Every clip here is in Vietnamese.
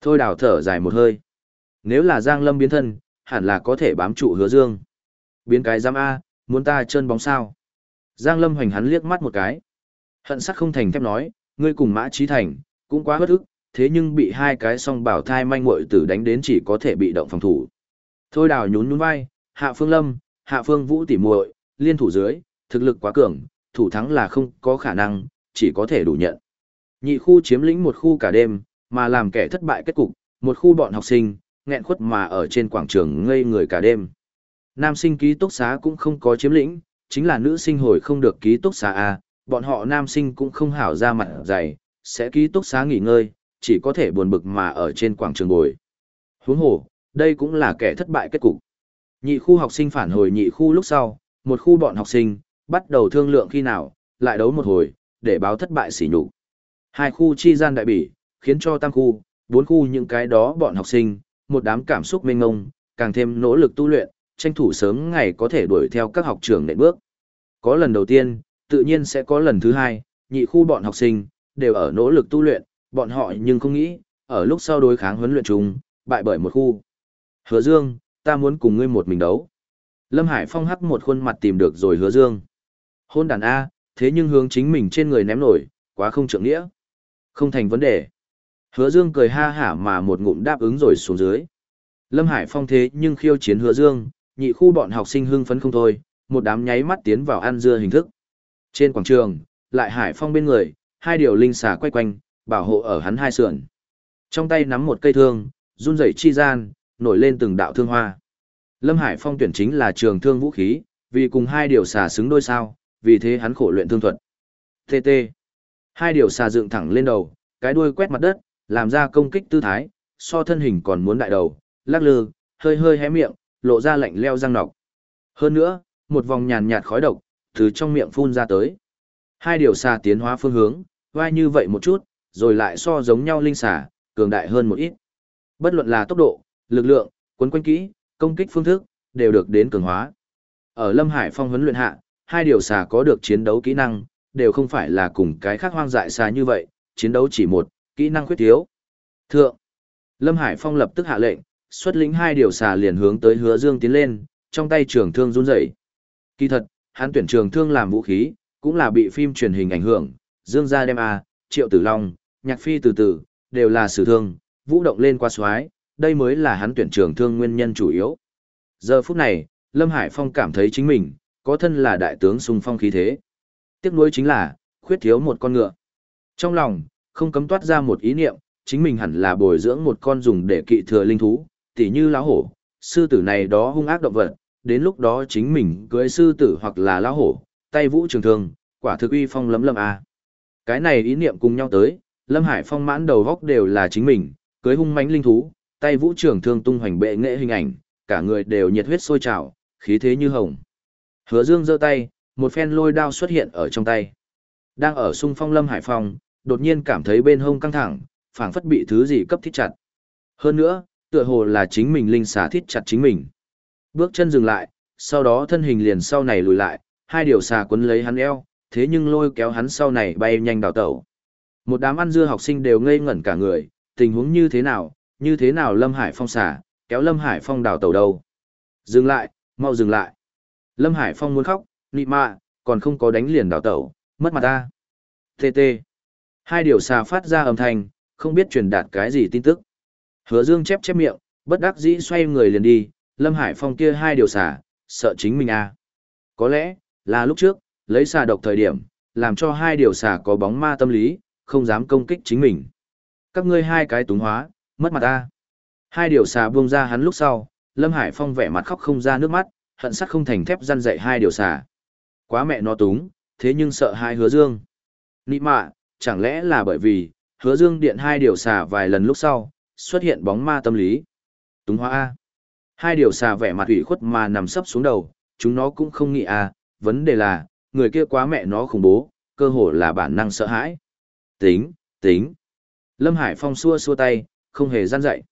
Thôi đào thở dài một hơi. Nếu là Giang Lâm biến thân, hẳn là có thể bám trụ hứa dương. Biến cái giam A, muốn ta chân bóng sao. Giang Lâm hoành hắn liếc mắt một cái. Hận sắc không thành thép nói, ngươi cùng Mã Trí Thành, cũng quá bất ức, thế nhưng bị hai cái song bảo thai manh muội tử đánh đến chỉ có thể bị động phòng thủ. Thôi đào nhún nhún vai, Hạ Phương Lâm, Hạ Phương Vũ tỉ muội, liên thủ dưới, thực lực quá cường, thủ thắng là không có khả năng, chỉ có thể đủ nhận. Nhị khu chiếm lĩnh một khu cả đêm, mà làm kẻ thất bại kết cục, một khu bọn học sinh, nghẹn khuất mà ở trên quảng trường ngây người cả đêm. Nam sinh ký túc xá cũng không có chiếm lĩnh, chính là nữ sinh hồi không được ký túc xá A, bọn họ nam sinh cũng không hảo ra mặt dày, sẽ ký túc xá nghỉ ngơi, chỉ có thể buồn bực mà ở trên quảng trường ngồi. Huống hồ, đây cũng là kẻ thất bại kết cục. Nhị khu học sinh phản hồi nhị khu lúc sau, một khu bọn học sinh, bắt đầu thương lượng khi nào, lại đấu một hồi, để báo thất bại xỉ nhục. Hai khu chi gian đại bỉ, khiến cho tam khu, bốn khu những cái đó bọn học sinh, một đám cảm xúc mênh ngông, càng thêm nỗ lực tu luyện, tranh thủ sớm ngày có thể đuổi theo các học trường nệm bước. Có lần đầu tiên, tự nhiên sẽ có lần thứ hai, nhị khu bọn học sinh, đều ở nỗ lực tu luyện, bọn họ nhưng không nghĩ, ở lúc sau đối kháng huấn luyện chúng, bại bởi một khu. Hứa Dương, ta muốn cùng ngươi một mình đấu. Lâm Hải Phong hắc một khuôn mặt tìm được rồi hứa Dương. Hôn đàn A, thế nhưng hướng chính mình trên người ném nổi, quá không trượng nghĩa. Không thành vấn đề. Hứa Dương cười ha hả mà một ngụm đáp ứng rồi xuống dưới. Lâm Hải Phong thế nhưng khiêu chiến Hứa Dương, nhị khu bọn học sinh hưng phấn không thôi, một đám nháy mắt tiến vào ăn dưa hình thức. Trên quảng trường, lại Hải Phong bên người, hai điều linh xà quay quanh, bảo hộ ở hắn hai sườn. Trong tay nắm một cây thương, run rẩy chi gian, nổi lên từng đạo thương hoa. Lâm Hải Phong tuyển chính là trường thương vũ khí, vì cùng hai điều xà xứng đôi sao, vì thế hắn khổ luyện thương thuật. TT. Hai điều xà dựng thẳng lên đầu, cái đuôi quét mặt đất, làm ra công kích tư thái, so thân hình còn muốn đại đầu, lắc lư, hơi hơi hé miệng, lộ ra lạnh leo răng nọc. Hơn nữa, một vòng nhàn nhạt khói độc, từ trong miệng phun ra tới. Hai điều xà tiến hóa phương hướng, vai như vậy một chút, rồi lại so giống nhau linh xà, cường đại hơn một ít. Bất luận là tốc độ, lực lượng, quấn quanh kỹ, công kích phương thức, đều được đến cường hóa. Ở Lâm Hải Phong huấn luyện hạ, hai điều xà có được chiến đấu kỹ năng, đều không phải là cùng cái khác hoang dại xà như vậy, chiến đấu chỉ một, kỹ năng khuyết thiếu. Thượng, Lâm Hải Phong lập tức hạ lệnh, xuất lĩnh hai điều xà liền hướng tới Hứa Dương tiến lên, trong tay trường thương run rẩy. Kỳ thật, hắn tuyển trường thương làm vũ khí, cũng là bị phim truyền hình ảnh hưởng, Dương gia đem a, Triệu Tử Long, Nhạc Phi từ từ, đều là sử thương, vũ động lên qua xoái, đây mới là hắn tuyển trường thương nguyên nhân chủ yếu. Giờ phút này, Lâm Hải Phong cảm thấy chính mình, có thân là đại tướng xung phong khí thế. Tiếc nuối chính là, khuyết thiếu một con ngựa. Trong lòng, không cấm toát ra một ý niệm, chính mình hẳn là bồi dưỡng một con dùng để kỵ thừa linh thú, tỉ như lão hổ, sư tử này đó hung ác động vật, đến lúc đó chính mình cưới sư tử hoặc là lão hổ, tay vũ trường thương, quả thực uy phong lấm lâm a. Cái này ý niệm cùng nhau tới, Lâm Hải Phong mãn đầu góc đều là chính mình, cưới hung mãnh linh thú, tay vũ trường thương tung hoành bệ nghệ hình ảnh, cả người đều nhiệt huyết sôi trào, khí thế như hồng. Hứa Dương giơ tay, một phen lôi đao xuất hiện ở trong tay. Đang ở xung phong Lâm Hải Phong, đột nhiên cảm thấy bên hông căng thẳng, phảng phất bị thứ gì cấp thiết chặt. Hơn nữa, tựa hồ là chính mình linh xà thiết chặt chính mình. Bước chân dừng lại, sau đó thân hình liền sau này lùi lại, hai điều xà quấn lấy hắn eo, thế nhưng lôi kéo hắn sau này bay nhanh đào tẩu. Một đám ăn dưa học sinh đều ngây ngẩn cả người, tình huống như thế nào, như thế nào Lâm Hải Phong xả, kéo Lâm Hải Phong đào tẩu đâu. Dừng lại, mau dừng lại. Lâm Hải Phong muốn khóc, nị mạ, còn không có đánh liền đào tẩu, mất mặt ta. Tê tê. Hai điều xà phát ra âm thanh, không biết truyền đạt cái gì tin tức. Hứa Dương chép chép miệng, bất đắc dĩ xoay người liền đi, Lâm Hải Phong kia hai điều xà, sợ chính mình à. Có lẽ, là lúc trước, lấy xà độc thời điểm, làm cho hai điều xà có bóng ma tâm lý, không dám công kích chính mình. Các ngươi hai cái túng hóa, mất mặt ta. Hai điều xà buông ra hắn lúc sau, Lâm Hải Phong vẻ mặt khóc không ra nước mắt, hận sắt không thành thép răn dạy hai điều xà. Quá mẹ nó túng, thế nhưng sợ hai hứa dương. Nị mạ, chẳng lẽ là bởi vì, hứa dương điện hai điều xà vài lần lúc sau, xuất hiện bóng ma tâm lý. Túng hóa A. Hai điều xà vẻ mặt ủy khuất mà nằm sấp xuống đầu, chúng nó cũng không nghĩ A, vấn đề là, người kia quá mẹ nó khủng bố, cơ hồ là bản năng sợ hãi. Tính, tính. Lâm Hải Phong xua xua tay, không hề gian dạy.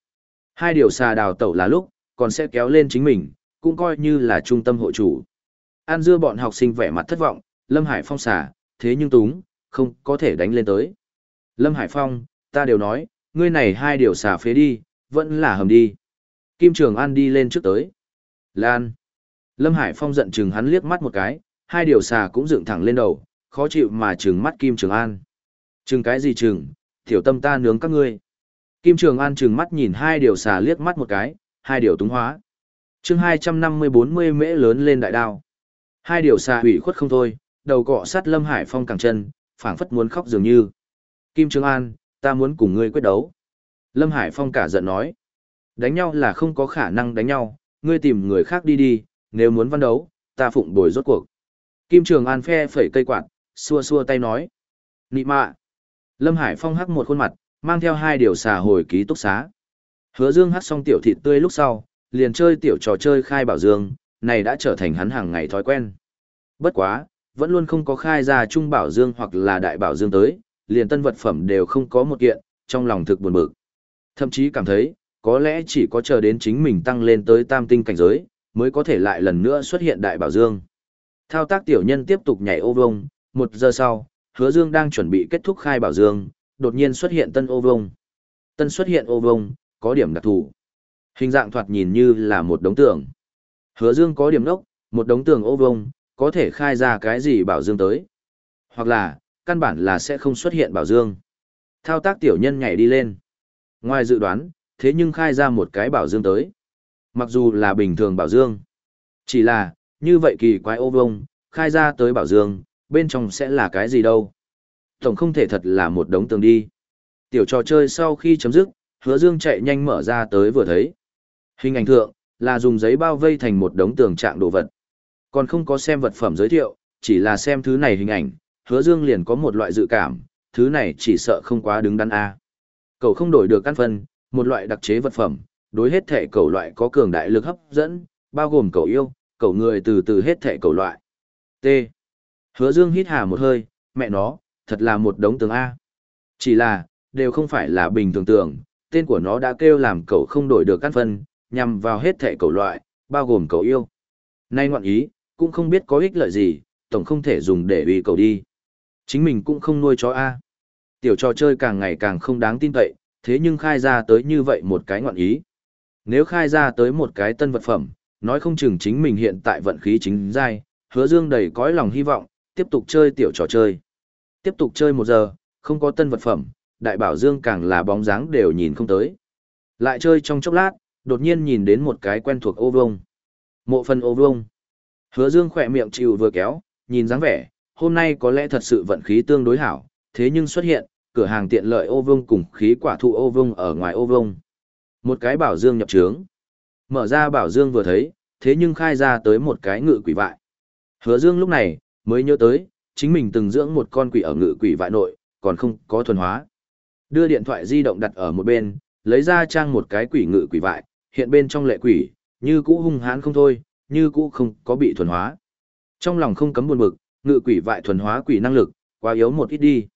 Hai điều xà đào tẩu là lúc, còn sẽ kéo lên chính mình, cũng coi như là trung tâm hộ chủ. An dưa bọn học sinh vẻ mặt thất vọng, Lâm Hải Phong xà, thế nhưng túng, không có thể đánh lên tới. Lâm Hải Phong, ta đều nói, ngươi này hai điều xà phế đi, vẫn là hầm đi. Kim Trường An đi lên trước tới. Lan. Lâm Hải Phong giận chừng hắn liếc mắt một cái, hai điều xà cũng dựng thẳng lên đầu, khó chịu mà chừng mắt Kim Trường An. Chừng cái gì chừng, tiểu tâm ta nướng các ngươi. Kim Trường An chừng mắt nhìn hai điều xà liếc mắt một cái, hai điều túng hóa. chương 250-40 mễ lớn lên đại đao. Hai điều xà hủy khuất không thôi, đầu cọ sát Lâm Hải Phong cẳng chân, phảng phất muốn khóc dường như. Kim Trường An, ta muốn cùng ngươi quyết đấu. Lâm Hải Phong cả giận nói. Đánh nhau là không có khả năng đánh nhau, ngươi tìm người khác đi đi, nếu muốn văn đấu, ta phụng bồi rốt cuộc. Kim Trường An phe phẩy cây quạt, xua xua tay nói. Nị mạ. Lâm Hải Phong hắc một khuôn mặt, mang theo hai điều xà hồi ký túc xá. Hứa Dương hắc xong tiểu thịt tươi lúc sau, liền chơi tiểu trò chơi khai bảo dương, này đã trở thành hắn hàng ngày thói quen. Bất quá, vẫn luôn không có khai ra trung bảo dương hoặc là đại bảo dương tới, liền tân vật phẩm đều không có một kiện, trong lòng thực buồn bực. Thậm chí cảm thấy, có lẽ chỉ có chờ đến chính mình tăng lên tới tam tinh cảnh giới, mới có thể lại lần nữa xuất hiện đại bảo dương. Thao tác tiểu nhân tiếp tục nhảy ô vông, một giờ sau, hứa dương đang chuẩn bị kết thúc khai bảo dương, đột nhiên xuất hiện tân ô vông. Tân xuất hiện ô vông, có điểm đặc thù. Hình dạng thoạt nhìn như là một đống tường. Hứa dương có điểm nốc, một đống tường ô vông, có thể khai ra cái gì bảo dương tới. Hoặc là, căn bản là sẽ không xuất hiện bảo dương. Thao tác tiểu nhân nhảy đi lên. Ngoài dự đoán, thế nhưng khai ra một cái bảo dương tới. Mặc dù là bình thường bảo dương. Chỉ là, như vậy kỳ quái ô vông, khai ra tới bảo dương, bên trong sẽ là cái gì đâu. Tổng không thể thật là một đống tường đi. Tiểu trò chơi sau khi chấm dứt, hứa dương chạy nhanh mở ra tới vừa thấy. Hình ảnh thượng, là dùng giấy bao vây thành một đống tường trạng đồ vật. Còn không có xem vật phẩm giới thiệu, chỉ là xem thứ này hình ảnh, hứa dương liền có một loại dự cảm, thứ này chỉ sợ không quá đứng đắn A. Cậu không đổi được căn phân, một loại đặc chế vật phẩm, đối hết thể cầu loại có cường đại lực hấp dẫn, bao gồm cầu yêu, cầu người từ từ hết thể cầu loại. T. Hứa Dương hít hà một hơi, mẹ nó, thật là một đống tường A. Chỉ là, đều không phải là bình thường tường, tên của nó đã kêu làm cầu không đổi được căn phân, nhằm vào hết thể cầu loại, bao gồm cầu yêu. Nay ngoạn ý, cũng không biết có ích lợi gì, tổng không thể dùng để uy cầu đi. Chính mình cũng không nuôi chó A. Tiểu trò chơi càng ngày càng không đáng tin cậy, thế nhưng khai ra tới như vậy một cái ngọn ý. Nếu khai ra tới một cái tân vật phẩm, nói không chừng chính mình hiện tại vận khí chính giai, hứa dương đầy cõi lòng hy vọng, tiếp tục chơi tiểu trò chơi. Tiếp tục chơi một giờ, không có tân vật phẩm, đại bảo dương càng là bóng dáng đều nhìn không tới. Lại chơi trong chốc lát, đột nhiên nhìn đến một cái quen thuộc ô vông. Mộ phần ô vông. Hứa dương khỏe miệng chịu vừa kéo, nhìn dáng vẻ, hôm nay có lẽ thật sự vận khí tương đối hảo, thế nhưng xuất hiện, cửa hàng tiện lợi ô Vương cùng khí quả thụ ô Vương ở ngoài ô Vương. Một cái bảo dương nhập trướng. Mở ra bảo dương vừa thấy, thế nhưng khai ra tới một cái ngự quỷ vại. Hứa dương lúc này, mới nhớ tới, chính mình từng dưỡng một con quỷ ở ngự quỷ vại nội, còn không có thuần hóa. Đưa điện thoại di động đặt ở một bên, lấy ra trang một cái quỷ ngự quỷ vại, hiện bên trong lệ quỷ, như cũ hung hãn không thôi, như cũ không có bị thuần hóa. Trong lòng không cấm buồn bực, ngự quỷ vại thuần hóa quỷ năng lực, quá yếu một ít đi.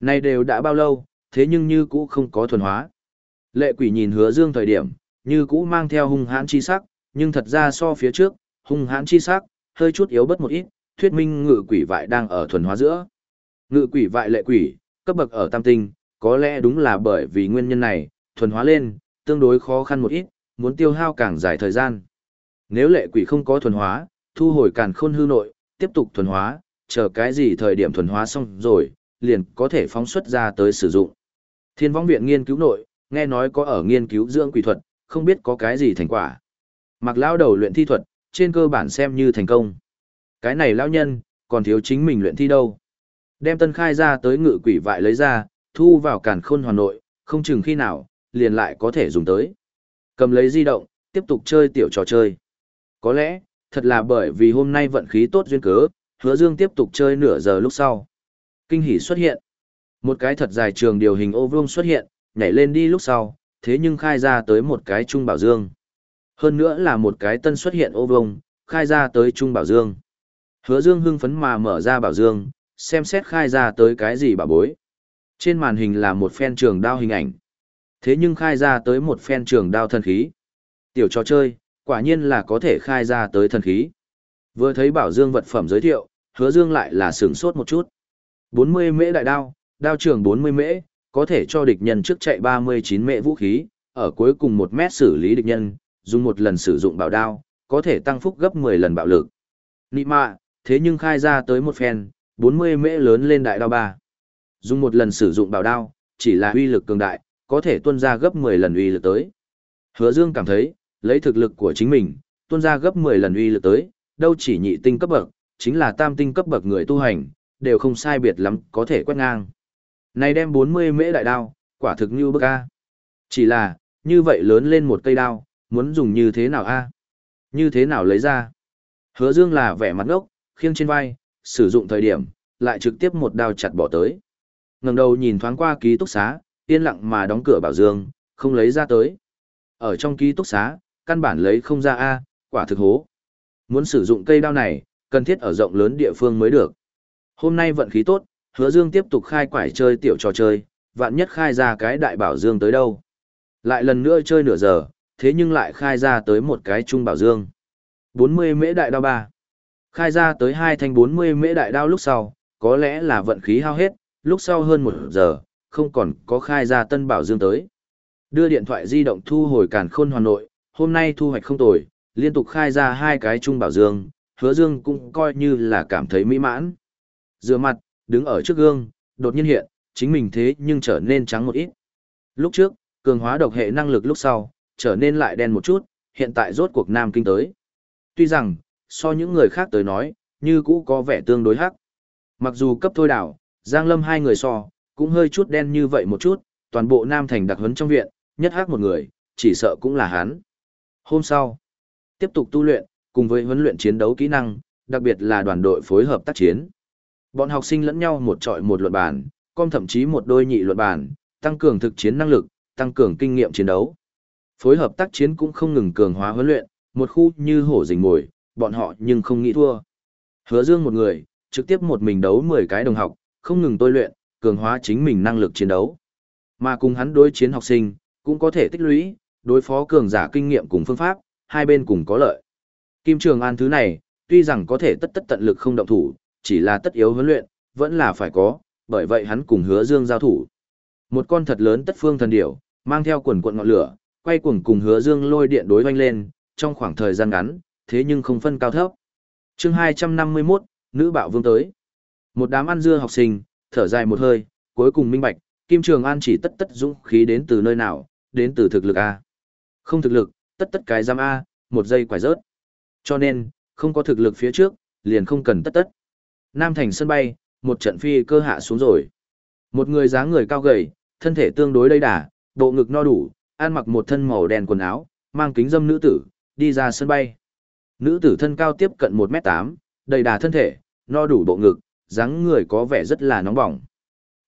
Này đều đã bao lâu, thế nhưng như cũ không có thuần hóa. Lệ quỷ nhìn hứa dương thời điểm, như cũ mang theo hung hãn chi sắc, nhưng thật ra so phía trước, hung hãn chi sắc, hơi chút yếu bất một ít, thuyết minh ngự quỷ vại đang ở thuần hóa giữa. Ngự quỷ vại lệ quỷ, cấp bậc ở tam tinh, có lẽ đúng là bởi vì nguyên nhân này, thuần hóa lên, tương đối khó khăn một ít, muốn tiêu hao càng dài thời gian. Nếu lệ quỷ không có thuần hóa, thu hồi càn khôn hư nội, tiếp tục thuần hóa, chờ cái gì thời điểm thuần hóa xong rồi, liền có thể phóng xuất ra tới sử dụng. Thiên Vong viện nghiên cứu nội, nghe nói có ở nghiên cứu dưỡng quỷ thuật, không biết có cái gì thành quả. Mặc lao đầu luyện thi thuật, trên cơ bản xem như thành công. Cái này lão nhân, còn thiếu chính mình luyện thi đâu. Đem tân khai ra tới ngự quỷ vại lấy ra, thu vào càn khôn hoàn nội, không chừng khi nào, liền lại có thể dùng tới. Cầm lấy di động, tiếp tục chơi tiểu trò chơi. Có lẽ, thật là bởi vì hôm nay vận khí tốt duyên cớ, hứa dương tiếp tục chơi nửa giờ lúc sau. Kinh hỉ xuất hiện. Một cái thật dài trường điều hình ô vuông xuất hiện, nhảy lên đi lúc sau, thế nhưng khai ra tới một cái trung bảo dương. Hơn nữa là một cái tân xuất hiện ô vuông, khai ra tới trung bảo dương. Hứa dương hưng phấn mà mở ra bảo dương, xem xét khai ra tới cái gì bảo bối. Trên màn hình là một phen trường đao hình ảnh. Thế nhưng khai ra tới một phen trường đao thần khí. Tiểu trò chơi, quả nhiên là có thể khai ra tới thần khí. Vừa thấy bảo dương vật phẩm giới thiệu, hứa dương lại là sửng sốt một chút. 40 mễ đại đao, đao trường 40 mễ, có thể cho địch nhân trước chạy 39 mễ vũ khí, ở cuối cùng 1 mét xử lý địch nhân, dùng một lần sử dụng bảo đao, có thể tăng phúc gấp 10 lần bạo lực. Nị mạ, thế nhưng khai ra tới một phen, 40 mễ lớn lên đại đao ba. Dùng một lần sử dụng bảo đao, chỉ là uy lực cường đại, có thể tuân ra gấp 10 lần uy lực tới. Hứa Dương cảm thấy, lấy thực lực của chính mình, tuôn ra gấp 10 lần uy lực tới, đâu chỉ nhị tinh cấp bậc, chính là tam tinh cấp bậc người tu hành, đều không sai biệt lắm, có thể quét ngang. Này đem 40 mễ đại đao, quả thực như bức a. Chỉ là, như vậy lớn lên một cây đao, muốn dùng như thế nào a? Như thế nào lấy ra? Hứa Dương là vẻ mặt ngốc, khiêng trên vai, sử dụng thời điểm, lại trực tiếp một đao chặt bỏ tới. Ngẩng đầu nhìn thoáng qua ký túc xá, yên lặng mà đóng cửa bảo Dương, không lấy ra tới. Ở trong ký túc xá, căn bản lấy không ra a, quả thực hố. Muốn sử dụng cây đao này, cần thiết ở rộng lớn địa phương mới được. Hôm nay vận khí tốt, Hứa Dương tiếp tục khai quải chơi tiểu trò chơi, vạn nhất khai ra cái đại bảo dương tới đâu. Lại lần nữa chơi nửa giờ, thế nhưng lại khai ra tới một cái trung bảo dương. 40 mễ đại đao ba. Khai ra tới hai thanh 40 mễ đại đao lúc sau, có lẽ là vận khí hao hết, lúc sau hơn một giờ, không còn có khai ra tân bảo dương tới. Đưa điện thoại di động thu hồi càn khôn hoàn nội, hôm nay thu hoạch không tồi, liên tục khai ra hai cái trung bảo dương, hứa dương cũng coi như là cảm thấy mỹ mãn. Dừa mặt, đứng ở trước gương, đột nhiên hiện, chính mình thế nhưng trở nên trắng một ít. Lúc trước, cường hóa độc hệ năng lực lúc sau, trở nên lại đen một chút, hiện tại rốt cuộc nam kinh tới. Tuy rằng, so những người khác tới nói, như cũ có vẻ tương đối hắc. Mặc dù cấp thôi đảo, Giang Lâm hai người so, cũng hơi chút đen như vậy một chút, toàn bộ Nam Thành đặc huấn trong viện, nhất hắc một người, chỉ sợ cũng là hắn. Hôm sau, tiếp tục tu luyện, cùng với huấn luyện chiến đấu kỹ năng, đặc biệt là đoàn đội phối hợp tác chiến. Bọn học sinh lẫn nhau một trọi một luận bản, com thậm chí một đôi nhị luận bản, tăng cường thực chiến năng lực, tăng cường kinh nghiệm chiến đấu. Phối hợp tác chiến cũng không ngừng cường hóa huấn luyện, một khu như hổ rình mồi, bọn họ nhưng không nghĩ thua. Hứa Dương một người, trực tiếp một mình đấu 10 cái đồng học, không ngừng tôi luyện, cường hóa chính mình năng lực chiến đấu. Mà cùng hắn đối chiến học sinh, cũng có thể tích lũy, đối phó cường giả kinh nghiệm cùng phương pháp, hai bên cùng có lợi. Kim Trường An thứ này, tuy rằng có thể tất tất tận lực không động thủ, chỉ là tất yếu huấn luyện, vẫn là phải có, bởi vậy hắn cùng hứa dương giao thủ. Một con thật lớn tất phương thần điểu, mang theo quần cuộn ngọn lửa, quay cuồng cùng hứa dương lôi điện đối oanh lên, trong khoảng thời gian ngắn, thế nhưng không phân cao thấp. chương 251, nữ bạo vương tới. Một đám ăn dưa học sinh, thở dài một hơi, cuối cùng minh bạch, Kim Trường An chỉ tất tất dũng khí đến từ nơi nào, đến từ thực lực A. Không thực lực, tất tất cái giam A, một giây quải rớt. Cho nên, không có thực lực phía trước, liền không cần tất tất. Nam thành sân bay, một trận phi cơ hạ xuống rồi. Một người dáng người cao gầy, thân thể tương đối đầy đà, bộ ngực no đủ, ăn mặc một thân màu đen quần áo, mang kính dâm nữ tử, đi ra sân bay. Nữ tử thân cao tiếp cận 1m8, đầy đà thân thể, no đủ bộ ngực, dáng người có vẻ rất là nóng bỏng.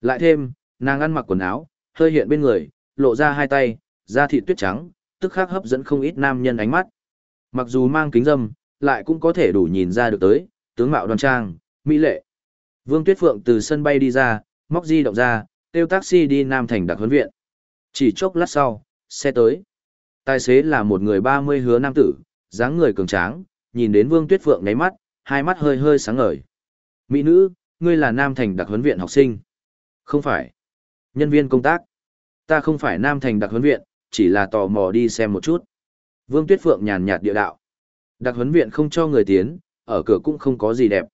Lại thêm, nàng ăn mặc quần áo, hơi hiện bên người, lộ ra hai tay, da thịt tuyết trắng, tức khắc hấp dẫn không ít nam nhân ánh mắt. Mặc dù mang kính dâm, lại cũng có thể đủ nhìn ra được tới, tướng mạo đoan trang, mỹ lệ. Vương Tuyết Phượng từ sân bay đi ra, móc di động ra, kêu taxi đi Nam Thành đặc huấn viện. Chỉ chốc lát sau, xe tới. Tài xế là một người 30 hứa nam tử, dáng người cường tráng, nhìn đến Vương Tuyết Phượng ngáy mắt, hai mắt hơi hơi sáng ngời. Mỹ nữ, ngươi là Nam Thành đặc huấn viện học sinh. Không phải. Nhân viên công tác. Ta không phải Nam Thành đặc huấn viện, chỉ là tò mò đi xem một chút. Vương Tuyết Phượng nhàn nhạt địa đạo. Đặc huấn viện không cho người tiến, ở cửa cũng không có gì đẹp.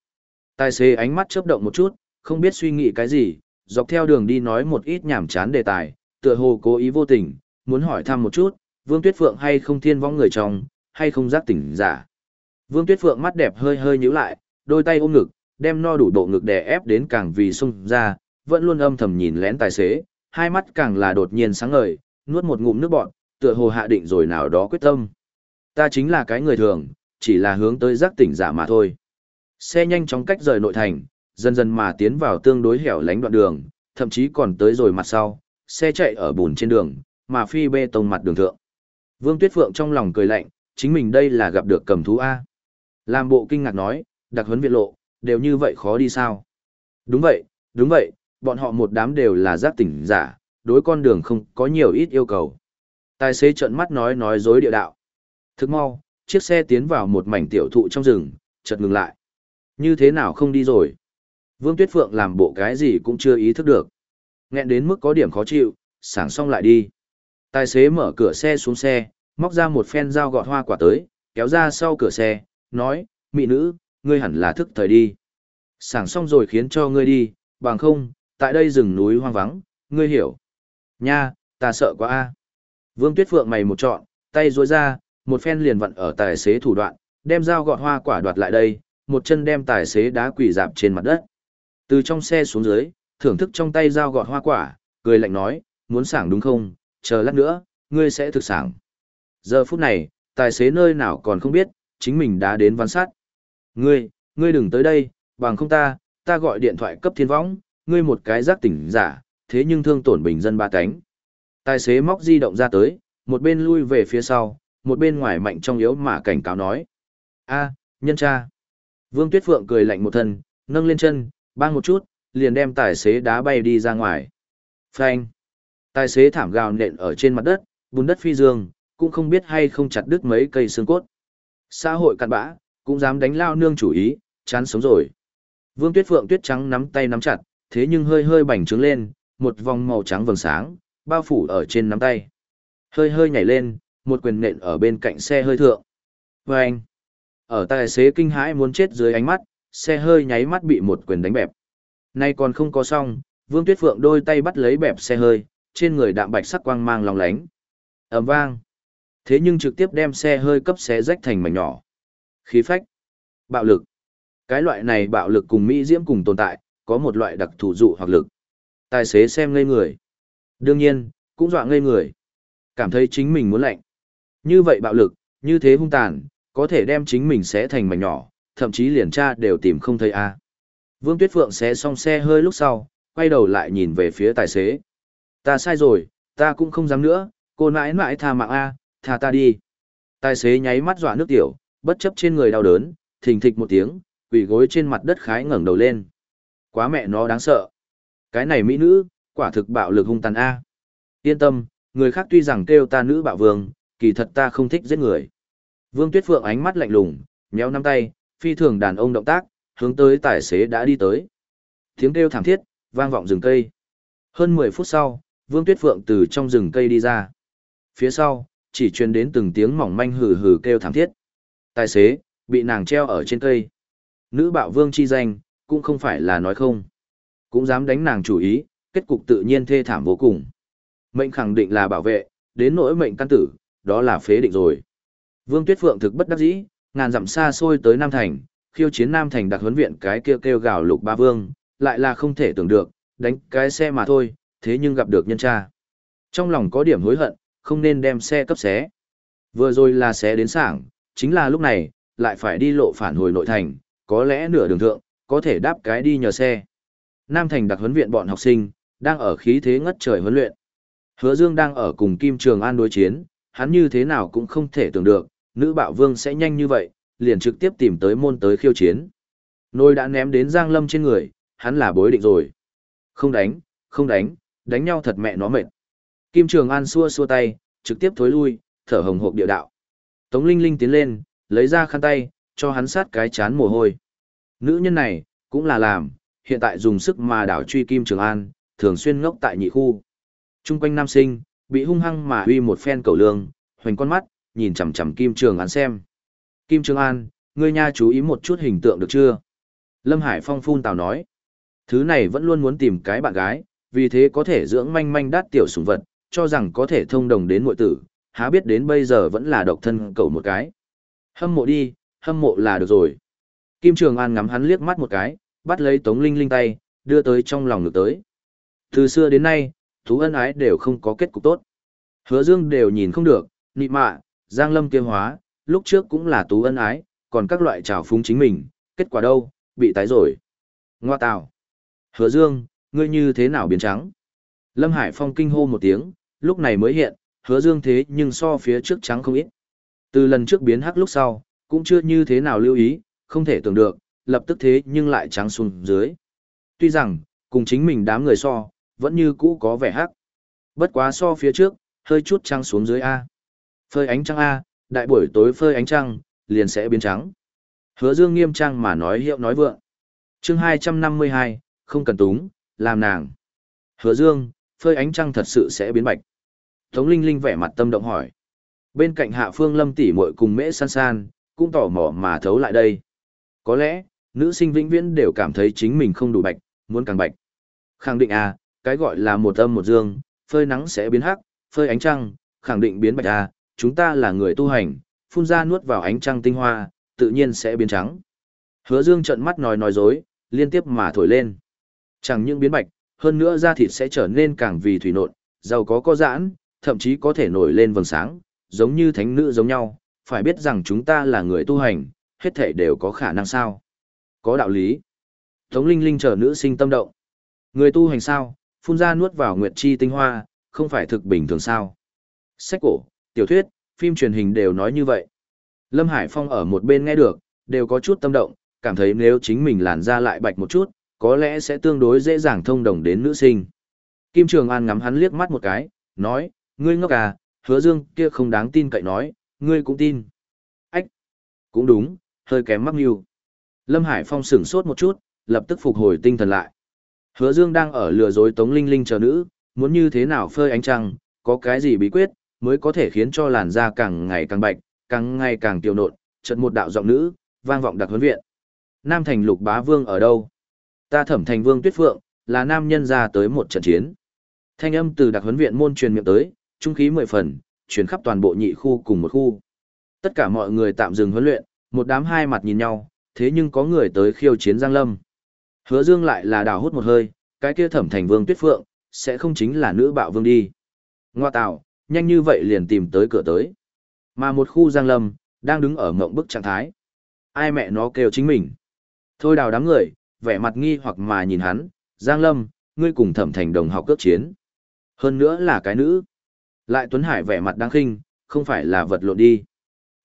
Tài xế ánh mắt chớp động một chút, không biết suy nghĩ cái gì, dọc theo đường đi nói một ít nhảm chán đề tài, tựa hồ cố ý vô tình, muốn hỏi thăm một chút, Vương Tuyết Phượng hay không thiên vong người trong, hay không giác tỉnh giả. Vương Tuyết Phượng mắt đẹp hơi hơi nhíu lại, đôi tay ôm ngực, đem no đủ độ ngực đè ép đến càng vì sung ra, vẫn luôn âm thầm nhìn lén tài xế, hai mắt càng là đột nhiên sáng ngời, nuốt một ngụm nước bọt, tựa hồ hạ định rồi nào đó quyết tâm. Ta chính là cái người thường, chỉ là hướng tới giác tỉnh giả mà thôi. Xe nhanh chóng cách rời nội thành, dần dần mà tiến vào tương đối hẻo lánh đoạn đường, thậm chí còn tới rồi mặt sau, xe chạy ở bùn trên đường, mà phi bê tông mặt đường thượng. Vương Tuyết Phượng trong lòng cười lạnh, chính mình đây là gặp được cầm thú A. Làm bộ kinh ngạc nói, đặc huấn viện lộ, đều như vậy khó đi sao? Đúng vậy, đúng vậy, bọn họ một đám đều là giác tỉnh giả, đối con đường không có nhiều ít yêu cầu. Tài xế trợn mắt nói nói dối địa đạo. Thức mau, chiếc xe tiến vào một mảnh tiểu thụ trong rừng, chợt ngừng lại. Như thế nào không đi rồi? Vương Tuyết Phượng làm bộ cái gì cũng chưa ý thức được. Nghẹn đến mức có điểm khó chịu, sảng xong lại đi. Tài xế mở cửa xe xuống xe, móc ra một phen dao gọt hoa quả tới, kéo ra sau cửa xe, nói, mị nữ, ngươi hẳn là thức thời đi. Sảng xong rồi khiến cho ngươi đi, bằng không, tại đây rừng núi hoang vắng, ngươi hiểu. Nha, ta sợ quá a. Vương Tuyết Phượng mày một trọn, tay duỗi ra, một phen liền vặn ở tài xế thủ đoạn, đem dao gọt hoa quả đoạt lại đây, một chân đem tài xế đá quỳ dạp trên mặt đất. Từ trong xe xuống dưới, thưởng thức trong tay dao gọt hoa quả, cười lạnh nói, muốn sảng đúng không, chờ lát nữa, ngươi sẽ thực sảng. Giờ phút này, tài xế nơi nào còn không biết, chính mình đã đến văn sát. Ngươi, ngươi đừng tới đây, bằng không ta, ta gọi điện thoại cấp thiên võng, ngươi một cái giác tỉnh giả, thế nhưng thương tổn bình dân ba cánh. Tài xế móc di động ra tới, một bên lui về phía sau, một bên ngoài mạnh trong yếu mà cảnh cáo nói. a nhân cha. Vương Tuyết Phượng cười lạnh một thân, nâng lên chân, bang một chút, liền đem tài xế đá bay đi ra ngoài. Phanh. Tài xế thảm gào nện ở trên mặt đất, bùn đất phi dương, cũng không biết hay không chặt đứt mấy cây xương cốt. Xã hội cặn bã, cũng dám đánh lao nương chủ ý, chán sống rồi. Vương Tuyết Phượng tuyết trắng nắm tay nắm chặt, thế nhưng hơi hơi bành trướng lên, một vòng màu trắng vầng sáng, bao phủ ở trên nắm tay. Hơi hơi nhảy lên, một quyền nện ở bên cạnh xe hơi thượng. Và anh, ở tài xế kinh hãi muốn chết dưới ánh mắt, xe hơi nháy mắt bị một quyền đánh bẹp. Nay còn không có xong, Vương Tuyết Phượng đôi tay bắt lấy bẹp xe hơi, trên người đạm bạch sắc quang mang lòng lánh. ầm vang. Thế nhưng trực tiếp đem xe hơi cấp xé rách thành mảnh nhỏ. Khí phách. Bạo lực. Cái loại này bạo lực cùng Mỹ Diễm cùng tồn tại, có một loại đặc thù dụ hoặc lực. Tài xế xem ngây người. Đương nhiên, cũng dọa ngây người. Cảm thấy chính mình muốn lạnh. Như vậy bạo lực, như thế hung tàn, có thể đem chính mình xé thành mảnh nhỏ, thậm chí liền tra đều tìm không thấy a. Vương Tuyết Phượng xé xong xe hơi lúc sau, quay đầu lại nhìn về phía tài xế. Ta sai rồi, ta cũng không dám nữa, cô nãi nãi tha mạng a, tha ta đi. Tài xế nháy mắt dọa nước tiểu, bất chấp trên người đau đớn, thình thịch một tiếng, quỳ gối trên mặt đất khái ngẩng đầu lên. Quá mẹ nó đáng sợ. Cái này mỹ nữ, quả thực bạo lực hung tàn a. Yên tâm, người khác tuy rằng kêu ta nữ bạo vương, kỳ thật ta không thích giết người. Vương Tuyết Phượng ánh mắt lạnh lùng, nhéo nắm tay, phi thường đàn ông động tác, hướng tới tài xế đã đi tới. Tiếng kêu thảm thiết, vang vọng rừng cây. Hơn 10 phút sau, Vương Tuyết Phượng từ trong rừng cây đi ra. Phía sau, chỉ truyền đến từng tiếng mỏng manh hừ hừ kêu thảm thiết. Tài xế, bị nàng treo ở trên cây. Nữ bạo vương chi danh, cũng không phải là nói không. Cũng dám đánh nàng chủ ý, kết cục tự nhiên thê thảm vô cùng. Mệnh khẳng định là bảo vệ, đến nỗi mệnh căn tử, đó là phế định rồi. Vương Tuyết Phượng thực bất đắc dĩ, ngàn dặm xa xôi tới Nam Thành, khiêu chiến Nam Thành đặc huấn viện cái kêu kêu gào lục ba vương, lại là không thể tưởng được, đánh cái xe mà thôi, thế nhưng gặp được nhân tra. Trong lòng có điểm hối hận, không nên đem xe cấp xé. Vừa rồi là xé đến sảng, chính là lúc này, lại phải đi lộ phản hồi nội thành, có lẽ nửa đường thượng, có thể đáp cái đi nhờ xe. Nam Thành đặc huấn viện bọn học sinh, đang ở khí thế ngất trời huấn luyện. Hứa Dương đang ở cùng Kim Trường An đối chiến, hắn như thế nào cũng không thể tưởng được, nữ bạo vương sẽ nhanh như vậy, liền trực tiếp tìm tới môn tới khiêu chiến. Nôi đã ném đến Giang Lâm trên người, hắn là bối định rồi. Không đánh, không đánh, đánh nhau thật mẹ nó mệt. Kim Trường An xua xua tay, trực tiếp thối lui, thở hồng hộc địa đạo. Tống Linh Linh tiến lên, lấy ra khăn tay, cho hắn sát cái chán mồ hôi. Nữ nhân này, cũng là làm, hiện tại dùng sức mà đảo truy Kim Trường An, thường xuyên ngốc tại nhị khu. Trung quanh nam sinh, bị hung hăng mà uy một phen cầu lương, hoành con mắt, nhìn chằm chằm Kim Trường An xem. Kim Trường An, ngươi nha chú ý một chút hình tượng được chưa? Lâm Hải Phong phun tào nói. Thứ này vẫn luôn muốn tìm cái bạn gái, vì thế có thể dưỡng manh manh đắt tiểu sủng vật, cho rằng có thể thông đồng đến muội tử, há biết đến bây giờ vẫn là độc thân cầu một cái. Hâm mộ đi, hâm mộ là được rồi. Kim Trường An ngắm hắn liếc mắt một cái, bắt lấy Tống Linh Linh tay, đưa tới trong lòng ngược tới. Từ xưa đến nay, thú ân ái đều không có kết cục tốt. Hứa Dương đều nhìn không được, nị mạ, Giang Lâm kia hóa, lúc trước cũng là tú ân ái, còn các loại trào phúng chính mình, kết quả đâu, bị tái rồi. Ngoa tào. Hứa Dương, ngươi như thế nào biến trắng? Lâm Hải Phong kinh hô một tiếng, lúc này mới hiện, hứa Dương thế nhưng so phía trước trắng không ít. Từ lần trước biến hắc lúc sau, cũng chưa như thế nào lưu ý, không thể tưởng được, lập tức thế nhưng lại trắng xuống dưới. Tuy rằng, cùng chính mình đám người so, vẫn như cũ có vẻ hắc. Bất quá so phía trước, hơi chút trắng xuống dưới A. Phơi ánh trăng A, đại buổi tối phơi ánh trăng, liền sẽ biến trắng. Hứa Dương nghiêm trang mà nói hiệu nói vượng. Chương 252, không cần túng, làm nàng. Hứa Dương, phơi ánh trăng thật sự sẽ biến bạch. Tống Linh Linh vẻ mặt tâm động hỏi. Bên cạnh Hạ Phương Lâm tỷ muội cùng Mễ San San, cũng tỏ mò mà thấu lại đây. Có lẽ, nữ sinh vĩnh viễn đều cảm thấy chính mình không đủ bạch, muốn càng bạch. Khẳng định à, cái gọi là một âm một dương, phơi nắng sẽ biến hắc, phơi ánh trăng, khẳng định biến bạch à, chúng ta là người tu hành, phun ra nuốt vào ánh trăng tinh hoa, tự nhiên sẽ biến trắng. Hứa Dương trợn mắt nói nói dối, liên tiếp mà thổi lên. Chẳng những biến bạch, hơn nữa da thịt sẽ trở nên càng vì thủy nộn, giàu có có giãn, thậm chí có thể nổi lên vầng sáng, giống như thánh nữ giống nhau, phải biết rằng chúng ta là người tu hành, hết thảy đều có khả năng sao. Có đạo lý. Tống Linh Linh chờ nữ sinh tâm động. Người tu hành sao, phun ra nuốt vào nguyệt chi tinh hoa, không phải thực bình thường sao. Sách cổ, tiểu thuyết, phim truyền hình đều nói như vậy. Lâm Hải Phong ở một bên nghe được, đều có chút tâm động, cảm thấy nếu chính mình làn ra lại bạch một chút, có lẽ sẽ tương đối dễ dàng thông đồng đến nữ sinh. Kim Trường An ngắm hắn liếc mắt một cái, nói, ngươi ngốc à, hứa dương kia không đáng tin cậy nói, ngươi cũng tin. Ách, cũng đúng, hơi kém mắc nhiều. Lâm Hải Phong sửng sốt một chút, lập tức phục hồi tinh thần lại. Hứa dương đang ở lừa dối Tống Linh Linh chờ nữ, muốn như thế nào phơi ánh trăng, có cái gì bí quyết, mới có thể khiến cho làn da càng ngày càng bạch, càng ngày càng tiêu nộn, chợt một đạo giọng nữ, vang vọng đặc huấn viện. Nam thành lục bá vương ở đâu? Ta thẩm thành vương tuyết phượng, là nam nhân ra tới một trận chiến. Thanh âm từ đặc huấn viện môn truyền miệng tới, trung khí mười phần, truyền khắp toàn bộ nhị khu cùng một khu. Tất cả mọi người tạm dừng huấn luyện, một đám hai mặt nhìn nhau, thế nhưng có người tới khiêu chiến Giang Lâm. Hứa Dương lại là đào hút một hơi, cái kia thẩm thành vương tuyết phượng, sẽ không chính là nữ bạo vương đi. Ngoa tạo, nhanh như vậy liền tìm tới cửa tới. Mà một khu Giang Lâm, đang đứng ở ngộng bức trạng thái. Ai mẹ nó kêu chính mình. Thôi đào đám người, vẻ mặt nghi hoặc mà nhìn hắn, Giang Lâm, ngươi cùng thẩm thành đồng học cướp chiến. Hơn nữa là cái nữ. Lại Tuấn Hải vẻ mặt đáng khinh, không phải là vật lộn đi.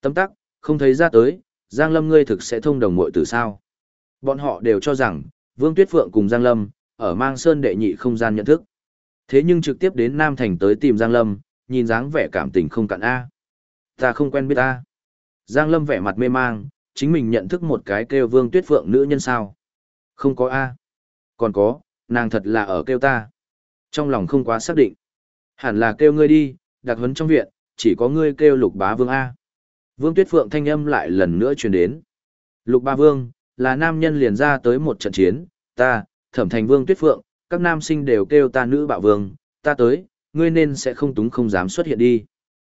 Tâm tắc, không thấy ra tới, Giang Lâm ngươi thực sẽ thông đồng muội từ sao. Bọn họ đều cho rằng, Vương Tuyết Phượng cùng Giang Lâm, ở mang sơn đệ nhị không gian nhận thức. Thế nhưng trực tiếp đến Nam Thành tới tìm Giang Lâm, nhìn dáng vẻ cảm tình không cạn A. Ta không quen biết ta. Giang Lâm vẻ mặt mê mang, chính mình nhận thức một cái kêu Vương Tuyết Phượng nữ nhân sao. Không có A. Còn có, nàng thật là ở kêu ta. Trong lòng không quá xác định. Hẳn là kêu ngươi đi, đặc huấn trong viện, chỉ có ngươi kêu lục bá vương A. Vương Tuyết Phượng thanh âm lại lần nữa truyền đến. Lục Ba vương, là nam nhân liền ra tới một trận chiến, ta, thẩm thành vương Tuyết Phượng, các nam sinh đều kêu ta nữ bạo vương, ta tới, ngươi nên sẽ không túng không dám xuất hiện đi.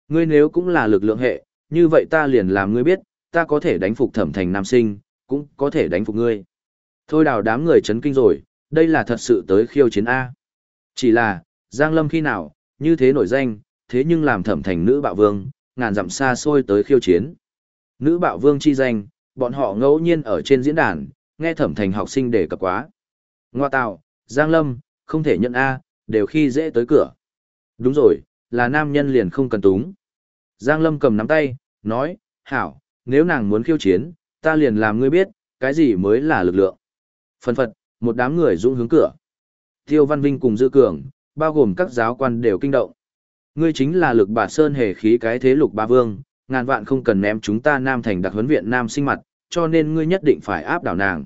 Ngươi nếu cũng là lực lượng hệ, như vậy ta liền làm ngươi biết, ta có thể đánh phục thẩm thành nam sinh, cũng có thể đánh phục ngươi. Thôi đào đám người chấn kinh rồi, đây là thật sự tới khiêu chiến A. Chỉ là, Giang Lâm khi nào, như thế nổi danh, thế nhưng làm thẩm thành nữ bạo vương, ngàn dặm xa xôi tới khiêu chiến. Nữ bạo vương chi danh, bọn họ ngẫu nhiên ở trên diễn đàn, nghe thẩm thành học sinh đề cập quá. Ngoa tạo, Giang Lâm, không thể nhận A, đều khi dễ tới cửa. Đúng rồi, là nam nhân liền không cần túng. Giang Lâm cầm nắm tay, nói, hảo, nếu nàng muốn khiêu chiến, ta liền làm ngươi biết, cái gì mới là lực lượng. Phân phật, một đám người dũng hướng cửa. Tiêu Văn Vinh cùng Dư Cường, bao gồm các giáo quan đều kinh động. Ngươi chính là lực bà sơn hề khí cái thế lục ba vương, ngàn vạn không cần ném chúng ta nam thành đặc huấn viện nam sinh mặt, cho nên ngươi nhất định phải áp đảo nàng.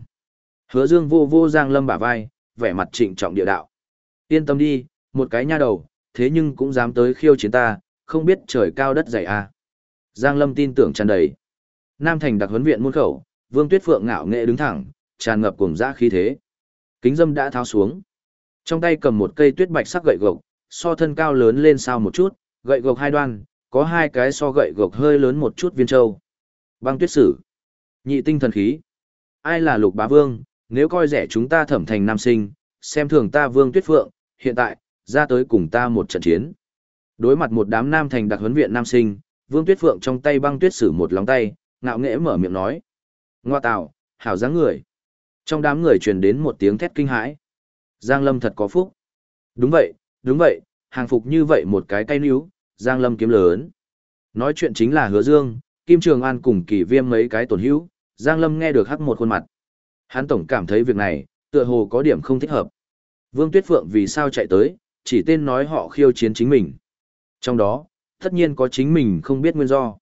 Hứa Dương vô vô Giang Lâm bả vai, vẻ mặt trịnh trọng địa đạo. Yên tâm đi, một cái nha đầu, thế nhưng cũng dám tới khiêu chiến ta, không biết trời cao đất dày à. Giang Lâm tin tưởng tràn đầy. Nam thành đặc huấn viện muôn khẩu, Vương Tuyết Phượng ngạo nghệ đứng thẳng, tràn ngập cùng dã khí thế. Kính dâm đã tháo xuống. Trong tay cầm một cây tuyết bạch sắc gậy gộc, so thân cao lớn lên sao một chút, gậy gộc hai đoan, có hai cái so gậy gộc hơi lớn một chút viên châu. Băng tuyết sử. Nhị tinh thần khí. Ai là lục bá vương, nếu coi rẻ chúng ta thẩm thành nam sinh, xem thường ta vương tuyết phượng, hiện tại, ra tới cùng ta một trận chiến. Đối mặt một đám nam thành đặc huấn viện nam sinh, vương tuyết phượng trong tay băng tuyết sử một lóng tay, ngạo nghễ mở miệng nói. Ngoa tạo, hảo dáng người. Trong đám người truyền đến một tiếng thét kinh hãi. Giang Lâm thật có phúc. Đúng vậy, đúng vậy, hàng phục như vậy một cái tay níu, Giang Lâm kiếm lớn. Nói chuyện chính là hứa dương, Kim Trường An cùng kỳ viêm mấy cái tổn hữu, Giang Lâm nghe được hắc một khuôn mặt. Hắn tổng cảm thấy việc này, tựa hồ có điểm không thích hợp. Vương Tuyết Phượng vì sao chạy tới, chỉ tên nói họ khiêu chiến chính mình. Trong đó, tất nhiên có chính mình không biết nguyên do.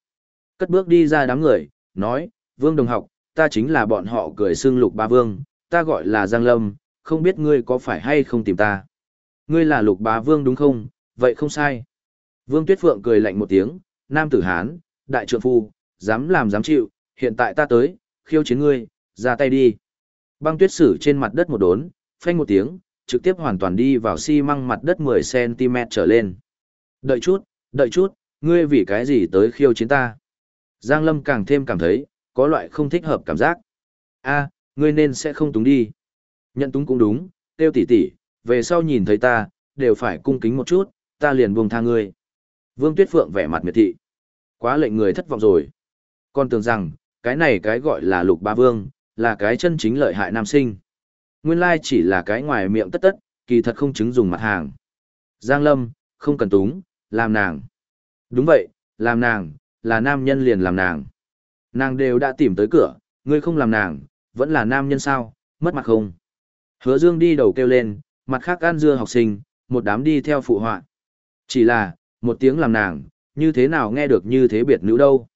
Cất bước đi ra đám người, nói, Vương Đồng học, ta chính là bọn họ cười xương lục ba vương, ta gọi là Giang Lâm, không biết ngươi có phải hay không tìm ta. Ngươi là lục bá vương đúng không? Vậy không sai. Vương Tuyết Phượng cười lạnh một tiếng, nam tử Hán, đại trượng phu, dám làm dám chịu, hiện tại ta tới, khiêu chiến ngươi, ra tay đi. Băng tuyết sử trên mặt đất một đốn, phanh một tiếng, trực tiếp hoàn toàn đi vào xi măng mặt đất 10cm trở lên. Đợi chút, đợi chút, ngươi vì cái gì tới khiêu chiến ta? Giang Lâm càng thêm cảm thấy, có loại không thích hợp cảm giác. a ngươi nên sẽ không túng đi. Nhận túng cũng đúng, tiêu tỷ tỷ, về sau nhìn thấy ta, đều phải cung kính một chút, ta liền buông tha ngươi. Vương Tuyết Phượng vẻ mặt miệt thị. Quá lệnh người thất vọng rồi. Con tưởng rằng, cái này cái gọi là lục ba vương, là cái chân chính lợi hại nam sinh. Nguyên lai chỉ là cái ngoài miệng tất tất, kỳ thật không chứng dùng mặt hàng. Giang Lâm, không cần túng, làm nàng. Đúng vậy, làm nàng, là nam nhân liền làm nàng. Nàng đều đã tìm tới cửa, ngươi không làm nàng, vẫn là nam nhân sao, mất mặt không. Hứa Dương đi đầu kêu lên, mặt khác ăn dưa học sinh, một đám đi theo phụ họa. Chỉ là, một tiếng làm nàng, như thế nào nghe được như thế biệt nữ đâu.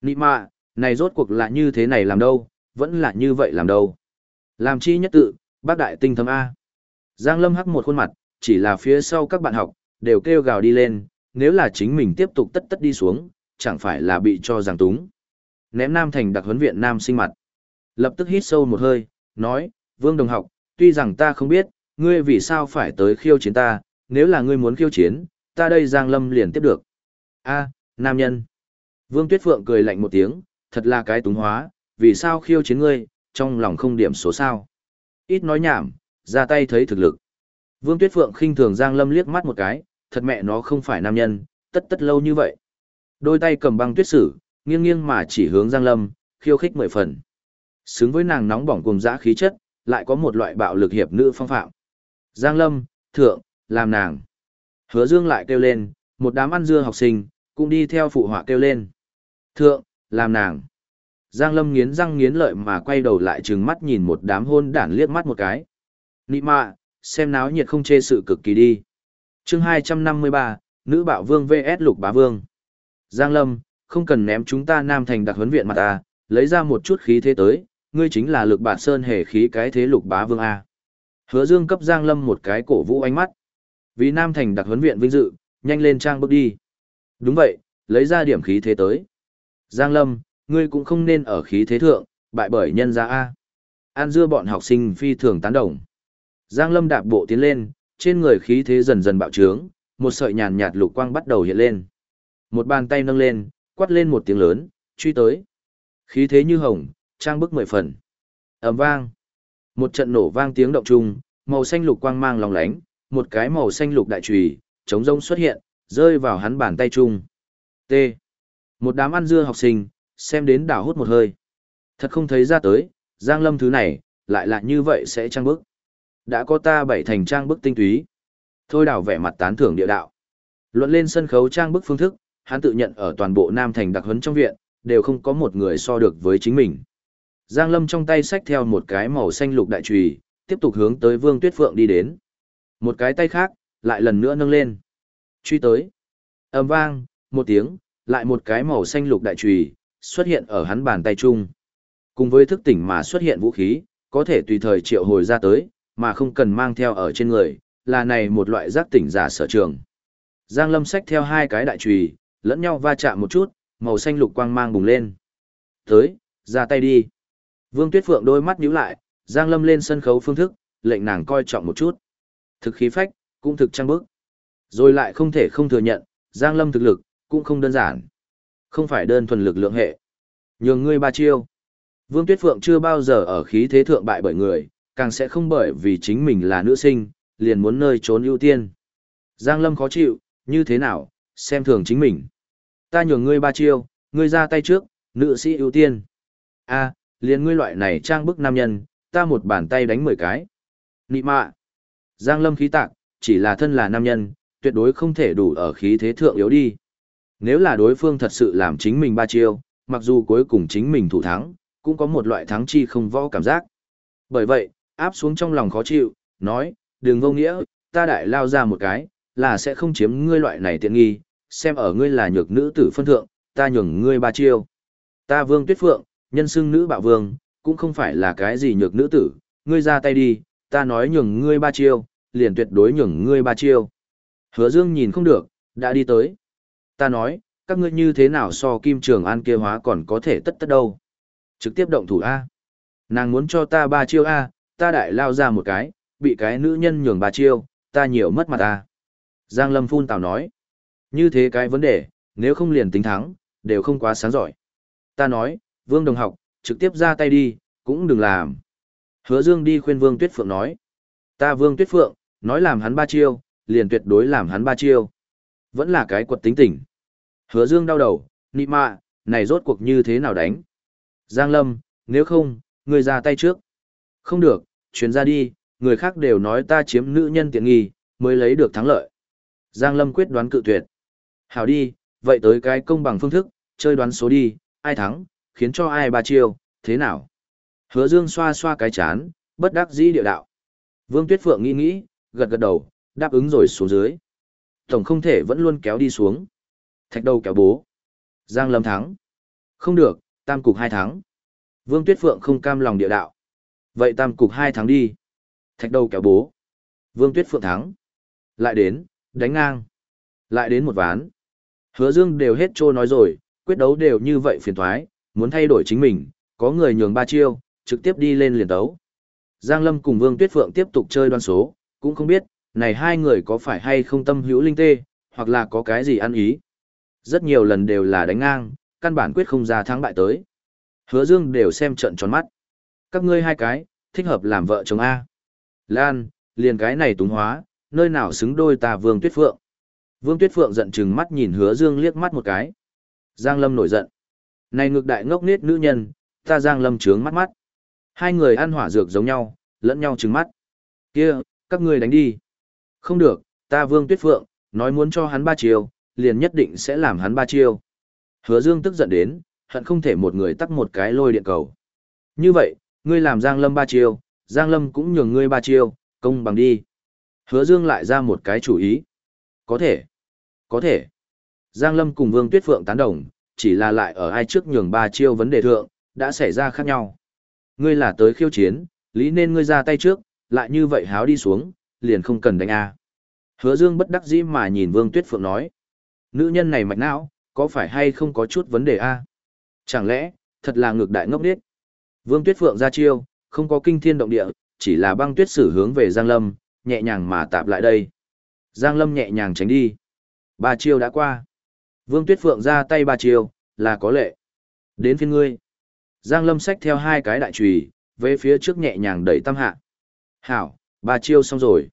Nị mạ, này rốt cuộc là như thế này làm đâu, vẫn là như vậy làm đâu. Làm chi nhất tự, bác đại tinh thâm A. Giang Lâm hắc một khuôn mặt, chỉ là phía sau các bạn học, đều kêu gào đi lên, nếu là chính mình tiếp tục tất tất đi xuống, chẳng phải là bị cho giảng túng. Ném Nam Thành đặc huấn viện Nam sinh mặt. Lập tức hít sâu một hơi, nói, Vương Đồng học, tuy rằng ta không biết, ngươi vì sao phải tới khiêu chiến ta, nếu là ngươi muốn khiêu chiến, ta đây Giang Lâm liền tiếp được. A, nam nhân. Vương Tuyết Phượng cười lạnh một tiếng, thật là cái túng hóa, vì sao khiêu chiến ngươi, trong lòng không điểm số sao. Ít nói nhảm, ra tay thấy thực lực. Vương Tuyết Phượng khinh thường Giang Lâm liếc mắt một cái, thật mẹ nó không phải nam nhân, tất tất lâu như vậy. Đôi tay cầm băng tuyết sử, nghiêng nghiêng mà chỉ hướng Giang Lâm, khiêu khích mười phần. Xứng với nàng nóng bỏng cùng dã khí chất, lại có một loại bạo lực hiệp nữ phong phạm. Giang Lâm, thượng, làm nàng. Hứa Dương lại kêu lên, một đám ăn dưa học sinh, cũng đi theo phụ họa kêu lên. Thượng, làm nàng. Giang Lâm nghiến răng nghiến lợi mà quay đầu lại trừng mắt nhìn một đám hôn đản liếc mắt một cái. Nị mạ, xem náo nhiệt không chê sự cực kỳ đi. chương 253, Nữ Bạo Vương VS Lục Bá Vương. Giang Lâm, không cần ném chúng ta Nam Thành đặc huấn viện mặt ta, lấy ra một chút khí thế tới, ngươi chính là lực bản sơn hề khí cái thế Lục Bá Vương A. Hứa Dương cấp Giang Lâm một cái cổ vũ ánh mắt. Vì Nam Thành đặc huấn viện vinh dự, nhanh lên trang bước đi. Đúng vậy, lấy ra điểm khí thế tới. Giang Lâm, ngươi cũng không nên ở khí thế thượng, bại bởi nhân gia A. An dưa bọn học sinh phi thường tán đồng. Giang Lâm đạp bộ tiến lên, trên người khí thế dần dần bạo trướng, một sợi nhàn nhạt lục quang bắt đầu hiện lên. Một bàn tay nâng lên, quát lên một tiếng lớn, truy tới. Khí thế như hồng, trang bức mười phần. ầm vang. Một trận nổ vang tiếng động trung, màu xanh lục quang mang lòng lánh, một cái màu xanh lục đại chùy, chống rông xuất hiện, rơi vào hắn bàn tay trung. T. Một đám ăn dưa học sinh, xem đến đảo hút một hơi. Thật không thấy ra tới, Giang Lâm thứ này, lại là như vậy sẽ trang bức. Đã có ta bảy thành trang bức tinh túy. Thôi đảo vẻ mặt tán thưởng địa đạo. Luận lên sân khấu trang bức phương thức, hắn tự nhận ở toàn bộ Nam Thành đặc huấn trong viện, đều không có một người so được với chính mình. Giang Lâm trong tay xách theo một cái màu xanh lục đại chùy, tiếp tục hướng tới Vương Tuyết Phượng đi đến. Một cái tay khác, lại lần nữa nâng lên. Truy tới. ầm vang, một tiếng, lại một cái màu xanh lục đại chùy xuất hiện ở hắn bàn tay chung. Cùng với thức tỉnh mà xuất hiện vũ khí, có thể tùy thời triệu hồi ra tới, mà không cần mang theo ở trên người, là này một loại giác tỉnh giả sở trường. Giang Lâm xách theo hai cái đại chùy, lẫn nhau va chạm một chút, màu xanh lục quang mang bùng lên. Tới, ra tay đi. Vương Tuyết Phượng đôi mắt nhíu lại, Giang Lâm lên sân khấu phương thức, lệnh nàng coi trọng một chút. Thực khí phách, cũng thực trang bức. Rồi lại không thể không thừa nhận, Giang Lâm thực lực, cũng không đơn giản. Không phải đơn thuần lực lượng hệ. Nhường ngươi ba chiêu. Vương Tuyết Phượng chưa bao giờ ở khí thế thượng bại bởi người, càng sẽ không bởi vì chính mình là nữ sinh, liền muốn nơi trốn ưu tiên. Giang Lâm khó chịu, như thế nào, xem thường chính mình. Ta nhường ngươi ba chiêu, ngươi ra tay trước, nữ sĩ ưu tiên. A, liền ngươi loại này trang bức nam nhân, ta một bàn tay đánh mười cái. Nị mạ. Giang Lâm khí tạc, chỉ là thân là nam nhân, tuyệt đối không thể đủ ở khí thế thượng yếu đi. Nếu là đối phương thật sự làm chính mình ba chiêu, mặc dù cuối cùng chính mình thủ thắng, cũng có một loại thắng chi không võ cảm giác. Bởi vậy, áp xuống trong lòng khó chịu, nói, đừng vô nghĩa, ta đại lao ra một cái, là sẽ không chiếm ngươi loại này tiện nghi, xem ở ngươi là nhược nữ tử phân thượng, ta nhường ngươi ba chiêu. Ta vương tuyết phượng, nhân xưng nữ bạo vương, cũng không phải là cái gì nhược nữ tử, ngươi ra tay đi, ta nói nhường ngươi ba chiêu, liền tuyệt đối nhường ngươi ba chiêu. Hứa Dương nhìn không được, đã đi tới. Ta nói, các ngươi như thế nào so Kim Trường An kia hóa còn có thể tất tất đâu. Trực tiếp động thủ A. Nàng muốn cho ta ba chiêu A, ta đại lao ra một cái, bị cái nữ nhân nhường ba chiêu, ta nhiều mất mặt a Giang Lâm phun tào nói. Như thế cái vấn đề, nếu không liền tính thắng, đều không quá sáng giỏi. Ta nói, Vương Đồng học, trực tiếp ra tay đi, cũng đừng làm. Hứa Dương đi khuyên Vương Tuyết Phượng nói. Ta Vương Tuyết Phượng, nói làm hắn ba chiêu, liền tuyệt đối làm hắn ba chiêu. Vẫn là cái quật tính tình. Hứa Dương đau đầu, nị mạ, này rốt cuộc như thế nào đánh? Giang Lâm, nếu không, người ra tay trước. Không được, truyền ra đi, người khác đều nói ta chiếm nữ nhân tiện nghi, mới lấy được thắng lợi. Giang Lâm quyết đoán cự tuyệt. Hảo đi, vậy tới cái công bằng phương thức, chơi đoán số đi, ai thắng, khiến cho ai ba chiêu, thế nào? Hứa Dương xoa xoa cái chán, bất đắc dĩ địa đạo. Vương Tuyết Phượng nghĩ nghĩ, gật gật đầu, đáp ứng rồi xuống dưới. Tổng không thể vẫn luôn kéo đi xuống. Thạch đầu kéo bố. Giang Lâm thắng. Không được, tam cục hai thắng. Vương Tuyết Phượng không cam lòng địa đạo. Vậy tam cục hai thắng đi. Thạch đầu kéo bố. Vương Tuyết Phượng thắng. Lại đến, đánh ngang. Lại đến một ván. Hứa Dương đều hết trô nói rồi, quyết đấu đều như vậy phiền thoái, muốn thay đổi chính mình, có người nhường ba chiêu, trực tiếp đi lên liền đấu. Giang Lâm cùng Vương Tuyết Phượng tiếp tục chơi đoan số, cũng không biết, này hai người có phải hay không tâm hữu linh tê, hoặc là có cái gì ăn ý. Rất nhiều lần đều là đánh ngang, căn bản quyết không ra thắng bại tới. Hứa Dương đều xem trận tròn mắt. Các ngươi hai cái, thích hợp làm vợ chồng A. Lan, liền cái này túng hóa, nơi nào xứng đôi ta Vương Tuyết Phượng. Vương Tuyết Phượng giận chừng mắt nhìn Hứa Dương liếc mắt một cái. Giang Lâm nổi giận. Này ngược đại ngốc nết nữ nhân, ta Giang Lâm trướng mắt mắt. Hai người ăn hỏa dược giống nhau, lẫn nhau trừng mắt. Kia, các ngươi đánh đi. Không được, ta Vương Tuyết Phượng, nói muốn cho hắn ba chiêu, liền nhất định sẽ làm hắn ba chiêu. Hứa Dương tức giận đến, hận không thể một người tắt một cái lôi điện cầu. Như vậy, ngươi làm Giang Lâm ba chiêu, Giang Lâm cũng nhường ngươi ba chiêu, công bằng đi. Hứa Dương lại ra một cái chủ ý. Có thể. Có thể. Giang Lâm cùng Vương Tuyết Phượng tán đồng, chỉ là lại ở ai trước nhường ba chiêu vấn đề thượng, đã xảy ra khác nhau. Ngươi là tới khiêu chiến, lý nên ngươi ra tay trước, lại như vậy háo đi xuống, liền không cần đánh a. Hứa Dương bất đắc dĩ mà nhìn Vương Tuyết Phượng nói. Nữ nhân này mạch não, có phải hay không có chút vấn đề a? Chẳng lẽ, thật là ngược đại ngốc điếc? Vương Tuyết Phượng ra chiêu, không có kinh thiên động địa, chỉ là băng tuyết sử hướng về Giang Lâm, nhẹ nhàng mà tạp lại đây. Giang Lâm nhẹ nhàng tránh đi. Ba chiêu đã qua. Vương Tuyết Phượng ra tay ba chiêu, là có lệ. Đến phiên ngươi. Giang Lâm xách theo hai cái đại chùy, về phía trước nhẹ nhàng đẩy tam hạ. Hảo, ba chiêu xong rồi.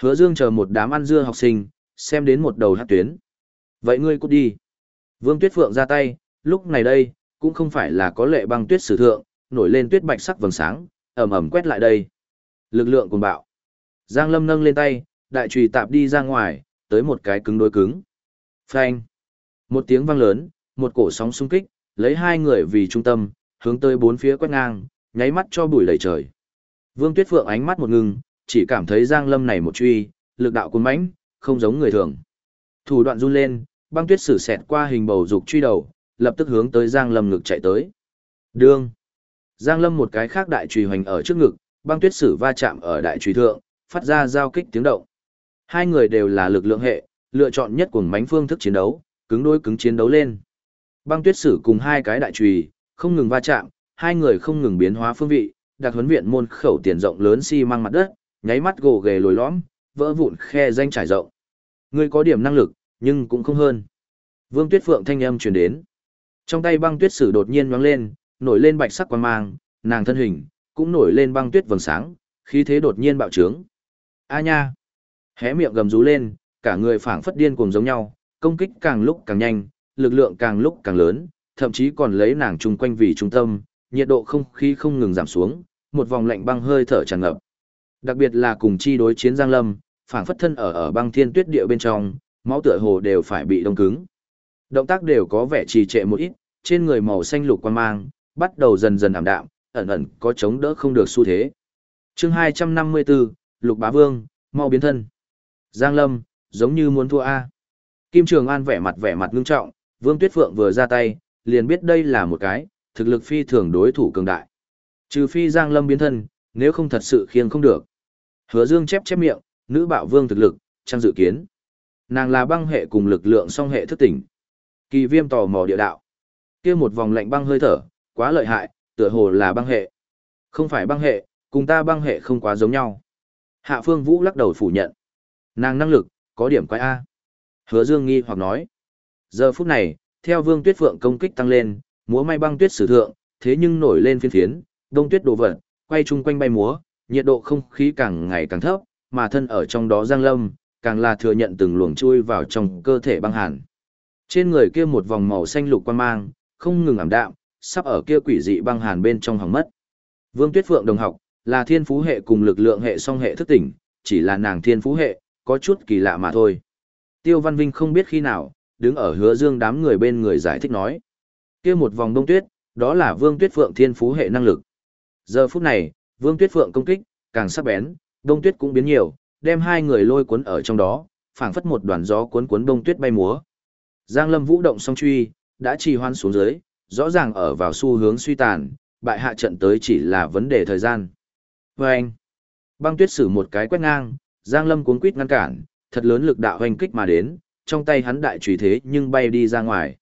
Hứa Dương chờ một đám ăn dưa học sinh, xem đến một đầu hát tuyến. Vậy ngươi cút đi. Vương Tuyết Phượng ra tay, lúc này đây, cũng không phải là có lệ băng tuyết sử thượng, nổi lên tuyết bạch sắc vầng sáng, ầm ầm quét lại đây. Lực lượng cùng bạo. Giang Lâm nâng lên tay, đại chùy tạp đi ra ngoài, tới một cái cứng đối cứng. Phanh. Một tiếng vang lớn, một cổ sóng xung kích, lấy hai người vì trung tâm, hướng tới bốn phía quét ngang, nháy mắt cho bụi lầy trời. Vương Tuyết Phượng ánh mắt một ngừng, chỉ cảm thấy Giang Lâm này một truy, lực đạo cuốn mãnh, không giống người thường. Thủ đoạn run lên, băng tuyết sử xẹt qua hình bầu dục truy đầu, lập tức hướng tới Giang Lâm ngực chạy tới. Đương. Giang Lâm một cái khác đại truy hoành ở trước ngực, băng tuyết sử va chạm ở đại truy thượng, phát ra giao kích tiếng động. Hai người đều là lực lượng hệ, lựa chọn nhất của mánh phương thức chiến đấu, cứng đôi cứng chiến đấu lên. Băng tuyết sử cùng hai cái đại trùy, không ngừng va chạm, hai người không ngừng biến hóa phương vị, đặc huấn viện môn khẩu tiền rộng lớn xi si măng mặt đất, nháy mắt gồ ghề lồi lõm, vỡ vụn khe danh trải rộng. Ngươi có điểm năng lực, nhưng cũng không hơn. Vương Tuyết Phượng thanh âm truyền đến. Trong tay băng tuyết sử đột nhiên nhoáng lên, nổi lên bạch sắc quang mang, nàng thân hình cũng nổi lên băng tuyết vầng sáng, khí thế đột nhiên bạo trướng. A nha. Hé miệng gầm rú lên, cả người phảng phất điên cuồng giống nhau, công kích càng lúc càng nhanh, lực lượng càng lúc càng lớn, thậm chí còn lấy nàng chung quanh vì trung tâm, nhiệt độ không khí không ngừng giảm xuống, một vòng lạnh băng hơi thở tràn ngập. Đặc biệt là cùng chi đối chiến Giang Lâm, phảng phất thân ở ở băng thiên tuyết địa bên trong, máu tựa hồ đều phải bị đông cứng. Động tác đều có vẻ trì trệ một ít, trên người màu xanh lục quan mang, bắt đầu dần dần ảm đạm, ẩn ẩn có chống đỡ không được xu thế. Chương 254, Lục Bá Vương, mau biến thân. Giang Lâm, giống như muốn thua a. Kim Trường An vẻ mặt vẻ mặt ngưng trọng, Vương Tuyết Phượng vừa ra tay, liền biết đây là một cái, thực lực phi thường đối thủ cường đại. Trừ phi Giang Lâm biến thân, nếu không thật sự khiêng không được. Hứa Dương chép chép miệng, nữ bạo vương thực lực, trang dự kiến. Nàng là băng hệ cùng lực lượng song hệ thức tỉnh. Kỳ viêm tò mò địa đạo. kia một vòng lạnh băng hơi thở, quá lợi hại, tựa hồ là băng hệ. Không phải băng hệ, cùng ta băng hệ không quá giống nhau. Hạ phương vũ lắc đầu phủ nhận. Nàng năng lực, có điểm quái A. Hứa dương nghi hoặc nói. Giờ phút này, theo vương tuyết phượng công kích tăng lên, múa may băng tuyết sử thượng, thế nhưng nổi lên phiên phiến, đông tuyết đổ vật, quay chung quanh bay múa, nhiệt độ không khí càng ngày càng thấp, mà thân ở trong đó giang lâm, càng là thừa nhận từng luồng chui vào trong cơ thể băng hàn. Trên người kia một vòng màu xanh lục quan mang, không ngừng ảm đạm, sắp ở kia quỷ dị băng hàn bên trong hỏng mất. Vương Tuyết Phượng đồng học, là thiên phú hệ cùng lực lượng hệ song hệ thức tỉnh, chỉ là nàng thiên phú hệ, có chút kỳ lạ mà thôi. Tiêu Văn Vinh không biết khi nào, đứng ở hứa dương đám người bên người giải thích nói. kia một vòng đông tuyết, đó là Vương Tuyết Phượng thiên phú hệ năng lực. Giờ phút này, Vương Tuyết Phượng công kích, càng sắc bén, đông tuyết cũng biến nhiều, đem hai người lôi cuốn ở trong đó, phảng phất một đoàn gió cuốn cuốn đông tuyết bay múa. Giang Lâm vũ động song truy, đã trì hoan xuống dưới, rõ ràng ở vào xu hướng suy tàn, bại hạ trận tới chỉ là vấn đề thời gian. Và anh, băng tuyết sử một cái quét ngang, Giang Lâm cuốn quýt ngăn cản, thật lớn lực đạo hoành kích mà đến, trong tay hắn đại trùy thế nhưng bay đi ra ngoài.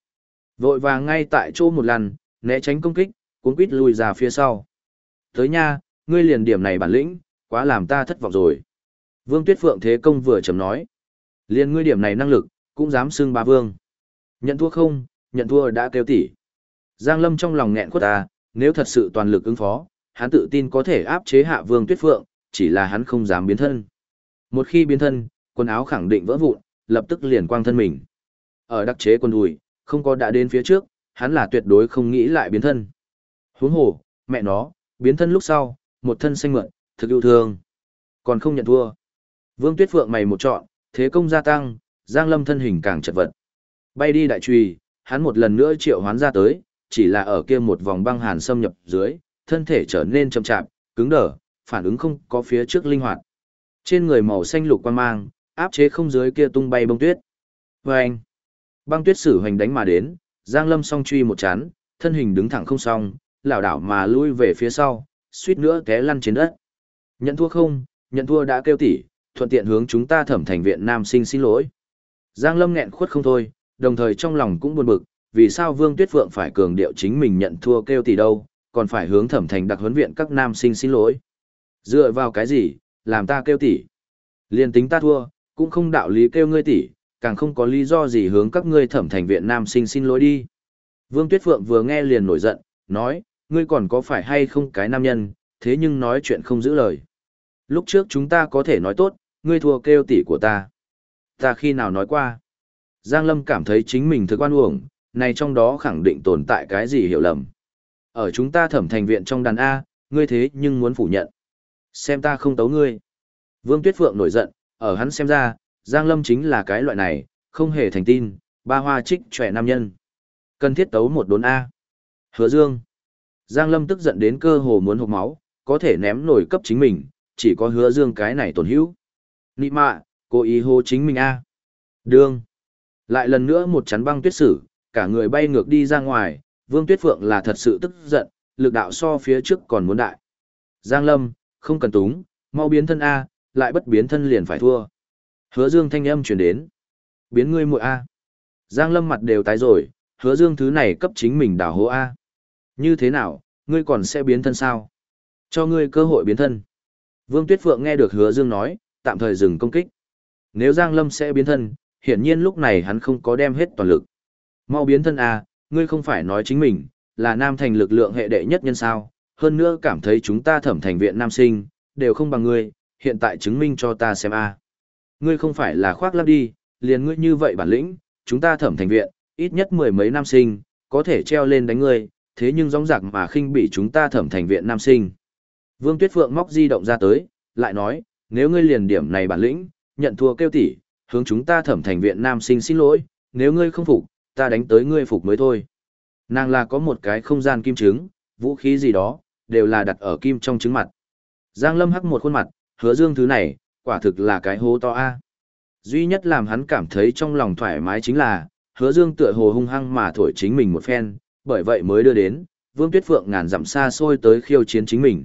Vội vàng ngay tại chỗ một lần, né tránh công kích, cuốn quýt lùi ra phía sau. Tới nha, ngươi liền điểm này bản lĩnh, quá làm ta thất vọng rồi. Vương Tuyết Phượng thế công vừa chấm nói. Liền ngươi điểm này năng lực, cũng dám xưng ba vương. Nhận thua không, nhận thua đã kêu tỉ. Giang Lâm trong lòng nghẹn quất ta, à, nếu thật sự toàn lực ứng phó, hắn tự tin có thể áp chế hạ Vương Tuyết Phượng, chỉ là hắn không dám biến thân. Một khi biến thân, quần áo khẳng định vỡ vụn, lập tức liền quang thân mình. Ở đặc chế quần đùi, không có đã đến phía trước, hắn là tuyệt đối không nghĩ lại biến thân. Huống hồ, mẹ nó, biến thân lúc sau, một thân xanh mượn, thực yêu thương. Còn không nhận thua. Vương Tuyết Phượng mày một chọn, thế công gia tăng, Giang Lâm thân hình càng chật vật. Bay đi đại trùy, hắn một lần nữa triệu hoán ra tới, chỉ là ở kia một vòng băng hàn xâm nhập dưới, thân thể trở nên chậm chạp, cứng đờ, phản ứng không có phía trước linh hoạt. Trên người màu xanh lục quan mang, áp chế không dưới kia tung bay bông tuyết. Và anh, băng tuyết sử hoành đánh mà đến, Giang Lâm song truy một chán, thân hình đứng thẳng không song, lảo đảo mà lui về phía sau, suýt nữa té lăn trên đất. Nhận thua không, nhận thua đã kêu tỉ, thuận tiện hướng chúng ta thẩm thành viện nam sinh xin lỗi. Giang Lâm nghẹn khuất không thôi, đồng thời trong lòng cũng buồn bực, vì sao Vương Tuyết Phượng phải cường điệu chính mình nhận thua kêu tỷ đâu, còn phải hướng thẩm thành đặc huấn viện các nam sinh xin lỗi. Dựa vào cái gì, làm ta kêu tỷ? Liên tính ta thua, cũng không đạo lý kêu ngươi tỷ, càng không có lý do gì hướng các ngươi thẩm thành viện nam sinh xin lỗi đi. Vương Tuyết Phượng vừa nghe liền nổi giận, nói, ngươi còn có phải hay không cái nam nhân, thế nhưng nói chuyện không giữ lời. Lúc trước chúng ta có thể nói tốt, ngươi thua kêu tỷ của ta. Ta khi nào nói qua? Giang Lâm cảm thấy chính mình thực oan uổng, này trong đó khẳng định tồn tại cái gì hiểu lầm. Ở chúng ta thẩm thành viện trong đàn A, ngươi thế nhưng muốn phủ nhận. Xem ta không tấu ngươi. Vương Tuyết Phượng nổi giận, ở hắn xem ra, Giang Lâm chính là cái loại này, không hề thành tin, ba hoa trích trẻ nam nhân. Cần thiết tấu một đốn A. Hứa Dương. Giang Lâm tức giận đến cơ hồ muốn hộc máu, có thể ném nổi cấp chính mình, chỉ có hứa Dương cái này tổn hữu. Nị mạ, cố ý hô chính mình A. Đương. Lại lần nữa một chắn băng tuyết sử, cả người bay ngược đi ra ngoài, Vương Tuyết Phượng là thật sự tức giận, lực đạo so phía trước còn muốn đại. Giang Lâm, không cần túng, mau biến thân A, lại bất biến thân liền phải thua. Hứa Dương thanh âm truyền đến. Biến ngươi muội A. Giang Lâm mặt đều tái rồi, hứa Dương thứ này cấp chính mình đào hố A. Như thế nào, ngươi còn sẽ biến thân sao? Cho ngươi cơ hội biến thân. Vương Tuyết Phượng nghe được hứa Dương nói, tạm thời dừng công kích. Nếu Giang Lâm sẽ biến thân, hiển nhiên lúc này hắn không có đem hết toàn lực. Mau biến thân à, ngươi không phải nói chính mình, là nam thành lực lượng hệ đệ nhất nhân sao, hơn nữa cảm thấy chúng ta thẩm thành viện nam sinh, đều không bằng ngươi, hiện tại chứng minh cho ta xem a. À. Ngươi không phải là khoác lắp đi, liền ngươi như vậy bản lĩnh, chúng ta thẩm thành viện, ít nhất mười mấy nam sinh, có thể treo lên đánh ngươi, thế nhưng gióng giặc mà khinh bị chúng ta thẩm thành viện nam sinh. Vương Tuyết Phượng móc di động ra tới, lại nói, nếu ngươi liền điểm này bản lĩnh, nhận thua kêu tỷ, hướng chúng ta thẩm thành viện nam sinh xin lỗi, nếu ngươi không phục, ta đánh tới ngươi phục mới thôi. Nàng là có một cái không gian kim trứng, vũ khí gì đó, đều là đặt ở kim trong trứng mặt. Giang Lâm hắc một khuôn mặt, hứa dương thứ này, quả thực là cái hố to a. Duy nhất làm hắn cảm thấy trong lòng thoải mái chính là, hứa dương tựa hồ hung hăng mà thổi chính mình một phen, bởi vậy mới đưa đến, vương tuyết phượng ngàn dặm xa xôi tới khiêu chiến chính mình.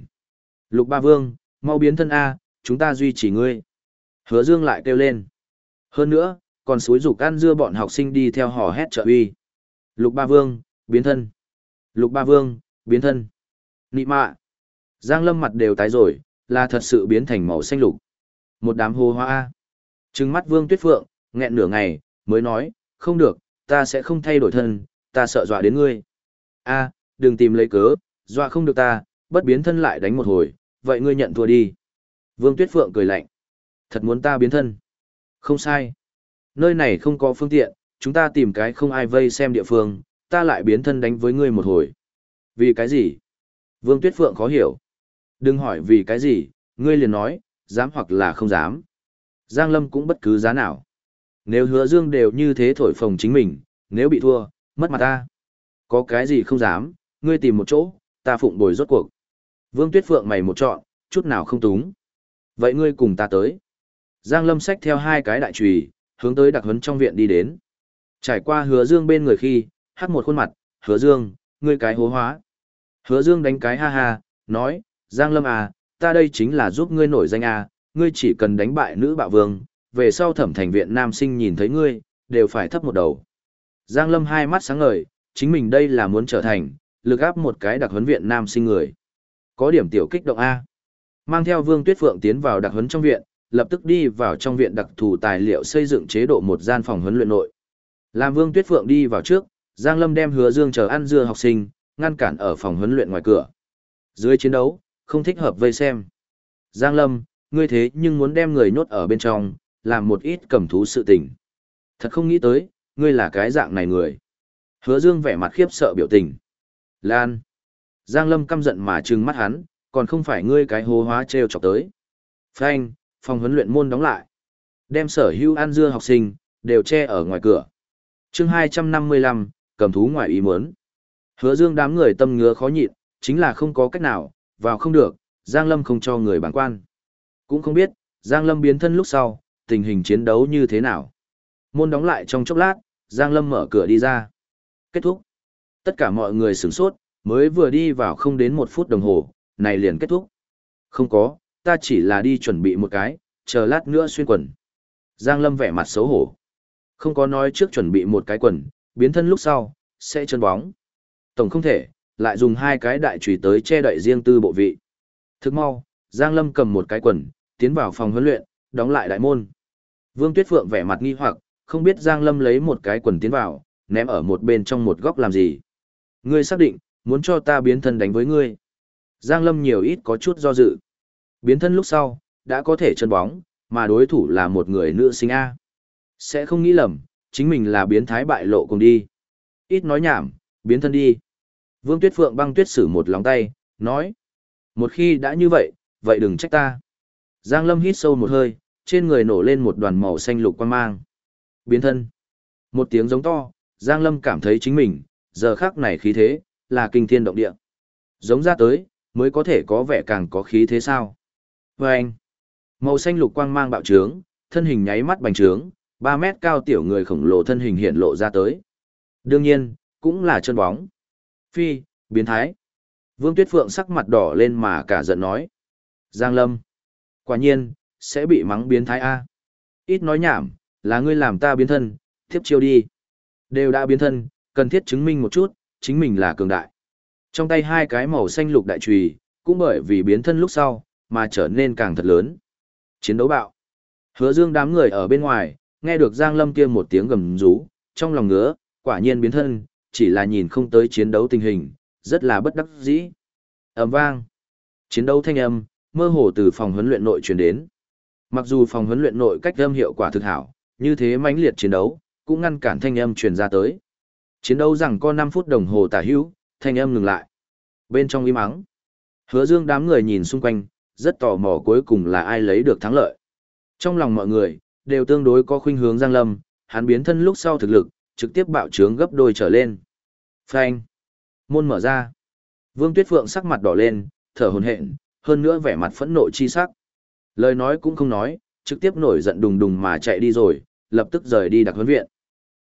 Lục ba vương, mau biến thân A, chúng ta duy trì ngươi. Hứa Dương lại kêu lên. Hơn nữa, còn suối rủ can dưa bọn học sinh đi theo hò hét trợ uy. Lục Ba Vương, biến thân. Lục Ba Vương, biến thân. Nị mạ. Giang Lâm mặt đều tái rồi, là thật sự biến thành màu xanh lục. Một đám hồ hoa. Trừng mắt Vương Tuyết Phượng, nghẹn nửa ngày, mới nói, không được, ta sẽ không thay đổi thân, ta sợ dọa đến ngươi. a đừng tìm lấy cớ, dọa không được ta, bất biến thân lại đánh một hồi, vậy ngươi nhận thua đi. Vương Tuyết Phượng cười lạnh. Thật muốn ta biến thân. Không sai. Nơi này không có phương tiện, chúng ta tìm cái không ai vây xem địa phương, ta lại biến thân đánh với ngươi một hồi. Vì cái gì? Vương Tuyết Phượng khó hiểu. Đừng hỏi vì cái gì, ngươi liền nói, dám hoặc là không dám. Giang Lâm cũng bất cứ giá nào. Nếu hứa dương đều như thế thổi phồng chính mình, nếu bị thua, mất mặt ta. Có cái gì không dám, ngươi tìm một chỗ, ta phụng bồi rốt cuộc. Vương Tuyết Phượng mày một chọn, chút nào không túng. Vậy ngươi cùng ta tới. Giang Lâm xách theo hai cái đại chùy, hướng tới đặc huấn trong viện đi đến. Trải qua hứa dương bên người khi, hắt một khuôn mặt, hứa dương, ngươi cái hố hóa. Hứa dương đánh cái ha ha, nói, Giang Lâm à, ta đây chính là giúp ngươi nổi danh à, ngươi chỉ cần đánh bại nữ bạo vương, về sau thẩm thành viện nam sinh nhìn thấy ngươi, đều phải thấp một đầu. Giang Lâm hai mắt sáng ngời, chính mình đây là muốn trở thành, lực áp một cái đặc huấn viện nam sinh người. Có điểm tiểu kích động A. Mang theo Vương Tuyết Phượng tiến vào đặc huấn trong viện, lập tức đi vào trong viện đặc thù tài liệu xây dựng chế độ một gian phòng huấn luyện nội. Làm Vương Tuyết Phượng đi vào trước, Giang Lâm đem Hứa Dương chờ ăn dưa học sinh, ngăn cản ở phòng huấn luyện ngoài cửa. Dưới chiến đấu, không thích hợp vây xem. Giang Lâm, ngươi thế nhưng muốn đem người nhốt ở bên trong, làm một ít cầm thú sự tình. Thật không nghĩ tới, ngươi là cái dạng này người. Hứa Dương vẻ mặt khiếp sợ biểu tình. Lan. Giang Lâm căm giận mà trừng mắt hắn, còn không phải ngươi cái hô hóa treo chọc tới. Phanh, phòng huấn luyện môn đóng lại. Đem sở hữu An dưa học sinh, đều che ở ngoài cửa. chương 255, cầm thú ngoài ý muốn. Hứa Dương đám người tâm ngứa khó nhịn, chính là không có cách nào, vào không được, Giang Lâm không cho người bản quan. Cũng không biết, Giang Lâm biến thân lúc sau, tình hình chiến đấu như thế nào. Môn đóng lại trong chốc lát, Giang Lâm mở cửa đi ra. Kết thúc. Tất cả mọi người sửng sốt, mới vừa đi vào không đến một phút đồng hồ, này liền kết thúc. Không có, ta chỉ là đi chuẩn bị một cái, chờ lát nữa xuyên quần. Giang Lâm vẻ mặt xấu hổ. Không có nói trước chuẩn bị một cái quần, biến thân lúc sau, sẽ chân bóng. Tổng không thể, lại dùng hai cái đại chùy tới che đậy riêng tư bộ vị. Thức mau, Giang Lâm cầm một cái quần, tiến vào phòng huấn luyện, đóng lại đại môn. Vương Tuyết Phượng vẻ mặt nghi hoặc, không biết Giang Lâm lấy một cái quần tiến vào, ném ở một bên trong một góc làm gì. Ngươi xác định, muốn cho ta biến thân đánh với ngươi. Giang Lâm nhiều ít có chút do dự. Biến thân lúc sau, đã có thể chân bóng, mà đối thủ là một người nữ sinh A. Sẽ không nghĩ lầm, chính mình là biến thái bại lộ cùng đi. Ít nói nhảm, biến thân đi. Vương Tuyết Phượng băng tuyết sử một lòng tay, nói. Một khi đã như vậy, vậy đừng trách ta. Giang Lâm hít sâu một hơi, trên người nổ lên một đoàn màu xanh lục quang mang. Biến thân. Một tiếng giống to, Giang Lâm cảm thấy chính mình, giờ khắc này khí thế, là kinh thiên động địa. Giống ra tới, mới có thể có vẻ càng có khí thế sao. Và anh, màu xanh lục quang mang bạo trướng, thân hình nháy mắt bành trướng, 3 mét cao tiểu người khổng lồ thân hình hiện lộ ra tới. Đương nhiên, cũng là chân bóng. Phi, biến thái. Vương Tuyết Phượng sắc mặt đỏ lên mà cả giận nói. Giang Lâm. Quả nhiên, sẽ bị mắng biến thái A. Ít nói nhảm, là ngươi làm ta biến thân, tiếp chiêu đi. Đều đã biến thân, cần thiết chứng minh một chút, chính mình là cường đại. Trong tay hai cái màu xanh lục đại trùy, cũng bởi vì biến thân lúc sau, mà trở nên càng thật lớn. Chiến đấu bạo. Hứa dương đám người ở bên ngoài, nghe được Giang Lâm kia một tiếng gầm rú, trong lòng ngứa, quả nhiên biến thân, chỉ là nhìn không tới chiến đấu tình hình, rất là bất đắc dĩ. ầm vang. Chiến đấu thanh âm, mơ hồ từ phòng huấn luyện nội truyền đến. Mặc dù phòng huấn luyện nội cách âm hiệu quả thực hảo, như thế mãnh liệt chiến đấu, cũng ngăn cản thanh âm truyền ra tới. Chiến đấu rằng có 5 phút đồng hồ tả hữu, thanh âm ngừng lại. Bên trong im mắng hứa dương đám người nhìn xung quanh, rất tò mò cuối cùng là ai lấy được thắng lợi. Trong lòng mọi người, đều tương đối có khuynh hướng Giang Lâm, hắn biến thân lúc sau thực lực, trực tiếp bạo trướng gấp đôi trở lên. Phanh. Môn mở ra. Vương Tuyết Phượng sắc mặt đỏ lên, thở hổn hển, hơn nữa vẻ mặt phẫn nộ chi sắc. Lời nói cũng không nói, trực tiếp nổi giận đùng đùng mà chạy đi rồi, lập tức rời đi đặc huấn viện.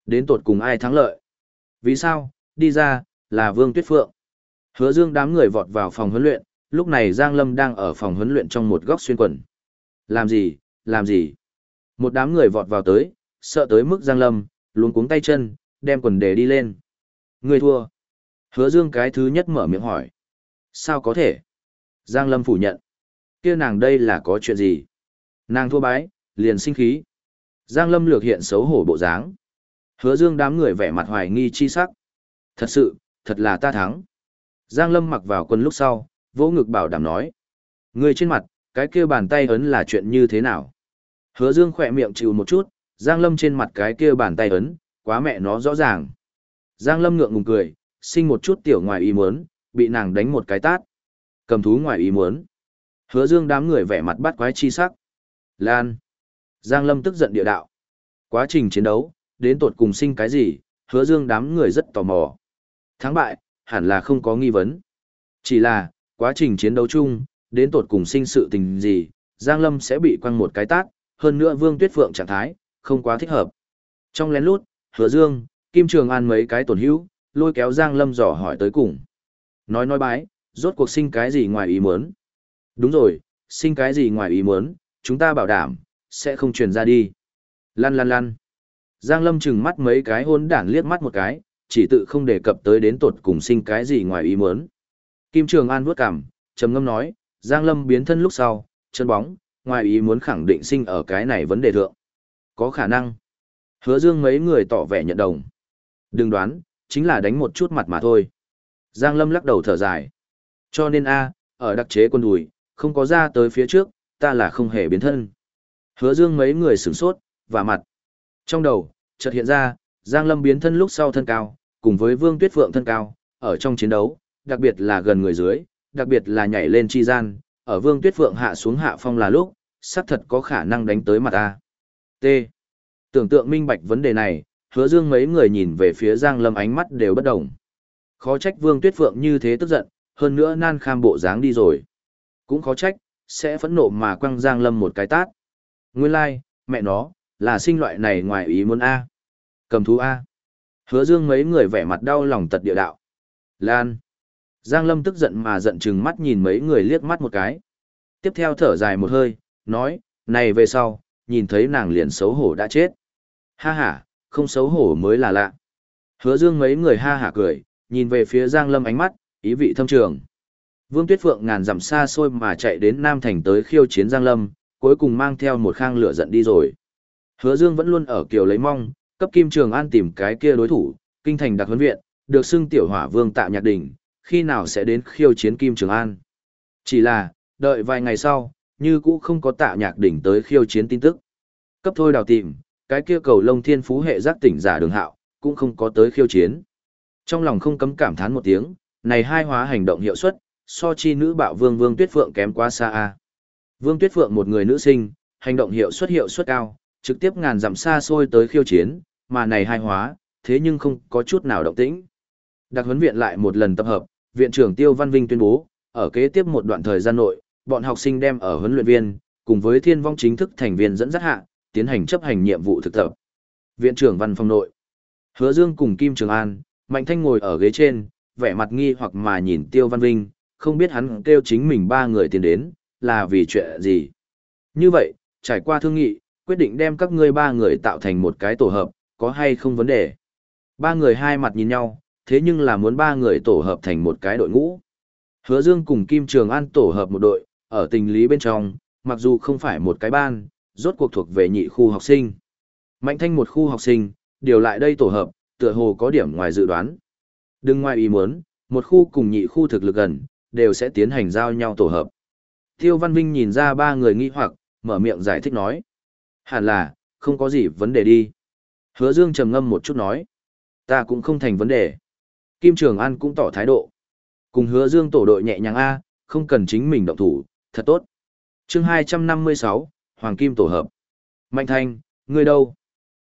Đến tột cùng ai thắng lợi? Vì sao? Đi ra, là Vương Tuyết Phượng. Hứa Dương đám người vọt vào phòng huấn luyện, lúc này Giang Lâm đang ở phòng huấn luyện trong một góc xuyên quần. Làm gì? Làm gì? Một đám người vọt vào tới, sợ tới mức Giang Lâm, luống cuống tay chân, đem quần để đi lên. Người thua. Hứa Dương cái thứ nhất mở miệng hỏi. Sao có thể? Giang Lâm phủ nhận. kia nàng đây là có chuyện gì? Nàng thua bái, liền sinh khí. Giang Lâm lược hiện xấu hổ bộ dáng. Hứa Dương đám người vẻ mặt hoài nghi chi sắc. Thật sự, thật là ta thắng. Giang Lâm mặc vào quần lúc sau, vỗ ngực bảo đảm nói. Người trên mặt, cái kia bàn tay ấn là chuyện như thế nào? Hứa Dương khỏe miệng chịu một chút, Giang Lâm trên mặt cái kia bàn tay ấn, quá mẹ nó rõ ràng. Giang Lâm ngượng ngùng cười, sinh một chút tiểu ngoài ý muốn, bị nàng đánh một cái tát. Cầm thú ngoài ý muốn. Hứa Dương đám người vẻ mặt bắt quái chi sắc. Lan. Giang Lâm tức giận địa đạo. Quá trình chiến đấu, đến tột cùng sinh cái gì, Hứa Dương đám người rất tò mò. Thắng bại, hẳn là không có nghi vấn. Chỉ là, quá trình chiến đấu chung, đến tột cùng sinh sự tình gì, Giang Lâm sẽ bị quăng một cái tát, hơn nữa Vương Tuyết Phượng trạng thái, không quá thích hợp. Trong lén lút, Hứa Dương, Kim Trường An mấy cái tổn hữu, lôi kéo Giang Lâm dò hỏi tới cùng. Nói nói bái, rốt cuộc sinh cái gì ngoài ý muốn? Đúng rồi, sinh cái gì ngoài ý muốn, chúng ta bảo đảm, sẽ không truyền ra đi. Lăn lăn lăn. Giang Lâm chừng mắt mấy cái hôn đản liếc mắt một cái, chỉ tự không đề cập tới đến tột cùng sinh cái gì ngoài ý muốn. Kim Trường An vuốt cằm, trầm ngâm nói, Giang Lâm biến thân lúc sau, chân bóng, ngoài ý muốn khẳng định sinh ở cái này vấn đề thượng. Có khả năng. Hứa Dương mấy người tỏ vẻ nhận đồng. Đừng đoán, chính là đánh một chút mặt mà thôi. Giang Lâm lắc đầu thở dài. Cho nên a, ở đặc chế quân đùi, không có ra tới phía trước, ta là không hề biến thân. Hứa Dương mấy người sửng sốt, và mặt. Trong đầu, chợt hiện ra, Giang Lâm biến thân lúc sau thân cao, cùng với Vương Tuyết Phượng thân cao, ở trong chiến đấu, đặc biệt là gần người dưới, đặc biệt là nhảy lên chi gian, ở Vương Tuyết Phượng hạ xuống hạ phong là lúc, xác thật có khả năng đánh tới mặt ta. T. Tưởng tượng minh bạch vấn đề này, hứa dương mấy người nhìn về phía Giang Lâm ánh mắt đều bất động. Khó trách Vương Tuyết Phượng như thế tức giận, hơn nữa nan kham bộ dáng đi rồi. Cũng khó trách, sẽ phẫn nộ mà quăng Giang Lâm một cái tát. Nguyên lai, like, mẹ nó, là sinh loại này ngoài ý muốn A. Cầm thú A. Hứa dương mấy người vẻ mặt đau lòng tật địa đạo. Lan. Giang Lâm tức giận mà giận chừng mắt nhìn mấy người liếc mắt một cái. Tiếp theo thở dài một hơi, nói, này về sau, nhìn thấy nàng liền xấu hổ đã chết. Ha ha, không xấu hổ mới là lạ. Hứa dương mấy người ha hả cười, nhìn về phía Giang Lâm ánh mắt, ý vị thâm trường. Vương Tuyết Phượng ngàn dặm xa xôi mà chạy đến Nam Thành tới khiêu chiến Giang Lâm, cuối cùng mang theo một khang lửa giận đi rồi. Hứa Dương vẫn luôn ở kiều lấy mong, cấp Kim Trường An tìm cái kia đối thủ, kinh thành đặc huấn viện, được xưng tiểu hỏa vương tạ nhạc đỉnh, khi nào sẽ đến khiêu chiến Kim Trường An. Chỉ là, đợi vài ngày sau, như cũ không có tạ nhạc đỉnh tới khiêu chiến tin tức. Cấp thôi đào tìm, cái kia cầu lông thiên phú hệ giác tỉnh giả đường hạo, cũng không có tới khiêu chiến. Trong lòng không cấm cảm thán một tiếng, này hai hóa hành động hiệu suất, so chi nữ bạo vương vương tuyết phượng kém quá xa a. Vương tuyết phượng một người nữ sinh, hành động hiệu suất hiệu suất cao, trực tiếp ngàn dặm xa xôi tới khiêu chiến, mà này hai hóa, thế nhưng không có chút nào động tĩnh. Đặc huấn viện lại một lần tập hợp, viện trưởng Tiêu Văn Vinh tuyên bố, ở kế tiếp một đoạn thời gian nội, bọn học sinh đem ở huấn luyện viên, cùng với thiên vong chính thức thành viên dẫn dắt hạ, tiến hành chấp hành nhiệm vụ thực tập. Viện trưởng văn phòng nội. Hứa Dương cùng Kim Trường An, Mạnh Thanh ngồi ở ghế trên, vẻ mặt nghi hoặc mà nhìn Tiêu Văn Vinh, không biết hắn kêu chính mình ba người tiến đến, là vì chuyện gì. Như vậy, trải qua thương nghị, quyết định đem các ngươi ba người tạo thành một cái tổ hợp, có hay không vấn đề. Ba người hai mặt nhìn nhau, thế nhưng là muốn ba người tổ hợp thành một cái đội ngũ. Hứa Dương cùng Kim Trường An tổ hợp một đội, ở tình lý bên trong, mặc dù không phải một cái ban, rốt cuộc thuộc về nhị khu học sinh. Mạnh thanh một khu học sinh, điều lại đây tổ hợp, tựa hồ có điểm ngoài dự đoán. Đừng ngoài ý muốn, một khu cùng nhị khu thực lực gần, đều sẽ tiến hành giao nhau tổ hợp. Tiêu Văn Vinh nhìn ra ba người nghi hoặc, mở miệng giải thích nói. Hẳn là, không có gì vấn đề đi. Hứa Dương trầm ngâm một chút nói. Ta cũng không thành vấn đề. Kim Trường An cũng tỏ thái độ. Cùng hứa Dương tổ đội nhẹ nhàng A, không cần chính mình động thủ, thật tốt. chương 256, Hoàng Kim tổ hợp. Mạnh Thanh, ngươi đâu?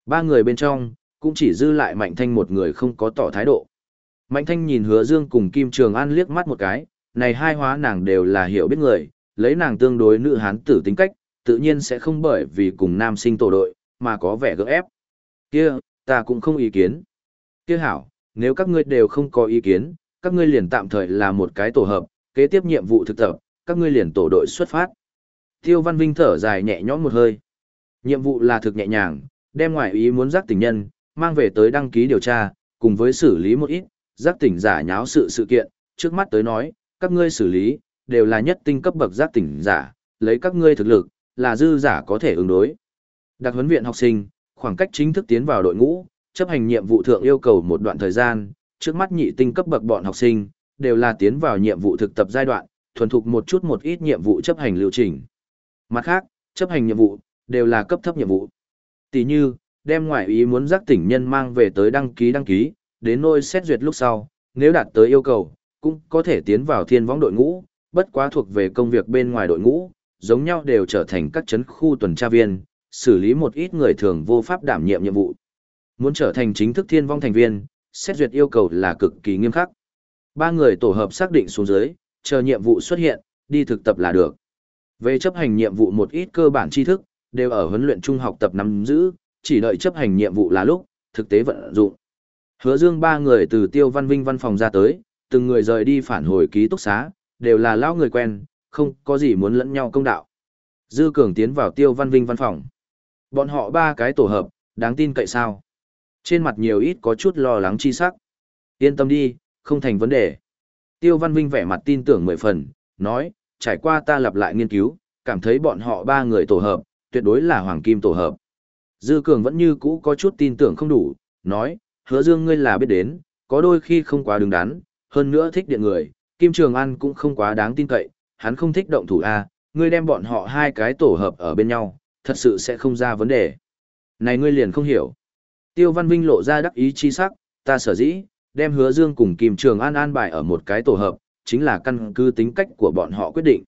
Ba người bên trong, cũng chỉ dư lại Mạnh Thanh một người không có tỏ thái độ. Mạnh Thanh nhìn hứa Dương cùng Kim Trường An liếc mắt một cái, này hai hóa nàng đều là hiểu biết người, lấy nàng tương đối nữ hán tử tính cách, tự nhiên sẽ không bởi vì cùng nam sinh tổ đội, mà có vẻ gỡ ép. Kia, ta cũng không ý kiến. Kia hảo, nếu các ngươi đều không có ý kiến, các ngươi liền tạm thời là một cái tổ hợp, kế tiếp nhiệm vụ thực tập, các ngươi liền tổ đội xuất phát. Tiêu Văn Vinh thở dài nhẹ nhõm một hơi. Nhiệm vụ là thực nhẹ nhàng, đem ngoại ý muốn giác tỉnh nhân, mang về tới đăng ký điều tra, cùng với xử lý một ít, giác tỉnh giả nháo sự sự kiện, trước mắt tới nói, các ngươi xử lý, đều là nhất tinh cấp bậc giác tỉnh giả, lấy các ngươi thực lực, là dư giả có thể ứng đối. Đặc huấn viện học sinh, khoảng cách chính thức tiến vào đội ngũ, chấp hành nhiệm vụ thượng yêu cầu một đoạn thời gian, trước mắt nhị tinh cấp bậc bọn học sinh, đều là tiến vào nhiệm vụ thực tập giai đoạn, thuần thục một chút một ít nhiệm vụ chấp hành lưu trình. Mặt khác, chấp hành nhiệm vụ, đều là cấp thấp nhiệm vụ. Tỷ như, đem ngoại ý muốn giác tỉnh nhân mang về tới đăng ký đăng ký, đến nơi xét duyệt lúc sau, nếu đạt tới yêu cầu, cũng có thể tiến vào thiên võng đội ngũ, bất quá thuộc về công việc bên ngoài đội ngũ, giống nhau đều trở thành các chấn khu tuần tra viên, xử lý một ít người thường vô pháp đảm nhiệm nhiệm vụ. Muốn trở thành chính thức thiên vong thành viên, xét duyệt yêu cầu là cực kỳ nghiêm khắc. Ba người tổ hợp xác định xuống dưới, chờ nhiệm vụ xuất hiện, đi thực tập là được. Về chấp hành nhiệm vụ một ít cơ bản tri thức, đều ở huấn luyện trung học tập nắm giữ, chỉ đợi chấp hành nhiệm vụ là lúc, thực tế vận dụng. Hứa Dương ba người từ Tiêu Văn Vinh văn phòng ra tới, từng người rời đi phản hồi ký túc xá, đều là lão người quen, không có gì muốn lẫn nhau công đạo. Dư Cường tiến vào Tiêu Văn Vinh văn phòng. Bọn họ ba cái tổ hợp, đáng tin cậy sao? Trên mặt nhiều ít có chút lo lắng chi sắc. Yên tâm đi, không thành vấn đề. Tiêu Văn Vinh vẻ mặt tin tưởng mười phần, nói, trải qua ta lặp lại nghiên cứu, cảm thấy bọn họ ba người tổ hợp, tuyệt đối là hoàng kim tổ hợp. Dư Cường vẫn như cũ có chút tin tưởng không đủ, nói, hứa dương ngươi là biết đến, có đôi khi không quá đứng đắn, hơn nữa thích điện người, Kim Trường An cũng không quá đáng tin cậy, hắn không thích động thủ A, ngươi đem bọn họ hai cái tổ hợp ở bên nhau, thật sự sẽ không ra vấn đề. Này ngươi liền không hiểu. Tiêu Văn Vinh lộ ra đắc ý chi sắc, ta sở dĩ, đem hứa dương cùng Kim Trường An an bài ở một cái tổ hợp, chính là căn cứ tính cách của bọn họ quyết định.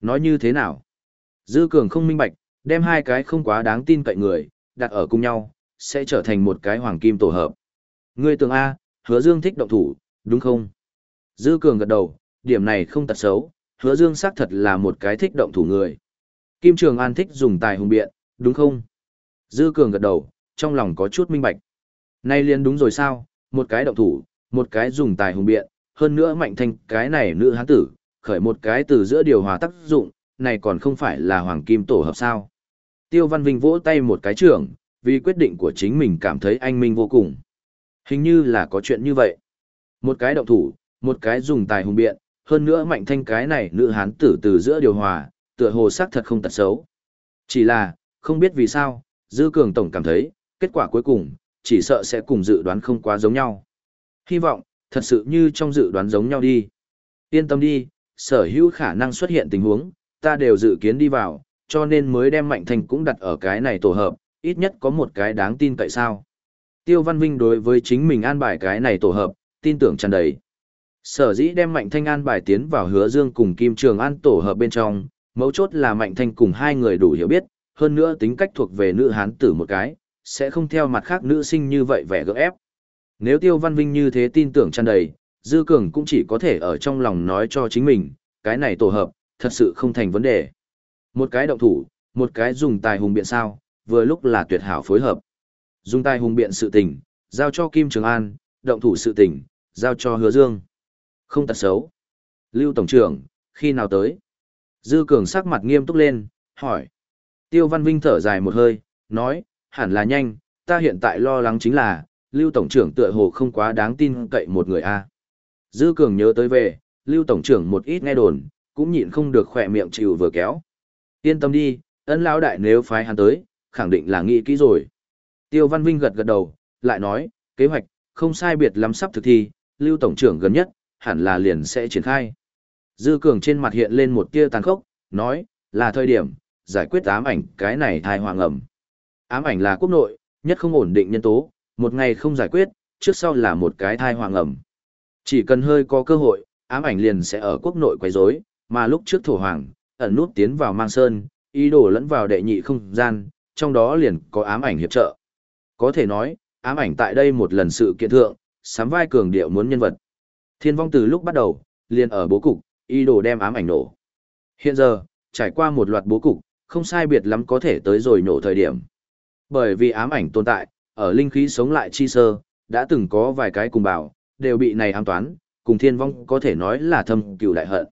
Nói như thế nào? Dư Cường không minh bạch, đem hai cái không quá đáng tin cậy người, đặt ở cùng nhau, sẽ trở thành một cái hoàng kim tổ hợp. Ngươi tưởng A, hứa dương thích động thủ, đúng không? Dư Cường gật đầu, điểm này không tật xấu, hứa dương xác thật là một cái thích động thủ người. Kim Trường An thích dùng tài hùng biện, đúng không? Dư Cường gật đầu, trong lòng có chút minh bạch. Nay liền đúng rồi sao, một cái động thủ, một cái dùng tài hùng biện, hơn nữa mạnh thanh cái này nữ hán tử, khởi một cái từ giữa điều hòa tác dụng, này còn không phải là hoàng kim tổ hợp sao. Tiêu Văn Vinh vỗ tay một cái trưởng, vì quyết định của chính mình cảm thấy anh minh vô cùng. Hình như là có chuyện như vậy. Một cái động thủ, một cái dùng tài hùng biện, hơn nữa mạnh thanh cái này nữ hán tử từ giữa điều hòa, tựa hồ sắc thật không tật xấu. Chỉ là, không biết vì sao, Dư Cường Tổng cảm thấy, kết quả cuối cùng, chỉ sợ sẽ cùng dự đoán không quá giống nhau. Hy vọng, thật sự như trong dự đoán giống nhau đi. Yên tâm đi, sở hữu khả năng xuất hiện tình huống, ta đều dự kiến đi vào, cho nên mới đem Mạnh Thanh cũng đặt ở cái này tổ hợp, ít nhất có một cái đáng tin tại sao. Tiêu Văn Vinh đối với chính mình an bài cái này tổ hợp, tin tưởng tràn đầy. Sở dĩ đem Mạnh Thanh an bài tiến vào hứa dương cùng Kim Trường An tổ hợp bên trong, mấu chốt là Mạnh Thanh cùng hai người đủ hiểu biết, hơn nữa tính cách thuộc về nữ hán tử một cái, sẽ không theo mặt khác nữ sinh như vậy vẻ gỡ ép. Nếu Tiêu Văn Vinh như thế tin tưởng tràn đầy, Dư Cường cũng chỉ có thể ở trong lòng nói cho chính mình, cái này tổ hợp, thật sự không thành vấn đề. Một cái động thủ, một cái dùng tài hùng biện sao, vừa lúc là tuyệt hảo phối hợp. Dùng tài hùng biện sự tình, giao cho Kim Trường An, động thủ sự tình, giao cho Hứa Dương. Không tật xấu. Lưu Tổng trưởng, khi nào tới? Dư Cường sắc mặt nghiêm túc lên, hỏi. Tiêu Văn Vinh thở dài một hơi, nói, hẳn là nhanh, ta hiện tại lo lắng chính là, Lưu Tổng trưởng tựa hồ không quá đáng tin cậy một người a. Dư Cường nhớ tới về, Lưu Tổng trưởng một ít nghe đồn, cũng nhịn không được khỏe miệng chịu vừa kéo. Yên tâm đi, ân lão đại nếu phái hắn tới, khẳng định là nghĩ kỹ rồi. Tiêu Văn Vinh gật gật đầu, lại nói, kế hoạch, không sai biệt lắm sắp thực thi, Lưu Tổng trưởng gần nhất, hẳn là liền sẽ triển khai. Dư Cường trên mặt hiện lên một tia tàn khốc, nói, là thời điểm, giải quyết ám ảnh cái này thai hoàng ẩm. Ám ảnh là quốc nội, nhất không ổn định nhân tố, một ngày không giải quyết, trước sau là một cái thai hoàng ẩm. Chỉ cần hơi có cơ hội, ám ảnh liền sẽ ở quốc nội quấy rối, mà lúc trước thổ hoàng, ẩn nút tiến vào mang sơn, ý đồ lẫn vào đệ nhị không gian, trong đó liền có ám ảnh hiệp trợ. Có thể nói, ám ảnh tại đây một lần sự kiện thượng, sắm vai cường điệu muốn nhân vật. Thiên vong từ lúc bắt đầu, liền ở bố cục, ý đồ đem ám ảnh nổ. Hiện giờ, trải qua một loạt bố cục, không sai biệt lắm có thể tới rồi nổ thời điểm. Bởi vì ám ảnh tồn tại, ở linh khí sống lại chi sơ, đã từng có vài cái cùng bảo, đều bị này ám toán, cùng thiên vong có thể nói là thâm cửu đại hận.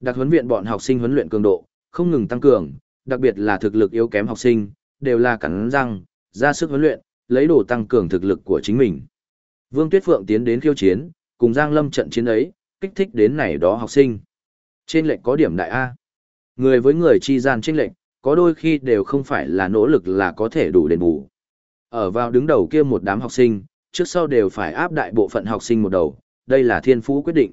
Đặc huấn viện bọn học sinh huấn luyện cường độ, không ngừng tăng cường, đặc biệt là thực lực yếu kém học sinh, đều là cắn răng, ra sức huấn luyện, lấy đồ tăng cường thực lực của chính mình. Vương Tuyết Phượng tiến đến khiêu chiến, cùng Giang Lâm trận chiến ấy, kích thích đến này đó học sinh. Trên lệnh có điểm đại A. Người với người chi gian trên lệnh, có đôi khi đều không phải là nỗ lực là có thể đủ đền bù. Ở vào đứng đầu kia một đám học sinh, trước sau đều phải áp đại bộ phận học sinh một đầu, đây là thiên phú quyết định.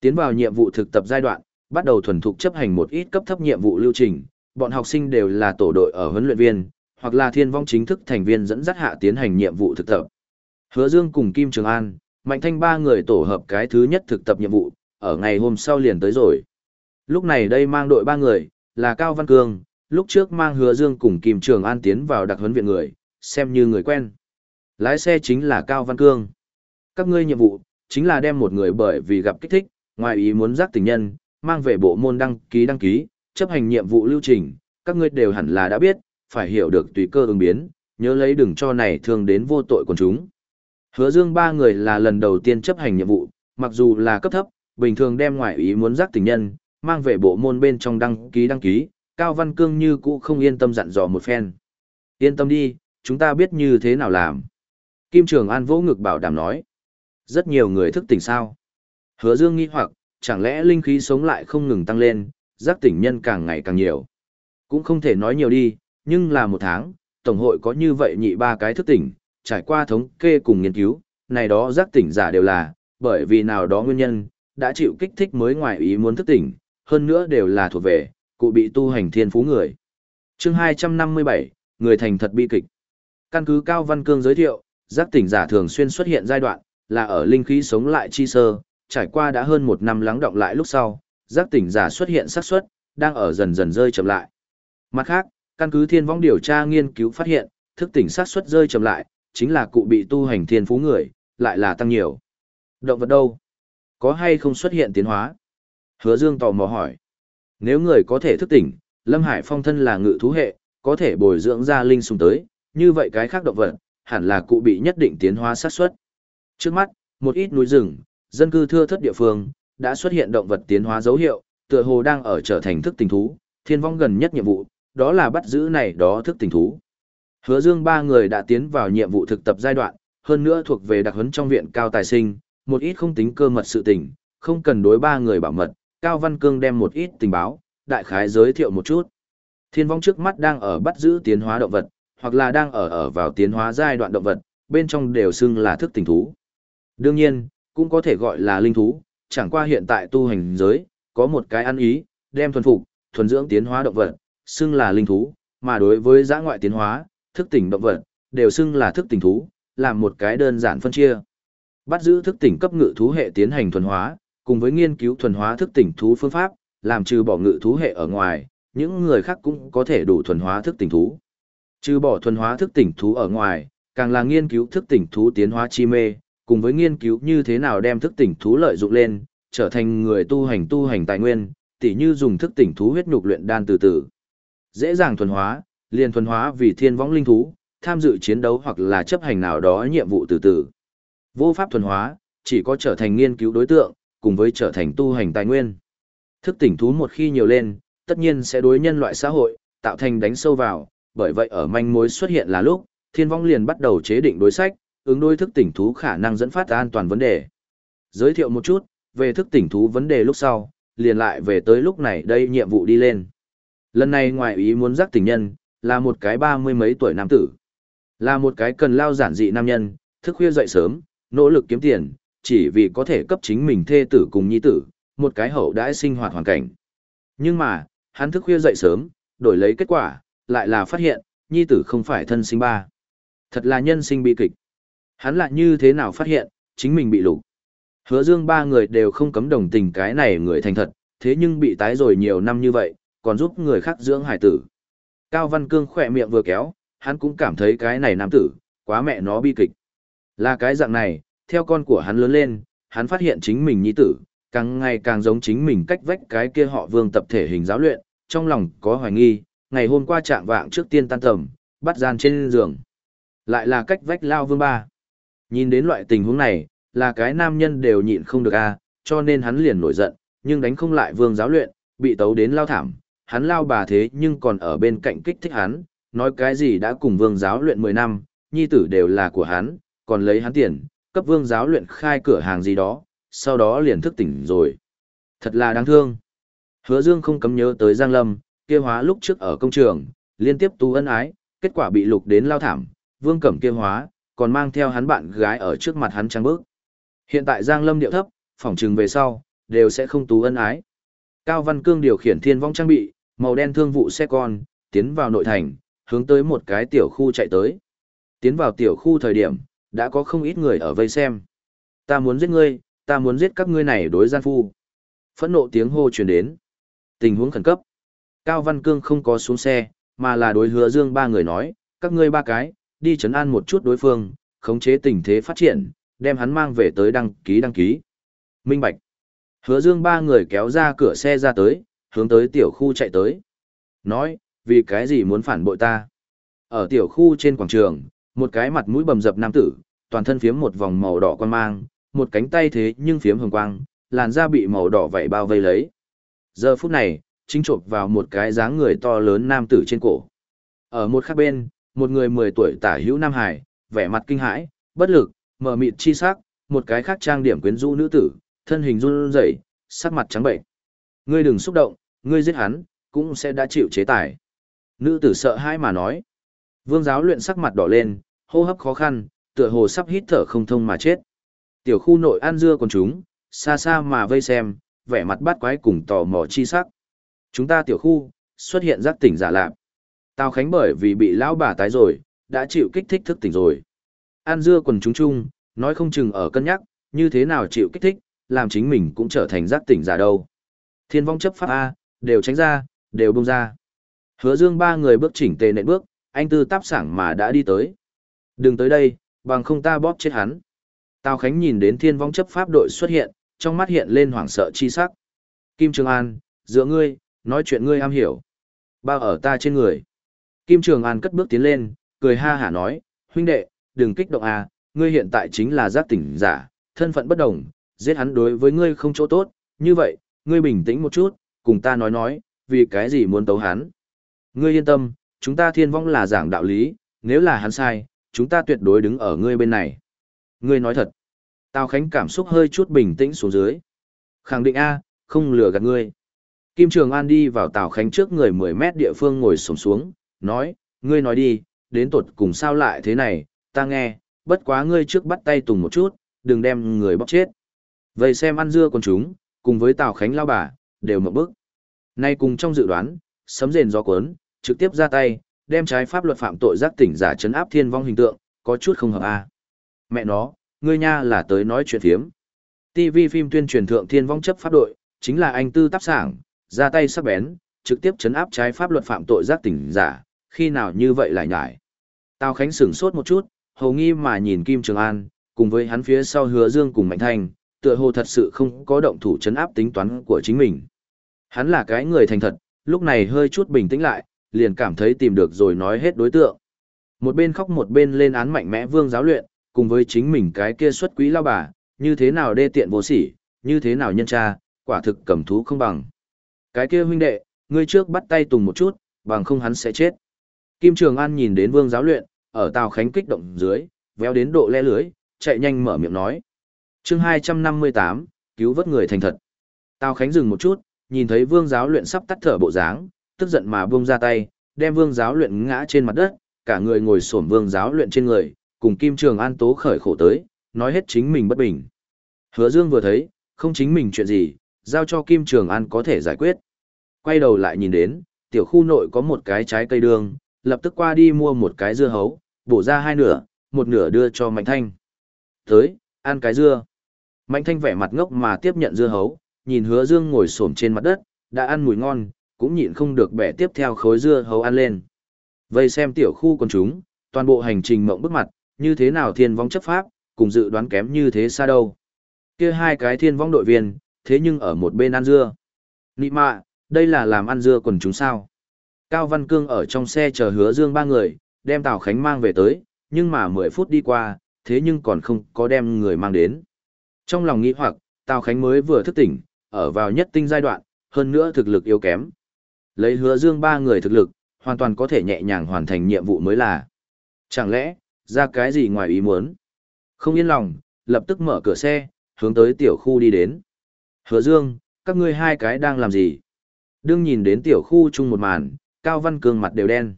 Tiến vào nhiệm vụ thực tập giai đoạn, bắt đầu thuần thục chấp hành một ít cấp thấp nhiệm vụ lưu trình, bọn học sinh đều là tổ đội ở huấn luyện viên, hoặc là thiên vong chính thức thành viên dẫn dắt hạ tiến hành nhiệm vụ thực tập. Hứa Dương cùng Kim Trường An, Mạnh Thanh ba người tổ hợp cái thứ nhất thực tập nhiệm vụ, ở ngày hôm sau liền tới rồi. Lúc này đây mang đội ba người, là Cao Văn Cương, lúc trước mang Hứa Dương cùng Kim Trường An tiến vào đặc huấn viện người, xem như người quen. Lái xe chính là Cao Văn Cương. Các ngươi nhiệm vụ, chính là đem một người bởi vì gặp kích thích, ngoài ý muốn giác tình nhân, mang về bộ môn đăng ký đăng ký, chấp hành nhiệm vụ lưu trình, các ngươi đều hẳn là đã biết, phải hiểu được tùy cơ ứng biến, nhớ lấy đừng cho này thương đến vô tội quần chúng. Hứa Dương ba người là lần đầu tiên chấp hành nhiệm vụ, mặc dù là cấp thấp, bình thường đem ngoại ý muốn giác tình nhân, mang về bộ môn bên trong đăng ký đăng ký, Cao Văn Cương như cũ không yên tâm dặn dò một phen. Yên tâm đi, chúng ta biết như thế nào làm. Kim Trường An vỗ ngực bảo đảm nói. Rất nhiều người thức tỉnh sao. Hứa Dương nghi hoặc, chẳng lẽ linh khí sống lại không ngừng tăng lên, giác tỉnh nhân càng ngày càng nhiều. Cũng không thể nói nhiều đi, nhưng là một tháng, Tổng hội có như vậy nhị ba cái thức tỉnh, trải qua thống kê cùng nghiên cứu, này đó giác tỉnh giả đều là, bởi vì nào đó nguyên nhân, đã chịu kích thích mới ngoài ý muốn thức tỉnh, hơn nữa đều là thuộc về, cụ bị tu hành thiên phú người. chương 257, người thành thật bi kịch. Căn cứ Cao Văn Cương giới thiệu, giác tỉnh giả thường xuyên xuất hiện giai đoạn, là ở linh khí sống lại chi sơ, trải qua đã hơn một năm lắng động lại lúc sau, giác tỉnh giả xuất hiện xác suất đang ở dần dần rơi chậm lại. Mặt khác, căn cứ thiên vong điều tra nghiên cứu phát hiện, thức tỉnh xác suất rơi chậm lại, chính là cụ bị tu hành thiên phú người, lại là tăng nhiều. Động vật đâu? Có hay không xuất hiện tiến hóa? Hứa Dương tò mò hỏi. Nếu người có thể thức tỉnh, Lâm Hải Phong thân là ngự thú hệ, có thể bồi dưỡng ra linh sùng tới, như vậy cái khác động vật, hẳn là cụ bị nhất định tiến hóa xác suất. Trước mắt, một ít núi rừng, dân cư thưa thất địa phương, đã xuất hiện động vật tiến hóa dấu hiệu, tựa hồ đang ở trở thành thức tình thú, thiên vong gần nhất nhiệm vụ, đó là bắt giữ này đó thức tình thú. Hứa Dương ba người đã tiến vào nhiệm vụ thực tập giai đoạn, hơn nữa thuộc về đặc huấn trong viện cao tài sinh, một ít không tính cơ mật sự tình, không cần đối ba người bảo mật, Cao Văn Cương đem một ít tình báo, đại khái giới thiệu một chút. Thiên vong trước mắt đang ở bắt giữ tiến hóa động vật, hoặc là đang ở ở vào tiến hóa giai đoạn động vật, bên trong đều xưng là thức tỉnh thú. Đương nhiên, cũng có thể gọi là linh thú, chẳng qua hiện tại tu hành giới, có một cái ăn ý, đem thuần phục, thuần dưỡng tiến hóa động vật, xưng là linh thú, mà đối với giã ngoại tiến hóa, thức tỉnh động vật, đều xưng là thức tỉnh thú, làm một cái đơn giản phân chia. Bắt giữ thức tỉnh cấp ngự thú hệ tiến hành thuần hóa, cùng với nghiên cứu thuần hóa thức tỉnh thú phương pháp, làm trừ bỏ ngự thú hệ ở ngoài, những người khác cũng có thể đủ thuần hóa thức tỉnh thú. Trừ bỏ thuần hóa thức tỉnh thú ở ngoài, càng là nghiên cứu thức tỉnh thú tiến hóa chi mê, cùng với nghiên cứu như thế nào đem thức tỉnh thú lợi dụng lên, trở thành người tu hành tu hành tài nguyên, tỉ như dùng thức tỉnh thú huyết nhục luyện đan từ từ. Dễ dàng thuần hóa, liền thuần hóa vì thiên võng linh thú, tham dự chiến đấu hoặc là chấp hành nào đó nhiệm vụ từ từ. Vô pháp thuần hóa, chỉ có trở thành nghiên cứu đối tượng, cùng với trở thành tu hành tài nguyên. Thức tỉnh thú một khi nhiều lên, tất nhiên sẽ đối nhân loại xã hội, tạo thành đánh sâu vào, bởi vậy ở manh mối xuất hiện là lúc, thiên vong liền bắt đầu chế định đối sách, ứng đối thức tỉnh thú khả năng dẫn phát an toàn vấn đề. Giới thiệu một chút, về thức tỉnh thú vấn đề lúc sau, liền lại về tới lúc này đây nhiệm vụ đi lên. Lần này ngoài ý muốn giác tỉnh nhân, là một cái ba mươi mấy tuổi nam tử. Là một cái cần lao giản dị nam nhân, thức khuya dậy sớm, nỗ lực kiếm tiền, chỉ vì có thể cấp chính mình thê tử cùng nhi tử, một cái hậu đãi sinh hoạt hoàn cảnh. Nhưng mà, hắn thức khuya dậy sớm, đổi lấy kết quả, lại là phát hiện, nhi tử không phải thân sinh ba. Thật là nhân sinh bi kịch. Hắn lại như thế nào phát hiện, chính mình bị lục. Hứa dương ba người đều không cấm đồng tình cái này người thành thật, thế nhưng bị tái rồi nhiều năm như vậy, còn giúp người khác dưỡng hải tử. Cao Văn Cương khỏe miệng vừa kéo, hắn cũng cảm thấy cái này nam tử, quá mẹ nó bi kịch. Là cái dạng này, theo con của hắn lớn lên, hắn phát hiện chính mình nhi tử, càng ngày càng giống chính mình cách vách cái kia họ vương tập thể hình giáo luyện, trong lòng có hoài nghi, ngày hôm qua trạng vạng trước tiên tan tầm, bắt gian trên giường. Lại là cách vách lao vương ba. Nhìn đến loại tình huống này, là cái nam nhân đều nhịn không được a, cho nên hắn liền nổi giận, nhưng đánh không lại vương giáo luyện, bị tấu đến lao thảm, hắn lao bà thế nhưng còn ở bên cạnh kích thích hắn, nói cái gì đã cùng vương giáo luyện 10 năm, nhi tử đều là của hắn, còn lấy hắn tiền, cấp vương giáo luyện khai cửa hàng gì đó, sau đó liền thức tỉnh rồi. Thật là đáng thương. Hứa Dương không cấm nhớ tới Giang Lâm, kia hóa lúc trước ở công trường, liên tiếp tu ân ái, kết quả bị lục đến lao thảm, vương cẩm kia hóa, còn mang theo hắn bạn gái ở trước mặt hắn trăng bước. Hiện tại Giang Lâm điệu thấp, phỏng trừng về sau, đều sẽ không tú ân ái. Cao Văn Cương điều khiển thiên vong trang bị, màu đen thương vụ xe con, tiến vào nội thành, hướng tới một cái tiểu khu chạy tới. Tiến vào tiểu khu thời điểm, đã có không ít người ở vây xem. Ta muốn giết ngươi, ta muốn giết các ngươi này đối gian phu. Phẫn nộ tiếng hô truyền đến. Tình huống khẩn cấp. Cao Văn Cương không có xuống xe, mà là đối hứa dương ba người nói, các ngươi ba cái, đi chấn an một chút đối phương, khống chế tình thế phát triển, đem hắn mang về tới đăng ký đăng ký. Minh Bạch. Hứa dương ba người kéo ra cửa xe ra tới, hướng tới tiểu khu chạy tới. Nói, vì cái gì muốn phản bội ta? Ở tiểu khu trên quảng trường, một cái mặt mũi bầm dập nam tử, toàn thân phiếm một vòng màu đỏ quan mang, một cánh tay thế nhưng phiếm hồng quang, làn da bị màu đỏ vậy bao vây lấy. Giờ phút này, chính chộp vào một cái dáng người to lớn nam tử trên cổ. Ở một khác bên, một người 10 tuổi tả hữu Nam Hải, vẻ mặt kinh hãi, bất lực, mờ mịt chi sắc, một cái khác trang điểm quyến rũ nữ tử, thân hình run rẩy, sắc mặt trắng bệnh. Ngươi đừng xúc động, ngươi giết hắn, cũng sẽ đã chịu chế tài. Nữ tử sợ hãi mà nói. Vương giáo luyện sắc mặt đỏ lên, hô hấp khó khăn, tựa hồ sắp hít thở không thông mà chết. Tiểu khu nội an dưa còn chúng, xa xa mà vây xem, vẻ mặt bắt quái cùng tò mò chi sắc. Chúng ta tiểu khu, xuất hiện giác tỉnh giả lạp. Tào Khánh bởi vì bị lão bà tái rồi, đã chịu kích thích thức tỉnh rồi. An dưa quần chúng chung, nói không chừng ở cân nhắc, như thế nào chịu kích thích, làm chính mình cũng trở thành giác tỉnh giả đâu. Thiên vong chấp pháp A, đều tránh ra, đều bông ra. Hứa dương ba người bước chỉnh tề nện bước, anh tư táp sảng mà đã đi tới. Đừng tới đây, bằng không ta bóp chết hắn. Tào Khánh nhìn đến thiên vong chấp pháp đội xuất hiện, trong mắt hiện lên hoảng sợ chi sắc. Kim Trường An, giữa ngươi, nói chuyện ngươi am hiểu. Bao ở ta trên người. Kim Trường An cất bước tiến lên, cười ha hả nói, huynh đệ, đừng kích động à, ngươi hiện tại chính là giác tỉnh giả, thân phận bất đồng, giết hắn đối với ngươi không chỗ tốt, như vậy, ngươi bình tĩnh một chút, cùng ta nói nói, vì cái gì muốn tấu hắn. Ngươi yên tâm, chúng ta thiên vong là giảng đạo lý, nếu là hắn sai, chúng ta tuyệt đối đứng ở ngươi bên này. Ngươi nói thật. Tào Khánh cảm xúc hơi chút bình tĩnh xuống dưới. Khẳng định A, không lừa gạt ngươi. Kim Trường An đi vào Tào Khánh trước người 10 mét địa phương ngồi sống xuống, nói, ngươi nói đi, đến tột cùng sao lại thế này, ta nghe, bất quá ngươi trước bắt tay tùng một chút, đừng đem người bóc chết. Vậy xem ăn dưa con chúng, cùng với Tào Khánh lao bà, đều một bước. Nay cùng trong dự đoán, sấm rền gió cuốn, trực tiếp ra tay, đem trái pháp luật phạm tội giác tỉnh giả chấn áp thiên vong hình tượng, có chút không hợp a. Mẹ nó, ngươi nha là tới nói chuyện phiếm. TV phim tuyên truyền thượng thiên vong chấp pháp đội, chính là anh tư tác sảng, ra tay sắc bén, trực tiếp chấn áp trái pháp luật phạm tội giác tỉnh giả, khi nào như vậy lại nhải. Tào Khánh sửng sốt một chút, hầu nghi mà nhìn Kim Trường An, cùng với hắn phía sau hứa dương cùng Mạnh Thanh, tựa hồ thật sự không có động thủ chấn áp tính toán của chính mình. Hắn là cái người thành thật, lúc này hơi chút bình tĩnh lại, liền cảm thấy tìm được rồi nói hết đối tượng. Một bên khóc một bên lên án mạnh mẽ vương giáo luyện, cùng với chính mình cái kia xuất quý lao bà, như thế nào đê tiện vô sỉ, như thế nào nhân tra, quả thực cầm thú không bằng. Cái kia huynh đệ, ngươi trước bắt tay tùng một chút, bằng không hắn sẽ chết. Kim Trường An nhìn đến vương giáo luyện, ở Tào Khánh kích động dưới, véo đến độ le lưới, chạy nhanh mở miệng nói. chương 258, cứu vớt người thành thật. Tào Khánh dừng một chút, nhìn thấy vương giáo luyện sắp tắt thở bộ dáng, tức giận mà buông ra tay, đem vương giáo luyện ngã trên mặt đất, cả người ngồi xổm vương giáo luyện trên người, cùng Kim Trường An tố khởi khổ tới, nói hết chính mình bất bình. Hứa Dương vừa thấy, không chính mình chuyện gì, giao cho Kim Trường An có thể giải quyết. Quay đầu lại nhìn đến, tiểu khu nội có một cái trái cây đường, lập tức qua đi mua một cái dưa hấu, bổ ra hai nửa, một nửa đưa cho Mạnh Thanh. Tới, ăn cái dưa. Mạnh Thanh vẻ mặt ngốc mà tiếp nhận dưa hấu, nhìn Hứa Dương ngồi xổm trên mặt đất, đã ăn mùi ngon, cũng nhịn không được bẻ tiếp theo khối dưa hấu ăn lên. Vây xem tiểu khu con chúng, toàn bộ hành trình mộng bức mặt, như thế nào thiên vong chấp pháp, cùng dự đoán kém như thế xa đâu. Kia hai cái thiên vong đội viên, thế nhưng ở một bên ăn dưa. Nị mạ, đây là làm ăn dưa quần chúng sao. Cao Văn Cương ở trong xe chờ hứa dương ba người, đem Tào Khánh mang về tới, nhưng mà 10 phút đi qua, thế nhưng còn không có đem người mang đến. Trong lòng nghĩ hoặc, Tào Khánh mới vừa thức tỉnh, ở vào nhất tinh giai đoạn, hơn nữa thực lực yếu kém. Lấy hứa dương ba người thực lực, hoàn toàn có thể nhẹ nhàng hoàn thành nhiệm vụ mới là. Chẳng lẽ, ra cái gì ngoài ý muốn? Không yên lòng, lập tức mở cửa xe, hướng tới tiểu khu đi đến. Hứa Dương, các ngươi hai cái đang làm gì? Đương nhìn đến tiểu khu chung một màn, Cao Văn Cương mặt đều đen.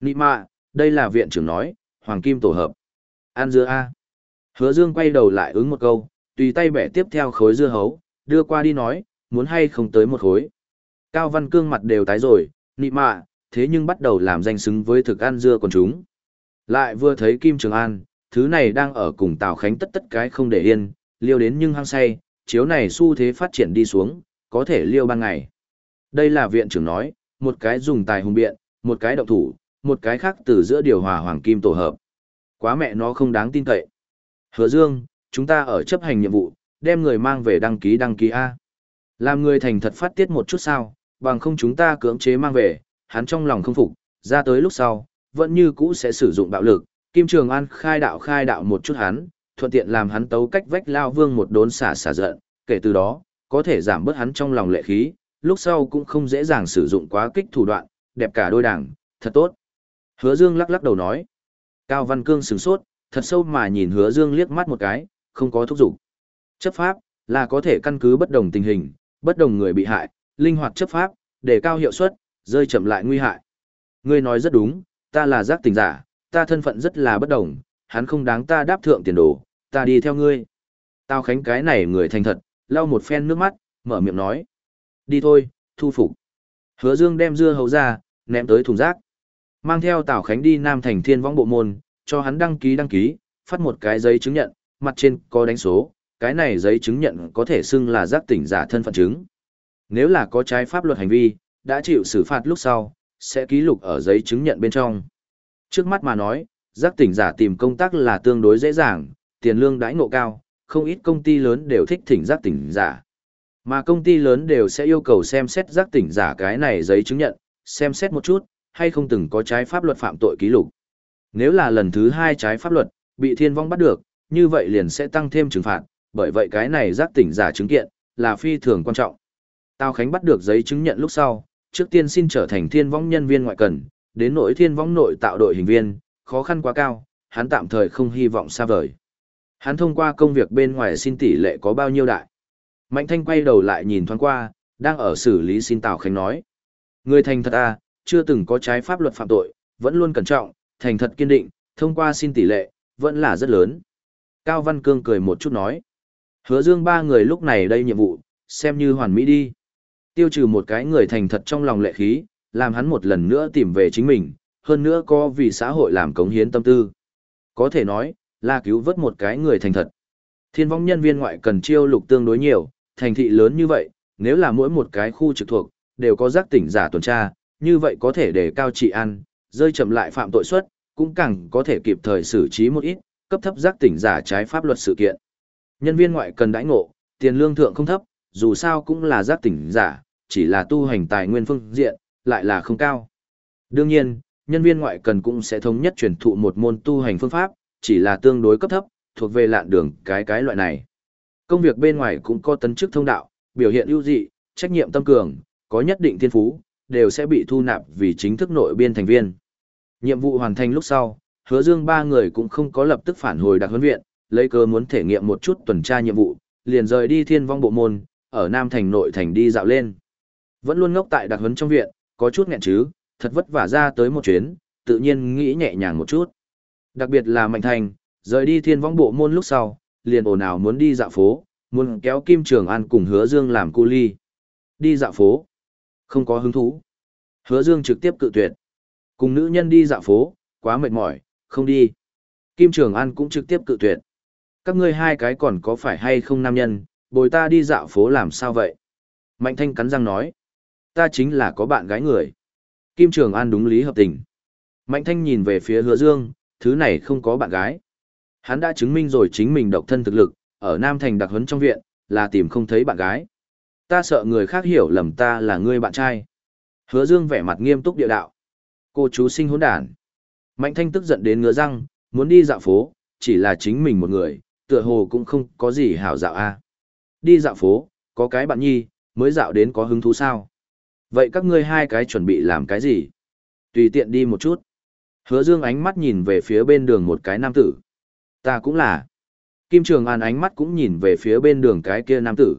Nị mạ, đây là viện trưởng nói, Hoàng Kim tổ hợp. An dưa A. Hứa Dương quay đầu lại ứng một câu, tùy tay bẻ tiếp theo khối dưa hấu, đưa qua đi nói, muốn hay không tới một khối. Cao Văn Cương mặt đều tái rồi, nị mạ, thế nhưng bắt đầu làm danh xứng với thực ăn dưa còn chúng. Lại vừa thấy Kim Trường An, thứ này đang ở cùng Tào Khánh tất tất cái không để yên, liêu đến nhưng hăng say, chiếu này xu thế phát triển đi xuống, có thể liêu ban ngày. Đây là viện trưởng nói, một cái dùng tài hùng biện, một cái động thủ, một cái khác từ giữa điều hòa hoàng kim tổ hợp. Quá mẹ nó không đáng tin cậy. Hứa Dương, chúng ta ở chấp hành nhiệm vụ, đem người mang về đăng ký đăng ký A. Làm người thành thật phát tiết một chút sao, bằng không chúng ta cưỡng chế mang về, hắn trong lòng không phục, ra tới lúc sau, vẫn như cũ sẽ sử dụng bạo lực. Kim Trường An khai đạo khai đạo một chút hắn, thuận tiện làm hắn tấu cách vách lao vương một đốn xả xả giận, kể từ đó, có thể giảm bớt hắn trong lòng lệ khí, lúc sau cũng không dễ dàng sử dụng quá kích thủ đoạn, đẹp cả đôi đảng, thật tốt. Hứa Dương lắc lắc đầu nói. Cao Văn Cương sửng sốt, thật sâu mà nhìn Hứa Dương liếc mắt một cái, không có thúc giục. Chấp pháp là có thể căn cứ bất đồng tình hình, bất đồng người bị hại, linh hoạt chấp pháp, để cao hiệu suất, rơi chậm lại nguy hại. Ngươi nói rất đúng, ta là giác tình giả, ta thân phận rất là bất đồng, hắn không đáng ta đáp thượng tiền đồ, ta đi theo ngươi. Tao khánh cái này người thành thật, lau một phen nước mắt, mở miệng nói. Đi thôi, thu phục. Hứa Dương đem dưa hấu ra, ném tới thùng rác. Mang theo Tào Khánh đi Nam Thành Thiên Võng Bộ Môn, cho hắn đăng ký đăng ký, phát một cái giấy chứng nhận, mặt trên có đánh số, cái này giấy chứng nhận có thể xưng là giác tỉnh giả thân phận chứng. Nếu là có trái pháp luật hành vi, đã chịu xử phạt lúc sau, sẽ ký lục ở giấy chứng nhận bên trong. Trước mắt mà nói, giác tỉnh giả tìm công tác là tương đối dễ dàng, tiền lương đãi ngộ cao, không ít công ty lớn đều thích thỉnh giác tỉnh giả. Mà công ty lớn đều sẽ yêu cầu xem xét giác tỉnh giả cái này giấy chứng nhận, xem xét một chút, hay không từng có trái pháp luật phạm tội ký lục. Nếu là lần thứ hai trái pháp luật, bị thiên vong bắt được, như vậy liền sẽ tăng thêm trừng phạt, bởi vậy cái này giác tỉnh giả chứng kiện, là phi thường quan trọng. Tào Khánh bắt được giấy chứng nhận lúc sau, trước tiên xin trở thành thiên vong nhân viên ngoại cần, đến nỗi thiên vong nội tạo đội hình viên, khó khăn quá cao, hắn tạm thời không hy vọng xa vời. Hắn thông qua công việc bên ngoài xin tỷ lệ có bao nhiêu đại. Mạnh Thanh quay đầu lại nhìn thoáng qua, đang ở xử lý xin Tào Khánh nói. Người thành thật à, chưa từng có trái pháp luật phạm tội, vẫn luôn cẩn trọng, thành thật kiên định, thông qua xin tỷ lệ, vẫn là rất lớn. Cao Văn Cương cười một chút nói. Hứa dương ba người lúc này đây nhiệm vụ, xem như hoàn mỹ đi. Tiêu trừ một cái người thành thật trong lòng lệ khí, làm hắn một lần nữa tìm về chính mình, hơn nữa có vì xã hội làm cống hiến tâm tư. Có thể nói, là cứu vớt một cái người thành thật. Thiên vong nhân viên ngoại cần chiêu lục tương đối nhiều, thành thị lớn như vậy, nếu là mỗi một cái khu trực thuộc, đều có giác tỉnh giả tuần tra, như vậy có thể để cao trị an, rơi chậm lại phạm tội suất, cũng càng có thể kịp thời xử trí một ít, cấp thấp giác tỉnh giả trái pháp luật sự kiện. Nhân viên ngoại cần đãi ngộ, tiền lương thượng không thấp, dù sao cũng là giác tỉnh giả, chỉ là tu hành tài nguyên phương diện, lại là không cao. Đương nhiên, nhân viên ngoại cần cũng sẽ thống nhất truyền thụ một môn tu hành phương pháp, chỉ là tương đối cấp thấp, thuộc về lạn đường cái cái loại này. Công việc bên ngoài cũng có tấn chức thông đạo, biểu hiện ưu dị, trách nhiệm tâm cường, có nhất định thiên phú, đều sẽ bị thu nạp vì chính thức nội biên thành viên. Nhiệm vụ hoàn thành lúc sau, hứa dương ba người cũng không có lập tức phản hồi đặc huấn viện, lấy cơ muốn thể nghiệm một chút tuần tra nhiệm vụ, liền rời đi thiên vong bộ môn, ở Nam Thành nội thành đi dạo lên. Vẫn luôn ngốc tại đặc huấn trong viện, có chút nghẹn chứ, thật vất vả ra tới một chuyến, tự nhiên nghĩ nhẹ nhàng một chút. Đặc biệt là Mạnh Thành, rời đi thiên vong bộ môn lúc sau, liền ồn ào muốn đi dạo phố, muốn kéo Kim Trường An cùng Hứa Dương làm cu ly. Đi dạo phố. Không có hứng thú. Hứa Dương trực tiếp cự tuyệt. Cùng nữ nhân đi dạo phố, quá mệt mỏi, không đi. Kim Trường An cũng trực tiếp cự tuyệt. Các ngươi hai cái còn có phải hay không nam nhân, bồi ta đi dạo phố làm sao vậy? Mạnh Thanh cắn răng nói. Ta chính là có bạn gái người. Kim Trường An đúng lý hợp tình. Mạnh Thanh nhìn về phía Hứa Dương, thứ này không có bạn gái. Hắn đã chứng minh rồi chính mình độc thân thực lực, ở Nam Thành đặc huấn trong viện, là tìm không thấy bạn gái. Ta sợ người khác hiểu lầm ta là người bạn trai. Hứa Dương vẻ mặt nghiêm túc địa đạo. Cô chú sinh hỗn đản. Mạnh Thanh tức giận đến ngứa răng, muốn đi dạo phố, chỉ là chính mình một người, tựa hồ cũng không có gì hảo dạo a. Đi dạo phố, có cái bạn nhi, mới dạo đến có hứng thú sao? Vậy các ngươi hai cái chuẩn bị làm cái gì? Tùy tiện đi một chút. Hứa Dương ánh mắt nhìn về phía bên đường một cái nam tử. Ta cũng là. Kim Trường An ánh mắt cũng nhìn về phía bên đường cái kia nam tử.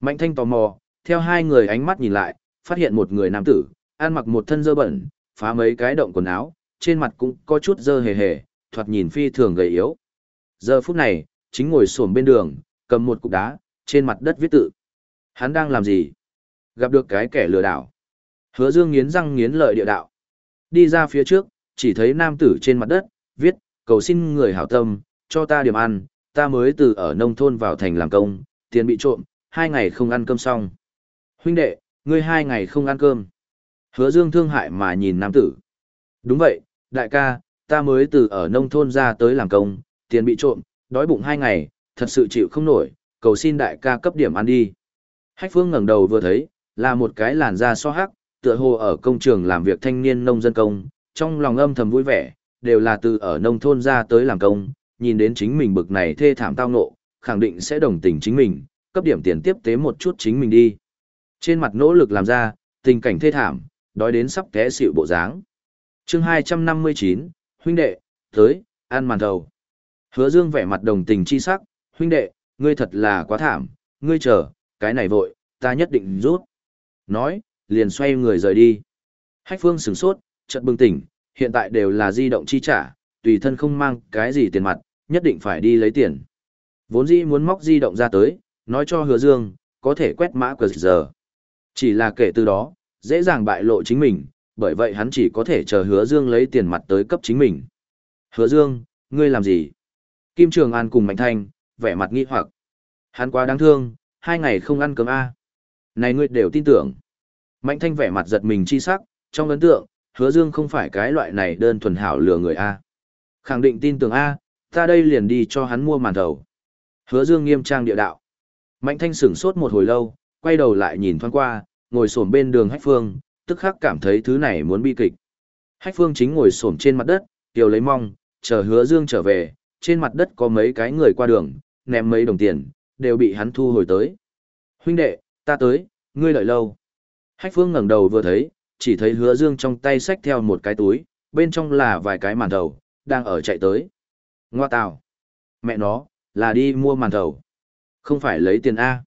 Mạnh Thanh tò mò, theo hai người ánh mắt nhìn lại, phát hiện một người nam tử, ăn mặc một thân dơ bẩn, phá mấy cái động quần áo, trên mặt cũng có chút dơ hề hề, thoạt nhìn phi thường gầy yếu. Giờ phút này, chính ngồi xổm bên đường, cầm một cục đá, trên mặt đất viết tự. Hắn đang làm gì? Gặp được cái kẻ lừa đảo. Hứa Dương nghiến răng nghiến lợi địa đạo. Đi ra phía trước, chỉ thấy nam tử trên mặt đất, viết, cầu xin người hảo tâm, cho ta điểm ăn, ta mới từ ở nông thôn vào thành làm công, tiền bị trộm, hai ngày không ăn cơm xong. Huynh đệ, ngươi hai ngày không ăn cơm. Hứa Dương thương hại mà nhìn nam tử. Đúng vậy, đại ca, ta mới từ ở nông thôn ra tới làm công, tiền bị trộm, đói bụng hai ngày, thật sự chịu không nổi, cầu xin đại ca cấp điểm ăn đi. Hách Phương ngẩng đầu vừa thấy, là một cái làn da so hắc, tựa hồ ở công trường làm việc thanh niên nông dân công, trong lòng âm thầm vui vẻ, đều là từ ở nông thôn ra tới làm công, nhìn đến chính mình bực này thê thảm tao nộ, khẳng định sẽ đồng tình chính mình, cấp điểm tiền tiếp tế một chút chính mình đi. Trên mặt nỗ lực làm ra, tình cảnh thê thảm, đói đến sắp té xịu bộ dáng. chương 259, huynh đệ, tới, ăn màn đầu, Hứa dương vẻ mặt đồng tình chi sắc, huynh đệ, ngươi thật là quá thảm, ngươi chờ, cái này vội, ta nhất định rút. Nói, liền xoay người rời đi. Hách phương sửng sốt, chợt bừng tỉnh, hiện tại đều là di động chi trả, tùy thân không mang cái gì tiền mặt, nhất định phải đi lấy tiền. Vốn dĩ muốn móc di động ra tới, nói cho hứa dương, có thể quét mã cờ giờ. Chỉ là kể từ đó, dễ dàng bại lộ chính mình, bởi vậy hắn chỉ có thể chờ hứa dương lấy tiền mặt tới cấp chính mình. Hứa dương, ngươi làm gì? Kim Trường An cùng Mạnh Thanh, vẻ mặt nghi hoặc. Hắn quá đáng thương, hai ngày không ăn cơm A. Này ngươi đều tin tưởng. Mạnh Thanh vẻ mặt giật mình chi sắc, trong ấn tượng, hứa dương không phải cái loại này đơn thuần hảo lừa người A. Khẳng định tin tưởng A, ta đây liền đi cho hắn mua màn thầu. Hứa dương nghiêm trang địa đạo. Mạnh Thanh sửng sốt một hồi lâu, quay đầu lại nhìn thoáng qua, ngồi xổm bên đường Hách Phương, tức khắc cảm thấy thứ này muốn bi kịch. Hách Phương chính ngồi xổm trên mặt đất, kiều lấy mong, chờ Hứa Dương trở về, trên mặt đất có mấy cái người qua đường, ném mấy đồng tiền, đều bị hắn thu hồi tới. Huynh đệ, ta tới, ngươi đợi lâu. Hách Phương ngẩng đầu vừa thấy, chỉ thấy Hứa Dương trong tay xách theo một cái túi, bên trong là vài cái màn thầu, đang ở chạy tới. Ngoa tào. Mẹ nó, là đi mua màn thầu. Không phải lấy tiền A.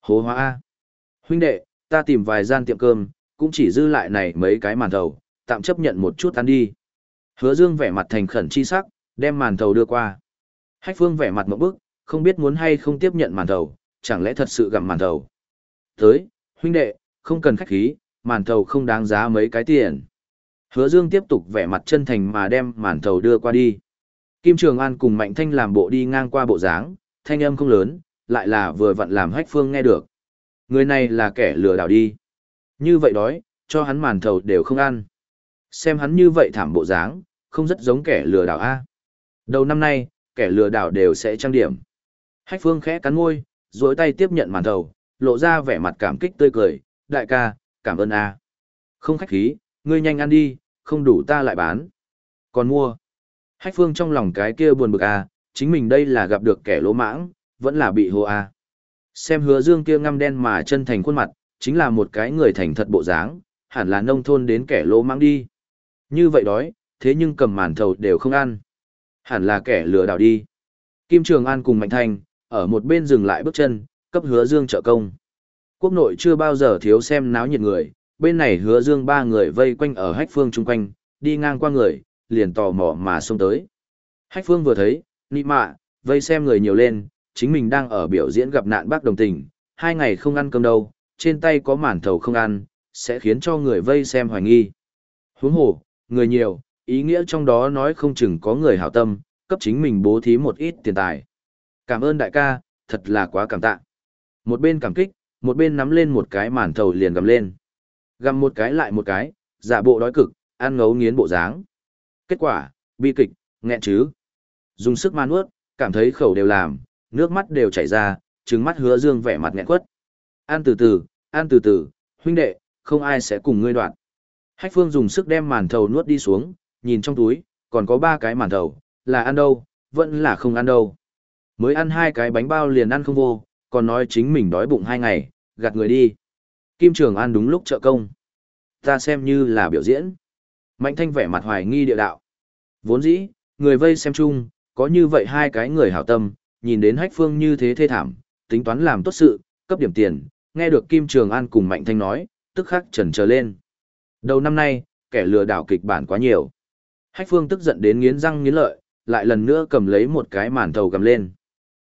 Hố hóa A. Huynh đệ, ta tìm vài gian tiệm cơm, cũng chỉ dư lại này mấy cái màn thầu, tạm chấp nhận một chút ăn đi. Hứa Dương vẻ mặt thành khẩn chi sắc, đem màn thầu đưa qua. Hách Phương vẻ mặt mộng bức, không biết muốn hay không tiếp nhận màn thầu, chẳng lẽ thật sự gặm màn thầu. Tới, huynh đệ, không cần khách khí, màn thầu không đáng giá mấy cái tiền. Hứa Dương tiếp tục vẻ mặt chân thành mà đem màn thầu đưa qua đi. Kim Trường An cùng Mạnh Thanh làm bộ đi ngang qua bộ dáng, thanh âm không lớn, lại là vừa vặn làm Hách Phương nghe được. Người này là kẻ lừa đảo đi. Như vậy đói, cho hắn màn thầu đều không ăn. Xem hắn như vậy thảm bộ dáng, không rất giống kẻ lừa đảo A. Đầu năm nay, kẻ lừa đảo đều sẽ trang điểm. Hách phương khẽ cắn môi, duỗi tay tiếp nhận màn thầu, lộ ra vẻ mặt cảm kích tươi cười. Đại ca, cảm ơn A. Không khách khí, ngươi nhanh ăn đi, không đủ ta lại bán. Còn mua. Hách phương trong lòng cái kia buồn bực A, chính mình đây là gặp được kẻ lỗ mãng, vẫn là bị hô A. Xem hứa dương kia ngăm đen mà chân thành khuôn mặt, chính là một cái người thành thật bộ dáng, hẳn là nông thôn đến kẻ lỗ mãng đi. Như vậy đói, thế nhưng cầm màn thầu đều không ăn. Hẳn là kẻ lừa đảo đi. Kim Trường An cùng Mạnh Thanh, ở một bên dừng lại bước chân, cấp hứa dương trợ công. Quốc nội chưa bao giờ thiếu xem náo nhiệt người, bên này hứa dương ba người vây quanh ở hách phương chung quanh, đi ngang qua người, liền tò mò mà xông tới. Hách phương vừa thấy, nị mạ, vây xem người nhiều lên, chính mình đang ở biểu diễn gặp nạn bác đồng tình, hai ngày không ăn cơm đâu, trên tay có mản thầu không ăn, sẽ khiến cho người vây xem hoài nghi. Huống hồ, người nhiều, ý nghĩa trong đó nói không chừng có người hảo tâm, cấp chính mình bố thí một ít tiền tài. Cảm ơn đại ca, thật là quá cảm tạ. Một bên cảm kích, một bên nắm lên một cái màn thầu liền gầm lên. Gầm một cái lại một cái, giả bộ đói cực, ăn ngấu nghiến bộ dáng. Kết quả, bi kịch, nghẹn chứ. Dùng sức man nuốt, cảm thấy khẩu đều làm, nước mắt đều chảy ra, trừng mắt hứa dương vẻ mặt nghẹn quất. ăn từ từ, ăn từ từ, huynh đệ, không ai sẽ cùng ngươi đoạn. Hách phương dùng sức đem màn thầu nuốt đi xuống, nhìn trong túi, còn có ba cái màn thầu, là ăn đâu, vẫn là không ăn đâu. Mới ăn hai cái bánh bao liền ăn không vô, còn nói chính mình đói bụng hai ngày, gạt người đi. Kim Trường An đúng lúc trợ công. Ta xem như là biểu diễn. Mạnh thanh vẻ mặt hoài nghi địa đạo. Vốn dĩ, người vây xem chung, có như vậy hai cái người hảo tâm, nhìn đến hách phương như thế thê thảm, tính toán làm tốt sự, cấp điểm tiền, nghe được Kim Trường An cùng Mạnh Thanh nói, tức khắc trần trở lên. Đầu năm nay, kẻ lừa đảo kịch bản quá nhiều. Hách phương tức giận đến nghiến răng nghiến lợi, lại lần nữa cầm lấy một cái màn thầu cầm lên.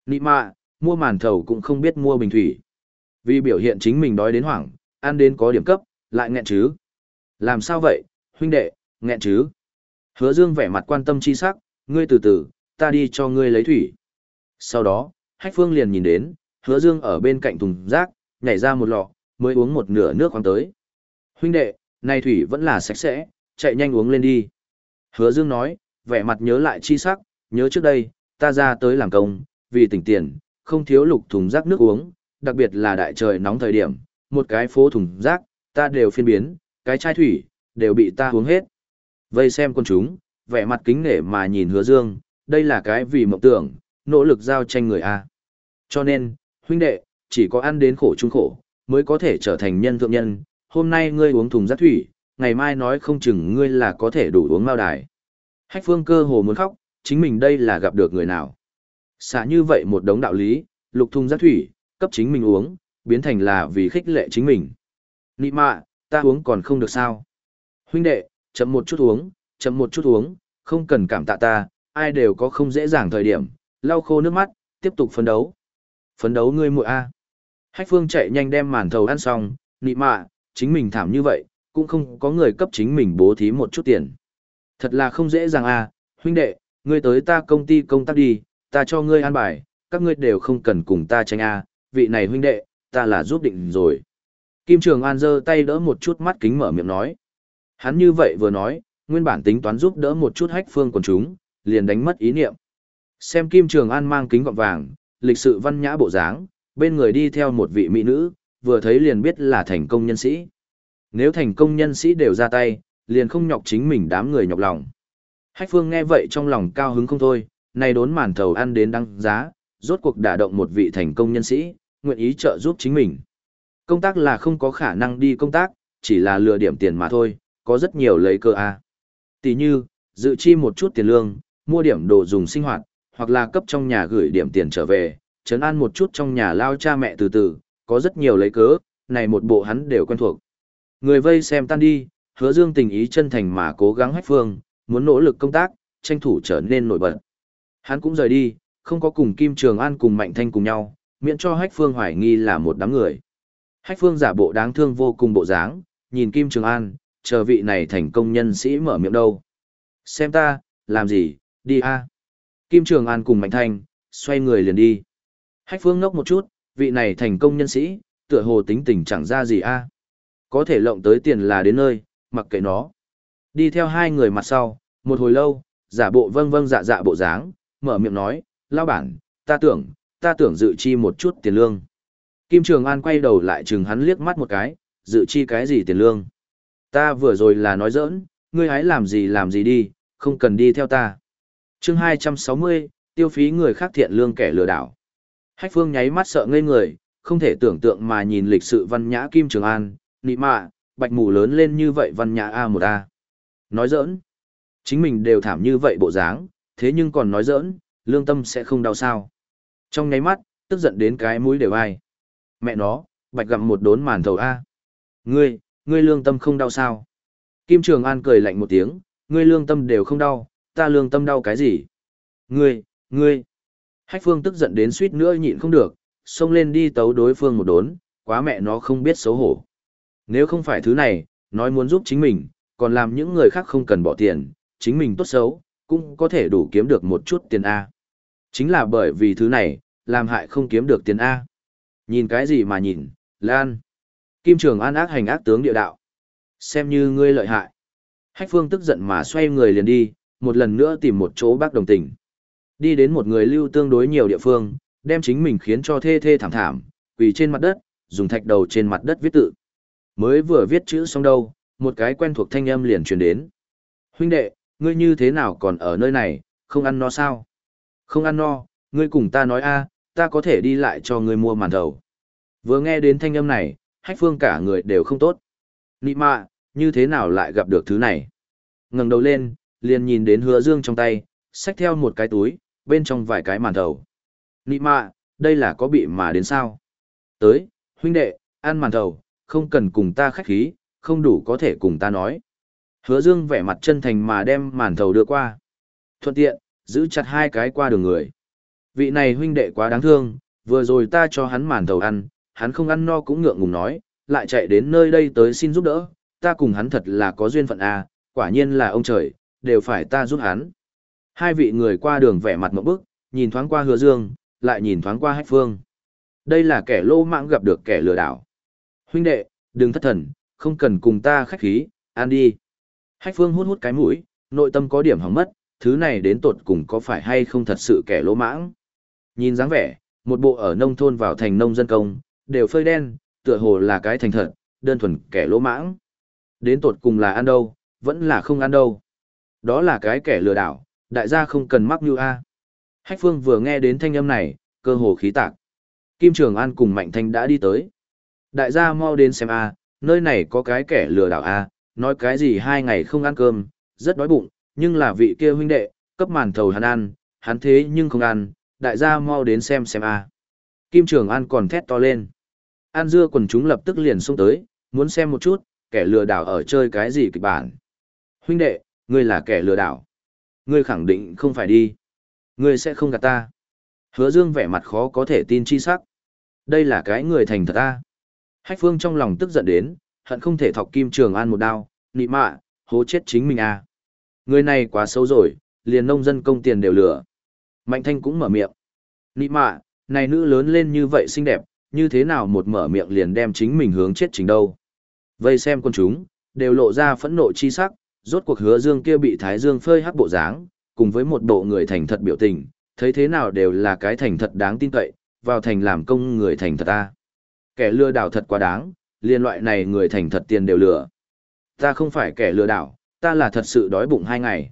Nị mạ, mua màn thầu cũng không biết mua bình thủy. Vì biểu hiện chính mình đói đến hoảng, ăn đến có điểm cấp, lại nghẹn chứ. Làm sao vậy, huynh đệ, nghẹn chứ. Hứa dương vẻ mặt quan tâm chi sắc, ngươi từ từ, ta đi cho ngươi lấy thủy. Sau đó, hách phương liền nhìn đến, hứa dương ở bên cạnh thùng rác, nhảy ra một lọ, mới uống một nửa nước khoáng tới. Huynh đệ, này thủy vẫn là sạch sẽ, chạy nhanh uống lên đi. Hứa dương nói, vẻ mặt nhớ lại chi sắc, nhớ trước đây, ta ra tới làm công, vì tỉnh tiền, không thiếu lục thùng rác nước uống, đặc biệt là đại trời nóng thời điểm, một cái phố thùng rác, ta đều phiên biến, cái chai thủy, đều bị ta uống hết. Vây xem con chúng, vẻ mặt kính nể mà nhìn hứa dương, đây là cái vì mộng tưởng, nỗ lực giao tranh người A. Cho nên, huynh đệ, chỉ có ăn đến khổ chung khổ, mới có thể trở thành nhân thượng nhân, hôm nay ngươi uống thùng rác thủy, ngày mai nói không chừng ngươi là có thể đủ uống mao đài. Hách phương cơ hồ muốn khóc, chính mình đây là gặp được người nào. Xả như vậy một đống đạo lý, lục thùng giác thủy, cấp chính mình uống, biến thành là vì khích lệ chính mình. Nị mạ, ta uống còn không được sao. Huynh đệ, chậm một chút uống, chậm một chút uống, không cần cảm tạ ta, ai đều có không dễ dàng thời điểm, lau khô nước mắt, tiếp tục phấn đấu. Phấn đấu ngươi muội a. Hách Phương chạy nhanh đem màn thầu ăn xong, nị mạ, chính mình thảm như vậy, cũng không có người cấp chính mình bố thí một chút tiền. Thật là không dễ dàng a, huynh đệ, ngươi tới ta công ty công tác đi, ta cho ngươi an bài, các ngươi đều không cần cùng ta tranh a, vị này huynh đệ, ta là giúp định rồi. Kim Trường An giơ tay đỡ một chút mắt kính mở miệng nói. Hắn như vậy vừa nói, nguyên bản tính toán giúp đỡ một chút hách phương quần chúng, liền đánh mất ý niệm. Xem Kim Trường An mang kính gọng vàng, lịch sự văn nhã bộ dáng, bên người đi theo một vị mỹ nữ, vừa thấy liền biết là thành công nhân sĩ. Nếu thành công nhân sĩ đều ra tay, liền không nhọc chính mình đám người nhọc lòng. Hách phương nghe vậy trong lòng cao hứng không thôi, nay đốn màn thầu ăn đến đăng giá, rốt cuộc đả động một vị thành công nhân sĩ, nguyện ý trợ giúp chính mình. Công tác là không có khả năng đi công tác, chỉ là lừa điểm tiền mà thôi, có rất nhiều lấy cơ a. Tỷ như, dự chi một chút tiền lương, mua điểm đồ dùng sinh hoạt, hoặc là cấp trong nhà gửi điểm tiền trở về, chấn an một chút trong nhà lao cha mẹ từ từ, có rất nhiều lấy cớ, này một bộ hắn đều quen thuộc. Người vây xem tan đi, hứa dương tình ý chân thành mà cố gắng hách phương, muốn nỗ lực công tác, tranh thủ trở nên nổi bật. Hắn cũng rời đi, không có cùng Kim Trường An cùng Mạnh Thanh cùng nhau, miễn cho hách phương hoài nghi là một đám người. Hách phương giả bộ đáng thương vô cùng bộ dáng, nhìn Kim Trường An, chờ vị này thành công nhân sĩ mở miệng đâu. Xem ta, làm gì, đi a. Kim Trường An cùng Mạnh Thanh, xoay người liền đi. Hách phương ngốc một chút, vị này thành công nhân sĩ, tựa hồ tính tình chẳng ra gì a. Có thể lộng tới tiền là đến nơi, mặc kệ nó. Đi theo hai người mặt sau, một hồi lâu, giả bộ vâng vâng dạ dạ bộ dáng, mở miệng nói, lao bản, ta tưởng, ta tưởng dự chi một chút tiền lương. Kim Trường An quay đầu lại chừng hắn liếc mắt một cái, dự chi cái gì tiền lương. Ta vừa rồi là nói giỡn, ngươi hãy làm gì làm gì đi, không cần đi theo ta. chương 260, tiêu phí người khác thiện lương kẻ lừa đảo. Hách phương nháy mắt sợ ngây người, không thể tưởng tượng mà nhìn lịch sự văn nhã Kim Trường An, nị mạ, bạch mù lớn lên như vậy văn nhã A1A. Nói giỡn. Chính mình đều thảm như vậy bộ dáng, thế nhưng còn nói giỡn, lương tâm sẽ không đau sao. Trong nháy mắt, tức giận đến cái mũi đều ai. Mẹ nó, bạch gặm một đốn màn thầu A. Ngươi, ngươi lương tâm không đau sao? Kim Trường An cười lạnh một tiếng, ngươi lương tâm đều không đau, ta lương tâm đau cái gì? Ngươi, ngươi. Hách phương tức giận đến suýt nữa nhịn không được, xông lên đi tấu đối phương một đốn, quá mẹ nó không biết xấu hổ. Nếu không phải thứ này, nói muốn giúp chính mình, còn làm những người khác không cần bỏ tiền, chính mình tốt xấu, cũng có thể đủ kiếm được một chút tiền A. Chính là bởi vì thứ này, làm hại không kiếm được tiền A. Nhìn cái gì mà nhìn, Lan. Kim Trường An ác hành ác tướng địa đạo. Xem như ngươi lợi hại. Hách Phương tức giận mà xoay người liền đi, một lần nữa tìm một chỗ bác đồng tình. Đi đến một người lưu tương đối nhiều địa phương, đem chính mình khiến cho thê thê thảm thảm, quỳ trên mặt đất, dùng thạch đầu trên mặt đất viết tự. Mới vừa viết chữ xong đâu, một cái quen thuộc thanh âm liền truyền đến. Huynh đệ, ngươi như thế nào còn ở nơi này, không ăn no sao? Không ăn no, ngươi cùng ta nói a, ta có thể đi lại cho ngươi mua màn thầu. Vừa nghe đến thanh âm này, hách phương cả người đều không tốt. Nị mạ, như thế nào lại gặp được thứ này? ngẩng đầu lên, liền nhìn đến hứa dương trong tay, xách theo một cái túi, bên trong vài cái màn thầu. Nị mạ, đây là có bị mà đến sao? Tới, huynh đệ, ăn màn thầu, không cần cùng ta khách khí, không đủ có thể cùng ta nói. Hứa dương vẻ mặt chân thành mà đem màn thầu đưa qua. Thuận tiện, giữ chặt hai cái qua đường người. Vị này huynh đệ quá đáng thương, vừa rồi ta cho hắn màn thầu ăn, hắn không ăn no cũng ngượng ngùng nói, lại chạy đến nơi đây tới xin giúp đỡ, ta cùng hắn thật là có duyên phận à, quả nhiên là ông trời, đều phải ta giúp hắn. Hai vị người qua đường vẻ mặt một bức, nhìn thoáng qua hứa dương, lại nhìn thoáng qua hách phương. Đây là kẻ lô mạng gặp được kẻ lừa đảo. Huynh đệ, đừng thất thần, không cần cùng ta khách khí, ăn đi. Hách phương hút hút cái mũi, nội tâm có điểm hỏng mất, thứ này đến tột cùng có phải hay không thật sự kẻ lỗ mãng. Nhìn dáng vẻ, một bộ ở nông thôn vào thành nông dân công, đều phơi đen, tựa hồ là cái thành thật, đơn thuần kẻ lỗ mãng. Đến tột cùng là ăn đâu, vẫn là không ăn đâu. Đó là cái kẻ lừa đảo, đại gia không cần mắc như A. Hách phương vừa nghe đến thanh âm này, cơ hồ khí tạc. Kim Trường An cùng Mạnh Thanh đã đi tới. Đại gia mau đến xem A, nơi này có cái kẻ lừa đảo A, nói cái gì hai ngày không ăn cơm, rất đói bụng, nhưng là vị kia huynh đệ, cấp màn thầu hắn ăn, hắn thế nhưng không ăn, đại gia mau đến xem xem A. Kim Trường An còn thét to lên. An dưa quần chúng lập tức liền xông tới, muốn xem một chút, kẻ lừa đảo ở chơi cái gì kịch bản. Huynh đệ, ngươi là kẻ lừa đảo. Ngươi khẳng định không phải đi. Ngươi sẽ không gạt ta. Hứa Dương vẻ mặt khó có thể tin chi sắc. Đây là cái người thành thật ta. Hách Phương trong lòng tức giận đến, hận không thể thọc Kim Trường An một đao, nị mạ, hố chết chính mình à. Người này quá xấu rồi, liền nông dân công tiền đều lừa. Mạnh Thanh cũng mở miệng. Nị mạ, này nữ lớn lên như vậy xinh đẹp, như thế nào một mở miệng liền đem chính mình hướng chết chính đâu. Vây xem con chúng, đều lộ ra phẫn nộ chi sắc, rốt cuộc hứa dương kia bị thái dương phơi hắc bộ dáng, cùng với một bộ người thành thật biểu tình, thấy thế nào đều là cái thành thật đáng tin cậy, vào thành làm công người thành thật ta. Kẻ lừa đảo thật quá đáng, liên loại này người thành thật tiền đều lừa. Ta không phải kẻ lừa đảo, ta là thật sự đói bụng hai ngày.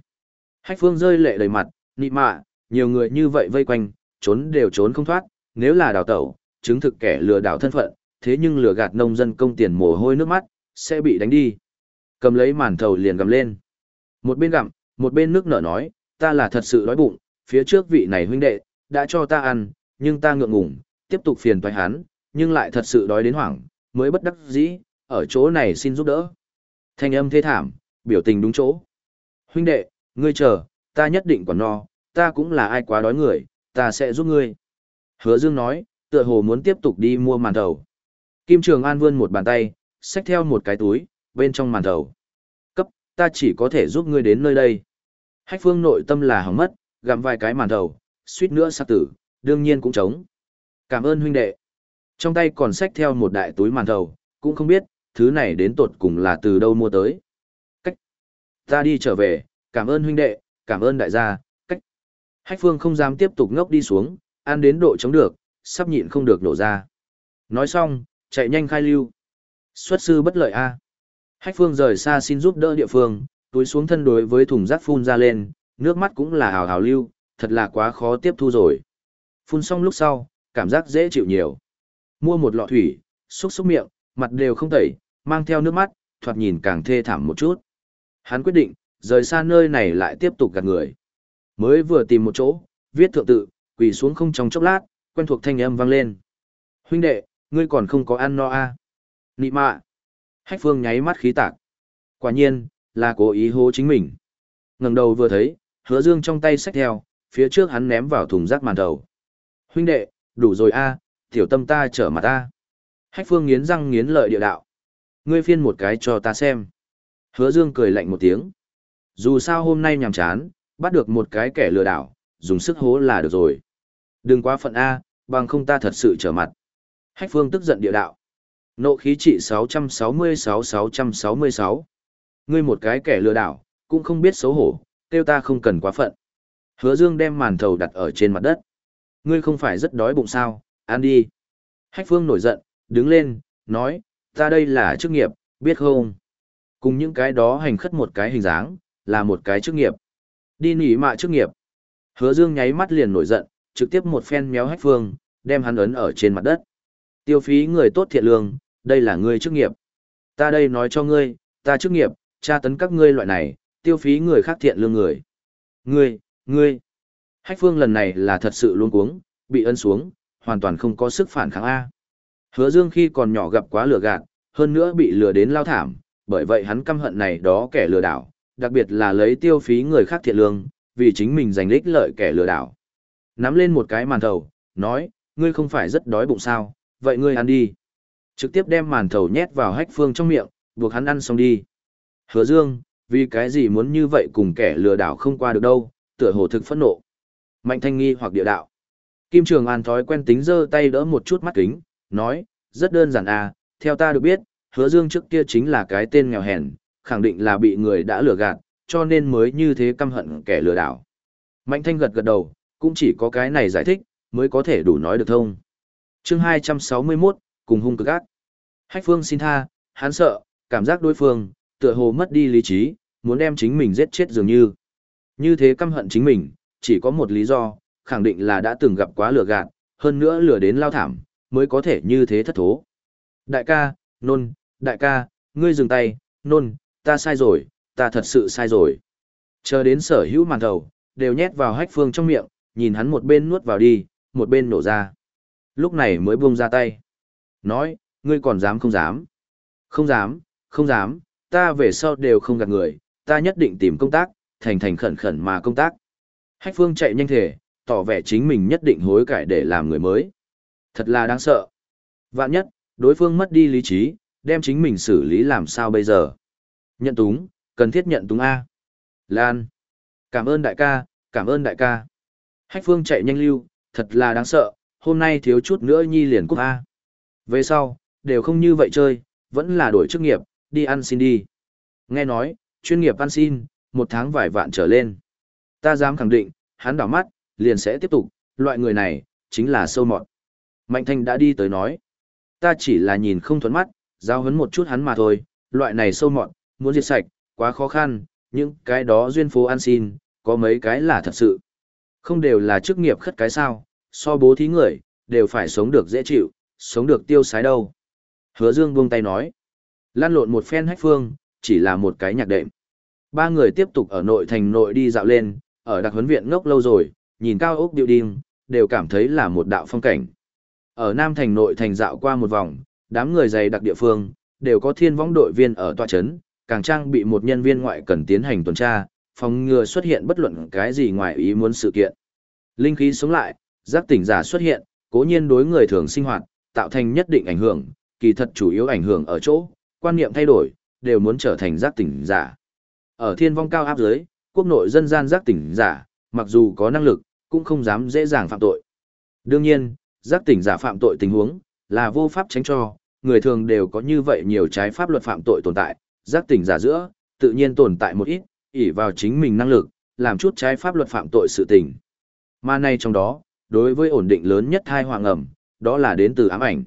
Hách phương rơi lệ đầy mặt, nị mạ, nhiều người như vậy vây quanh, trốn đều trốn không thoát, nếu là đào tẩu, chứng thực kẻ lừa đảo thân phận, thế nhưng lừa gạt nông dân công tiền mồ hôi nước mắt, sẽ bị đánh đi. Cầm lấy màn thầu liền gầm lên. Một bên gặm, một bên nước nở nói, ta là thật sự đói bụng, phía trước vị này huynh đệ, đã cho ta ăn, nhưng ta ngượng ngùng, tiếp tục phiền toái hắn, nhưng lại thật sự đói đến hoảng, mới bất đắc dĩ, ở chỗ này xin giúp đỡ. Thanh âm thê thảm, biểu tình đúng chỗ. Huynh đệ, ngươi chờ, ta nhất định còn no, ta cũng là ai quá đói người, ta sẽ giúp ngươi. Hứa Dương nói, tựa hồ muốn tiếp tục đi mua màn thầu. Kim Trường An vươn một bàn tay, xách theo một cái túi, bên trong màn thầu. Cấp, ta chỉ có thể giúp ngươi đến nơi đây. Hách phương nội tâm là hỏng mất, gặm vài cái màn thầu, suýt nữa sát tử, đương nhiên cũng trống. Cảm ơn huynh đệ. Trong tay còn xách theo một đại túi màn thầu, cũng không biết, thứ này đến tột cùng là từ đâu mua tới. Cách. Ta đi trở về, cảm ơn huynh đệ, cảm ơn đại gia, cách. Hách phương không dám tiếp tục ngốc đi xuống, ăn đến độ chống được, sắp nhịn không được nổ ra. Nói xong, chạy nhanh khai lưu. Xuất sư bất lợi a. Hách phương rời xa xin giúp đỡ địa phương, túi xuống thân đối với thùng rác phun ra lên, nước mắt cũng là hào hào lưu, thật là quá khó tiếp thu rồi. Phun xong lúc sau, cảm giác dễ chịu nhiều. Mua một lọ thủy, xúc xúc miệng, mặt đều không tẩy, mang theo nước mắt, thoạt nhìn càng thê thảm một chút. Hắn quyết định, rời xa nơi này lại tiếp tục gạt người. Mới vừa tìm một chỗ, viết thượng tự, quỳ xuống không trong chốc lát, quen thuộc thanh âm vang lên. Huynh đệ, ngươi còn không có ăn no à? Nị mạ. Hách phương nháy mắt khí tạc. Quả nhiên, là cố ý hố chính mình. ngẩng đầu vừa thấy, hứa dương trong tay xách theo, phía trước hắn ném vào thùng rác màn đầu. Huynh đệ, đủ rồi a, tiểu tâm ta trở mặt ta. Hách phương nghiến răng nghiến lợi địa đạo. Ngươi phiên một cái cho ta xem. Hứa dương cười lạnh một tiếng. Dù sao hôm nay nhàm chán, bắt được một cái kẻ lừa đảo, dùng sức hố là được rồi. Đừng quá phận A, bằng không ta thật sự trở mặt. Hách phương tức giận địa đạo. Nộ khí trị 666-666. Ngươi một cái kẻ lừa đảo, cũng không biết xấu hổ, kêu ta không cần quá phận. Hứa Dương đem màn thầu đặt ở trên mặt đất. Ngươi không phải rất đói bụng sao, ăn đi. Hách Phương nổi giận, đứng lên, nói, ta đây là chức nghiệp, biết không? Cùng những cái đó hành khất một cái hình dáng, là một cái chức nghiệp. Đi nỉ mạ chức nghiệp. Hứa Dương nháy mắt liền nổi giận, trực tiếp một phen méo Hách Phương, đem hắn ấn ở trên mặt đất. Tiêu phí người tốt thiện lương, đây là ngươi chức nghiệp. Ta đây nói cho ngươi, ta chức nghiệp, tra tấn các ngươi loại này, tiêu phí người khác thiện lương người. Ngươi, ngươi. Hách phương lần này là thật sự luôn cuống, bị ân xuống, hoàn toàn không có sức phản kháng A. Hứa Dương khi còn nhỏ gặp quá lừa gạt, hơn nữa bị lừa đến lao thảm, bởi vậy hắn căm hận này đó kẻ lừa đảo, đặc biệt là lấy tiêu phí người khác thiện lương, vì chính mình giành lích lợi kẻ lừa đảo. Nắm lên một cái màn thầu, nói, ngươi không phải rất đói bụng sao, vậy ngươi ăn đi. Trực tiếp đem màn thầu nhét vào hách phương trong miệng, buộc hắn ăn xong đi. Hứa Dương, vì cái gì muốn như vậy cùng kẻ lừa đảo không qua được đâu, tựa hồ thực phẫn nộ. Mạnh thanh nghi hoặc địa đạo. Kim Trường An thói quen tính giơ tay đỡ một chút mắt kính, nói, rất đơn giản à, theo ta được biết, hứa dương trước kia chính là cái tên nghèo hèn, khẳng định là bị người đã lừa gạt, cho nên mới như thế căm hận kẻ lừa đảo. Mạnh thanh gật gật đầu, cũng chỉ có cái này giải thích, mới có thể đủ nói được thông. chương 261, cùng hung cực ác. Hách phương xin tha, hắn sợ, cảm giác đối phương, tựa hồ mất đi lý trí, muốn đem chính mình giết chết dường như. Như thế căm hận chính mình, chỉ có một lý do, khẳng định là đã từng gặp quá lừa gạt, hơn nữa lừa đến lao thảm, mới có thể như thế thất thố. Đại ca, nôn, đại ca, ngươi dừng tay, nôn, ta sai rồi, ta thật sự sai rồi. Chờ đến sở hữu màn thầu, đều nhét vào hách phương trong miệng, nhìn hắn một bên nuốt vào đi, một bên nổ ra. Lúc này mới buông ra tay. Nói, ngươi còn dám không dám? Không dám, không dám, ta về sau đều không gặp người, ta nhất định tìm công tác, thành thành khẩn khẩn mà công tác. Hách phương chạy nhanh thể, tỏ vẻ chính mình nhất định hối cải để làm người mới. Thật là đáng sợ. Vạn nhất, đối phương mất đi lý trí, đem chính mình xử lý làm sao bây giờ. Nhận túng, cần thiết nhận túng A. Lan. Cảm ơn đại ca, cảm ơn đại ca. Hách phương chạy nhanh lưu, thật là đáng sợ, hôm nay thiếu chút nữa nhi liền cúp A. Về sau, đều không như vậy chơi, vẫn là đổi chức nghiệp, đi ăn xin đi. Nghe nói, chuyên nghiệp ăn xin, một tháng vài vạn trở lên. Ta dám khẳng định, hắn đảo mắt, liền sẽ tiếp tục, loại người này, chính là sâu mọt. Mạnh thanh đã đi tới nói, ta chỉ là nhìn không thuẫn mắt, giao hấn một chút hắn mà thôi, loại này sâu mọt, muốn diệt sạch, quá khó khăn, những cái đó duyên phố ăn xin, có mấy cái là thật sự. Không đều là chức nghiệp khất cái sao, so bố thí người, đều phải sống được dễ chịu, sống được tiêu sái đâu. Hứa Dương buông tay nói, lan lộn một phen hách phương, chỉ là một cái nhạc đệm. Ba người tiếp tục ở nội thành nội đi dạo lên, ở đặc huấn viện ngốc lâu rồi, nhìn cao ốc điệu điên, đều cảm thấy là một đạo phong cảnh. Ở Nam Thành nội thành dạo qua một vòng, đám người dày đặc địa phương, đều có thiên võng đội viên ở tòa chấn, càng trang bị một nhân viên ngoại cần tiến hành tuần tra, phòng ngừa xuất hiện bất luận cái gì ngoài ý muốn sự kiện. Linh khí sống lại, giác tỉnh giả xuất hiện, cố nhiên đối người thường sinh hoạt, tạo thành nhất định ảnh hưởng, kỳ thật chủ yếu ảnh hưởng ở chỗ, quan niệm thay đổi, đều muốn trở thành giác tỉnh giả. Ở thiên vong cao áp dưới, quốc nội dân gian giác tỉnh giả, mặc dù có năng lực, cũng không dám dễ dàng phạm tội. Đương nhiên, giác tỉnh giả phạm tội tình huống, là vô pháp tránh cho, người thường đều có như vậy nhiều trái pháp luật phạm tội tồn tại, giác tỉnh giả giữa, tự nhiên tồn tại một ít, ỷ vào chính mình năng lực, làm chút trái pháp luật phạm tội sự tình. Mà nay trong đó, đối với ổn định lớn nhất thai hoàng ẩm, đó là đến từ ám ảnh.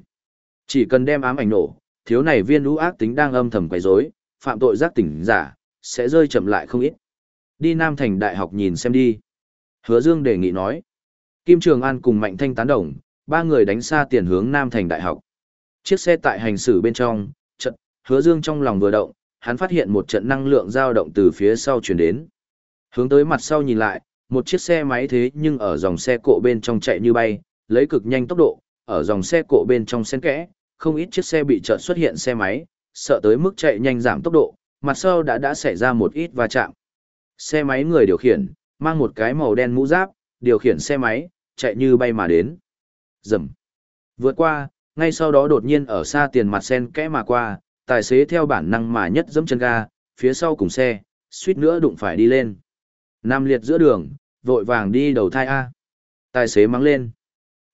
Chỉ cần đem ám ảnh nổ, thiếu này viên lũ ác tính đang âm thầm quấy rối, phạm tội giác tỉnh giả, sẽ rơi chậm lại không ít. Đi Nam Thành Đại học nhìn xem đi. Hứa Dương đề nghị nói. Kim Trường An cùng Mạnh Thanh tán đồng, ba người đánh xa tiền hướng Nam Thành Đại học. Chiếc xe tại hành xử bên trong, trận, Hứa Dương trong lòng vừa động, hắn phát hiện một trận năng lượng dao động từ phía sau truyền đến. Hướng tới mặt sau nhìn lại, một chiếc xe máy thế nhưng ở dòng xe cộ bên trong chạy như bay, lấy cực nhanh tốc độ, ở dòng xe cộ bên trong xen kẽ, không ít chiếc xe bị chợt xuất hiện xe máy, sợ tới mức chạy nhanh giảm tốc độ, mặt sau đã đã xảy ra một ít va chạm. Xe máy người điều khiển, mang một cái màu đen mũ giáp, điều khiển xe máy, chạy như bay mà đến. Dầm. Vượt qua, ngay sau đó đột nhiên ở xa tiền mặt sen kẽ mà qua, tài xế theo bản năng mà nhất dẫm chân ga, phía sau cùng xe, suýt nữa đụng phải đi lên. Nam liệt giữa đường, vội vàng đi đầu thai A. Tài xế mắng lên.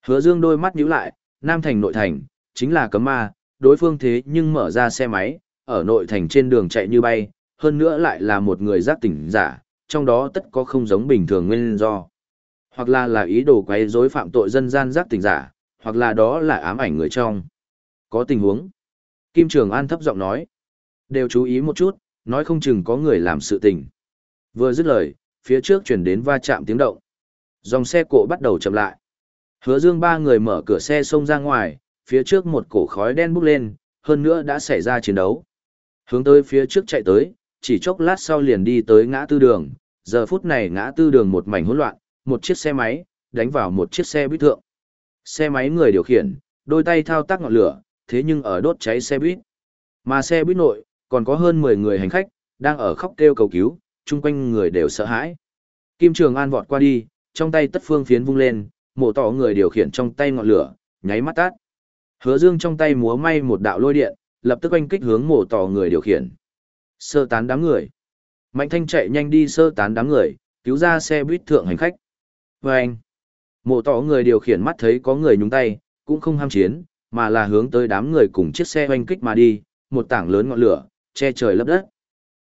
Hứa dương đôi mắt nhíu lại, Nam thành nội thành, chính là cấm ma, đối phương thế nhưng mở ra xe máy, ở nội thành trên đường chạy như bay, hơn nữa lại là một người giác tỉnh giả, trong đó tất có không giống bình thường nguyên do. Hoặc là là ý đồ quấy rối phạm tội dân gian giác tình giả, hoặc là đó là ám ảnh người trong. Có tình huống. Kim Trường An thấp giọng nói. Đều chú ý một chút, nói không chừng có người làm sự tình. Vừa dứt lời, phía trước chuyển đến va chạm tiếng động. Dòng xe cộ bắt đầu chậm lại. Hứa dương ba người mở cửa xe xông ra ngoài, phía trước một cổ khói đen bốc lên, hơn nữa đã xảy ra chiến đấu. Hướng tới phía trước chạy tới, chỉ chốc lát sau liền đi tới ngã tư đường, giờ phút này ngã tư đường một mảnh hỗn loạn, một chiếc xe máy, đánh vào một chiếc xe buýt thượng. Xe máy người điều khiển, đôi tay thao tác ngọn lửa, thế nhưng ở đốt cháy xe buýt. Mà xe buýt nội, còn có hơn 10 người hành khách, đang ở khóc kêu cầu cứu, chung quanh người đều sợ hãi. Kim Trường An vọt qua đi, trong tay tất phương phiến vung lên, mổ tỏ người điều khiển trong tay ngọn lửa, nháy mắt tắt. Hứa Dương trong tay múa may một đạo lôi điện, lập tức oanh kích hướng mổ tỏ người điều khiển. Sơ tán đám người. Mạnh Thanh chạy nhanh đi sơ tán đám người, cứu ra xe buýt thượng hành khách. Và anh, mộ tỏ người điều khiển mắt thấy có người nhúng tay, cũng không ham chiến, mà là hướng tới đám người cùng chiếc xe oanh kích mà đi, một tảng lớn ngọn lửa, che trời lấp đất.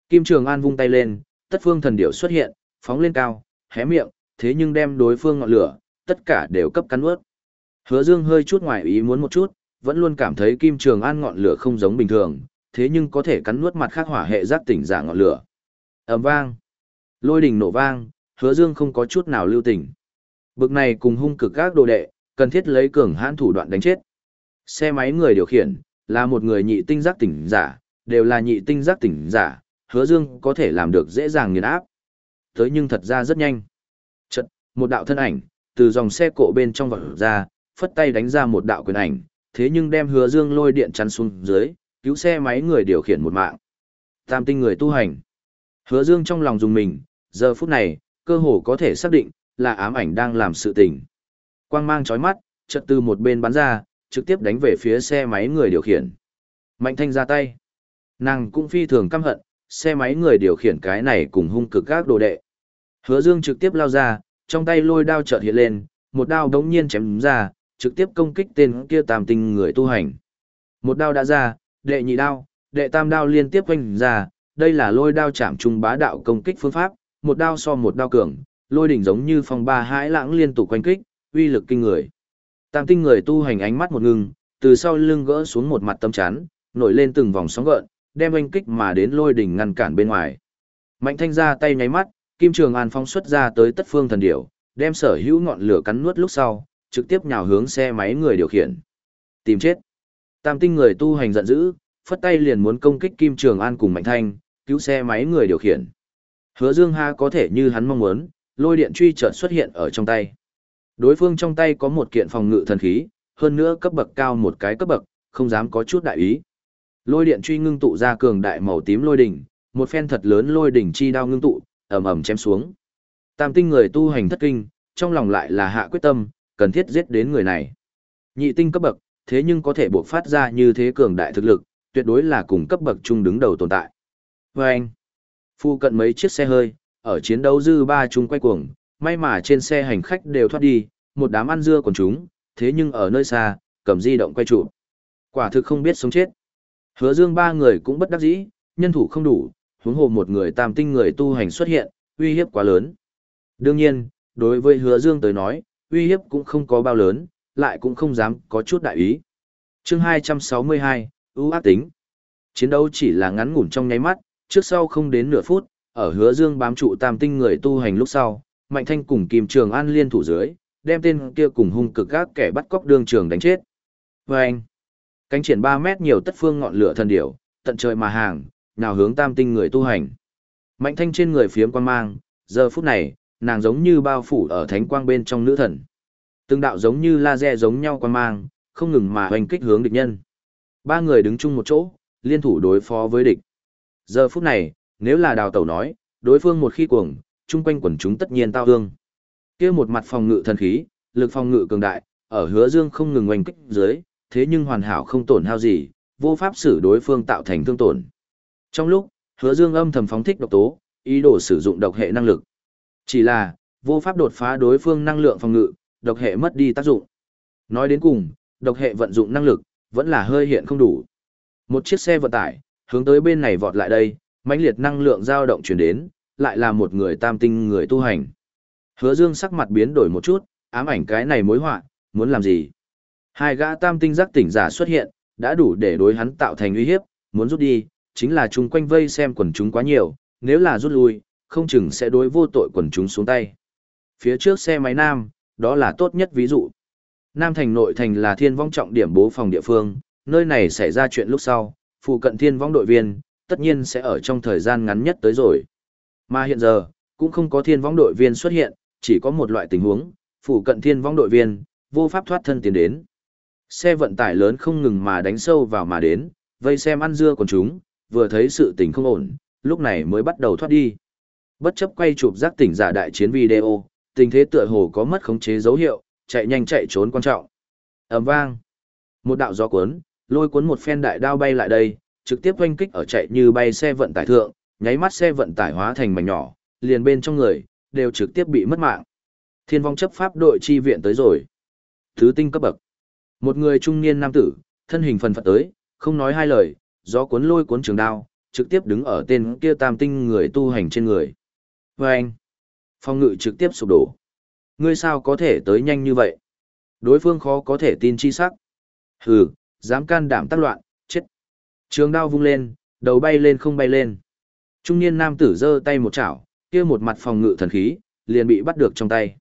Kim Trường An vung tay lên, tất phương thần điểu xuất hiện, phóng lên cao, hé miệng, thế nhưng đem đối phương ngọn lửa, tất cả đều cấp cắn ướt. Hứa Dương hơi chút ngoài ý muốn một chút, vẫn luôn cảm thấy Kim Trường An ngọn lửa không giống bình thường, thế nhưng có thể cắn nuốt mặt khác hỏa hệ giác tỉnh giả ngọn lửa. Ầm vang, lôi đình nổ vang, Hứa Dương không có chút nào lưu tình. Bực này cùng hung cực các đồ đệ, cần thiết lấy cường hãn thủ đoạn đánh chết. Xe máy người điều khiển là một người nhị tinh giác tỉnh giả, đều là nhị tinh giác tỉnh giả, Hứa Dương có thể làm được dễ dàng nghiền áp. Tới nhưng thật ra rất nhanh. Chợt, một đạo thân ảnh từ dòng xe cộ bên trong vọt ra, phất tay đánh ra một đạo quyền ảnh, thế nhưng đem hứa dương lôi điện chắn xuống dưới, cứu xe máy người điều khiển một mạng. Tam tinh người tu hành. Hứa dương trong lòng dùng mình, giờ phút này, cơ hồ có thể xác định, là ám ảnh đang làm sự tình. Quang mang chói mắt, chợt từ một bên bắn ra, trực tiếp đánh về phía xe máy người điều khiển. Mạnh thanh ra tay. Nàng cũng phi thường căm hận, xe máy người điều khiển cái này cùng hung cực các đồ đệ. Hứa dương trực tiếp lao ra, trong tay lôi đao chợt hiện lên, một đao đống nhiên chém ra, trực tiếp công kích tên kia tam tinh người tu hành. Một đao đã ra, đệ nhị đao, đệ tam đao liên tiếp quanh ra, đây là lôi đao chạm trung bá đạo công kích phương pháp, một đao so một đao cường, lôi đỉnh giống như phong ba hãi lãng liên tục quanh kích, uy lực kinh người. Tam tinh người tu hành ánh mắt một ngừng, từ sau lưng gỡ xuống một mặt tâm chán, nổi lên từng vòng sóng gợn, đem oanh kích mà đến lôi đỉnh ngăn cản bên ngoài. Mạnh thanh ra tay nháy mắt, Kim Trường An phong xuất ra tới tất phương thần điểu, đem sở hữu ngọn lửa cắn nuốt lúc sau, trực tiếp nhào hướng xe máy người điều khiển. Tìm chết. Tam tinh người tu hành giận dữ, phất tay liền muốn công kích Kim Trường An cùng Mạnh Thanh, cứu xe máy người điều khiển. Hứa Dương Ha có thể như hắn mong muốn, lôi điện truy chợt xuất hiện ở trong tay. Đối phương trong tay có một kiện phòng ngự thần khí, hơn nữa cấp bậc cao một cái cấp bậc, không dám có chút đại ý. Lôi điện truy ngưng tụ ra cường đại màu tím lôi đỉnh, một phen thật lớn lôi đỉnh chi đao ngưng tụ, ầm ầm chém xuống. Tam tinh người tu hành thất kinh, trong lòng lại là hạ quyết tâm, cần thiết giết đến người này. Nhị tinh cấp bậc, thế nhưng có thể buộc phát ra như thế cường đại thực lực, tuyệt đối là cùng cấp bậc chung đứng đầu tồn tại. Và anh, phu cận mấy chiếc xe hơi, ở chiến đấu dư ba chung quay cuồng, may mà trên xe hành khách đều thoát đi, một đám ăn dưa còn chúng, thế nhưng ở nơi xa, cầm di động quay trụ. Quả thực không biết sống chết. Hứa dương ba người cũng bất đắc dĩ, nhân thủ không đủ, huống hồ một người tam tinh người tu hành xuất hiện, uy hiếp quá lớn. Đương nhiên, đối với hứa dương tới nói, uy hiếp cũng không có bao lớn, lại cũng không dám có chút đại ý. chương 262, ưu ác tính. Chiến đấu chỉ là ngắn ngủn trong nháy mắt, trước sau không đến nửa phút, ở hứa dương bám trụ tam tinh người tu hành lúc sau, Mạnh Thanh cùng Kim Trường An liên thủ dưới, đem tên kia cùng hung cực các kẻ bắt cóc đương trường đánh chết. Và anh, cánh triển 3 mét nhiều tất phương ngọn lửa thần điểu, tận trời mà hàng, nào hướng tam tinh người tu hành. Mạnh Thanh trên người phiếm quan mang, giờ phút này, nàng giống như bao phủ ở thánh quang bên trong nữ thần. Từng đạo giống như laser giống nhau quan mang, không ngừng mà hoành kích hướng địch nhân. Ba người đứng chung một chỗ, liên thủ đối phó với địch. Giờ phút này, nếu là đào tẩu nói, đối phương một khi cuồng, chung quanh quần chúng tất nhiên tao hương. kia một mặt phòng ngự thần khí, lực phòng ngự cường đại, ở hứa dương không ngừng oanh kích dưới, thế nhưng hoàn hảo không tổn hao gì, vô pháp xử đối phương tạo thành thương tổn. Trong lúc, hứa dương âm thầm phóng thích độc tố, ý đồ sử dụng độc hệ năng lực. Chỉ là, vô pháp đột phá đối phương năng lượng phòng ngự, độc hệ mất đi tác dụng. Nói đến cùng, độc hệ vận dụng năng lực, vẫn là hơi hiện không đủ. Một chiếc xe vận tải, hướng tới bên này vọt lại đây, mãnh liệt năng lượng dao động chuyển đến, lại là một người tam tinh người tu hành. Hứa Dương sắc mặt biến đổi một chút, ám ảnh cái này mối họa, muốn làm gì? Hai gã tam tinh giác tỉnh giả xuất hiện, đã đủ để đối hắn tạo thành uy hiếp, muốn rút đi, chính là chúng quanh vây xem quần chúng quá nhiều, nếu là rút lui, không chừng sẽ đối vô tội quần chúng xuống tay. Phía trước xe máy nam, đó là tốt nhất ví dụ. Nam thành nội thành là thiên vong trọng điểm bố phòng địa phương, nơi này xảy ra chuyện lúc sau, phụ cận thiên vong đội viên, tất nhiên sẽ ở trong thời gian ngắn nhất tới rồi. Mà hiện giờ, cũng không có thiên vong đội viên xuất hiện, chỉ có một loại tình huống, phụ cận thiên vong đội viên, vô pháp thoát thân tiến đến. Xe vận tải lớn không ngừng mà đánh sâu vào mà đến, vây xem ăn dưa của chúng, vừa thấy sự tình không ổn, lúc này mới bắt đầu thoát đi. Bất chấp quay chụp giác tỉnh giả đại chiến video, tình thế tựa hồ có mất khống chế dấu hiệu, chạy nhanh chạy trốn quan trọng. ầm vang. Một đạo gió cuốn, lôi cuốn một phen đại đao bay lại đây, trực tiếp oanh kích ở chạy như bay xe vận tải thượng, nháy mắt xe vận tải hóa thành mảnh nhỏ, liền bên trong người, đều trực tiếp bị mất mạng. Thiên vong chấp pháp đội chi viện tới rồi. Thứ tinh cấp bậc. Một người trung niên nam tử, thân hình phần phật tới, không nói hai lời, gió cuốn lôi cuốn trường đao, trực tiếp đứng ở tên kia tam tinh người tu hành trên người. Và anh, phong ngự trực tiếp sụp đổ. Ngươi sao có thể tới nhanh như vậy? Đối phương khó có thể tin chi sắc. Hừ, dám can đảm tác loạn, chết. Trường đao vung lên, đầu bay lên không bay lên. Trung niên nam tử giơ tay một chảo, kia một mặt phòng ngự thần khí, liền bị bắt được trong tay.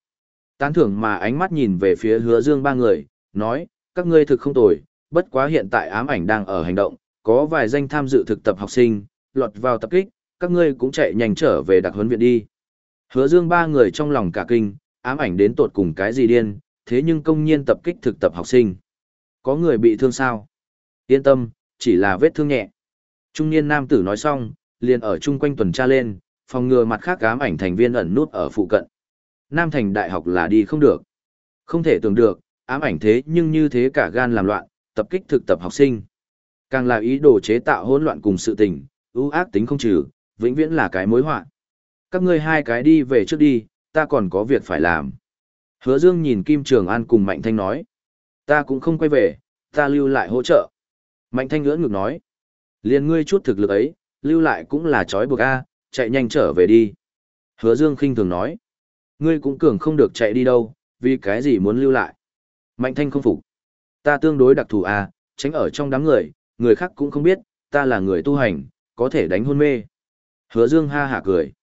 Tán thưởng mà ánh mắt nhìn về phía hứa dương ba người, nói, các ngươi thực không tồi, bất quá hiện tại ám ảnh đang ở hành động, có vài danh tham dự thực tập học sinh, lọt vào tập kích, các ngươi cũng chạy nhanh trở về đặc huấn viện đi. Hứa dương ba người trong lòng cả kinh, ám ảnh đến tột cùng cái gì điên, thế nhưng công nhiên tập kích thực tập học sinh. Có người bị thương sao? Yên tâm, chỉ là vết thương nhẹ. Trung niên nam tử nói xong, liền ở chung quanh tuần tra lên, phòng ngừa mặt khác ám ảnh thành viên ẩn nút ở phụ cận. Nam thành đại học là đi không được. Không thể tưởng được, ám ảnh thế nhưng như thế cả gan làm loạn, tập kích thực tập học sinh. Càng là ý đồ chế tạo hỗn loạn cùng sự tình, ưu ác tính không trừ, vĩnh viễn là cái mối họa. Các ngươi hai cái đi về trước đi, ta còn có việc phải làm. Hứa Dương nhìn Kim Trường An cùng Mạnh Thanh nói. Ta cũng không quay về, ta lưu lại hỗ trợ. Mạnh Thanh ngưỡng ngược nói. Liên ngươi chút thực lực ấy, lưu lại cũng là chói buộc A, chạy nhanh trở về đi. Hứa Dương khinh thường nói. Ngươi cũng cường không được chạy đi đâu, vì cái gì muốn lưu lại. Mạnh Thanh không phục. Ta tương đối đặc thù A, tránh ở trong đám người, người khác cũng không biết, ta là người tu hành, có thể đánh hôn mê. Hứa Dương ha hả cười.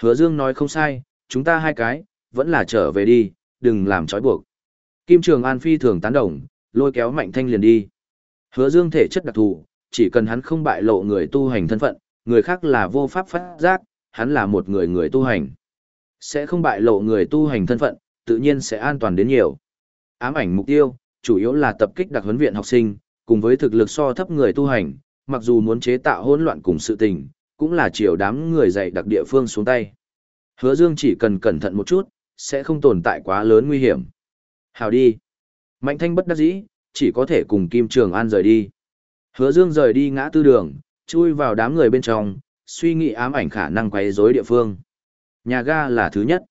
Hứa Dương nói không sai, chúng ta hai cái, vẫn là trở về đi, đừng làm trói buộc. Kim Trường An phi thường tán đồng, lôi kéo Mạnh Thanh liền đi. Hứa Dương thể chất đặc thù, chỉ cần hắn không bại lộ người tu hành thân phận, người khác là vô pháp phát giác, hắn là một người người tu hành. Sẽ không bại lộ người tu hành thân phận, tự nhiên sẽ an toàn đến nhiều. Ám ảnh mục tiêu, chủ yếu là tập kích đặc huấn viện học sinh, cùng với thực lực so thấp người tu hành, mặc dù muốn chế tạo hỗn loạn cùng sự tình, cũng là chiều đám người dạy đặc địa phương xuống tay. Hứa Dương chỉ cần cẩn thận một chút, sẽ không tồn tại quá lớn nguy hiểm. Hào đi. Mạnh thanh bất đắc dĩ, chỉ có thể cùng Kim Trường An rời đi. Hứa Dương rời đi ngã tư đường, chui vào đám người bên trong, suy nghĩ ám ảnh khả năng quấy rối địa phương. Nhà ga là thứ nhất.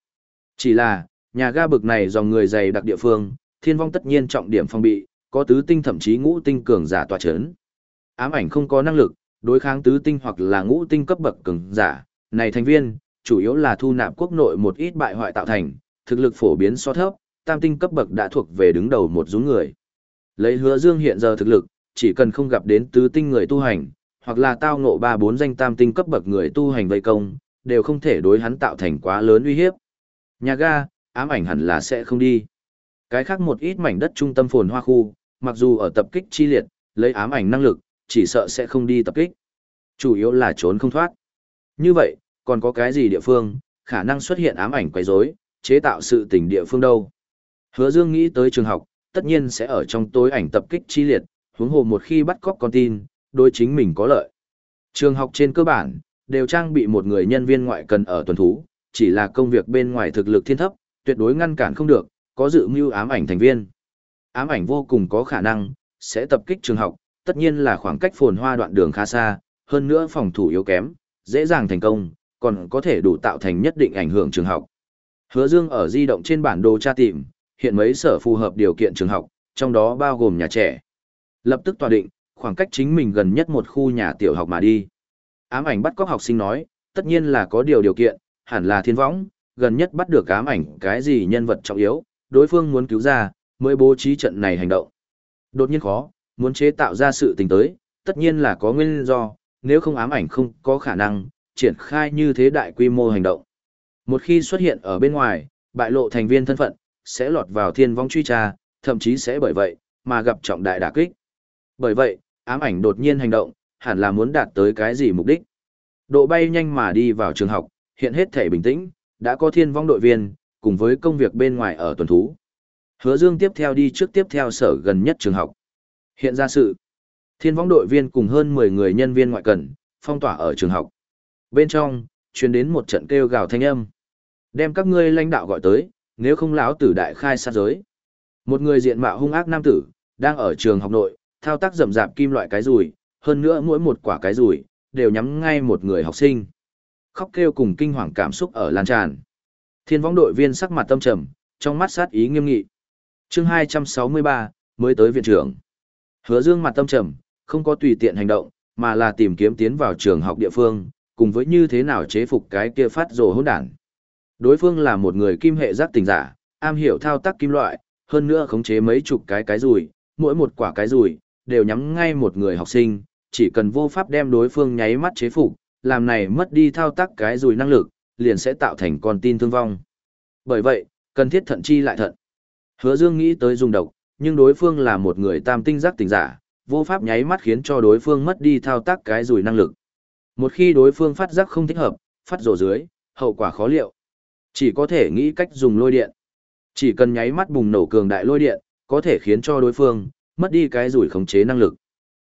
Chỉ là, nhà ga bực này dòng người dày đặc địa phương, thiên vong tất nhiên trọng điểm phong bị, có tứ tinh thậm chí ngũ tinh cường giả tòa chấn. Ám ảnh không có năng lực, đối kháng tứ tinh hoặc là ngũ tinh cấp bậc cường giả, này thành viên, chủ yếu là thu nạp quốc nội một ít bại hoại tạo thành, thực lực phổ biến so thấp, tam tinh cấp bậc đã thuộc về đứng đầu một dũng người. Lấy hứa dương hiện giờ thực lực, chỉ cần không gặp đến tứ tinh người tu hành, hoặc là tao ngộ ba bốn danh tam tinh cấp bậc người tu hành vây công, đều không thể đối hắn tạo thành quá lớn uy hiếp. Nhà ga, ám ảnh hẳn là sẽ không đi. Cái khác một ít mảnh đất trung tâm phồn hoa khu, mặc dù ở tập kích chi liệt, lấy ám ảnh năng lực, chỉ sợ sẽ không đi tập kích. Chủ yếu là trốn không thoát. Như vậy, còn có cái gì địa phương, khả năng xuất hiện ám ảnh quấy rối, chế tạo sự tình địa phương đâu. Hứa Dương nghĩ tới trường học, tất nhiên sẽ ở trong tối ảnh tập kích chi liệt, huống hồ một khi bắt cóc con tin, đối chính mình có lợi. Trường học trên cơ bản, đều trang bị một người nhân viên ngoại cần ở tuần thú, chỉ là công việc bên ngoài thực lực thiên thấp, tuyệt đối ngăn cản không được, có dự mưu ám ảnh thành viên. Ám ảnh vô cùng có khả năng, sẽ tập kích trường học, tất nhiên là khoảng cách phồn hoa đoạn đường khá xa, hơn nữa phòng thủ yếu kém, dễ dàng thành công, còn có thể đủ tạo thành nhất định ảnh hưởng trường học. Hứa Dương ở di động trên bản đồ tra tìm, hiện mấy sở phù hợp điều kiện trường học, trong đó bao gồm nhà trẻ. Lập tức tòa định, khoảng cách chính mình gần nhất một khu nhà tiểu học mà đi. Ám ảnh bắt cóc học sinh nói, tất nhiên là có điều điều kiện, hẳn là thiên võng, gần nhất bắt được ám ảnh cái gì nhân vật trọng yếu, đối phương muốn cứu ra, mới bố trí trận này hành động. Đột nhiên khó, muốn chế tạo ra sự tình tới, tất nhiên là có nguyên do, nếu không ám ảnh không có khả năng, triển khai như thế đại quy mô hành động. Một khi xuất hiện ở bên ngoài, bại lộ thành viên thân phận, sẽ lọt vào thiên vong truy tra, thậm chí sẽ bởi vậy, mà gặp trọng đại đả kích. Bởi vậy, ám ảnh đột nhiên hành động, hẳn là muốn đạt tới cái gì mục đích. Độ bay nhanh mà đi vào trường học, hiện hết thể bình tĩnh, đã có thiên vong đội viên, cùng với công việc bên ngoài ở tuần thú. Hứa Dương tiếp theo đi trước tiếp theo sở gần nhất trường học. Hiện ra sự, thiên vong đội viên cùng hơn 10 người nhân viên ngoại cần, phong tỏa ở trường học. Bên trong, truyền đến một trận kêu gào thanh âm. Đem các ngươi lãnh đạo gọi tới, nếu không lão tử đại khai sát giới. Một người diện mạo hung ác nam tử, đang ở trường học nội, thao tác rầm rạp kim loại cái rùi, hơn nữa mỗi một quả cái rùi, đều nhắm ngay một người học sinh. Khóc kêu cùng kinh hoàng cảm xúc ở lan tràn. Thiên võng đội viên sắc mặt tâm trầm, trong mắt sát ý nghiêm nghị. chương 263, mới tới viện trưởng. Hứa dương mặt tâm trầm, không có tùy tiện hành động, mà là tìm kiếm tiến vào trường học địa phương, cùng với như thế nào chế phục cái kia phát rồ hỗn đản. Đối phương là một người kim hệ giác tình giả, am hiểu thao tác kim loại, hơn nữa khống chế mấy chục cái cái rùi, mỗi một quả cái rùi đều nhắm ngay một người học sinh, chỉ cần vô pháp đem đối phương nháy mắt chế phục, làm này mất đi thao tác cái rùi năng lực, liền sẽ tạo thành con tin thương vong. Bởi vậy, cần thiết thận chi lại thận. Hứa Dương nghĩ tới dùng độc, nhưng đối phương là một người tam tinh giác tình giả, vô pháp nháy mắt khiến cho đối phương mất đi thao tác cái rùi năng lực. Một khi đối phương phát giác không thích hợp, phát rổ dưới, hậu quả khó liệu. Chỉ có thể nghĩ cách dùng lôi điện. Chỉ cần nháy mắt bùng nổ cường đại lôi điện, có thể khiến cho đối phương mất đi cái rủi khống chế năng lực.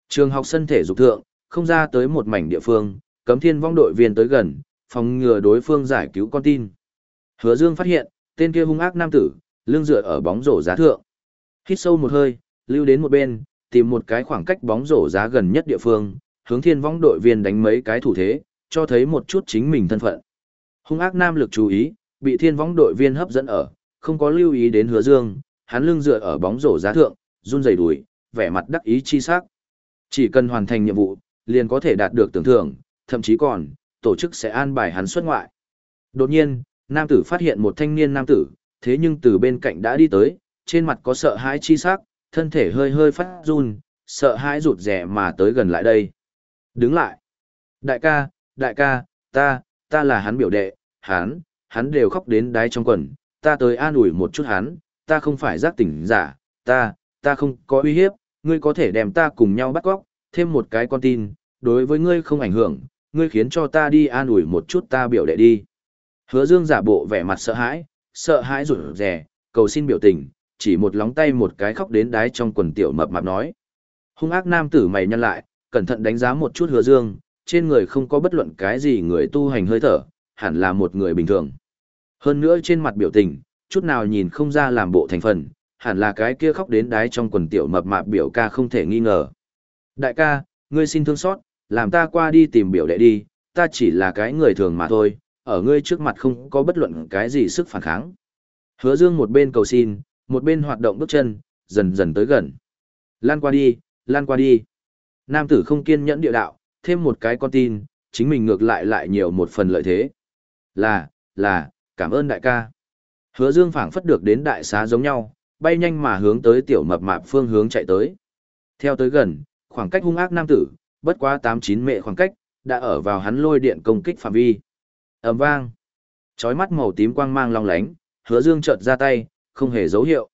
Trường học sân thể dục thượng, không ra tới một mảnh địa phương, cấm thiên vong đội viên tới gần, phòng ngừa đối phương giải cứu con tin. Hứa Dương phát hiện, tên kia hung ác nam tử, lưng dựa ở bóng rổ giá thượng. Hít sâu một hơi, lưu đến một bên, tìm một cái khoảng cách bóng rổ giá gần nhất địa phương, hướng thiên vong đội viên đánh mấy cái thủ thế, cho thấy một chút chính mình thân phận. Hung ác nam lực chú ý, bị thiên vong đội viên hấp dẫn ở, không có lưu ý đến hứa dương, hắn lưng dựa ở bóng rổ giá thượng, run rẩy đùi, vẻ mặt đắc ý chi sắc. Chỉ cần hoàn thành nhiệm vụ, liền có thể đạt được tưởng thưởng, thậm chí còn, tổ chức sẽ an bài hắn xuất ngoại. Đột nhiên, nam tử phát hiện một thanh niên nam tử, thế nhưng từ bên cạnh đã đi tới, trên mặt có sợ hãi chi sắc, thân thể hơi hơi phát run, sợ hãi rụt rẻ mà tới gần lại đây. Đứng lại. Đại ca, đại ca, ta, ta là hắn biểu đệ, hắn, hắn đều khóc đến đáy trong quần, ta tới an ủi một chút hắn, ta không phải giác tỉnh giả, ta, ta không có uy hiếp, ngươi có thể đem ta cùng nhau bắt cóc, thêm một cái con tin, đối với ngươi không ảnh hưởng, ngươi khiến cho ta đi an ủi một chút ta biểu đệ đi. Hứa dương giả bộ vẻ mặt sợ hãi, sợ hãi rụt rè, cầu xin biểu tình, chỉ một lóng tay một cái khóc đến đái trong quần tiểu mập mạp nói. Hung ác nam tử mày nhăn lại, cẩn thận đánh giá một chút hứa dương, trên người không có bất luận cái gì người tu hành hơi thở, hẳn là một người bình thường. Hơn nữa trên mặt biểu tình, chút nào nhìn không ra làm bộ thành phần, hẳn là cái kia khóc đến đái trong quần tiểu mập mạp biểu ca không thể nghi ngờ. Đại ca, ngươi xin thương xót, làm ta qua đi tìm biểu đệ đi, ta chỉ là cái người thường mà thôi, ở ngươi trước mặt không có bất luận cái gì sức phản kháng. Hứa dương một bên cầu xin, một bên hoạt động bước chân, dần dần tới gần. Lan qua đi, lan qua đi. Nam tử không kiên nhẫn địa đạo, thêm một cái con tin, chính mình ngược lại lại nhiều một phần lợi thế. Là, là, cảm ơn đại ca. Hứa Dương phảng phất được đến đại xá giống nhau, bay nhanh mà hướng tới tiểu mập mạp phương hướng chạy tới. Theo tới gần, khoảng cách hung ác nam tử, bất quá 8-9 mệ khoảng cách, đã ở vào hắn lôi điện công kích phạm vi. ầm vang. Chói mắt màu tím quang mang long lánh, hứa dương chợt ra tay, không hề dấu hiệu.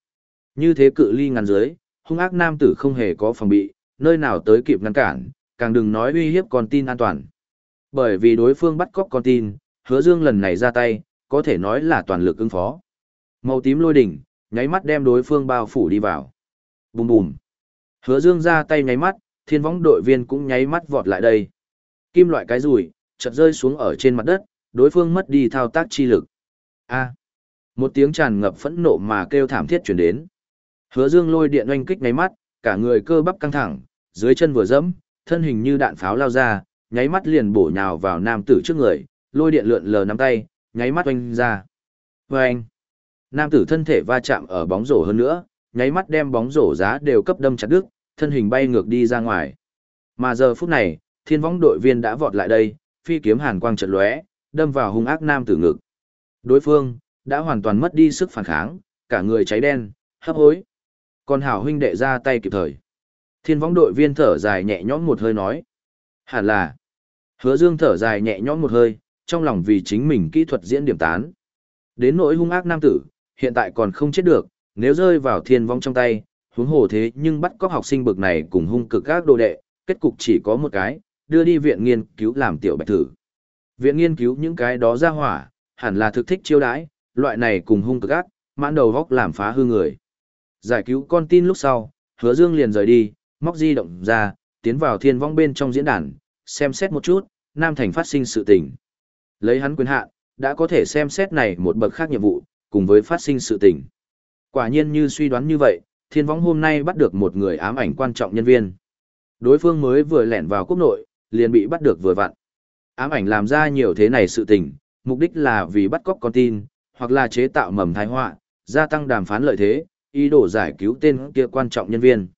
Như thế cự ly ngắn dưới, hung ác nam tử không hề có phòng bị, nơi nào tới kịp ngăn cản, càng đừng nói uy hiếp con tin an toàn. Bởi vì đối phương bắt cóc con tin, hứa dương lần này ra tay, có thể nói là toàn lực ứng phó. Màu tím lôi đỉnh, nháy mắt đem đối phương bao phủ đi vào. Bùm bùm. Hứa Dương ra tay nháy mắt, thiên võng đội viên cũng nháy mắt vọt lại đây. Kim loại cái rùi, chợt rơi xuống ở trên mặt đất, đối phương mất đi thao tác chi lực. A. Một tiếng tràn ngập phẫn nộ mà kêu thảm thiết truyền đến. Hứa Dương lôi điện oanh kích nháy mắt, cả người cơ bắp căng thẳng, dưới chân vừa dẫm, thân hình như đạn pháo lao ra, nháy mắt liền bổ nhào vào nam tử trước người, lôi điện lượn lờ nắm tay, nháy mắt oanh ra. Vâng! Nam tử thân thể va chạm ở bóng rổ hơn nữa, nháy mắt đem bóng rổ giá đều cấp đâm chặt đứt, thân hình bay ngược đi ra ngoài. Mà giờ phút này, thiên võng đội viên đã vọt lại đây, phi kiếm hàn quang trận lóe, đâm vào hung ác nam tử ngực. Đối phương đã hoàn toàn mất đi sức phản kháng, cả người cháy đen, hấp hối. Còn hảo huynh đệ ra tay kịp thời. Thiên võng đội viên thở dài nhẹ nhõm một hơi nói. Hẳn là. Hứa dương thở dài nhẹ nhõm một hơi, trong lòng vì chính mình kỹ thuật diễn điểm tán. Đến nỗi hung ác nam tử, hiện tại còn không chết được, nếu rơi vào thiên vong trong tay, huống hồ thế nhưng bắt cóc học sinh bực này cùng hung cực các đồ đệ, kết cục chỉ có một cái, đưa đi viện nghiên cứu làm tiểu bạch thử. Viện nghiên cứu những cái đó ra hỏa, hẳn là thực thích chiêu đãi, loại này cùng hung cực ác, mãn đầu góc làm phá hư người. Giải cứu con tin lúc sau, hứa dương liền rời đi, móc di động ra, tiến vào thiên vong bên trong diễn đàn, xem xét một chút, Nam Thành phát sinh sự tình. Lấy hắn quyền hạn, đã có thể xem xét này một bậc khác nhiệm vụ, cùng với phát sinh sự tình. Quả nhiên như suy đoán như vậy, thiên vong hôm nay bắt được một người ám ảnh quan trọng nhân viên. Đối phương mới vừa lẻn vào quốc nội, liền bị bắt được vừa vặn. Ám ảnh làm ra nhiều thế này sự tình, mục đích là vì bắt cóc con tin, hoặc là chế tạo mầm thái họa, gia tăng đàm phán lợi thế, ý đồ giải cứu tên kia quan trọng nhân viên.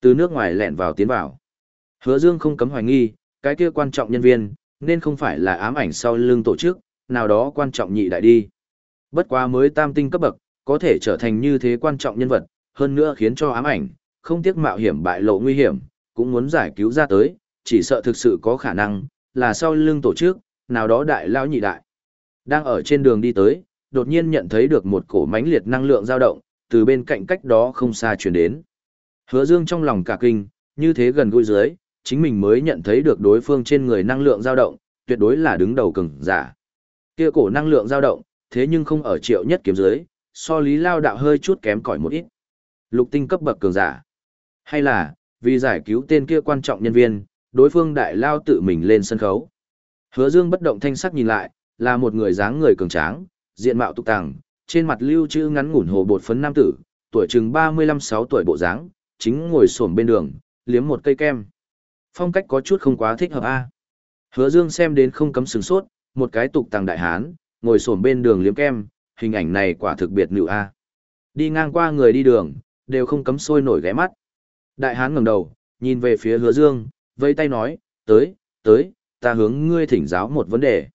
Từ nước ngoài lẻn vào tiến vào. Hứa Dương không cấm hoài nghi, cái kia quan trọng nhân viên, nên không phải là ám ảnh sau lưng tổ chức, nào đó quan trọng nhị đại đi. Bất quá mới tam tinh cấp bậc, có thể trở thành như thế quan trọng nhân vật, hơn nữa khiến cho ám ảnh, không tiếc mạo hiểm bại lộ nguy hiểm, cũng muốn giải cứu ra tới, chỉ sợ thực sự có khả năng, là sau lưng tổ chức, nào đó đại lao nhị đại. Đang ở trên đường đi tới, đột nhiên nhận thấy được một cổ mãnh liệt năng lượng dao động, từ bên cạnh cách đó không xa chuyển đến. Hứa Dương trong lòng cả kinh, như thế gần gũi dưới, chính mình mới nhận thấy được đối phương trên người năng lượng dao động, tuyệt đối là đứng đầu cường giả. Kia cổ năng lượng dao động, thế nhưng không ở triệu nhất kiếm dưới, so lý lao đạo hơi chút kém cỏi một ít. Lục tinh cấp bậc cường giả. Hay là, vì giải cứu tên kia quan trọng nhân viên, đối phương đại lao tự mình lên sân khấu. Hứa Dương bất động thanh sắc nhìn lại, là một người dáng người cường tráng, diện mạo tục tàng, trên mặt lưu chữ ngắn ngủn hồ bột phấn nam tử, tuổi chừng 35-6 tuổi bộ dáng, chính ngồi xổm bên đường, liếm một cây kem. Phong cách có chút không quá thích hợp a. Hứa Dương xem đến không cấm sừng sốt, một cái tục tàng đại hán, ngồi xổm bên đường liếm kem, hình ảnh này quả thực biệt nữ a. Đi ngang qua người đi đường, đều không cấm sôi nổi ghé mắt. Đại hán ngẩng đầu, nhìn về phía Hứa Dương, vẫy tay nói, "Tới, tới, ta hướng ngươi thỉnh giáo một vấn đề."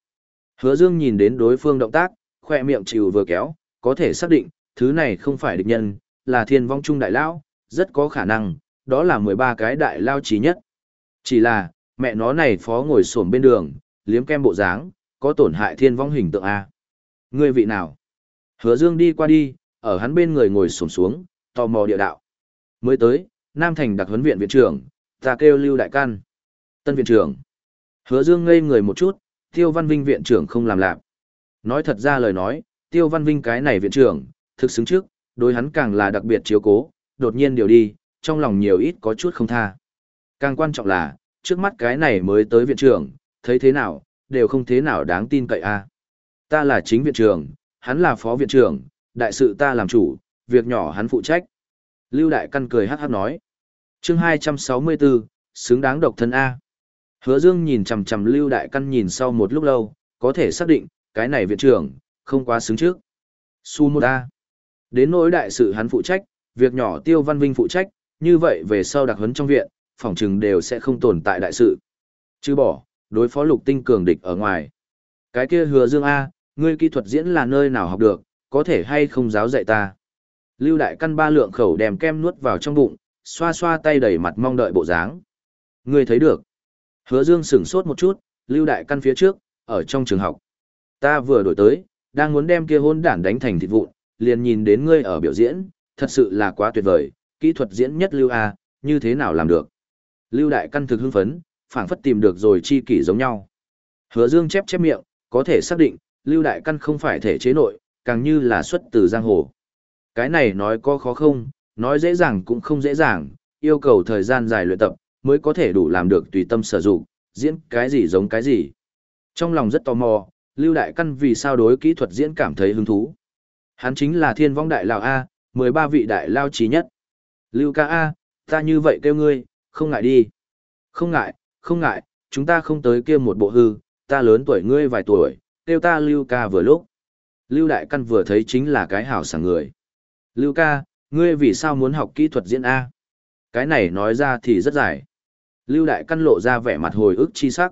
Hứa Dương nhìn đến đối phương động tác, khoe miệng chịu vừa kéo, có thể xác định, thứ này không phải địch nhân, là thiên vong trung đại lão, rất có khả năng, đó là 13 cái đại lao trí nhất. Chỉ là, mẹ nó này phó ngồi xổm bên đường, liếm kem bộ dáng, có tổn hại thiên vong hình tượng A. Ngươi vị nào? Hứa Dương đi qua đi, ở hắn bên người ngồi xổm xuống, tò mò địa đạo. Mới tới, Nam Thành đặc huấn viện viện trưởng, ta kêu Lưu Đại Căn. Tân viện trưởng. Hứa Dương ngây người một chút, Tiêu Văn Vinh viện trưởng không làm lạc. Nói thật ra lời nói, Tiêu Văn Vinh cái này viện trưởng, thực xứng trước, đối hắn càng là đặc biệt chiếu cố, đột nhiên điều đi, trong lòng nhiều ít có chút không tha. Càng quan trọng là, trước mắt cái này mới tới viện trưởng, thấy thế nào, đều không thế nào đáng tin cậy a. Ta là chính viện trưởng, hắn là phó viện trưởng, đại sự ta làm chủ, việc nhỏ hắn phụ trách. Lưu Đại Căn cười hát hát nói. chương 264, xứng đáng độc thân A. Hứa Dương nhìn chằm chằm Lưu Đại Căn nhìn sau một lúc lâu, có thể xác định, cái này viện trưởng, không quá xứng trước. Su một A. Đến nỗi đại sự hắn phụ trách, việc nhỏ Tiêu Văn Vinh phụ trách, như vậy về sau đặc huấn trong viện, phòng trừng đều sẽ không tồn tại đại sự. Chứ bỏ, đối phó lục tinh cường địch ở ngoài. Cái kia hứa dương A, ngươi kỹ thuật diễn là nơi nào học được, có thể hay không giáo dạy ta. Lưu đại căn ba lượng khẩu đem kem nuốt vào trong bụng, xoa xoa tay đầy mặt mong đợi bộ dáng. Ngươi thấy được. Hứa dương sửng sốt một chút, lưu đại căn phía trước, ở trong trường học. Ta vừa đổi tới, đang muốn đem kia hôn đản đánh thành thịt vụn, liền nhìn đến ngươi ở biểu diễn, thật sự là quá tuyệt vời, kỹ thuật diễn nhất lưu A, như thế nào làm được. Lưu đại căn thực hưng phấn, phảng phất tìm được rồi chi kỷ giống nhau. Hứa Dương chép chép miệng, có thể xác định, Lưu đại căn không phải thể chế nội, càng như là xuất từ giang hồ. Cái này nói có khó không, nói dễ dàng cũng không dễ dàng, yêu cầu thời gian dài luyện tập, mới có thể đủ làm được tùy tâm sở dụng, diễn cái gì giống cái gì. Trong lòng rất tò mò, Lưu Đại Căn vì sao đối kỹ thuật diễn cảm thấy hứng thú. Hắn chính là thiên vong đại lão A, 13 vị đại lao trí nhất. Lưu ca A, ta như vậy kêu ngươi, không ngại đi. Không ngại, không ngại, chúng ta không tới kia một bộ hư, ta lớn tuổi ngươi vài tuổi, kêu ta Lưu ca vừa lúc. Lưu Đại Căn vừa thấy chính là cái hảo sảng người. Lưu ca, ngươi vì sao muốn học kỹ thuật diễn A? Cái này nói ra thì rất dài. Lưu Đại Căn lộ ra vẻ mặt hồi ức chi sắc.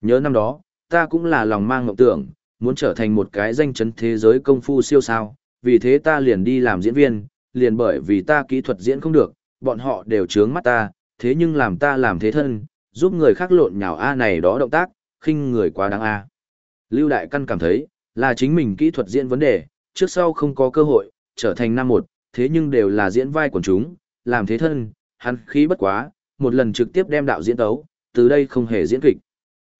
Nhớ năm đó, ta cũng là lòng mang ngộng tưởng, muốn trở thành một cái danh chấn thế giới công phu siêu sao, vì thế ta liền đi làm diễn viên, liền bởi vì ta kỹ thuật diễn không được, bọn họ đều trướng mắt ta, thế nhưng làm ta làm thế thân, giúp người khác lộn nhào A này đó động tác, khinh người quá đáng A. Lưu Đại Căn cảm thấy, là chính mình kỹ thuật diễn vấn đề, trước sau không có cơ hội, trở thành năm một, thế nhưng đều là diễn vai của chúng, làm thế thân, hắn khí bất quá, một lần trực tiếp đem đạo diễn tấu, từ đây không hề diễn kịch.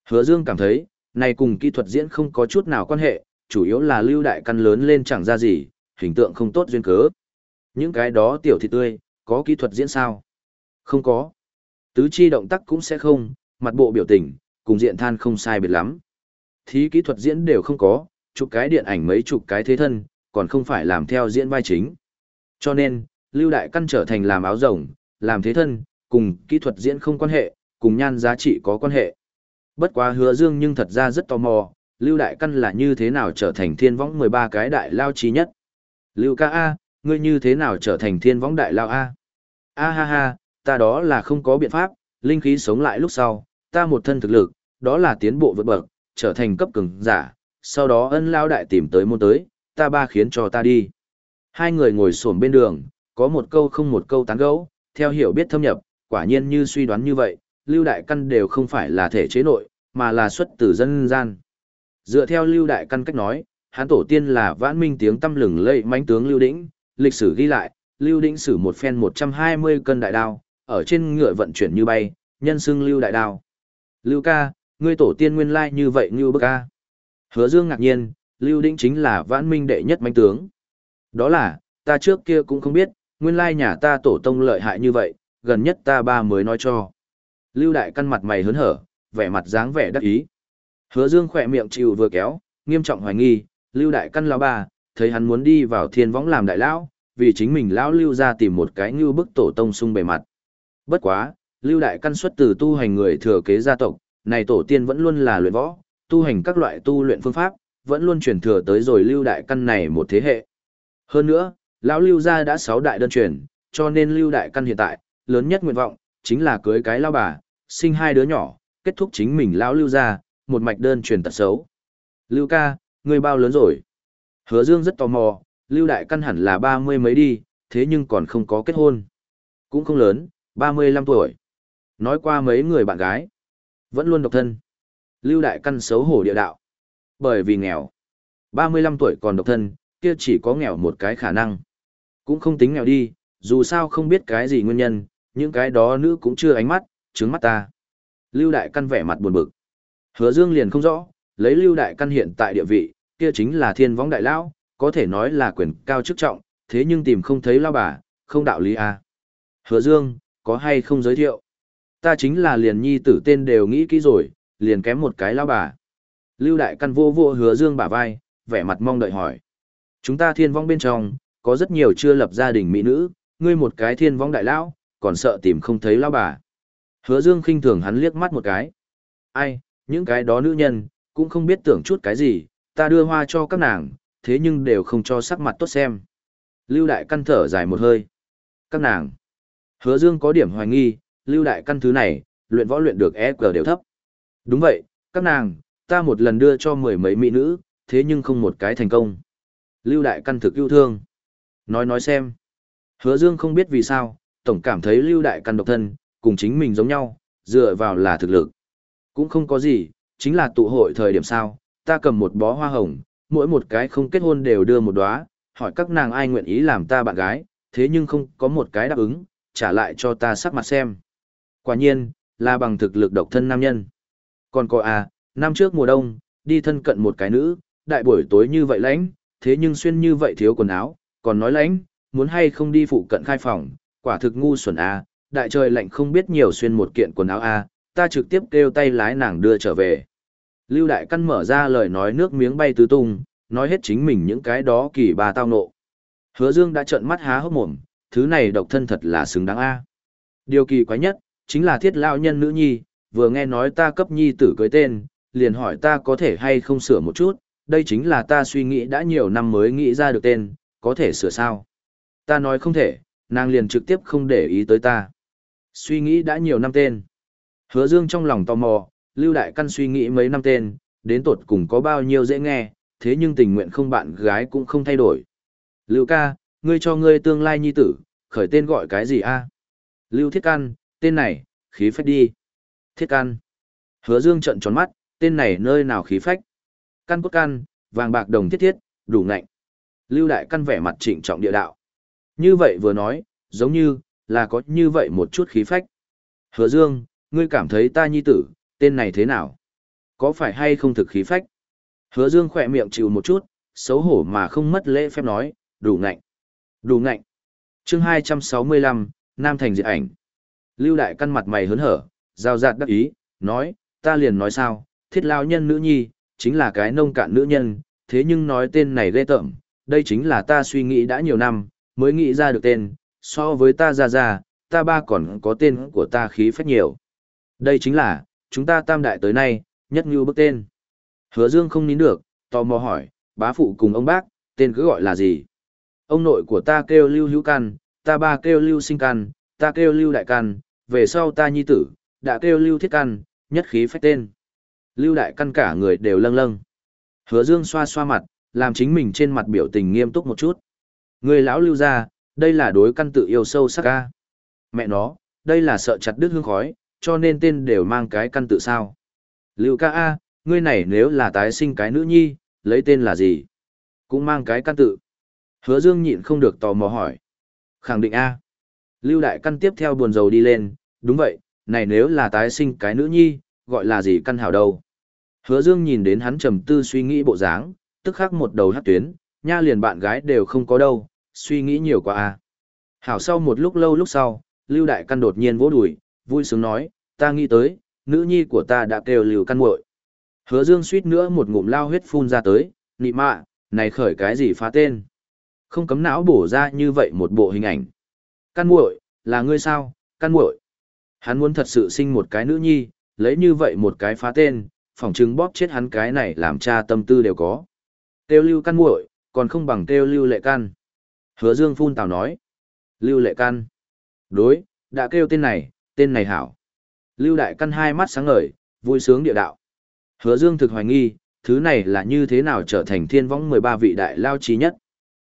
Hứa Dương cảm thấy, này cùng kỹ thuật diễn không có chút nào quan hệ, chủ yếu là lưu đại căn lớn lên chẳng ra gì, hình tượng không tốt duyên cớ. Những cái đó tiểu thị tươi, có kỹ thuật diễn sao? Không có. Tứ chi động tác cũng sẽ không, mặt bộ biểu tình, cùng diện than không sai biệt lắm. Thí kỹ thuật diễn đều không có, chụp cái điện ảnh mấy chục cái thế thân, còn không phải làm theo diễn vai chính. Cho nên, Lưu Đại Căn trở thành làm áo rồng, làm thế thân, cùng kỹ thuật diễn không quan hệ, cùng nhan giá trị có quan hệ. Bất quá hứa dương nhưng thật ra rất tò mò, Lưu Đại Căn là như thế nào trở thành thiên võng 13 cái đại lao trí nhất. Lưu ca A, ngươi như thế nào trở thành thiên võng đại lao A? A ha ha, ta đó là không có biện pháp, linh khí sống lại lúc sau, ta một thân thực lực, đó là tiến bộ vượt bậc, trở thành cấp cường giả, sau đó ân lao đại tìm tới môn tới, ta ba khiến cho ta đi. Hai người ngồi xổm bên đường, có một câu không một câu tán gẫu, theo hiểu biết thâm nhập, quả nhiên như suy đoán như vậy, lưu đại căn đều không phải là thể chế nội, mà là xuất từ dân gian. Dựa theo lưu đại căn cách nói, hắn tổ tiên là vãn minh tiếng tâm lừng lây mãnh tướng lưu đĩnh, lịch sử ghi lại, lưu đĩnh sử một phen 120 cân đại đao, ở trên ngựa vận chuyển như bay, nhân xưng lưu đại đao. Lưu ca, ngươi tổ tiên nguyên lai như vậy như bức ca. Hứa dương ngạc nhiên, lưu đĩnh chính là vãn minh đệ nhất mãnh tướng. Đó là, ta trước kia cũng không biết, nguyên lai nhà ta tổ tông lợi hại như vậy, gần nhất ta ba mới nói cho. Lưu đại căn mặt mày hớn hở, vẻ mặt dáng vẻ đắc ý. Hứa Dương khỏe miệng chịu vừa kéo, nghiêm trọng hoài nghi, Lưu đại căn lão bà thấy hắn muốn đi vào thiên võng làm đại lão, vì chính mình lão Lưu ra tìm một cái như bức tổ tông sung bề mặt. Bất quá, Lưu đại căn xuất từ tu hành người thừa kế gia tộc, này tổ tiên vẫn luôn là luyện võ, tu hành các loại tu luyện phương pháp, vẫn luôn truyền thừa tới rồi Lưu đại căn này một thế hệ. Hơn nữa, lão Lưu gia đã sáu đại đơn truyền, cho nên Lưu đại căn hiện tại, lớn nhất nguyện vọng chính là cưới cái lão bà, sinh hai đứa nhỏ, kết thúc chính mình lão Lưu ra một mạch đơn truyền tật xấu. Lưu ca, ngươi bao lớn rồi? Hứa Dương rất tò mò, Lưu đại căn hẳn là ba mươi mấy đi, thế nhưng còn không có kết hôn. Cũng không lớn, ba mươi lăm tuổi. Nói qua mấy người bạn gái, vẫn luôn độc thân. Lưu đại căn xấu hổ địa đạo. Bởi vì nghèo. ba mươi lăm tuổi còn độc thân, kia chỉ có nghèo một cái khả năng. Cũng không tính nghèo đi, dù sao không biết cái gì nguyên nhân, những cái đó nữ cũng chưa ánh mắt, trứng mắt ta. Lưu Đại Căn vẻ mặt buồn bực. Hứa Dương liền không rõ, lấy Lưu Đại Căn hiện tại địa vị, kia chính là thiên võng đại lão, có thể nói là quyền cao chức trọng, thế nhưng tìm không thấy lao bà, không đạo lý à. Hứa Dương, có hay không giới thiệu? Ta chính là liền nhi tử tên đều nghĩ kỹ rồi, liền kém một cái lao bà. Lưu Đại Căn vô vô Hứa Dương bả vai, vẻ mặt mong đợi hỏi. Chúng ta thiên vong bên trong, có rất nhiều chưa lập gia đình mỹ nữ, ngươi một cái thiên vong đại lão, còn sợ tìm không thấy lao bà. Hứa Dương khinh thường hắn liếc mắt một cái. Ai, những cái đó nữ nhân, cũng không biết tưởng chút cái gì, ta đưa hoa cho các nàng, thế nhưng đều không cho sắc mặt tốt xem. Lưu Đại Căn thở dài một hơi. Các nàng. Hứa Dương có điểm hoài nghi, Lưu Đại Căn thứ này, luyện võ luyện được EQ đều thấp. Đúng vậy, các nàng, ta một lần đưa cho mười mấy mỹ nữ, thế nhưng không một cái thành công. Lưu Đại Căn thực yêu thương. Nói nói xem. Hứa Dương không biết vì sao, tổng cảm thấy Lưu Đại Căn độc thân, cùng chính mình giống nhau, dựa vào là thực lực. Cũng không có gì, chính là tụ hội thời điểm sao, ta cầm một bó hoa hồng, mỗi một cái không kết hôn đều đưa một đóa, hỏi các nàng ai nguyện ý làm ta bạn gái, thế nhưng không có một cái đáp ứng, trả lại cho ta sắc mặt xem. Quả nhiên, là bằng thực lực độc thân nam nhân. Còn có à, năm trước mùa đông, đi thân cận một cái nữ, đại buổi tối như vậy lãnh, thế nhưng xuyên như vậy thiếu quần áo, còn nói lãnh, muốn hay không đi phụ cận khai phòng, quả thực ngu xuẩn à, đại trời lạnh không biết nhiều xuyên một kiện quần áo à, ta trực tiếp kêu tay lái nàng đưa trở về. Lưu Đại Căn mở ra lời nói nước miếng bay tứ tung, nói hết chính mình những cái đó kỳ bà tao nộ. Hứa Dương đã trợn mắt há hốc mồm, thứ này độc thân thật là xứng đáng a. Điều kỳ quái nhất, chính là thiết lão nhân nữ nhi, vừa nghe nói ta cấp nhi tử cưới tên, liền hỏi ta có thể hay không sửa một chút, đây chính là ta suy nghĩ đã nhiều năm mới nghĩ ra được tên, có thể sửa sao. Ta nói không thể, nàng liền trực tiếp không để ý tới ta. Suy nghĩ đã nhiều năm tên. Hứa Dương trong lòng tò mò, Lưu Đại Căn suy nghĩ mấy năm tên, đến tột cùng có bao nhiêu dễ nghe, thế nhưng tình nguyện không bạn gái cũng không thay đổi. Lưu ca, ngươi cho ngươi tương lai nhi tử, khởi tên gọi cái gì a? Lưu Thiết Căn, tên này, khí phách đi. Thiết Căn. Hứa Dương trợn tròn mắt, tên này nơi nào khí phách? Căn cốt căn, vàng bạc đồng thiết thiết, đủ ngạnh. Lưu Đại Căn vẻ mặt trịnh trọng địa đạo. Như vậy vừa nói, giống như, là có như vậy một chút khí phách. Hứa Dương, Ngươi cảm thấy ta nhi tử, tên này thế nào? Có phải hay không thực khí phách? Hứa Dương khỏe miệng chịu một chút, xấu hổ mà không mất lễ phép nói, đủ ngạnh. Đủ ngạnh. chương 265, Nam Thành diệt ảnh. Lưu Đại căn mặt mày hớn hở, giao giạt đắc ý, nói, ta liền nói sao, thiết lao nhân nữ nhi, chính là cái nông cạn nữ nhân, thế nhưng nói tên này ghê tởm, đây chính là ta suy nghĩ đã nhiều năm, mới nghĩ ra được tên, so với ta ra ra, ta ba còn có tên của ta khí phách nhiều. Đây chính là, chúng ta tam đại tới nay, nhất như bức tên. Hứa Dương không nín được, tò mò hỏi, bá phụ cùng ông bác, tên cứ gọi là gì? Ông nội của ta kêu Lưu Hữu Căn, ta ba kêu Lưu Sinh Căn, ta kêu Lưu Đại Căn, về sau ta nhi tử, đã kêu Lưu Thiết Căn, nhất khí phách tên. Lưu Đại Căn cả người đều lâng lâng. Hứa Dương xoa xoa mặt, làm chính mình trên mặt biểu tình nghiêm túc một chút. Người lão Lưu gia, đây là đối căn tự yêu sâu sắc ca. Mẹ nó, đây là sợ chặt đứt hương khói, cho nên tên đều mang cái căn tự sao. Lưu ca A, ngươi này nếu là tái sinh cái nữ nhi, lấy tên là gì? Cũng mang cái căn tự. Hứa Dương nhịn không được tò mò hỏi. Khẳng định A. Lưu đại căn tiếp theo buồn rầu đi lên, đúng vậy, này nếu là tái sinh cái nữ nhi, gọi là gì căn hảo đâu. Hứa Dương nhìn đến hắn trầm tư suy nghĩ bộ dáng, tức khắc một đầu hát tuyến, nha liền bạn gái đều không có đâu, suy nghĩ nhiều quá a. Hảo sau một lúc lâu lúc sau, Lưu Đại Căn đột nhiên vỗ đùi, vui sướng nói, ta nghĩ tới, nữ nhi của ta đã kêu Lưu Căn muội. Hứa Dương suýt nữa một ngụm lao huyết phun ra tới, nị mạ, này khởi cái gì phá tên. Không cấm não bổ ra như vậy một bộ hình ảnh. Căn muội, là ngươi sao, căn muội. Hắn muốn thật sự sinh một cái nữ nhi, lấy như vậy một cái phá tên, phỏng chứng bóp chết hắn cái này làm cha tâm tư đều có. Tiêu lưu căn muội, còn không bằng tiêu lưu lệ căn. Hứa Dương phun tào nói. Lưu lệ căn. Đối, đã kêu tên này, tên này hảo. Lưu đại căn hai mắt sáng ngời, vui sướng địa đạo. Hứa Dương thực hoài nghi, thứ này là như thế nào trở thành thiên võng 13 vị đại lao trí nhất.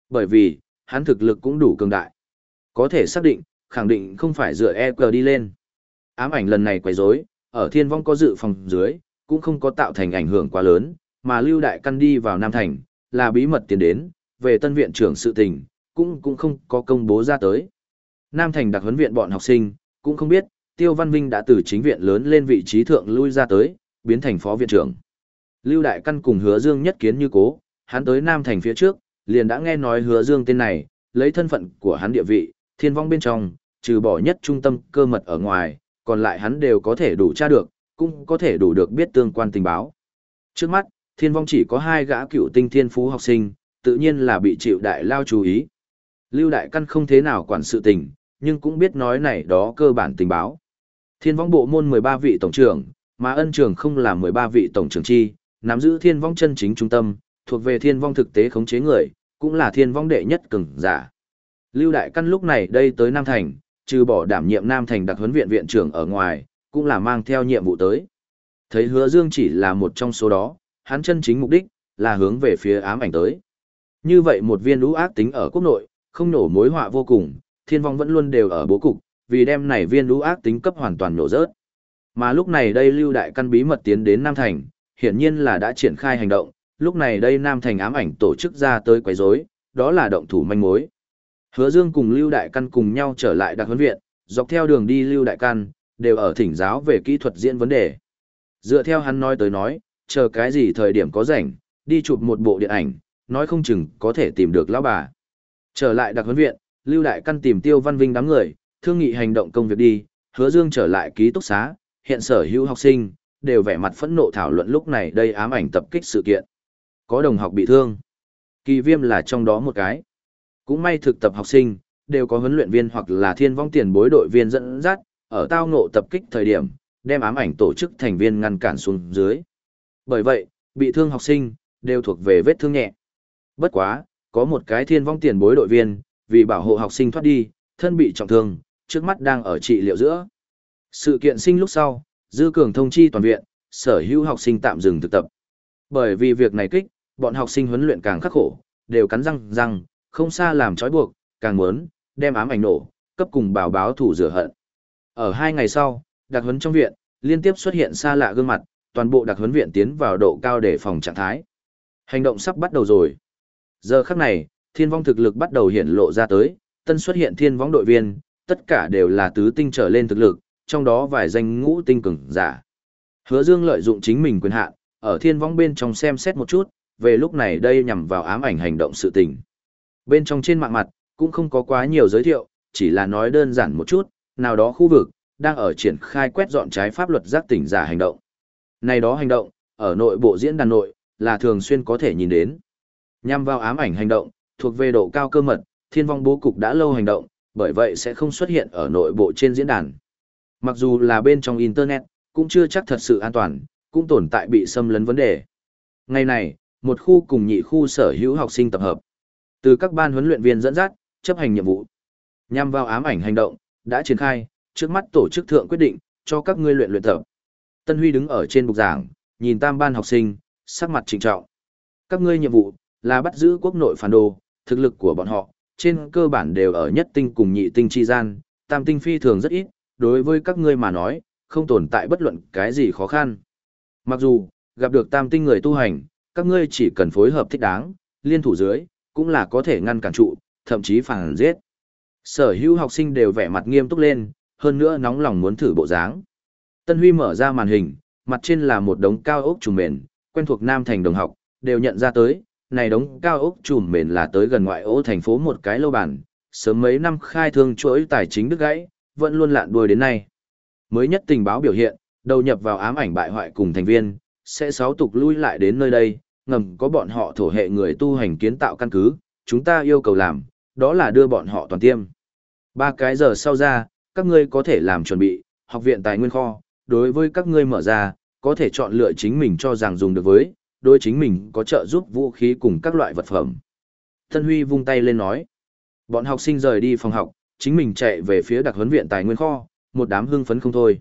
Bởi vì, hắn thực lực cũng đủ cường đại. Có thể xác định, khẳng định không phải dựa EQ đi lên. Ám ảnh lần này quấy rối, ở thiên vong có dự phòng dưới, cũng không có tạo thành ảnh hưởng quá lớn, mà Lưu Đại Căn đi vào Nam Thành, là bí mật tiến đến, về tân viện trưởng sự tình, cũng cũng không có công bố ra tới. Nam Thành đặc huấn viện bọn học sinh, cũng không biết, Tiêu Văn Vinh đã từ chính viện lớn lên vị trí thượng lui ra tới, biến thành phó viện trưởng. Lưu Đại Căn cùng Hứa Dương nhất kiến như cố, hắn tới Nam Thành phía trước, liền đã nghe nói Hứa Dương tên này, lấy thân phận của hắn địa vị, thiên vong bên trong, trừ bỏ nhất trung tâm cơ mật ở ngoài, còn lại hắn đều có thể đủ tra được, cũng có thể đủ được biết tương quan tình báo. Trước mắt, thiên vong chỉ có hai gã cựu tinh thiên phú học sinh, tự nhiên là bị chịu đại lao chú ý. Lưu Đại Căn không thế nào quản sự tình, nhưng cũng biết nói này đó cơ bản tình báo. Thiên vong bộ môn 13 vị tổng trưởng, mà ân trưởng không là 13 vị tổng trưởng chi, nắm giữ thiên vong chân chính trung tâm, thuộc về thiên vong thực tế khống chế người, cũng là thiên vong đệ nhất cường giả. Lưu Đại Căn lúc này đây tới Nam Thành, trừ bỏ đảm nhiệm Nam Thành đặc huấn viện viện trưởng ở ngoài, cũng là mang theo nhiệm vụ tới. Thấy hứa dương chỉ là một trong số đó, hắn chân chính mục đích, là hướng về phía ám ảnh tới. Như vậy một viên lũ ác tính ở quốc nội, không nổ mối họa vô cùng, thiên vong vẫn luôn đều ở bố cục, vì đem này viên lũ ác tính cấp hoàn toàn nổ rớt. Mà lúc này đây lưu đại căn bí mật tiến đến Nam Thành, hiển nhiên là đã triển khai hành động, lúc này đây Nam Thành ám ảnh tổ chức ra tới quấy rối, đó là động thủ manh mối. Hứa Dương cùng Lưu Đại Căn cùng nhau trở lại đặc huấn viện, dọc theo đường đi Lưu Đại Căn, đều ở thỉnh giáo về kỹ thuật diễn vấn đề. Dựa theo hắn nói tới nói, chờ cái gì thời điểm có rảnh, đi chụp một bộ điện ảnh, nói không chừng có thể tìm được lão bà. Trở lại đặc huấn viện, Lưu Đại Căn tìm Tiêu Văn Vinh đám người, thương nghị hành động công việc đi, Hứa Dương trở lại ký túc xá, hiện sở hữu học sinh đều vẻ mặt phẫn nộ thảo luận lúc này đây ám ảnh tập kích sự kiện. Có đồng học bị thương, Kỳ Viêm là trong đó một cái. Cũng may thực tập học sinh, đều có huấn luyện viên hoặc là thiên vong tiền bối đội viên dẫn dắt, ở tao ngộ tập kích thời điểm, đem ám ảnh tổ chức thành viên ngăn cản xuống dưới. Bởi vậy, bị thương học sinh, đều thuộc về vết thương nhẹ. Bất quá, có một cái thiên vong tiền bối đội viên, vì bảo hộ học sinh thoát đi, thân bị trọng thương, trước mắt đang ở trị liệu giữa. Sự kiện sinh lúc sau, dư cường thông chi toàn viện, sở hữu học sinh tạm dừng thực tập. Bởi vì việc này kích, bọn học sinh huấn luyện càng khắc khổ, đều cắn răng răng, không xa làm trói buộc, càng muốn, đem ám ảnh nổ, cấp cùng bảo báo thủ rửa hận. Ở hai ngày sau, đặc huấn trong viện, liên tiếp xuất hiện xa lạ gương mặt, toàn bộ đặc huấn viện tiến vào độ cao để phòng trạng thái. Hành động sắp bắt đầu rồi. Giờ khắc này, thiên vong thực lực bắt đầu hiện lộ ra tới, tân xuất hiện thiên vong đội viên, tất cả đều là tứ tinh trở lên thực lực, trong đó vài danh ngũ tinh cường giả. Hứa Dương lợi dụng chính mình quyền hạn, ở thiên vong bên trong xem xét một chút, về lúc này đây nhằm vào ám ảnh hành động sự tình. Bên trong trên mạng mặt, cũng không có quá nhiều giới thiệu, chỉ là nói đơn giản một chút, nào đó khu vực, đang ở triển khai quét dọn trái pháp luật giác tỉnh giả hành động. Này đó hành động, ở nội bộ diễn đàn nội, là thường xuyên có thể nhìn đến. Nhằm vào ám ảnh hành động, thuộc về độ cao cơ mật, thiên vong bố cục đã lâu hành động, bởi vậy sẽ không xuất hiện ở nội bộ trên diễn đàn. Mặc dù là bên trong Internet, cũng chưa chắc thật sự an toàn, cũng tồn tại bị xâm lấn vấn đề. Ngày này, một khu cùng nhị khu sở hữu học sinh tập hợp. Từ các ban huấn luyện viên dẫn dắt, chấp hành nhiệm vụ. Nhằm vào ám ảnh hành động, đã triển khai, trước mắt tổ chức thượng quyết định, cho các ngươi luyện luyện tập. Tân Huy đứng ở trên bục giảng, nhìn tam ban học sinh, sắc mặt trịnh trọng. Các ngươi nhiệm vụ, là bắt giữ quốc nội phản đồ, thực lực của bọn họ, trên cơ bản đều ở nhất tinh cùng nhị tinh chi gian, tam tinh phi thường rất ít, đối với các ngươi mà nói, không tồn tại bất luận cái gì khó khăn. Mặc dù, gặp được tam tinh người tu hành, các ngươi chỉ cần phối hợp thích đáng, liên thủ dưới, cũng là có thể ngăn cản trụ, thậm chí phản giết. Sở hữu học sinh đều vẻ mặt nghiêm túc lên, hơn nữa nóng lòng muốn thử bộ dáng. Tân Huy mở ra màn hình, mặt trên là một đống cao ốc trùng mền, quen thuộc Nam Thành đồng học, đều nhận ra tới, này đống cao ốc trùm mền là tới gần ngoại ô thành phố một cái lâu bản, sớm mấy năm khai thương chuỗi tài chính đứt gãy, vẫn luôn lạn đuôi đến nay. Mới nhất tình báo biểu hiện, đầu nhập vào ám ảnh bại hoại cùng thành viên, sẽ sáu tục lui lại đến nơi đây, ngầm có bọn họ thổ hệ người tu hành kiến tạo căn cứ, chúng ta yêu cầu làm, đó là đưa bọn họ toàn tiêm. Ba cái giờ sau ra, các ngươi có thể làm chuẩn bị, học viện tài nguyên kho, đối với các ngươi mở ra, có thể chọn lựa chính mình cho rằng dùng được với, đối chính mình có trợ giúp vũ khí cùng các loại vật phẩm. Tân Huy vung tay lên nói, bọn học sinh rời đi phòng học, chính mình chạy về phía đặc huấn viện tài nguyên kho, một đám hưng phấn không thôi.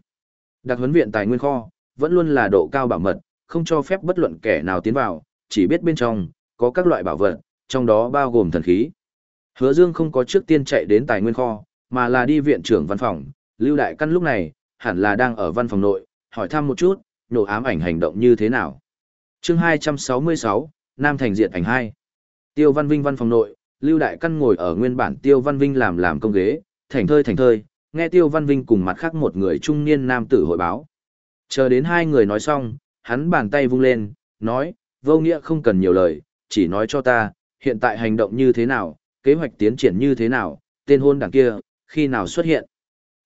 Đặc huấn viện tài nguyên kho, vẫn luôn là độ cao bảo mật, không cho phép bất luận kẻ nào tiến vào, chỉ biết bên trong, có các loại bảo vật, trong đó bao gồm thần khí. Hứa Dương không có trước tiên chạy đến tài nguyên kho, mà là đi viện trưởng văn phòng, Lưu Đại Căn lúc này, hẳn là đang ở văn phòng nội, hỏi thăm một chút, nổ ám ảnh hành động như thế nào. Chương 266, Nam Thành Diệt ảnh 2. Tiêu Văn Vinh văn phòng nội, Lưu Đại Căn ngồi ở nguyên bản Tiêu Văn Vinh làm làm công ghế, thành thơi thành thơi, nghe Tiêu Văn Vinh cùng mặt khác một người trung niên nam tử hội báo. Chờ đến hai người nói xong, hắn bàn tay vung lên, nói, vô nghĩa không cần nhiều lời, chỉ nói cho ta, hiện tại hành động như thế nào, kế hoạch tiến triển như thế nào, tên hôn đảng kia, khi nào xuất hiện.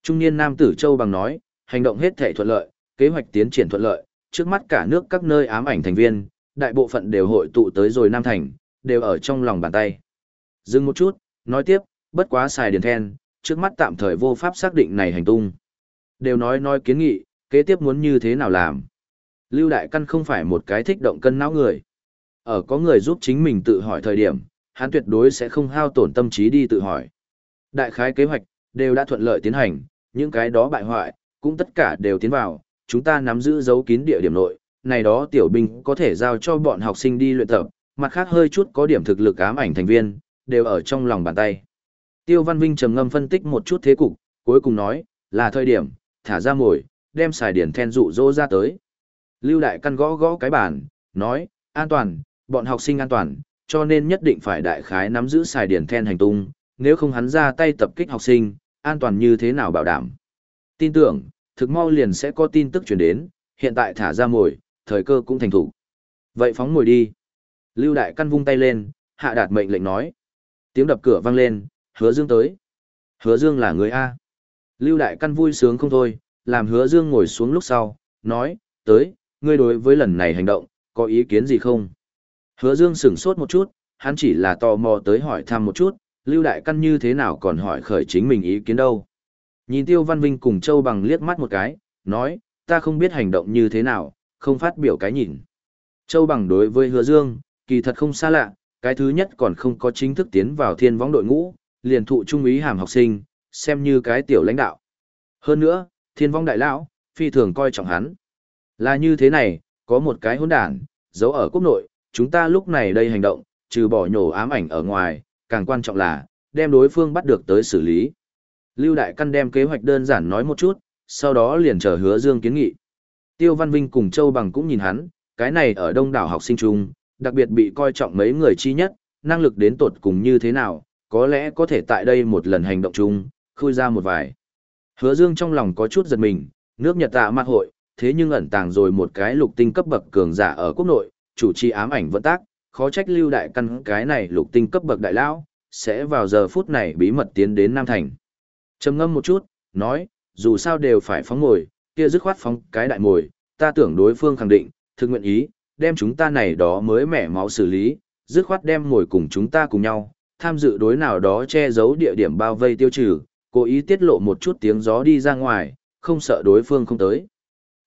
Trung niên nam tử Châu Bằng nói, hành động hết thể thuận lợi, kế hoạch tiến triển thuận lợi, trước mắt cả nước các nơi ám ảnh thành viên, đại bộ phận đều hội tụ tới rồi Nam Thành, đều ở trong lòng bàn tay. Dừng một chút, nói tiếp, bất quá xài điền then, trước mắt tạm thời vô pháp xác định này hành tung. Đều nói nói kiến nghị, kế tiếp muốn như thế nào làm. Lưu Đại Căn không phải một cái thích động cân não người. Ở có người giúp chính mình tự hỏi thời điểm, hắn tuyệt đối sẽ không hao tổn tâm trí đi tự hỏi. Đại khái kế hoạch, đều đã thuận lợi tiến hành, những cái đó bại hoại, cũng tất cả đều tiến vào, chúng ta nắm giữ dấu kín địa điểm nội, này đó tiểu binh có thể giao cho bọn học sinh đi luyện tập, mặt khác hơi chút có điểm thực lực ám ảnh thành viên, đều ở trong lòng bàn tay. Tiêu Văn Vinh trầm ngâm phân tích một chút thế cục, cuối cùng nói, là thời điểm, thả ra mồi, đem xài điển then dụ dỗ ra tới. Lưu Đại Căn gõ gõ cái bàn, nói, an toàn, bọn học sinh an toàn, cho nên nhất định phải đại khái nắm giữ xài điển then hành tung, nếu không hắn ra tay tập kích học sinh, an toàn như thế nào bảo đảm. Tin tưởng, thực mau liền sẽ có tin tức chuyển đến, hiện tại thả ra mồi, thời cơ cũng thành thủ. Vậy phóng mồi đi. Lưu Đại Căn vung tay lên, hạ đạt mệnh lệnh nói. Tiếng đập cửa vang lên, hứa dương tới. Hứa dương là người A. Lưu Đại Căn vui sướng không thôi, làm hứa dương ngồi xuống lúc sau, nói, tới, ngươi đối với lần này hành động, có ý kiến gì không? Hứa dương sửng sốt một chút, hắn chỉ là tò mò tới hỏi thăm một chút, Lưu Đại Căn như thế nào còn hỏi khởi chính mình ý kiến đâu. Nhìn Tiêu Văn Vinh cùng Châu Bằng liếc mắt một cái, nói, ta không biết hành động như thế nào, không phát biểu cái nhìn. Châu Bằng đối với Hứa Dương, kỳ thật không xa lạ, cái thứ nhất còn không có chính thức tiến vào thiên võng đội ngũ, liền thụ trung úy hàm học sinh, xem như cái tiểu lãnh đạo. Hơn nữa, thiên Võng đại lão, phi thường coi trọng hắn. Là như thế này, có một cái hỗn đản, giấu ở quốc nội, chúng ta lúc này đây hành động, trừ bỏ nhổ ám ảnh ở ngoài, càng quan trọng là, đem đối phương bắt được tới xử lý. Lưu Đại Căn đem kế hoạch đơn giản nói một chút, sau đó liền chờ hứa Dương kiến nghị. Tiêu Văn Vinh cùng Châu Bằng cũng nhìn hắn, cái này ở đông đảo học sinh trung, đặc biệt bị coi trọng mấy người chi nhất, năng lực đến tột cùng như thế nào, có lẽ có thể tại đây một lần hành động chung, khui ra một vài. Hứa Dương trong lòng có chút giật mình, nước Nhật tạ mặt hội, thế nhưng ẩn tàng rồi một cái lục tinh cấp bậc cường giả ở quốc nội, chủ trì ám ảnh vận tác, khó trách lưu đại căn cái này lục tinh cấp bậc đại lão sẽ vào giờ phút này bí mật tiến đến Nam Thành. Trầm ngâm một chút, nói, dù sao đều phải phóng ngồi, kia dứt khoát phóng cái đại mồi, ta tưởng đối phương khẳng định, thực nguyện ý, đem chúng ta này đó mới mẻ máu xử lý, dứt khoát đem mồi cùng chúng ta cùng nhau, tham dự đối nào đó che giấu địa điểm bao vây tiêu trừ, cố ý tiết lộ một chút tiếng gió đi ra ngoài, không sợ đối phương không tới.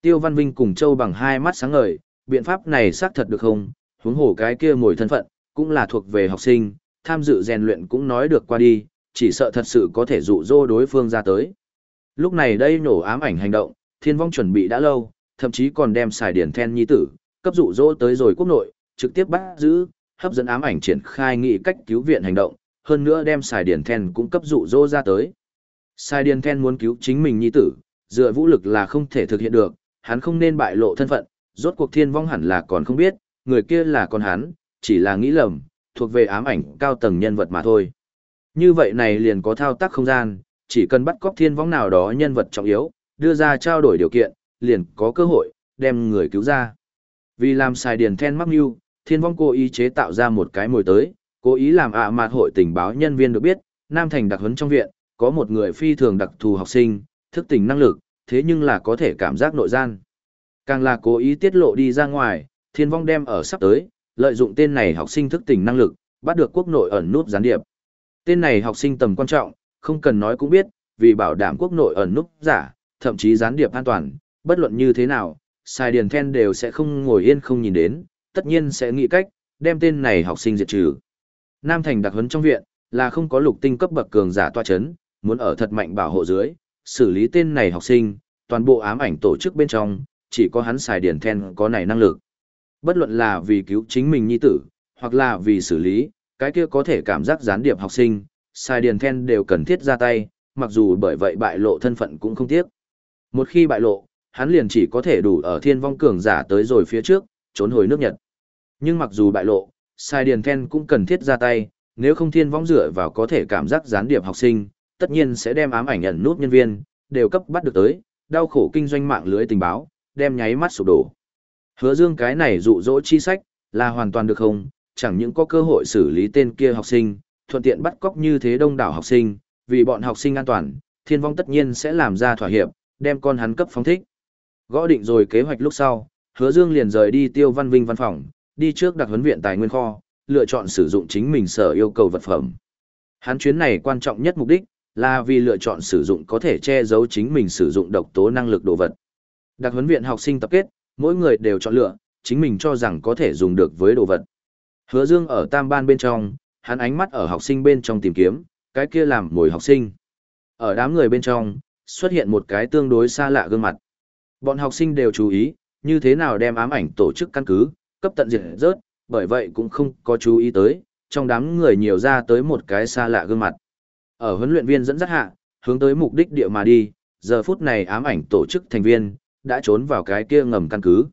Tiêu Văn Vinh cùng Châu bằng hai mắt sáng ngời, biện pháp này xác thật được không, huống hồ cái kia mồi thân phận, cũng là thuộc về học sinh, tham dự rèn luyện cũng nói được qua đi, chỉ sợ thật sự có thể dụ dỗ đối phương ra tới. Lúc này đây nổ ám ảnh hành động, thiên vong chuẩn bị đã lâu, thậm chí còn đem xài điển then nhi tử, cấp dụ dỗ tới rồi quốc nội, trực tiếp bắt giữ, hấp dẫn ám ảnh triển khai nghị cách cứu viện hành động, hơn nữa đem xài điển then cũng cấp dụ dỗ ra tới. Xài điển then muốn cứu chính mình nhi tử, dựa vũ lực là không thể thực hiện được, hắn không nên bại lộ thân phận, rốt cuộc thiên vong hẳn là còn không biết, người kia là con hắn, chỉ là nghĩ lầm, thuộc về ám ảnh cao tầng nhân vật mà thôi. Như vậy này liền có thao tác không gian, chỉ cần bắt cóc thiên vong nào đó nhân vật trọng yếu, đưa ra trao đổi điều kiện, liền có cơ hội, đem người cứu ra. Vì làm xài điền then mắc mưu, thiên vong cố ý chế tạo ra một cái mồi tới, cố ý làm ạ mạt hội tình báo nhân viên được biết, Nam Thành đặc huấn trong viện, có một người phi thường đặc thù học sinh, thức tỉnh năng lực, thế nhưng là có thể cảm giác nội gian. Càng là cố ý tiết lộ đi ra ngoài, thiên vong đem ở sắp tới, lợi dụng tên này học sinh thức tỉnh năng lực, bắt được quốc nội ẩn nút gián điệp. Tên này học sinh tầm quan trọng, không cần nói cũng biết, vì bảo đảm quốc nội ẩn nút giả, thậm chí gián điệp an toàn, bất luận như thế nào, sai điền then đều sẽ không ngồi yên không nhìn đến, tất nhiên sẽ nghĩ cách, đem tên này học sinh diệt trừ. Nam Thành đặc huấn trong viện, là không có lục tinh cấp bậc cường giả toa chấn, muốn ở thật mạnh bảo hộ dưới, xử lý tên này học sinh, toàn bộ ám ảnh tổ chức bên trong, chỉ có hắn xài điền then có này năng lực. Bất luận là vì cứu chính mình nhi tử, hoặc là vì xử lý, cái kia có thể cảm giác gián điệp học sinh, Sai Điền then đều cần thiết ra tay, mặc dù bởi vậy bại lộ thân phận cũng không tiếc. Một khi bại lộ, hắn liền chỉ có thể đủ ở thiên vong cường giả tới rồi phía trước, trốn hồi nước Nhật. Nhưng mặc dù bại lộ, sai điền then cũng cần thiết ra tay, nếu không thiên vong dựa vào có thể cảm giác gián điệp học sinh, tất nhiên sẽ đem ám ảnh ẩn nút nhân viên, đều cấp bắt được tới, đau khổ kinh doanh mạng lưới tình báo, đem nháy mắt sụp đổ. Hứa dương cái này dụ dỗ chi sách, là hoàn toàn được không, chẳng những có cơ hội xử lý tên kia học sinh, thuận tiện bắt cóc như thế đông đảo học sinh, vì bọn học sinh an toàn, thiên vong tất nhiên sẽ làm ra thỏa hiệp, đem con hắn cấp phóng thích. Gõ định rồi kế hoạch lúc sau, hứa dương liền rời đi tiêu văn vinh văn phòng, đi trước đặc huấn viện tài nguyên kho, lựa chọn sử dụng chính mình sở yêu cầu vật phẩm. Hắn chuyến này quan trọng nhất mục đích, là vì lựa chọn sử dụng có thể che giấu chính mình sử dụng độc tố năng lực đồ vật. Đặc huấn viện học sinh tập kết, mỗi người đều chọn lựa, chính mình cho rằng có thể dùng được với đồ vật. Hứa Dương ở tam ban bên trong, hắn ánh mắt ở học sinh bên trong tìm kiếm, cái kia làm mồi học sinh. Ở đám người bên trong, xuất hiện một cái tương đối xa lạ gương mặt. Bọn học sinh đều chú ý, như thế nào đem ám ảnh tổ chức căn cứ, cấp tận diệt rớt, bởi vậy cũng không có chú ý tới, trong đám người nhiều ra tới một cái xa lạ gương mặt. Ở huấn luyện viên dẫn dắt hạ, hướng tới mục đích địa mà đi, giờ phút này ám ảnh tổ chức thành viên, đã trốn vào cái kia ngầm căn cứ.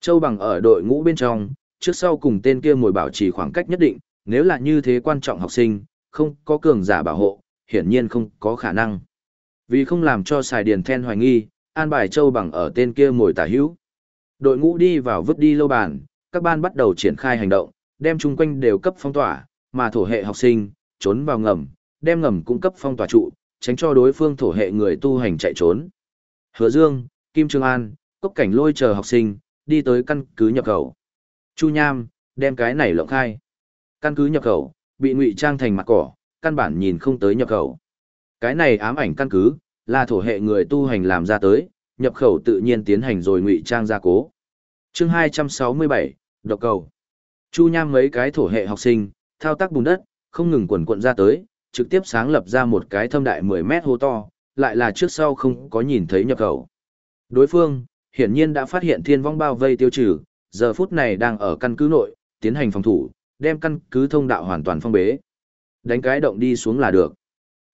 Châu Bằng ở đội ngũ bên trong, trước sau cùng tên kia mồi bảo trì khoảng cách nhất định, nếu là như thế quan trọng học sinh, không có cường giả bảo hộ, hiển nhiên không có khả năng. Vì không làm cho xài điền then hoài nghi, an bài Châu Bằng ở tên kia mồi tả hữu. Đội ngũ đi vào vứt đi lâu bàn, các ban bắt đầu triển khai hành động, đem chung quanh đều cấp phong tỏa, mà thổ hệ học sinh, trốn vào ngầm, đem ngầm cung cấp phong tỏa trụ, tránh cho đối phương thổ hệ người tu hành chạy trốn. Hứa Dương, Kim Trương An, Cốc Cảnh lôi chờ học sinh, đi tới căn cứ nhập khẩu. Chu Nham, đem cái này lộng khai. Căn cứ nhập khẩu, bị ngụy trang thành mặt cỏ, căn bản nhìn không tới nhập khẩu. Cái này ám ảnh căn cứ, là thổ hệ người tu hành làm ra tới, nhập khẩu tự nhiên tiến hành rồi ngụy trang gia cố. Chương 267, độc cầu. Chu Nham mấy cái thổ hệ học sinh, thao tác bùn đất, không ngừng quần quận ra tới, trực tiếp sáng lập ra một cái thâm đại 10 mét hô to, lại là trước sau không có nhìn thấy nhập khẩu. Đối phương, hiển nhiên đã phát hiện thiên vong bao vây tiêu trừ, giờ phút này đang ở căn cứ nội, tiến hành phòng thủ, đem căn cứ thông đạo hoàn toàn phong bế. Đánh cái động đi xuống là được.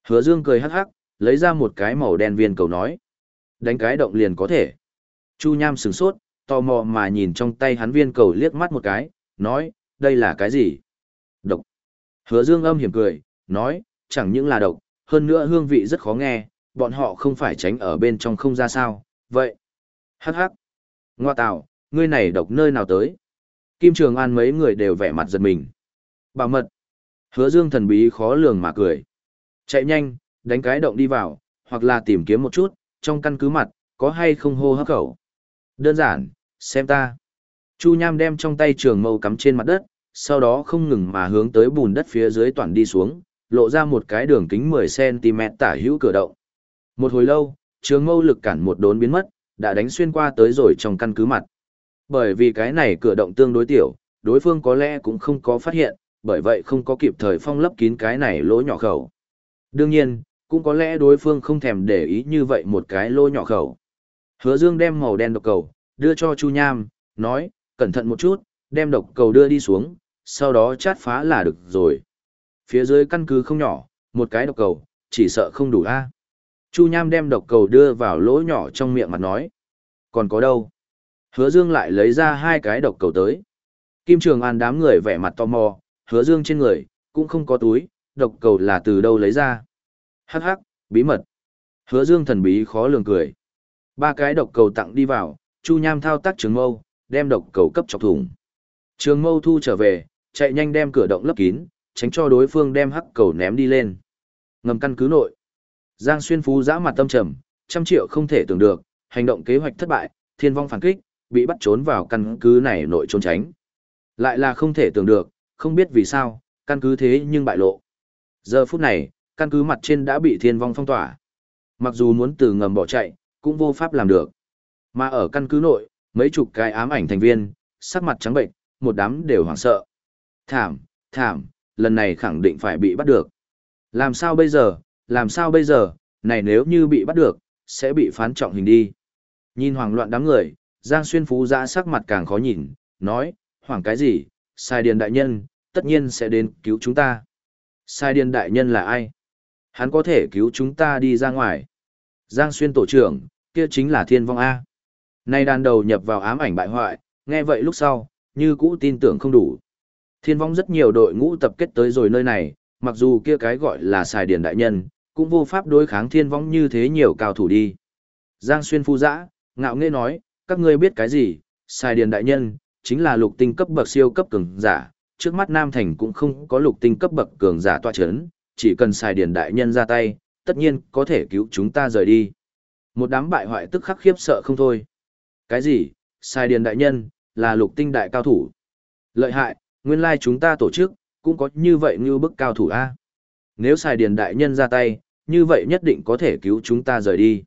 Hứa Dương cười hắc hắc, lấy ra một cái màu đen viên cầu nói. Đánh cái động liền có thể. Chu Nham sửng sốt, tò mò mà nhìn trong tay hắn viên cầu liếc mắt một cái, nói, đây là cái gì? Độc. Hứa Dương âm hiểm cười, nói, chẳng những là độc, hơn nữa hương vị rất khó nghe, bọn họ không phải tránh ở bên trong không ra sao, vậy. Hắc hắc. Ngoa tạo, ngươi này độc nơi nào tới? Kim Trường An mấy người đều vẻ mặt giật mình. Bảo mật. Hứa Dương thần bí khó lường mà cười. Chạy nhanh, đánh cái động đi vào, hoặc là tìm kiếm một chút, trong căn cứ mặt, có hay không hô hấp khẩu. Đơn giản, xem ta. Chu Nham đem trong tay trường mâu cắm trên mặt đất, sau đó không ngừng mà hướng tới bùn đất phía dưới toàn đi xuống, lộ ra một cái đường kính 10cm tả hữu cửa động. Một hồi lâu, trường mâu lực cản một đốn biến mất, đã đánh xuyên qua tới rồi trong căn cứ mặt. Bởi vì cái này cửa động tương đối tiểu, đối phương có lẽ cũng không có phát hiện, bởi vậy không có kịp thời phong lấp kín cái này lỗ nhỏ khẩu. Đương nhiên, cũng có lẽ đối phương không thèm để ý như vậy một cái lỗ nhỏ khẩu. Hứa Dương đem màu đen độc cầu, đưa cho Chu Nham, nói, cẩn thận một chút, đem độc cầu đưa đi xuống, sau đó chát phá là được rồi. Phía dưới căn cứ không nhỏ, một cái độc cầu, chỉ sợ không đủ a. Chu Nham đem độc cầu đưa vào lỗ nhỏ trong miệng mặt nói. Còn có đâu? Hứa Dương lại lấy ra hai cái độc cầu tới. Kim Trường An đám người vẻ mặt tò mò, hứa Dương trên người, cũng không có túi, độc cầu là từ đâu lấy ra. Hắc hắc, bí mật. Hứa Dương thần bí khó lường cười. Ba cái độc cầu tặng đi vào, Chu Nham thao tác trường mâu, đem độc cầu cấp chọc thủng. Trường mâu thu trở về, chạy nhanh đem cửa động lấp kín, tránh cho đối phương đem hắc cầu ném đi lên. Ngầm căn cứ nội. Giang Xuyên Phú giã mặt tâm trầm, trăm triệu không thể tưởng được, hành động kế hoạch thất bại, thiên vong phản kích, bị bắt trốn vào căn cứ này nội trốn tránh. Lại là không thể tưởng được, không biết vì sao, căn cứ thế nhưng bại lộ. Giờ phút này, căn cứ mặt trên đã bị thiên vong phong tỏa. Mặc dù muốn từ ngầm bỏ chạy, cũng vô pháp làm được. Mà ở căn cứ nội, mấy chục cái ám ảnh thành viên, sắc mặt trắng bệnh, một đám đều hoảng sợ. Thảm, thảm, lần này khẳng định phải bị bắt được. Làm sao bây giờ, làm sao bây giờ, này nếu như bị bắt được, sẽ bị phán trọng hình đi. Nhìn hoảng loạn đám người, Giang Xuyên Phú giã sắc mặt càng khó nhìn, nói, hoảng cái gì, sai điền đại nhân, tất nhiên sẽ đến cứu chúng ta. Sai điền đại nhân là ai? Hắn có thể cứu chúng ta đi ra ngoài. Giang Xuyên tổ trưởng, kia chính là thiên vong A. Nay đàn đầu nhập vào ám ảnh bại hoại, nghe vậy lúc sau, như cũ tin tưởng không đủ. Thiên vong rất nhiều đội ngũ tập kết tới rồi nơi này, mặc dù kia cái gọi là sai điền đại nhân, cũng vô pháp đối kháng thiên vong như thế nhiều cao thủ đi. Giang Xuyên phú dã, ngạo nghễ nói, các ngươi biết cái gì, sai điền đại nhân, chính là lục tinh cấp bậc siêu cấp cường giả, trước mắt Nam Thành cũng không có lục tinh cấp bậc cường giả tọa chấn, chỉ cần sai điền đại nhân ra tay, tất nhiên có thể cứu chúng ta rời đi. Một đám bại hoại tức khắc khiếp sợ không thôi. Cái gì, sai điền đại nhân, là lục tinh đại cao thủ. Lợi hại, nguyên lai chúng ta tổ chức, cũng có như vậy như bức cao thủ A. Nếu sai điền đại nhân ra tay, như vậy nhất định có thể cứu chúng ta rời đi.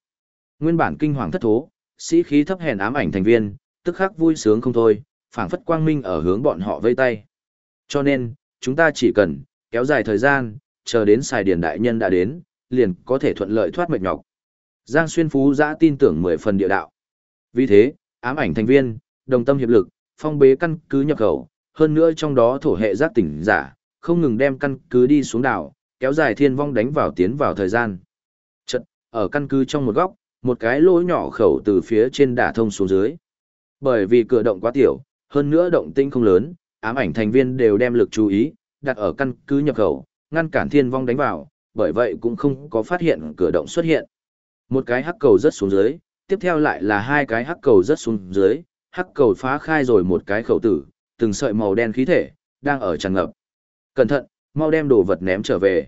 Nguyên bản kinh hoàng thất thố, sĩ khí thấp hèn ám ảnh thành viên, tức khắc vui sướng không thôi, phảng phất quang minh ở hướng bọn họ vây tay. Cho nên, chúng ta chỉ cần kéo dài thời gian, chờ đến xài điền đại nhân đã đến, liền có thể thuận lợi thoát mệt nhọc. Giang Xuyên Phú giã tin tưởng mười phần địa đạo. Vì thế, ám ảnh thành viên, đồng tâm hiệp lực, phong bế căn cứ nhập khẩu, hơn nữa trong đó thổ hệ giác tỉnh giả, không ngừng đem căn cứ đi xuống đảo, kéo dài thiên vong đánh vào tiến vào thời gian. Chật, ở căn cứ trong một góc, một cái lỗ nhỏ khẩu từ phía trên đả thông xuống dưới. Bởi vì cửa động quá tiểu, hơn nữa động tinh không lớn, ám ảnh thành viên đều đem lực chú ý, đặt ở căn cứ nhập khẩu, ngăn cản thiên vong đánh vào, bởi vậy cũng không có phát hiện cửa động xuất hiện. Một cái hắc cầu rất xuống dưới, tiếp theo lại là hai cái hắc cầu rất xuống dưới, hắc cầu phá khai rồi một cái khẩu tử, từng sợi màu đen khí thể, đang ở tràn ngập. Cẩn thận, mau đem đồ vật ném trở về.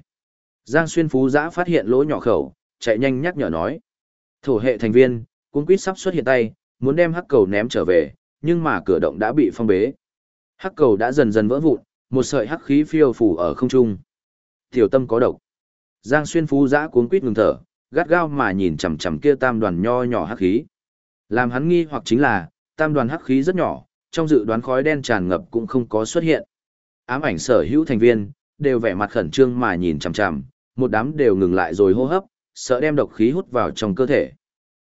Giang Xuyên Phú giã phát hiện lỗ nhỏ khẩu, chạy nhanh nhắc nhở nói. Thổ hệ thành viên, cuốn quýt sắp xuất hiện tay, muốn đem hắc cầu ném trở về, nhưng mà cửa động đã bị phong bế. Hắc cầu đã dần dần vỡ vụn, một sợi hắc khí phiêu phủ ở không trung. Tiểu tâm có độc. Giang Xuyên Phú giã cuốn quýt ngừng thở, gắt gao mà nhìn chằm chằm kia tam đoàn nho nhỏ hắc khí. Làm hắn nghi hoặc chính là, tam đoàn hắc khí rất nhỏ, trong dự đoán khói đen tràn ngập cũng không có xuất hiện. Ám ảnh sở hữu thành viên, đều vẻ mặt khẩn trương mà nhìn chằm chằm, một đám đều ngừng lại rồi hô hấp, sợ đem độc khí hút vào trong cơ thể.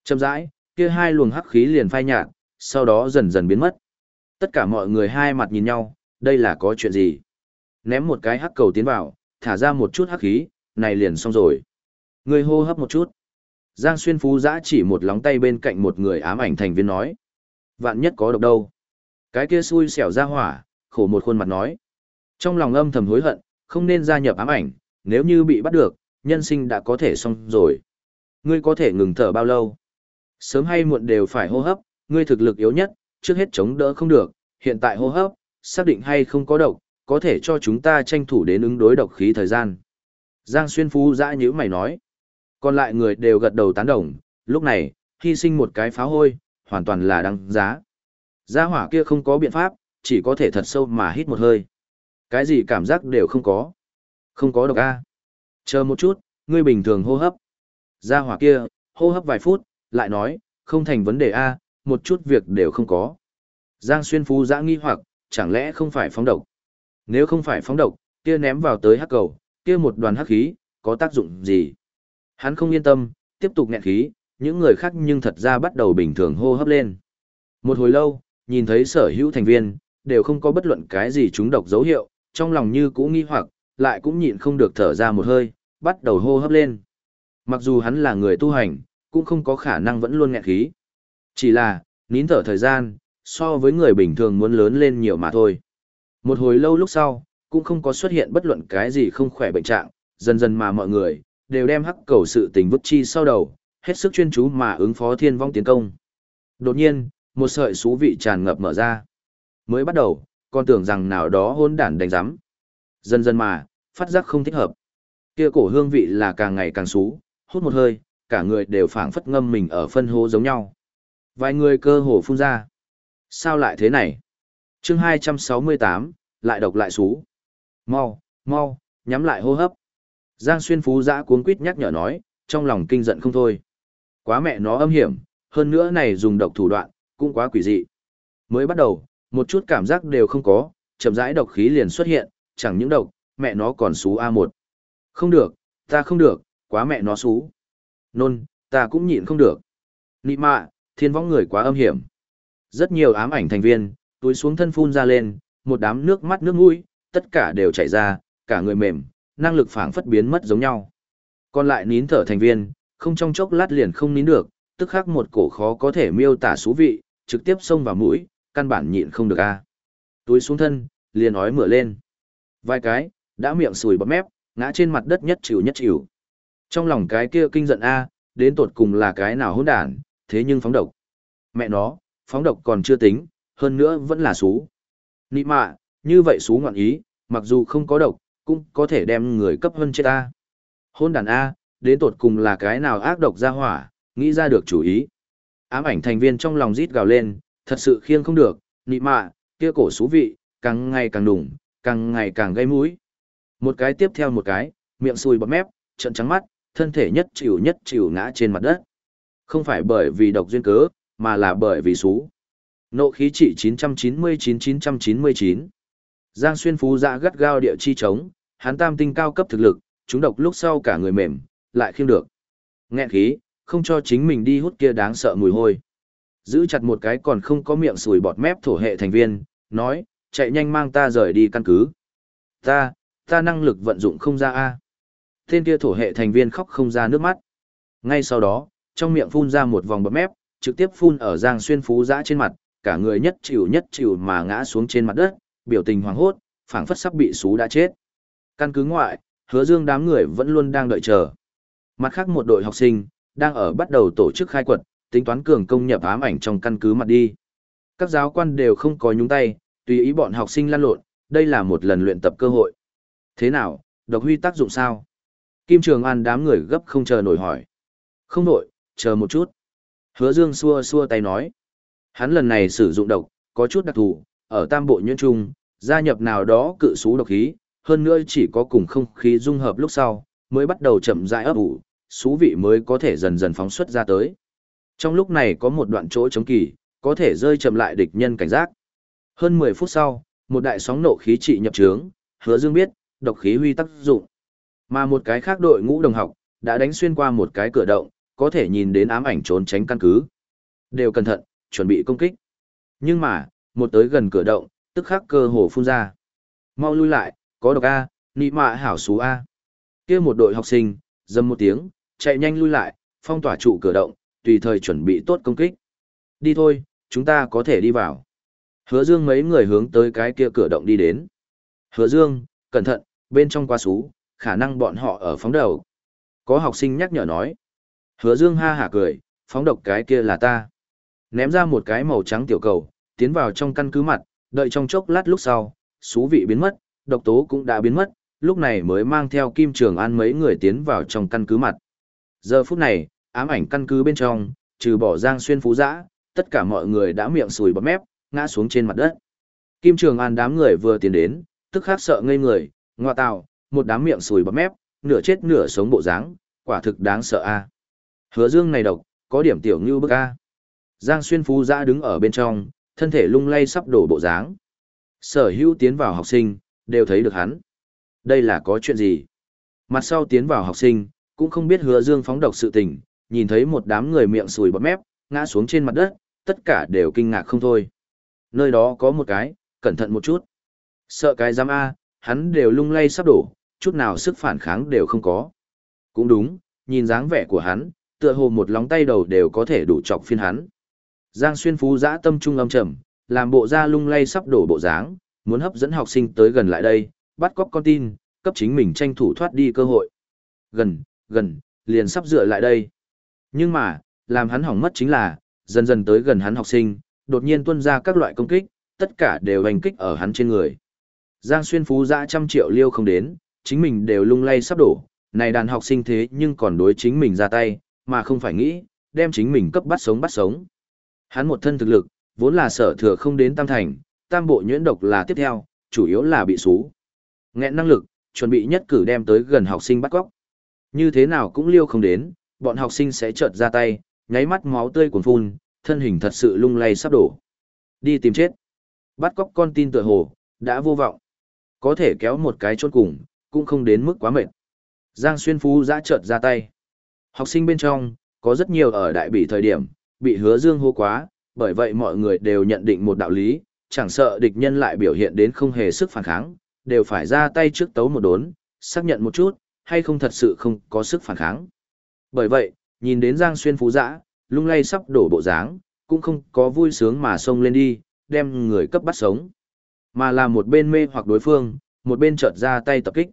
Chậm rãi, kia hai luồng hắc khí liền phai nhạt, sau đó dần dần biến mất. Tất cả mọi người hai mặt nhìn nhau, đây là có chuyện gì? Ném một cái hắc cầu tiến vào, thả ra một chút hắc khí, này liền xong rồi. Người hô hấp một chút. Giang Xuyên Phú giã chỉ một lóng tay bên cạnh một người ám ảnh thành viên nói. Vạn nhất có độc đâu. Cái kia xui xẻo ra hỏa, khổ một khuôn mặt nói. Trong lòng âm thầm hối hận, không nên gia nhập ám ảnh, nếu như bị bắt được, nhân sinh đã có thể xong rồi. ngươi có thể ngừng thở bao lâu? Sớm hay muộn đều phải hô hấp, ngươi thực lực yếu nhất, trước hết chống đỡ không được, hiện tại hô hấp, xác định hay không có độc, có thể cho chúng ta tranh thủ đến ứng đối độc khí thời gian. Giang Xuyên Phú dã nhữ mày nói. Còn lại người đều gật đầu tán đồng, lúc này, hy sinh một cái phá hôi, hoàn toàn là đăng giá. Gia hỏa kia không có biện pháp, chỉ có thể thật sâu mà hít một hơi. Cái gì cảm giác đều không có. Không có độc A. Chờ một chút, ngươi bình thường hô hấp. ra hỏa kia, hô hấp vài phút, lại nói, không thành vấn đề A, một chút việc đều không có. Giang Xuyên Phú giã nghi hoặc, chẳng lẽ không phải phóng độc? Nếu không phải phóng độc, kia ném vào tới hắc cầu, kia một đoàn hắc khí, có tác dụng gì? Hắn không yên tâm, tiếp tục nghẹn khí, những người khác nhưng thật ra bắt đầu bình thường hô hấp lên. Một hồi lâu, nhìn thấy sở hữu thành viên, đều không có bất luận cái gì chúng độc dấu hiệu, trong lòng như cũ nghi hoặc, lại cũng nhịn không được thở ra một hơi, bắt đầu hô hấp lên. Mặc dù hắn là người tu hành, cũng không có khả năng vẫn luôn nghẹn khí. Chỉ là, nín thở thời gian, so với người bình thường muốn lớn lên nhiều mà thôi. Một hồi lâu lúc sau, cũng không có xuất hiện bất luận cái gì không khỏe bệnh trạng, dần dần mà mọi người, đều đem hắc cầu sự tình vứt chi sau đầu, hết sức chuyên chú mà ứng phó thiên vong tiến công. Đột nhiên, một sợi xú vị tràn ngập mở ra. Mới bắt đầu, con tưởng rằng nào đó hôn đản đánh giám. Dần dần mà, phát giác không thích hợp. Kia cổ hương vị là càng ngày càng xú, hút một hơi, cả người đều phảng phất ngâm mình ở phân hố giống nhau. Vài người cơ hồ phun ra. Sao lại thế này? chương 268, lại độc lại xú. Mau, mau, nhắm lại hô hấp. Giang xuyên phú giã cuốn quýt nhắc nhở nói, trong lòng kinh giận không thôi. Quá mẹ nó âm hiểm, hơn nữa này dùng độc thủ đoạn, cũng quá quỷ dị. Mới bắt đầu, một chút cảm giác đều không có, chậm rãi độc khí liền xuất hiện, chẳng những độc, mẹ nó còn xú A1. Không được, ta không được, quá mẹ nó xú. Nôn, ta cũng nhịn không được. Nị mạ, thiên võng người quá âm hiểm. Rất nhiều ám ảnh thành viên, túi xuống thân phun ra lên, một đám nước mắt nước mũi, tất cả đều chảy ra, cả người mềm, năng lực phảng phất biến mất giống nhau. Còn lại nín thở thành viên, không trong chốc lát liền không nín được, tức khắc một cổ khó có thể miêu tả xú vị, trực tiếp xông vào mũi, căn bản nhịn không được a. Túi xuống thân, liền ói mửa lên. Vài cái, đã miệng sùi bọt mép, ngã trên mặt đất nhất chịu nhất chịu. Trong lòng cái kia kinh giận a, đến tột cùng là cái nào hỗn đản, thế nhưng phóng độc. Mẹ nó, phóng độc còn chưa tính, hơn nữa vẫn là xú. Nị mạ, như vậy xú ngoạn ý, mặc dù không có độc, cũng có thể đem người cấp hơn chết ta. Hôn đàn A, đến tột cùng là cái nào ác độc ra hỏa, nghĩ ra được chủ ý. Ám ảnh thành viên trong lòng rít gào lên, thật sự khiêng không được, nị mạ, kia cổ xú vị, càng ngày càng đủng, càng ngày càng gây mũi. Một cái tiếp theo một cái, miệng sùi bọt mép, trận trắng mắt, thân thể nhất chịu nhất chịu ngã trên mặt đất. Không phải bởi vì độc duyên cớ, mà là bởi vì xú. Nộ khí trị 999-999. Giang xuyên phú dạ gắt gao địa chi trống, hắn tam tinh cao cấp thực lực, chúng độc lúc sau cả người mềm, lại khiêm được. Nghẹn khí, không cho chính mình đi hút kia đáng sợ mùi hôi. Giữ chặt một cái còn không có miệng sùi bọt mép thổ hệ thành viên, nói, chạy nhanh mang ta rời đi căn cứ. Ta, ta năng lực vận dụng không ra a. Tên kia thổ hệ thành viên khóc không ra nước mắt. Ngay sau đó, trong miệng phun ra một vòng bọt mép, trực tiếp phun ở Giang Xuyên Phú dã trên mặt, cả người nhất chịu nhất chịu mà ngã xuống trên mặt đất, biểu tình hoảng hốt, phảng phất sắp bị xú đã chết. Căn cứ ngoại, hứa dương đám người vẫn luôn đang đợi chờ. Mặt khác một đội học sinh, đang ở bắt đầu tổ chức khai quật, tính toán cường công nhập ám ảnh trong căn cứ mặt đi. Các giáo quan đều không có nhúng tay, tùy ý bọn học sinh lan lộn, đây là một lần luyện tập cơ hội. Thế nào, độc huy tác dụng sao? Kim Trường An đám người gấp không chờ nổi hỏi. Không nổi, chờ một chút. Hứa Dương xua xua tay nói. Hắn lần này sử dụng độc, có chút đặc thù, ở tam bộ nhuyễn trung, gia nhập nào đó cự sú độc khí, hơn nữa chỉ có cùng không khí dung hợp lúc sau, mới bắt đầu chậm rãi ấp ủ, sú vị mới có thể dần dần phóng xuất ra tới. Trong lúc này có một đoạn chỗ chống kỳ, có thể rơi chậm lại địch nhân cảnh giác. Hơn 10 phút sau, một đại sóng nộ khí trị nhập trướng, hứa dương biết, độc khí huy tác dụng. Mà một cái khác đội ngũ đồng học, đã đánh xuyên qua một cái cửa động, có thể nhìn đến ám ảnh trốn tránh căn cứ. Đều cẩn thận, chuẩn bị công kích. Nhưng mà, một tới gần cửa động, tức khắc cơ hồ phun ra. Mau lui lại, có độc A, nị mạ hảo xú A. kia một đội học sinh, dâm một tiếng, chạy nhanh lui lại, phong tỏa trụ cửa động, tùy thời chuẩn bị tốt công kích. Đi thôi, chúng ta có thể đi vào. Hứa Dương mấy người hướng tới cái kia cửa động đi đến. Hứa Dương, cẩn thận, bên trong qua xú, khả năng bọn họ ở phóng đầu. Có học sinh nhắc nhở nói. Hứa Dương ha hả cười, phóng độc cái kia là ta. Ném ra một cái màu trắng tiểu cầu, tiến vào trong căn cứ mặt, đợi trong chốc lát lúc sau, xú vị biến mất, độc tố cũng đã biến mất, lúc này mới mang theo Kim Trường An mấy người tiến vào trong căn cứ mặt. Giờ phút này, ám ảnh căn cứ bên trong, trừ bỏ Giang Xuyên Phú Dã, tất cả mọi người đã miệng sùi bọt mép, ngã xuống trên mặt đất. Kim Trường An đám người vừa tiến đến, tức khắc sợ ngây người, ngoa tạo, một đám miệng sùi bọt mép, nửa chết nửa sống bộ dáng, quả thực đáng sợ a. Hứa Dương này độc, có điểm tiểu như bức a. Giang Xuyên Phú Dã đứng ở bên trong, thân thể lung lay sắp đổ bộ dáng. Sở hữu tiến vào học sinh, đều thấy được hắn. Đây là có chuyện gì? Mặt sau tiến vào học sinh, cũng không biết hứa dương phóng độc sự tình, nhìn thấy một đám người miệng sùi bọt mép, ngã xuống trên mặt đất, tất cả đều kinh ngạc không thôi. Nơi đó có một cái, cẩn thận một chút. Sợ cái giám A, hắn đều lung lay sắp đổ, chút nào sức phản kháng đều không có. Cũng đúng, nhìn dáng vẻ của hắn, tựa hồ một lóng tay đầu đều có thể đủ chọc phiên hắn. Giang xuyên phú dã tâm trung âm trầm, làm bộ da lung lay sắp đổ bộ dáng, muốn hấp dẫn học sinh tới gần lại đây, bắt cóc con tin, cấp chính mình tranh thủ thoát đi cơ hội. Gần, gần, liền sắp dựa lại đây. Nhưng mà, làm hắn hỏng mất chính là, dần dần tới gần hắn học sinh, đột nhiên tuôn ra các loại công kích, tất cả đều hành kích ở hắn trên người. Giang xuyên phú dã trăm triệu liêu không đến, chính mình đều lung lay sắp đổ, này đàn học sinh thế nhưng còn đối chính mình ra tay, mà không phải nghĩ, đem chính mình cấp bắt sống bắt sống. Hắn một thân thực lực, vốn là sở thừa không đến tam thành, tam bộ nhuyễn độc là tiếp theo, chủ yếu là bị xú. Nghẹn năng lực, chuẩn bị nhất cử đem tới gần học sinh bắt cóc. Như thế nào cũng liêu không đến, bọn học sinh sẽ chợt ra tay, nháy mắt máu tươi cuồn phun, thân hình thật sự lung lay sắp đổ. Đi tìm chết. Bắt cóc con tin tựa hồ, đã vô vọng. Có thể kéo một cái chốt cùng, cũng không đến mức quá mệt. Giang Xuyên Phú giã chợt ra tay. Học sinh bên trong, có rất nhiều ở đại bị thời điểm, bị hứa dương hô quá, bởi vậy mọi người đều nhận định một đạo lý, chẳng sợ địch nhân lại biểu hiện đến không hề sức phản kháng, đều phải ra tay trước tấu một đốn, xác nhận một chút, hay không thật sự không có sức phản kháng. Bởi vậy, nhìn đến Giang Xuyên Phú Dã, lung lay sắp đổ bộ dáng, cũng không có vui sướng mà xông lên đi, đem người cấp bắt sống. Mà là một bên mê hoặc đối phương, một bên chợt ra tay tập kích.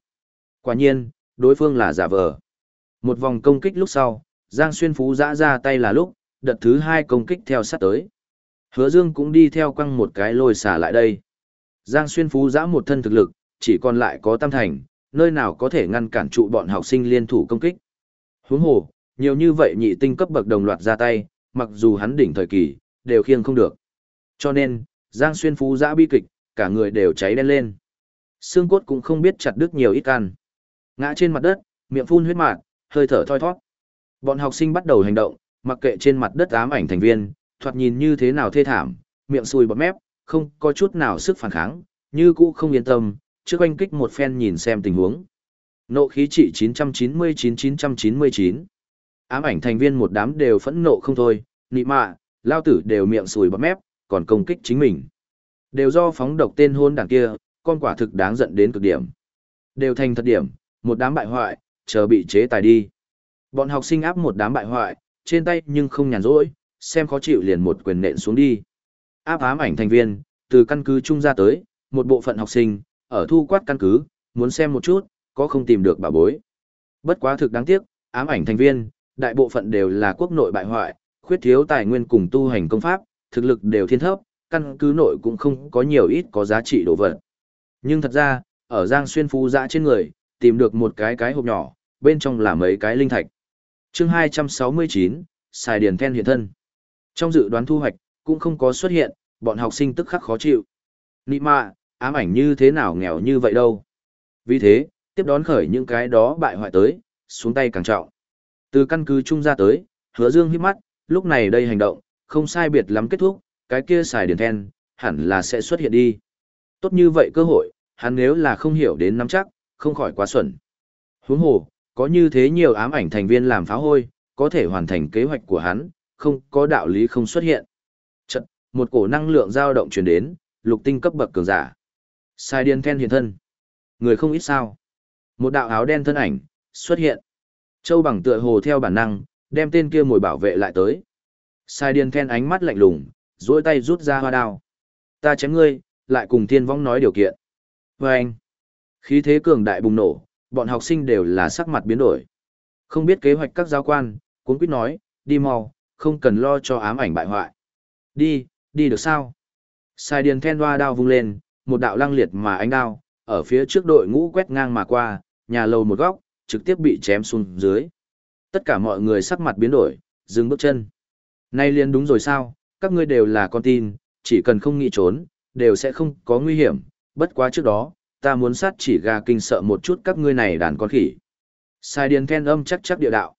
Quả nhiên, đối phương là giả vờ. Một vòng công kích lúc sau, Giang Xuyên Phú Dã ra tay là lúc, đợt thứ hai công kích theo sát tới. Hứa Dương cũng đi theo quăng một cái lôi xả lại đây. Giang Xuyên Phú Dã một thân thực lực, chỉ còn lại có tam thành, nơi nào có thể ngăn cản trụ bọn học sinh liên thủ công kích. Huống hồ, nhiều như vậy nhị tinh cấp bậc đồng loạt ra tay, mặc dù hắn đỉnh thời kỳ, đều khiêng không được. Cho nên, Giang Xuyên Phú giã bi kịch, cả người đều cháy đen lên. Xương cốt cũng không biết chặt đứt nhiều ít ăn. Ngã trên mặt đất, miệng phun huyết mạc, hơi thở thoi thoát. Bọn học sinh bắt đầu hành động, mặc kệ trên mặt đất ám ảnh thành viên, thoạt nhìn như thế nào thê thảm, miệng sùi bọt mép, không có chút nào sức phản kháng, như cũ không yên tâm, trước oanh kích một phen nhìn xem tình huống. Nộ khí trị 999-999. Ám ảnh thành viên một đám đều phẫn nộ không thôi, nị mạ, lao tử đều miệng sùi bọt mép, còn công kích chính mình. Đều do phóng độc tên hôn đảng kia, con quả thực đáng giận đến cực điểm. Đều thành thật điểm, một đám bại hoại, chờ bị chế tài đi. Bọn học sinh áp một đám bại hoại, trên tay nhưng không nhàn rỗi, xem khó chịu liền một quyền nện xuống đi. Áp ám ảnh thành viên, từ căn cứ trung ra tới, một bộ phận học sinh, ở thu quát căn cứ, muốn xem một chút, có không tìm được bà bối. Bất quá thực đáng tiếc, ám ảnh thành viên, đại bộ phận đều là quốc nội bại hoại, khuyết thiếu tài nguyên cùng tu hành công pháp, thực lực đều thiên thấp, căn cứ nội cũng không có nhiều ít có giá trị đồ vật. Nhưng thật ra, ở Giang Xuyên Phú dã trên người, tìm được một cái cái hộp nhỏ, bên trong là mấy cái linh thạch. chương 269, xài điền then hiện thân. Trong dự đoán thu hoạch, cũng không có xuất hiện, bọn học sinh tức khắc khó chịu. Nị mạ, ám ảnh như thế nào nghèo như vậy đâu. Vì thế, tiếp đón khởi những cái đó bại hoại tới, xuống tay càng trọng. Từ căn cứ trung ra tới, hứa dương hiếp mắt, lúc này đây hành động, không sai biệt lắm kết thúc, cái kia xài điển then, hẳn là sẽ xuất hiện đi. Tốt như vậy cơ hội, hắn nếu là không hiểu đến nắm chắc, không khỏi quá xuẩn. Huống hồ, có như thế nhiều ám ảnh thành viên làm phá hôi, có thể hoàn thành kế hoạch của hắn, không có đạo lý không xuất hiện. Chật, một cổ năng lượng dao động truyền đến, lục tinh cấp bậc cường giả. Sai điên then hiện thân. Người không ít sao. Một đạo áo đen thân ảnh, xuất hiện. Châu bằng tựa hồ theo bản năng, đem tên kia mồi bảo vệ lại tới. Sai điên then ánh mắt lạnh lùng, duỗi tay rút ra hoa đao. Ta chém ngươi, lại cùng thiên vong nói điều kiện. Và anh, khí thế cường đại bùng nổ, bọn học sinh đều là sắc mặt biến đổi. Không biết kế hoạch các giáo quan, cuốn quyết nói, đi mau, không cần lo cho ám ảnh bại hoại. Đi, đi được sao? Sai điền then hoa đao vung lên, một đạo lăng liệt mà ánh đao, ở phía trước đội ngũ quét ngang mà qua, nhà lầu một góc, trực tiếp bị chém xuống dưới. Tất cả mọi người sắc mặt biến đổi, dừng bước chân. Nay liền đúng rồi sao, các ngươi đều là con tin, chỉ cần không nghĩ trốn, đều sẽ không có nguy hiểm, bất quá trước đó, ta muốn sát chỉ gà kinh sợ một chút các ngươi này đàn con khỉ. Sai điền then âm chắc chắc địa đạo.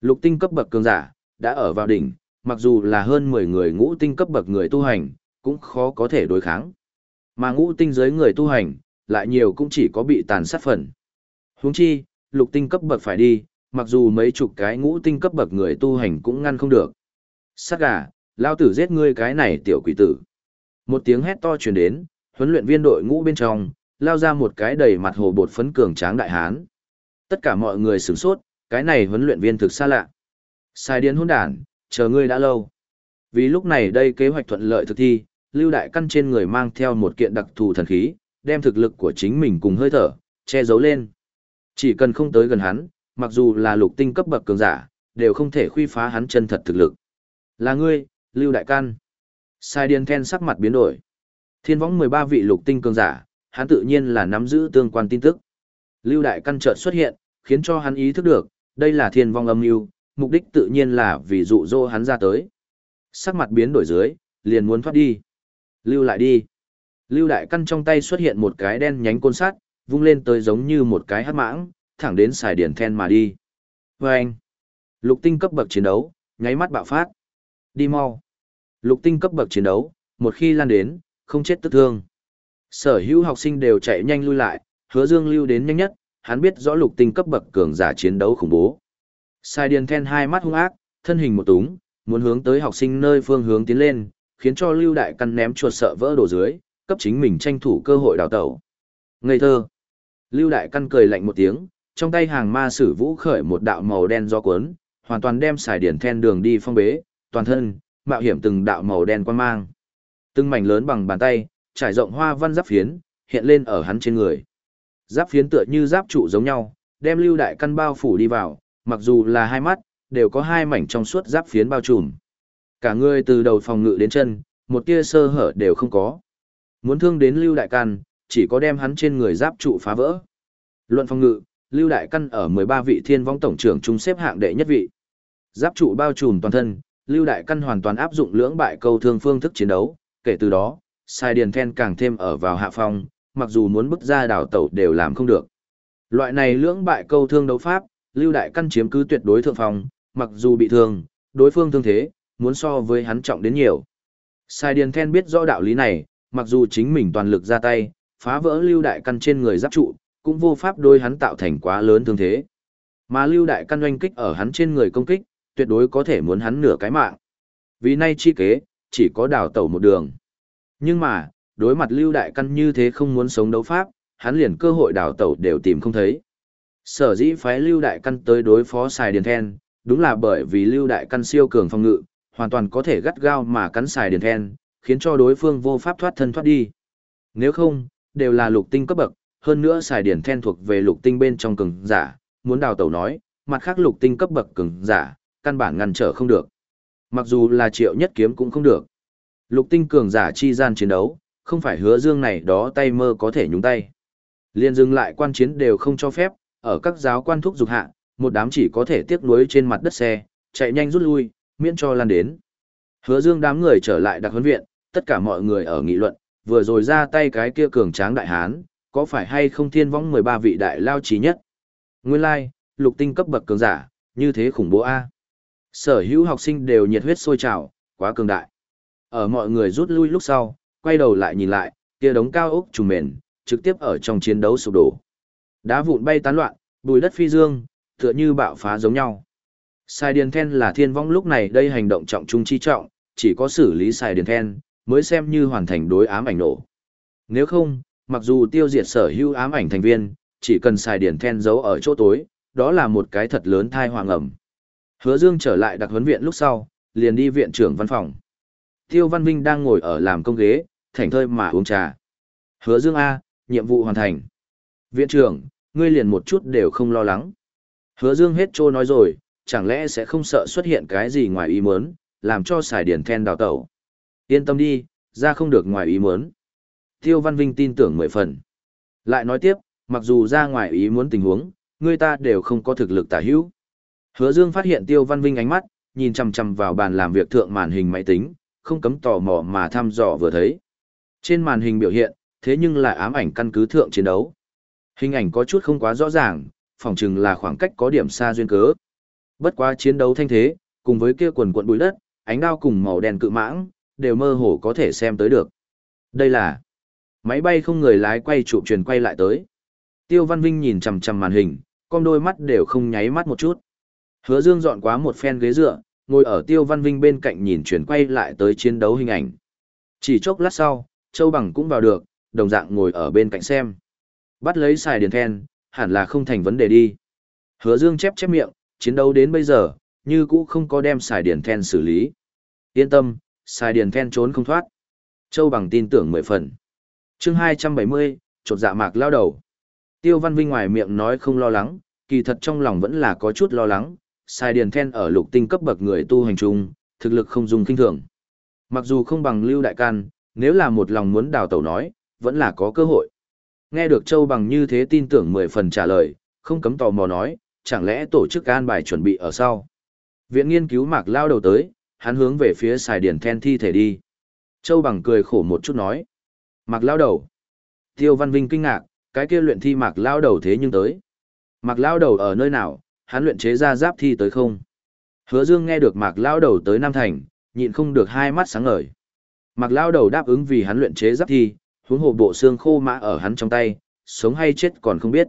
Lục tinh cấp bậc cường giả, đã ở vào đỉnh, mặc dù là hơn 10 người ngũ tinh cấp bậc người tu hành, cũng khó có thể đối kháng. Mà ngũ tinh giới người tu hành, lại nhiều cũng chỉ có bị tàn sát phần. Huống chi, lục tinh cấp bậc phải đi, mặc dù mấy chục cái ngũ tinh cấp bậc người tu hành cũng ngăn không được. Sát gà, lao tử giết ngươi cái này tiểu quỷ tử. Một tiếng hét to truyền đến, huấn luyện viên đội ngũ bên trong, lao ra một cái đầy mặt hồ bột phấn cường tráng đại hán. Tất cả mọi người sửng sốt, cái này huấn luyện viên thực xa lạ. Sai điên hôn đản, chờ ngươi đã lâu. Vì lúc này đây kế hoạch thuận lợi thực thi, Lưu Đại Căn trên người mang theo một kiện đặc thù thần khí, đem thực lực của chính mình cùng hơi thở, che giấu lên. Chỉ cần không tới gần hắn, mặc dù là lục tinh cấp bậc cường giả, đều không thể khuy phá hắn chân thật thực lực. Là ngươi, Lưu Đại Căn. Sai điên then sắc mặt biến đổi. Thiên võng 13 vị lục tinh cường giả, hắn tự nhiên là nắm giữ tương quan tin tức. Lưu Đại Căn chợt xuất hiện, khiến cho hắn ý thức được, đây là thiên vong âm mưu, mục đích tự nhiên là vì dụ dỗ hắn ra tới. Sắc mặt biến đổi dưới, liền muốn thoát đi. Lưu lại đi. Lưu Đại Căn trong tay xuất hiện một cái đen nhánh côn sắt, vung lên tới giống như một cái hắc mãng, thẳng đến xài điển then mà đi. Và anh, lục tinh cấp bậc chiến đấu, nháy mắt bạo phát. Đi mau. Lục tinh cấp bậc chiến đấu, một khi lan đến, không chết tức thương. Sở hữu học sinh đều chạy nhanh lui lại, hứa dương lưu đến nhanh nhất, hắn biết rõ lục tinh cấp bậc cường giả chiến đấu khủng bố. Sai điền then hai mắt hung ác, thân hình một túng, muốn hướng tới học sinh nơi phương hướng tiến lên, khiến cho lưu đại căn ném chuột sợ vỡ đổ dưới, cấp chính mình tranh thủ cơ hội đào tẩu. Ngây thơ. Lưu đại căn cười lạnh một tiếng, trong tay hàng ma sử vũ khởi một đạo màu đen do cuốn, hoàn toàn đem Sai điển then đường đi phong bế, toàn thân, mạo hiểm từng đạo màu đen quan mang. Từng mảnh lớn bằng bàn tay, trải rộng hoa văn giáp phiến, hiện lên ở hắn trên người. Giáp phiến tựa như giáp trụ giống nhau, đem lưu đại căn bao phủ đi vào, mặc dù là hai mắt, đều có hai mảnh trong suốt giáp phiến bao trùm. Cả người từ đầu phòng ngự đến chân, một tia sơ hở đều không có. Muốn thương đến lưu đại căn, chỉ có đem hắn trên người giáp trụ phá vỡ. Luận phòng ngự, lưu đại căn ở 13 vị thiên vong tổng trưởng trung xếp hạng đệ nhất vị. Giáp trụ bao trùm toàn thân, lưu đại căn hoàn toàn áp dụng lưỡng bại câu thương phương thức chiến đấu, kể từ đó, sai điền then càng thêm ở vào hạ phong, mặc dù muốn bước ra đảo tẩu đều làm không được. Loại này lưỡng bại câu thương đấu pháp, lưu đại căn chiếm cứ tuyệt đối thượng phong, mặc dù bị thương, đối phương thương thế, muốn so với hắn trọng đến nhiều. Sai điền then biết rõ đạo lý này, mặc dù chính mình toàn lực ra tay, phá vỡ lưu đại căn trên người giáp trụ, cũng vô pháp đối hắn tạo thành quá lớn thương thế. Mà lưu đại căn oanh kích ở hắn trên người công kích, tuyệt đối có thể muốn hắn nửa cái mạng. Vì nay chi kế, chỉ có đào tẩu một đường. Nhưng mà, đối mặt lưu đại căn như thế không muốn sống đấu pháp, hắn liền cơ hội đào tẩu đều tìm không thấy. Sở dĩ phái lưu đại căn tới đối phó xài điền then, đúng là bởi vì lưu đại căn siêu cường phòng ngự, hoàn toàn có thể gắt gao mà cắn xài điền then, khiến cho đối phương vô pháp thoát thân thoát đi. Nếu không, đều là lục tinh cấp bậc, hơn nữa xài điền then thuộc về lục tinh bên trong cường giả, muốn đào tẩu nói, mặt khác lục tinh cấp bậc cường giả, căn bản ngăn trở không được. Mặc dù là triệu nhất kiếm cũng không được. Lục tinh cường giả chi gian chiến đấu, không phải hứa dương này đó tay mơ có thể nhúng tay. Liên dừng lại quan chiến đều không cho phép, ở các giáo quan thúc dục hạ, một đám chỉ có thể tiếc nuối trên mặt đất xe, chạy nhanh rút lui, miễn cho lan đến. Hứa dương đám người trở lại đặc huấn viện, tất cả mọi người ở nghị luận, vừa rồi ra tay cái kia cường tráng đại hán, có phải hay không thiên võng 13 vị đại lao trí nhất? Nguyên lai, like, lục tinh cấp bậc cường giả, như thế khủng bố A. Sở hữu học sinh đều nhiệt huyết sôi trào, quá cường đại. Ở mọi người rút lui lúc sau, quay đầu lại nhìn lại, kia đống cao ốc trùng mền, trực tiếp ở trong chiến đấu sụp đổ. Đá vụn bay tán loạn, bùi đất phi dương, tựa như bạo phá giống nhau. Sai Điền Then là thiên vong lúc này đây hành động trọng trung chi trọng, chỉ có xử lý Sai Điền Then, mới xem như hoàn thành đối ám ảnh nổ. Nếu không, mặc dù tiêu diệt sở hữu ám ảnh thành viên, chỉ cần Sai Điền then giấu ở chỗ tối, đó là một cái thật lớn thai hoàng ẩm. Hứa Dương trở lại đặc huấn viện lúc sau, liền đi viện trưởng văn phòng. Tiêu Văn Vinh đang ngồi ở làm công ghế, thảnh thơi mà uống trà. Hứa Dương A, nhiệm vụ hoàn thành. Viện trưởng, ngươi liền một chút đều không lo lắng. Hứa Dương hết trô nói rồi, chẳng lẽ sẽ không sợ xuất hiện cái gì ngoài ý muốn, làm cho xài điển then đào tẩu. Yên tâm đi, ra không được ngoài ý muốn. Tiêu Văn Vinh tin tưởng mười phần. Lại nói tiếp, mặc dù ra ngoài ý muốn tình huống, người ta đều không có thực lực tả hữu. Hứa Dương phát hiện Tiêu Văn Vinh ánh mắt, nhìn chằm chằm vào bàn làm việc thượng màn hình máy tính, không cấm tò mò mà thăm dò vừa thấy. Trên màn hình biểu hiện, thế nhưng lại ám ảnh căn cứ thượng chiến đấu. Hình ảnh có chút không quá rõ ràng, phỏng chừng là khoảng cách có điểm xa duyên cớ. Bất quá chiến đấu thanh thế, cùng với kia quần cuộn bụi đất, ánh đao cùng màu đen cự mãng, đều mơ hồ có thể xem tới được. Đây là máy bay không người lái quay trụ truyền quay lại tới. Tiêu Văn Vinh nhìn chằm chằm màn hình, con đôi mắt đều không nháy mắt một chút. Hứa Dương dọn quá một phen ghế dựa, ngồi ở Tiêu Văn Vinh bên cạnh nhìn chuyển quay lại tới chiến đấu hình ảnh. Chỉ chốc lát sau, Châu Bằng cũng vào được, đồng dạng ngồi ở bên cạnh xem. Bắt lấy xài điền then, hẳn là không thành vấn đề đi. Hứa Dương chép chép miệng, chiến đấu đến bây giờ, như cũ không có đem xài điền then xử lý. Yên tâm, xài điền then trốn không thoát. Châu Bằng tin tưởng mười phần. Chương 270, chột dạ mạc lao đầu. Tiêu Văn Vinh ngoài miệng nói không lo lắng, kỳ thật trong lòng vẫn là có chút lo lắng, Sai Điền Then ở lục tinh cấp bậc người tu hành trung, thực lực không dùng kinh thường. Mặc dù không bằng Lưu Đại Can, nếu là một lòng muốn đào tẩu nói, vẫn là có cơ hội. Nghe được Châu Bằng như thế tin tưởng mười phần trả lời, không cấm tò mò nói, chẳng lẽ tổ chức an bài chuẩn bị ở sau. Viện nghiên cứu mạc lao đầu tới, hắn hướng về phía Sài Điền Then thi thể đi. Châu Bằng cười khổ một chút nói. Mạc lao đầu. Tiêu Văn Vinh kinh ngạc, cái kia luyện thi mạc lao đầu thế nhưng tới. Mạc lao đầu ở nơi nào, hắn luyện chế ra giáp thi tới không? Hứa Dương nghe được Mạc Lão Đầu tới Nam Thành, nhịn không được hai mắt sáng ngời. Mạc Lão Đầu đáp ứng vì hắn luyện chế giáp thi, huống hồ bộ xương khô mã ở hắn trong tay, sống hay chết còn không biết.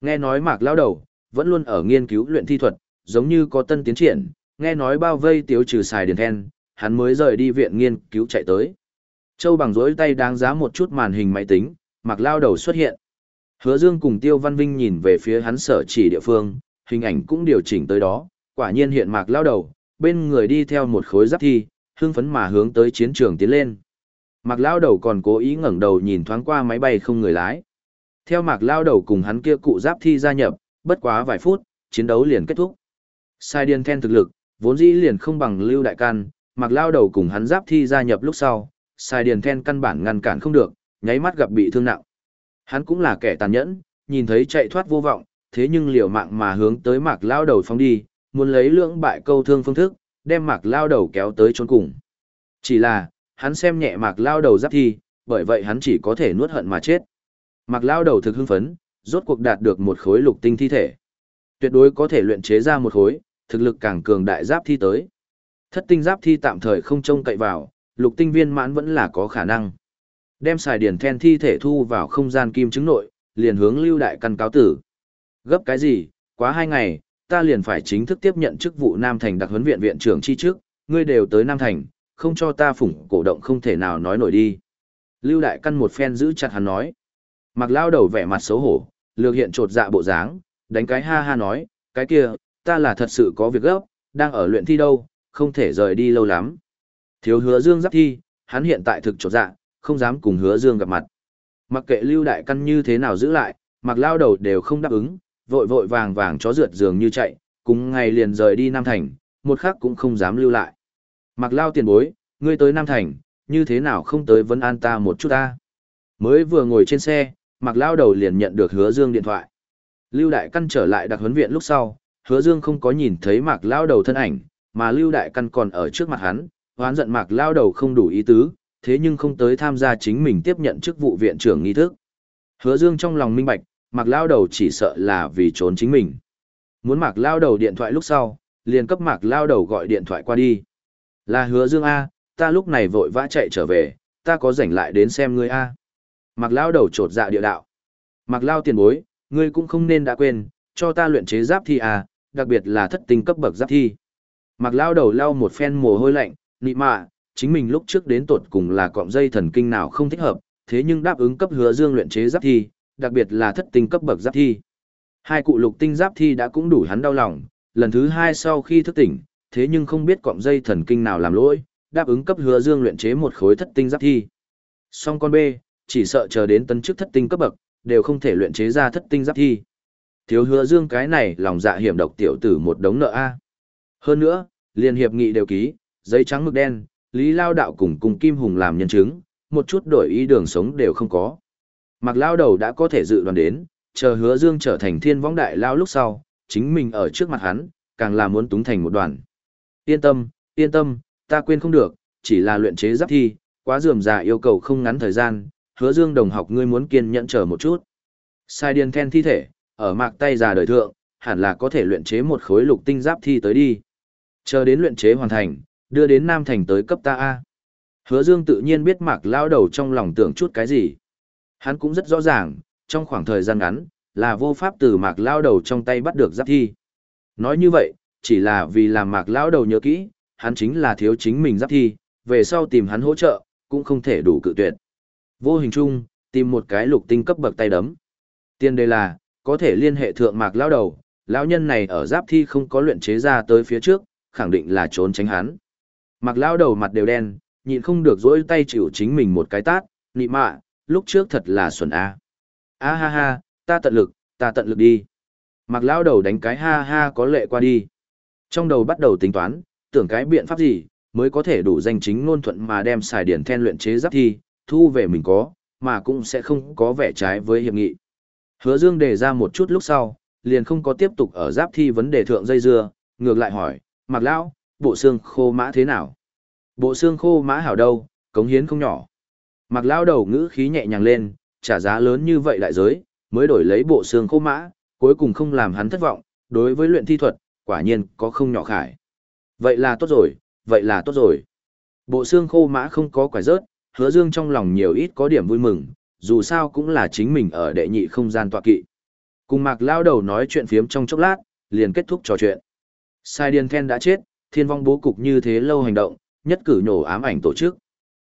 Nghe nói Mạc Lão Đầu vẫn luôn ở nghiên cứu luyện thi thuật, giống như có tân tiến triển, nghe nói bao vây tiêu trừ xài điền then, hắn mới rời đi viện nghiên cứu chạy tới. Châu bằng rỗi tay đáng giá một chút màn hình máy tính, Mạc Lão Đầu xuất hiện. Hứa Dương cùng Tiêu Văn Vinh nhìn về phía hắn sở chỉ địa phương, hình ảnh cũng điều chỉnh tới đó, quả nhiên hiện mạc lao đầu, bên người đi theo một khối giáp thi, hưng phấn mà hướng tới chiến trường tiến lên. Mạc lao đầu còn cố ý ngẩng đầu nhìn thoáng qua máy bay không người lái. Theo mạc lao đầu cùng hắn kia cụ giáp thi gia nhập, bất quá vài phút, chiến đấu liền kết thúc. Sai điên then thực lực, vốn dĩ liền không bằng lưu đại can, mạc lao đầu cùng hắn giáp thi gia nhập lúc sau, sai điền then căn bản ngăn cản không được, nháy mắt gặp bị thương nặng. Hắn cũng là kẻ tàn nhẫn, nhìn thấy chạy thoát vô vọng, thế nhưng liều mạng mà hướng tới mạc lao đầu phóng đi, muốn lấy lưỡng bại câu thương phương thức, đem mạc lao đầu kéo tới chôn cùng. Chỉ là, hắn xem nhẹ mạc lao đầu giáp thi, bởi vậy hắn chỉ có thể nuốt hận mà chết. Mạc lao đầu thực hưng phấn, rốt cuộc đạt được một khối lục tinh thi thể. Tuyệt đối có thể luyện chế ra một khối, thực lực càng cường đại giáp thi tới. Thất tinh giáp thi tạm thời không trông cậy vào, lục tinh viên mãn vẫn là có khả năng. Đem xài điển then thi thể thu vào không gian kim chứng nội, liền hướng lưu đại căn cáo tử. Gấp cái gì, quá hai ngày, ta liền phải chính thức tiếp nhận chức vụ Nam Thành đặc huấn viện viện trưởng chi trước, ngươi đều tới Nam Thành, không cho ta phủng cổ động không thể nào nói nổi đi. Lưu Đại Căn một phen giữ chặt hắn nói. Mặc lao đầu vẻ mặt xấu hổ, lược hiện trột dạ bộ dáng, đánh cái ha ha nói, cái kia, ta là thật sự có việc gấp, đang ở luyện thi đâu, không thể rời đi lâu lắm. Thiếu hứa dương giáp thi, hắn hiện tại thực trột dạ, không dám cùng hứa dương gặp mặt. Mặc kệ Lưu Đại Căn như thế nào giữ lại, mặc lao đầu đều không đáp ứng, vội vội vàng vàng chó rượt giường như chạy, cùng ngày liền rời đi Nam Thành, một khắc cũng không dám lưu lại. Mặc lao tiền bối, ngươi tới Nam Thành, như thế nào không tới vấn an ta một chút ta. Mới vừa ngồi trên xe, mặc lao đầu liền nhận được hứa dương điện thoại. Lưu Đại Căn trở lại đặc huấn viện lúc sau, hứa dương không có nhìn thấy mạc lao đầu thân ảnh, mà Lưu Đại Căn còn ở trước mặt hắn, hoán giận mạc lao đầu không đủ ý tứ, thế nhưng không tới tham gia chính mình tiếp nhận chức vụ viện trưởng nghi thức. Hứa dương trong lòng minh bạch, Mạc Lao Đầu chỉ sợ là vì trốn chính mình. Muốn Mạc Lao Đầu điện thoại lúc sau, liền cấp Mạc Lao Đầu gọi điện thoại qua đi. Là hứa Dương A, ta lúc này vội vã chạy trở về, ta có rảnh lại đến xem ngươi A. Mạc Lao Đầu trột dạ địa đạo. Mạc Lao tiền bối, ngươi cũng không nên đã quên, cho ta luyện chế giáp thi A, đặc biệt là thất tinh cấp bậc giáp thi. Mạc Lao Đầu lau một phen mồ hôi lạnh, nị mạ, chính mình lúc trước đến tột cùng là cọng dây thần kinh nào không thích hợp, thế nhưng đáp ứng cấp hứa Dương luyện chế giáp thi, đặc biệt là thất tinh cấp bậc giáp thi. Hai cụ lục tinh giáp thi đã cũng đủ hắn đau lòng, lần thứ hai sau khi thức tỉnh, thế nhưng không biết cọng dây thần kinh nào làm lỗi, đáp ứng cấp hứa dương luyện chế một khối thất tinh giáp thi. Song con B, chỉ sợ chờ đến tấn chức thất tinh cấp bậc, đều không thể luyện chế ra thất tinh giáp thi. Thiếu hứa dương cái này lòng dạ hiểm độc tiểu tử một đống nợ A. Hơn nữa, liên hiệp nghị đều ký, giấy trắng mực đen, Lý Lao Đạo cùng cùng Kim Hùng làm nhân chứng, một chút đổi ý đường sống đều không có. Mặc Lao Đầu đã có thể dự đoán đến, chờ hứa dương trở thành thiên võng đại lao lúc sau, chính mình ở trước mặt hắn, càng là muốn túng thành một đoàn. Yên tâm, yên tâm, ta quên không được, chỉ là luyện chế giáp thi, quá dườm già yêu cầu không ngắn thời gian, hứa dương đồng học ngươi muốn kiên nhẫn chờ một chút. Sai điên then thi thể, ở mạc tay già đời thượng, hẳn là có thể luyện chế một khối lục tinh giáp thi tới đi. Chờ đến luyện chế hoàn thành, đưa đến Nam Thành tới cấp ta A. Hứa Dương tự nhiên biết mạc lao đầu trong lòng tưởng chút cái gì. Hắn cũng rất rõ ràng, trong khoảng thời gian ngắn, là vô pháp từ mạc lao đầu trong tay bắt được giáp thi. Nói như vậy, chỉ là vì làm mạc lao đầu nhớ kỹ, hắn chính là thiếu chính mình giáp thi, về sau tìm hắn hỗ trợ, cũng không thể đủ cự tuyệt. Vô hình chung, tìm một cái lục tinh cấp bậc tay đấm. Tiên đề là, có thể liên hệ thượng mạc lao đầu, lão nhân này ở giáp thi không có luyện chế ra tới phía trước, khẳng định là trốn tránh hắn. Mạc lao đầu mặt đều đen, nhịn không được dỗi tay chịu chính mình một cái tát, nị mạ, lúc trước thật là xuẩn a. A ha ha, ta tận lực, ta tận lực đi. Mặc Lão đầu đánh cái ha ha có lệ qua đi. Trong đầu bắt đầu tính toán, tưởng cái biện pháp gì, mới có thể đủ danh chính ngôn thuận mà đem xài điển then luyện chế giáp thi, thu về mình có, mà cũng sẽ không có vẻ trái với hiệp nghị. Hứa Dương đề ra một chút lúc sau, liền không có tiếp tục ở giáp thi vấn đề thượng dây dưa, ngược lại hỏi, Mạc Lão, bộ xương khô mã thế nào? Bộ xương khô mã hảo đâu, cống hiến không nhỏ. Mạc Lão đầu ngữ khí nhẹ nhàng lên, trả giá lớn như vậy đại giới, mới đổi lấy bộ xương khô mã, cuối cùng không làm hắn thất vọng, đối với luyện thi thuật, quả nhiên có không nhỏ khải. Vậy là tốt rồi, vậy là tốt rồi. Bộ xương khô mã không có quả rớt, hứa dương trong lòng nhiều ít có điểm vui mừng, dù sao cũng là chính mình ở đệ nhị không gian tọa kỵ. Cùng mạc lao đầu nói chuyện phiếm trong chốc lát, liền kết thúc trò chuyện. Sai điên then đã chết, thiên vong bố cục như thế lâu hành động, nhất cử nhổ ám ảnh tổ chức.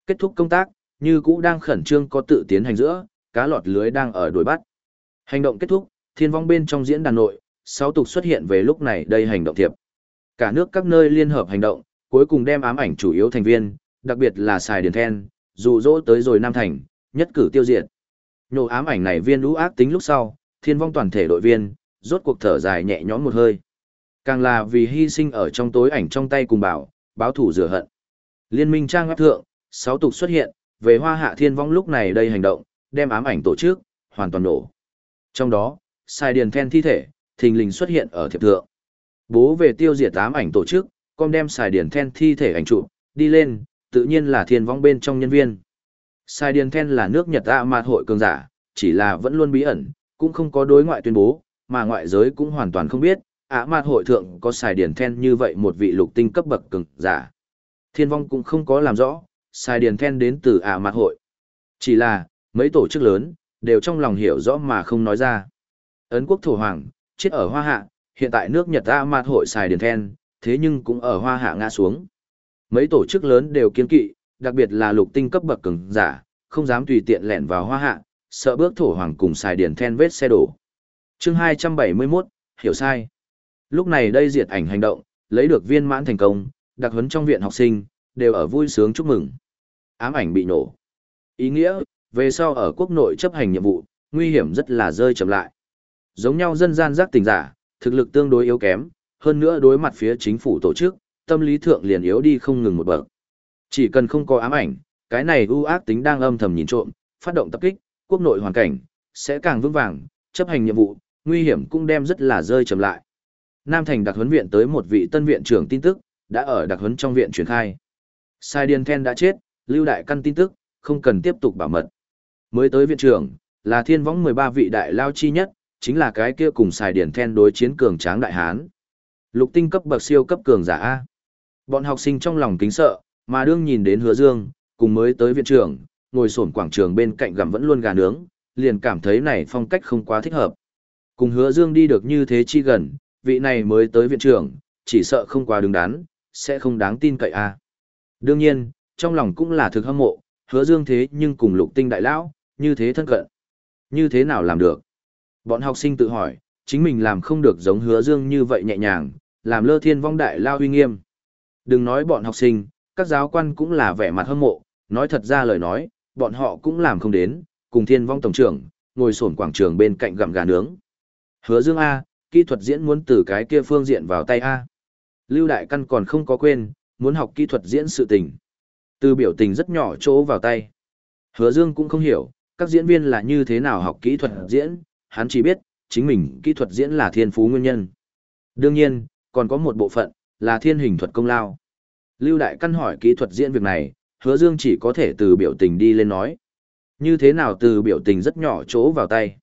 Kết thúc công tác, như cũ đang khẩn trương có tự tiến hành giữa, cá lọt lưới đang ở đuổi bắt. Hành động kết thúc, thiên vong bên trong diễn đàn nội, sáu tục xuất hiện về lúc này đây hành động thiệp. Cả nước các nơi liên hợp hành động, cuối cùng đem ám ảnh chủ yếu thành viên, đặc biệt là xài điền then, dụ dỗ tới rồi Nam Thành, nhất cử tiêu diệt. Nhổ ám ảnh này viên lũ ác tính lúc sau, thiên vong toàn thể đội viên, rốt cuộc thở dài nhẹ nhõm một hơi. Càng là vì hy sinh ở trong tối ảnh trong tay cùng bảo, báo thủ rửa hận. Liên minh trang áp thượng, sáu tục xuất hiện, về hoa hạ thiên vong lúc này đây hành động, đem ám ảnh tổ chức, hoàn toàn nổ. Trong đó, sai điền then thi thể, thình lình xuất hiện ở thiệp thượng. Bố về tiêu diệt ám ảnh tổ chức, con đem xài điền then thi thể ảnh chụp đi lên, tự nhiên là thiên vong bên trong nhân viên. Sai điền then là nước Nhật ạ mạt hội cường giả, chỉ là vẫn luôn bí ẩn, cũng không có đối ngoại tuyên bố, mà ngoại giới cũng hoàn toàn không biết, ạ mạt hội thượng có xài điền then như vậy một vị lục tinh cấp bậc cường giả. Thiên vong cũng không có làm rõ, Sai điền then đến từ Ả mạt hội. Chỉ là, mấy tổ chức lớn, đều trong lòng hiểu rõ mà không nói ra. Ấn quốc thổ hoàng, chết ở Hoa Hạ, hiện tại nước Nhật ả mạt hội sai điền then, thế nhưng cũng ở Hoa Hạ ngã xuống. Mấy tổ chức lớn đều kiên kỵ, đặc biệt là lục tinh cấp bậc cường giả, không dám tùy tiện lẻn vào Hoa Hạ, sợ bước thổ hoàng cùng sai điền then vết xe đổ. Chương 271, hiểu sai. Lúc này đây diệt ảnh hành động, lấy được viên mãn thành công, đặc huấn trong viện học sinh, đều ở vui sướng chúc mừng. Ám ảnh bị nổ. Ý nghĩa, về sau ở quốc nội chấp hành nhiệm vụ, nguy hiểm rất là rơi chậm lại. Giống nhau dân gian giác tình giả, thực lực tương đối yếu kém, hơn nữa đối mặt phía chính phủ tổ chức, tâm lý thượng liền yếu đi không ngừng một bậc. Chỉ cần không có ám ảnh, cái này ưu ác tính đang âm thầm nhìn trộm, phát động tập kích, quốc nội hoàn cảnh, sẽ càng vững vàng, chấp hành nhiệm vụ, nguy hiểm cũng đem rất là rơi chậm lại. Nam Thành đặc huấn viện tới một vị tân viện trưởng tin tức, đã ở đặc huấn trong viện truyền khai. Sai Điền Then đã chết, lưu đại căn tin tức, không cần tiếp tục bảo mật. Mới tới viện trưởng, là thiên võng 13 vị đại lao chi nhất, chính là cái kia cùng xài điển Then đối chiến cường tráng đại hán. Lục tinh cấp bậc siêu cấp cường giả A. Bọn học sinh trong lòng kính sợ, mà đương nhìn đến hứa dương, cùng mới tới viện trưởng, ngồi sổn quảng trường bên cạnh gặm vẫn luôn gà nướng, liền cảm thấy này phong cách không quá thích hợp. Cùng hứa dương đi được như thế chi gần, vị này mới tới viện trưởng, chỉ sợ không quá đứng đắn, sẽ không đáng tin cậy a. Đương nhiên, trong lòng cũng là thực hâm mộ, hứa dương thế nhưng cùng lục tinh đại lão, như thế thân cận. Như thế nào làm được? Bọn học sinh tự hỏi, chính mình làm không được giống hứa dương như vậy nhẹ nhàng, làm lơ thiên vong đại lao huy nghiêm. Đừng nói bọn học sinh, các giáo quan cũng là vẻ mặt hâm mộ, nói thật ra lời nói, bọn họ cũng làm không đến, cùng thiên vong tổng trưởng, ngồi sổn quảng trường bên cạnh gặm gà nướng. Hứa Dương A, kỹ thuật diễn muốn từ cái kia phương diện vào tay A. Lưu Đại Căn còn không có quên, muốn học kỹ thuật diễn sự tình. Từ biểu tình rất nhỏ chỗ vào tay. Hứa Dương cũng không hiểu, các diễn viên là như thế nào học kỹ thuật diễn, hắn chỉ biết, chính mình kỹ thuật diễn là thiên phú nguyên nhân. Đương nhiên, còn có một bộ phận, là thiên hình thuật công lao. Lưu Đại Căn hỏi kỹ thuật diễn việc này, hứa dương chỉ có thể từ biểu tình đi lên nói. Như thế nào từ biểu tình rất nhỏ chỗ vào tay.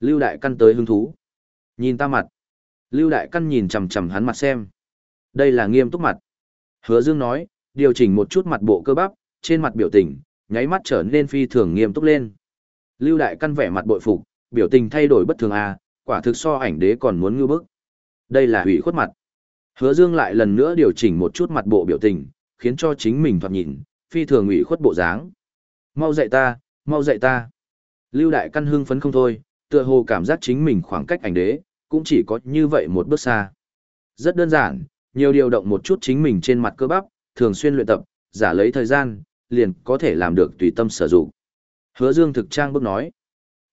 Lưu Đại Căn tới hứng thú. Nhìn ta mặt. Lưu Đại Căn nhìn chầm chầm hắn mặt xem. Đây là nghiêm túc mặt. Hứa Dương nói, điều chỉnh một chút mặt bộ cơ bắp, trên mặt biểu tình, nháy mắt trở nên phi thường nghiêm túc lên. Lưu Đại Căn vẻ mặt bội phục, biểu tình thay đổi bất thường à, quả thực so ảnh đế còn muốn ngư bức. Đây là hủy khuất mặt. Hứa Dương lại lần nữa điều chỉnh một chút mặt bộ biểu tình, khiến cho chính mình thoạt nhìn, phi thường ủy khuất bộ dáng. Mau dạy ta, mau dạy ta. Lưu Đại Căn hưng phấn không thôi, tựa hồ cảm giác chính mình khoảng cách ảnh đế, cũng chỉ có như vậy một bước xa. Rất đơn giản, nhiều điều động một chút chính mình trên mặt cơ bắp, thường xuyên luyện tập, giả lấy thời gian, liền có thể làm được tùy tâm sở dụng. Hứa Dương thực trang bước nói.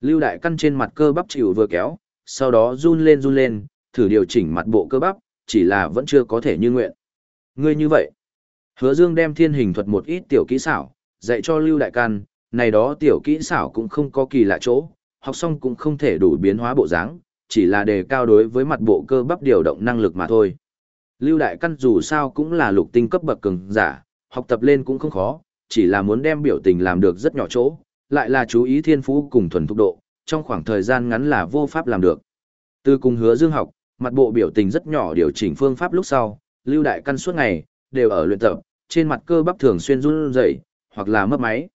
Lưu Đại Căn trên mặt cơ bắp chịu vừa kéo, sau đó run lên run lên, thử điều chỉnh mặt bộ cơ bắp, chỉ là vẫn chưa có thể như nguyện. Ngươi như vậy. Hứa Dương đem thiên hình thuật một ít tiểu kỹ xảo, dạy cho Lưu Đại Căn, này đó tiểu kỹ xảo cũng không có kỳ lạ chỗ, học xong cũng không thể đủ biến hóa bộ dáng, chỉ là đề cao đối với mặt bộ cơ bắp điều động năng lực mà thôi. Lưu Đại Căn dù sao cũng là lục tinh cấp bậc cường giả, học tập lên cũng không khó, chỉ là muốn đem biểu tình làm được rất nhỏ chỗ, lại là chú ý thiên phú cùng thuần thục độ, trong khoảng thời gian ngắn là vô pháp làm được. Từ cùng hứa dương học, mặt bộ biểu tình rất nhỏ điều chỉnh phương pháp lúc sau, Lưu Đại Căn suốt ngày, đều ở luyện tập, trên mặt cơ bắp thường xuyên run rẩy, hoặc là mất máy.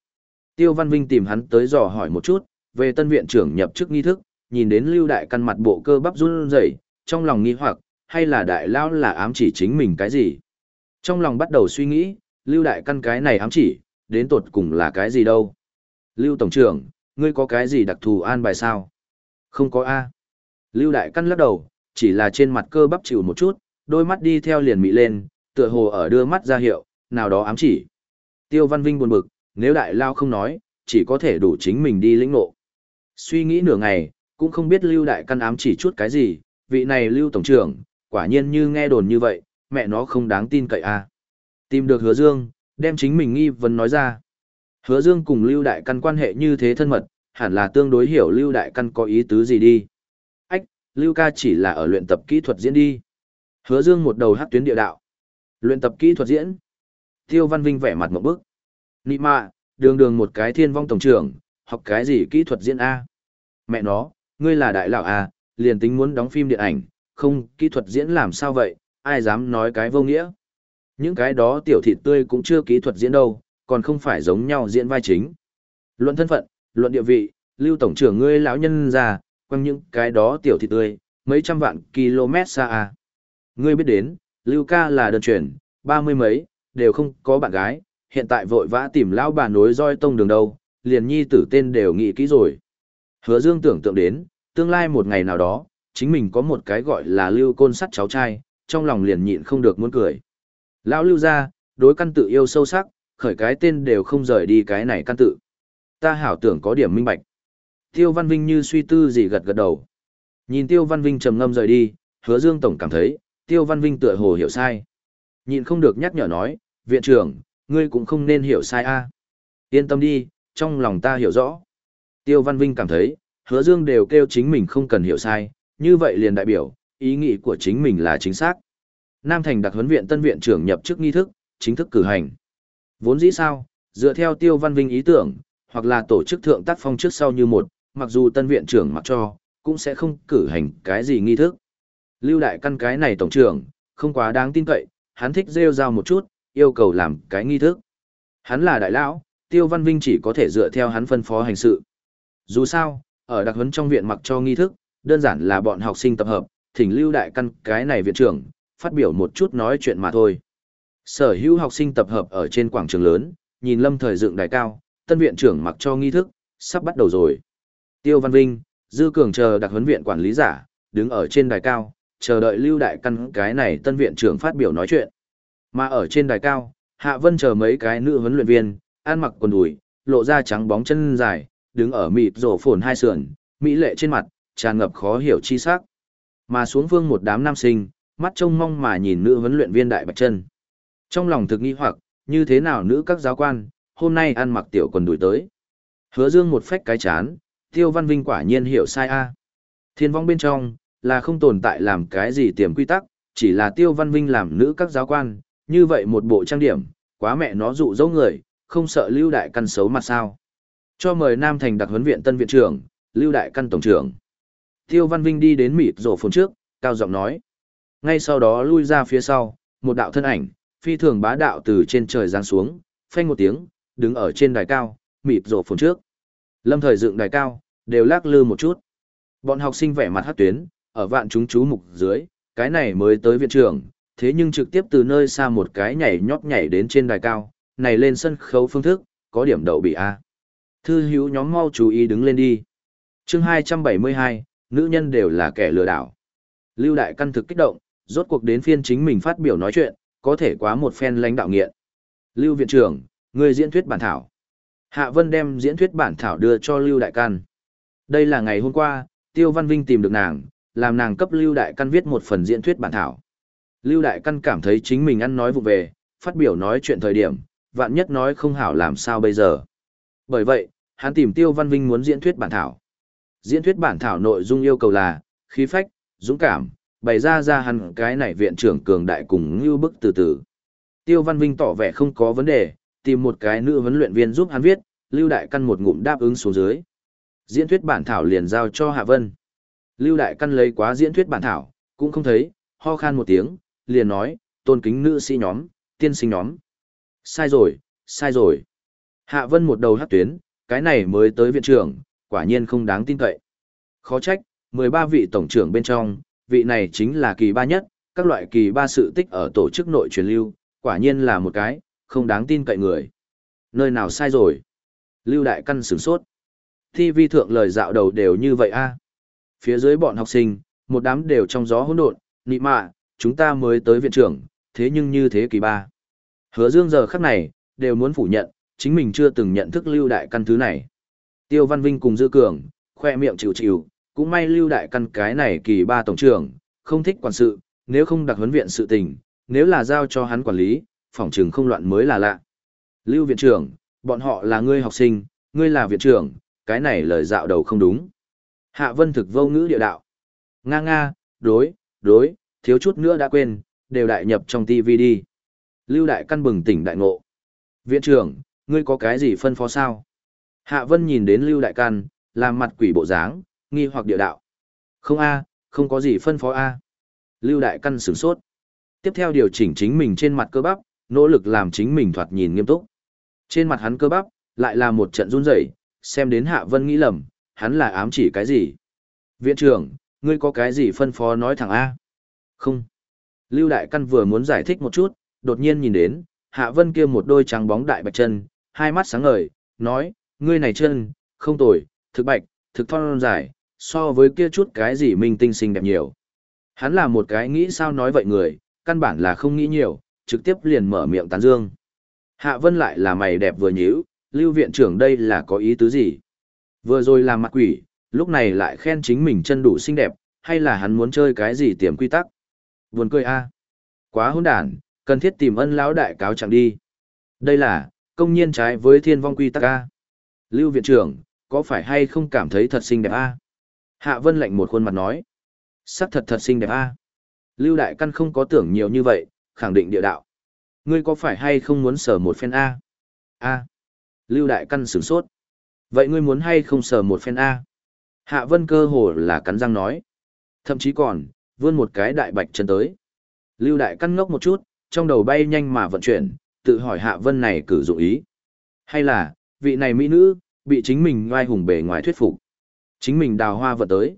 Tiêu Văn Vinh tìm hắn tới dò hỏi một chút, về tân viện trưởng nhập chức nghi thức, nhìn đến Lưu Đại Căn mặt bộ cơ bắp run rẩy, trong lòng nghi hoặc, hay là đại lao là ám chỉ chính mình cái gì? Trong lòng bắt đầu suy nghĩ, Lưu Đại Căn cái này ám chỉ, đến tột cùng là cái gì đâu? Lưu Tổng trưởng, ngươi có cái gì đặc thù an bài sao? Không có A. Lưu Đại Căn lắc đầu, chỉ là trên mặt cơ bắp chịu một chút, đôi mắt đi theo liền mị lên, tựa hồ ở đưa mắt ra hiệu, nào đó ám chỉ. Tiêu Văn Vinh buồn bực, nếu đại lao không nói, chỉ có thể đủ chính mình đi lĩnh ngộ. Suy nghĩ nửa ngày, cũng không biết Lưu Đại Căn ám chỉ chút cái gì, vị này Lưu Tổng trưởng, quả nhiên như nghe đồn như vậy, mẹ nó không đáng tin cậy à. Tìm được Hứa Dương, đem chính mình nghi vấn nói ra. Hứa Dương cùng Lưu Đại Căn quan hệ như thế thân mật, hẳn là tương đối hiểu Lưu Đại Căn có ý tứ gì đi. Ách, Lưu ca chỉ là ở luyện tập kỹ thuật diễn đi. Hứa Dương một đầu hát tuyến địa đạo. Luyện tập kỹ thuật diễn. Tiêu Văn Vinh vẻ mặt một bức. Nị mạ, đường đường một cái thiên vong tổng trưởng, học cái gì kỹ thuật diễn A. Mẹ nó, ngươi là đại lão A, liền tính muốn đóng phim điện ảnh, không, kỹ thuật diễn làm sao vậy, ai dám nói cái vô nghĩa. Những cái đó tiểu thịt tươi cũng chưa kỹ thuật diễn đâu, còn không phải giống nhau diễn vai chính. Luận thân phận, luận địa vị, lưu tổng trưởng ngươi lão nhân già, quăng những cái đó tiểu thịt tươi, mấy trăm vạn km xa à Ngươi biết đến, lưu ca là đơn truyền, ba mươi mấy, đều không có bạn gái, hiện tại vội vã tìm lão bà nối roi tông đường đâu, liền nhi tử tên đều nghĩ kỹ rồi. Hứa Dương tưởng tượng đến, tương lai một ngày nào đó, chính mình có một cái gọi là lưu côn sắt cháu trai, trong lòng liền nhịn không được muốn cười. Lão lưu ra, đối căn tự yêu sâu sắc, khởi cái tên đều không rời đi cái này căn tự. Ta hảo tưởng có điểm minh bạch. Tiêu Văn Vinh như suy tư gì gật gật đầu. Nhìn Tiêu Văn Vinh trầm ngâm rời đi, hứa Dương Tổng cảm thấy, Tiêu Văn Vinh tựa hồ hiểu sai. Nhịn không được nhắc nhở nói, viện trưởng, ngươi cũng không nên hiểu sai a. Yên tâm đi, trong lòng ta hiểu rõ. Tiêu Văn Vinh cảm thấy, hứa dương đều kêu chính mình không cần hiểu sai, như vậy liền đại biểu, ý nghĩ của chính mình là chính xác. Nam Thành đặc huấn viện tân viện trưởng nhập chức nghi thức, chính thức cử hành. Vốn dĩ sao, dựa theo Tiêu Văn Vinh ý tưởng, hoặc là tổ chức thượng tác phong trước sau như một, mặc dù tân viện trưởng mặc cho, cũng sẽ không cử hành cái gì nghi thức. Lưu đại căn cái này tổng trưởng, không quá đáng tin cậy, hắn thích rêu rao một chút, yêu cầu làm cái nghi thức. Hắn là đại lão, Tiêu Văn Vinh chỉ có thể dựa theo hắn phân phó hành sự. Dù sao, ở đặc huấn trong viện mặc cho nghi thức, đơn giản là bọn học sinh tập hợp, thỉnh lưu đại căn cái này viện trưởng, phát biểu một chút nói chuyện mà thôi. Sở hữu học sinh tập hợp ở trên quảng trường lớn, nhìn lâm thời dựng đài cao, tân viện trưởng mặc cho nghi thức, sắp bắt đầu rồi. Tiêu Văn Vinh, Dư Cường chờ đặc huấn viện quản lý giả, đứng ở trên đài cao, chờ đợi lưu đại căn cái này tân viện trưởng phát biểu nói chuyện. Mà ở trên đài cao, Hạ Vân chờ mấy cái nữ huấn luyện viên, ăn mặc quần đùi, lộ ra trắng bóng chân dài, đứng ở mịt rổ phồn hai sườn, mỹ lệ trên mặt, tràn ngập khó hiểu chi sắc. Mà xuống phương một đám nam sinh, mắt trông mong mà nhìn nữ huấn luyện viên Đại Bạch Chân. Trong lòng thực nghi hoặc, như thế nào nữ các giáo quan, hôm nay ăn mặc tiểu quần đuổi tới. Hứa Dương một phách cái chán, Tiêu Văn Vinh quả nhiên hiểu sai a. Thiên vong bên trong, là không tồn tại làm cái gì tiềm quy tắc, chỉ là Tiêu Văn Vinh làm nữ các giáo quan, như vậy một bộ trang điểm, quá mẹ nó dụ dỗ người, không sợ lưu đại căn xấu mặt sao. Cho mời Nam Thành đặc huấn viện tân viện trưởng, lưu đại căn tổng trưởng. Tiêu Văn Vinh đi đến mịt rổ phồn trước, cao giọng nói. Ngay sau đó lui ra phía sau, một đạo thân ảnh, phi thường bá đạo từ trên trời giáng xuống, phanh một tiếng, đứng ở trên đài cao, mịt rổ phồn trước. Lâm thời dựng đài cao, đều lắc lư một chút. Bọn học sinh vẻ mặt hát tuyến, ở vạn chúng chú mục dưới, cái này mới tới viện trưởng, thế nhưng trực tiếp từ nơi xa một cái nhảy nhót nhảy đến trên đài cao, này lên sân khấu phương thức, có điểm đậu bị A. Thư hữu nhóm mau chú ý đứng lên đi. chương 272, nữ nhân đều là kẻ lừa đảo. Lưu Đại Căn thực kích động, rốt cuộc đến phiên chính mình phát biểu nói chuyện, có thể quá một phen lãnh đạo nghiện. Lưu Viện trưởng, người diễn thuyết bản thảo. Hạ Vân đem diễn thuyết bản thảo đưa cho Lưu Đại Căn. Đây là ngày hôm qua, Tiêu Văn Vinh tìm được nàng, làm nàng cấp Lưu Đại Căn viết một phần diễn thuyết bản thảo. Lưu Đại Căn cảm thấy chính mình ăn nói vụ về, phát biểu nói chuyện thời điểm, vạn nhất nói không hảo làm sao bây giờ. Bởi vậy, hắn tìm Tiêu Văn Vinh muốn diễn thuyết bản thảo. Diễn thuyết bản thảo nội dung yêu cầu là, khí phách, dũng cảm, bày ra ra hắn cái này viện trưởng cường đại cùng như bức từ từ. Tiêu Văn Vinh tỏ vẻ không có vấn đề, tìm một cái nữ huấn luyện viên giúp hắn viết, Lưu Đại Căn một ngụm đáp ứng xuống dưới. Diễn thuyết bản thảo liền giao cho Hạ Vân. Lưu Đại Căn lấy quá diễn thuyết bản thảo, cũng không thấy, ho khan một tiếng, liền nói, tôn kính nữ sĩ nhóm, tiên sinh nhóm. Sai rồi, sai rồi. Hạ Vân một đầu hát tuyến, cái này mới tới viện trưởng, quả nhiên không đáng tin cậy. Khó trách, 13 vị tổng trưởng bên trong, vị này chính là kỳ ba nhất, các loại kỳ ba sự tích ở tổ chức nội truyền lưu, quả nhiên là một cái, không đáng tin cậy người. Nơi nào sai rồi? Lưu Đại Căn sửng sốt. Thi vi thượng lời dạo đầu đều như vậy a Phía dưới bọn học sinh, một đám đều trong gió hỗn độn, nị mạ, chúng ta mới tới viện trưởng, thế nhưng như thế kỳ ba. Hứa dương giờ khắc này, đều muốn phủ nhận, chính mình chưa từng nhận thức lưu đại căn thứ này. Tiêu Văn Vinh cùng Dư Cường, khoe miệng chịu chịu, cũng may lưu đại căn cái này kỳ ba tổng trưởng, không thích quản sự, nếu không đặc huấn viện sự tình, nếu là giao cho hắn quản lý, phòng trường không loạn mới là lạ. Lưu viện trưởng, bọn họ là ngươi học sinh, ngươi là viện trưởng, cái này lời dạo đầu không đúng. Hạ Vân thực vô ngữ địa đạo. Nga nga, đối, đối, thiếu chút nữa đã quên, đều đại nhập trong TV đi. Lưu Đại Căn bừng tỉnh đại ngộ. Viện trưởng, ngươi có cái gì phân phó sao? Hạ Vân nhìn đến Lưu Đại Căn, làm mặt quỷ bộ dáng, nghi hoặc địa đạo. Không a, không có gì phân phó a. Lưu Đại Căn sửng sốt. Tiếp theo điều chỉnh chính mình trên mặt cơ bắp, nỗ lực làm chính mình thoạt nhìn nghiêm túc. Trên mặt hắn cơ bắp, lại là một trận run rẩy, xem đến Hạ Vân nghĩ lầm, hắn là ám chỉ cái gì? Viện trưởng, ngươi có cái gì phân phó nói thẳng A? Không. Lưu Đại Căn vừa muốn giải thích một chút, đột nhiên nhìn đến, Hạ Vân kia một đôi trắng bóng đại bạch chân, hai mắt sáng ngời, nói, ngươi này chân, không tồi, thực bạch, thực thon dài, so với kia chút cái gì minh tinh xinh đẹp nhiều. Hắn là một cái nghĩ sao nói vậy người, căn bản là không nghĩ nhiều, trực tiếp liền mở miệng tán dương. Hạ Vân lại là mày đẹp vừa nhíu, Lưu viện trưởng đây là có ý tứ gì? Vừa rồi làm mặt quỷ, lúc này lại khen chính mình chân đủ xinh đẹp, hay là hắn muốn chơi cái gì tiềm quy tắc? Buồn cười a. Quá hỗn đản, cần thiết tìm ân lão đại cáo chẳng đi. Đây là, công nhiên trái với thiên vong quy tắc a. Lưu viện trưởng, có phải hay không cảm thấy thật xinh đẹp a? Hạ Vân lạnh một khuôn mặt nói. Sắc thật thật xinh đẹp a. Lưu đại căn không có tưởng nhiều như vậy, khẳng định địa đạo. Ngươi có phải hay không muốn sở một phen a? A. Lưu đại căn sửng sốt. Vậy ngươi muốn hay không sờ một phen A? Hạ vân cơ hồ là cắn răng nói. Thậm chí còn, vươn một cái đại bạch chân tới. Lưu đại căn ngốc một chút, trong đầu bay nhanh mà vận chuyển, tự hỏi hạ vân này cử dụng ý. Hay là, vị này mỹ nữ, bị chính mình ngoai hùng bề ngoài thuyết phục. Chính mình đào hoa vận tới.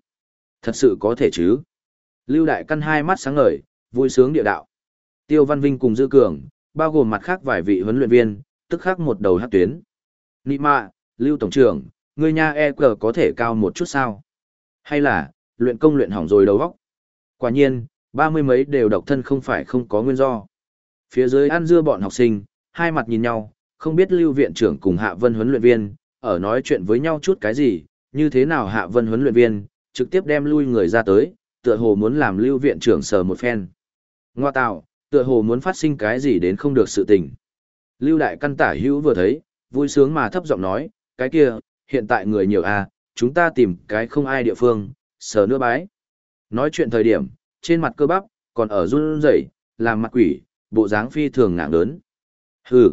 Thật sự có thể chứ. Lưu đại căn hai mắt sáng ngời, vui sướng địa đạo. Tiêu Văn Vinh cùng Dư Cường, bao gồm mặt khác vài vị huấn luyện viên, tức khác một đầu hát tuyến. Nị mạ, Lưu Tổng trưởng, người nha e cờ có thể cao một chút sao? Hay là, luyện công luyện hỏng rồi đầu óc? Quả nhiên, ba mươi mấy đều độc thân không phải không có nguyên do. Phía dưới ăn dưa bọn học sinh, hai mặt nhìn nhau, không biết Lưu Viện trưởng cùng Hạ Vân huấn luyện viên, ở nói chuyện với nhau chút cái gì, như thế nào Hạ Vân huấn luyện viên, trực tiếp đem lui người ra tới, tựa hồ muốn làm Lưu Viện trưởng sờ một phen. Ngoa tạo, tựa hồ muốn phát sinh cái gì đến không được sự tình. Lưu đại căn tả hữu vừa thấy, vui sướng mà thấp giọng nói, cái kia, hiện tại người nhiều à, chúng ta tìm cái không ai địa phương, sờ nữa bái. Nói chuyện thời điểm, trên mặt cơ bắp, còn ở run rẩy, làm mặt quỷ, bộ dáng phi thường ngạng lớn. Hừ.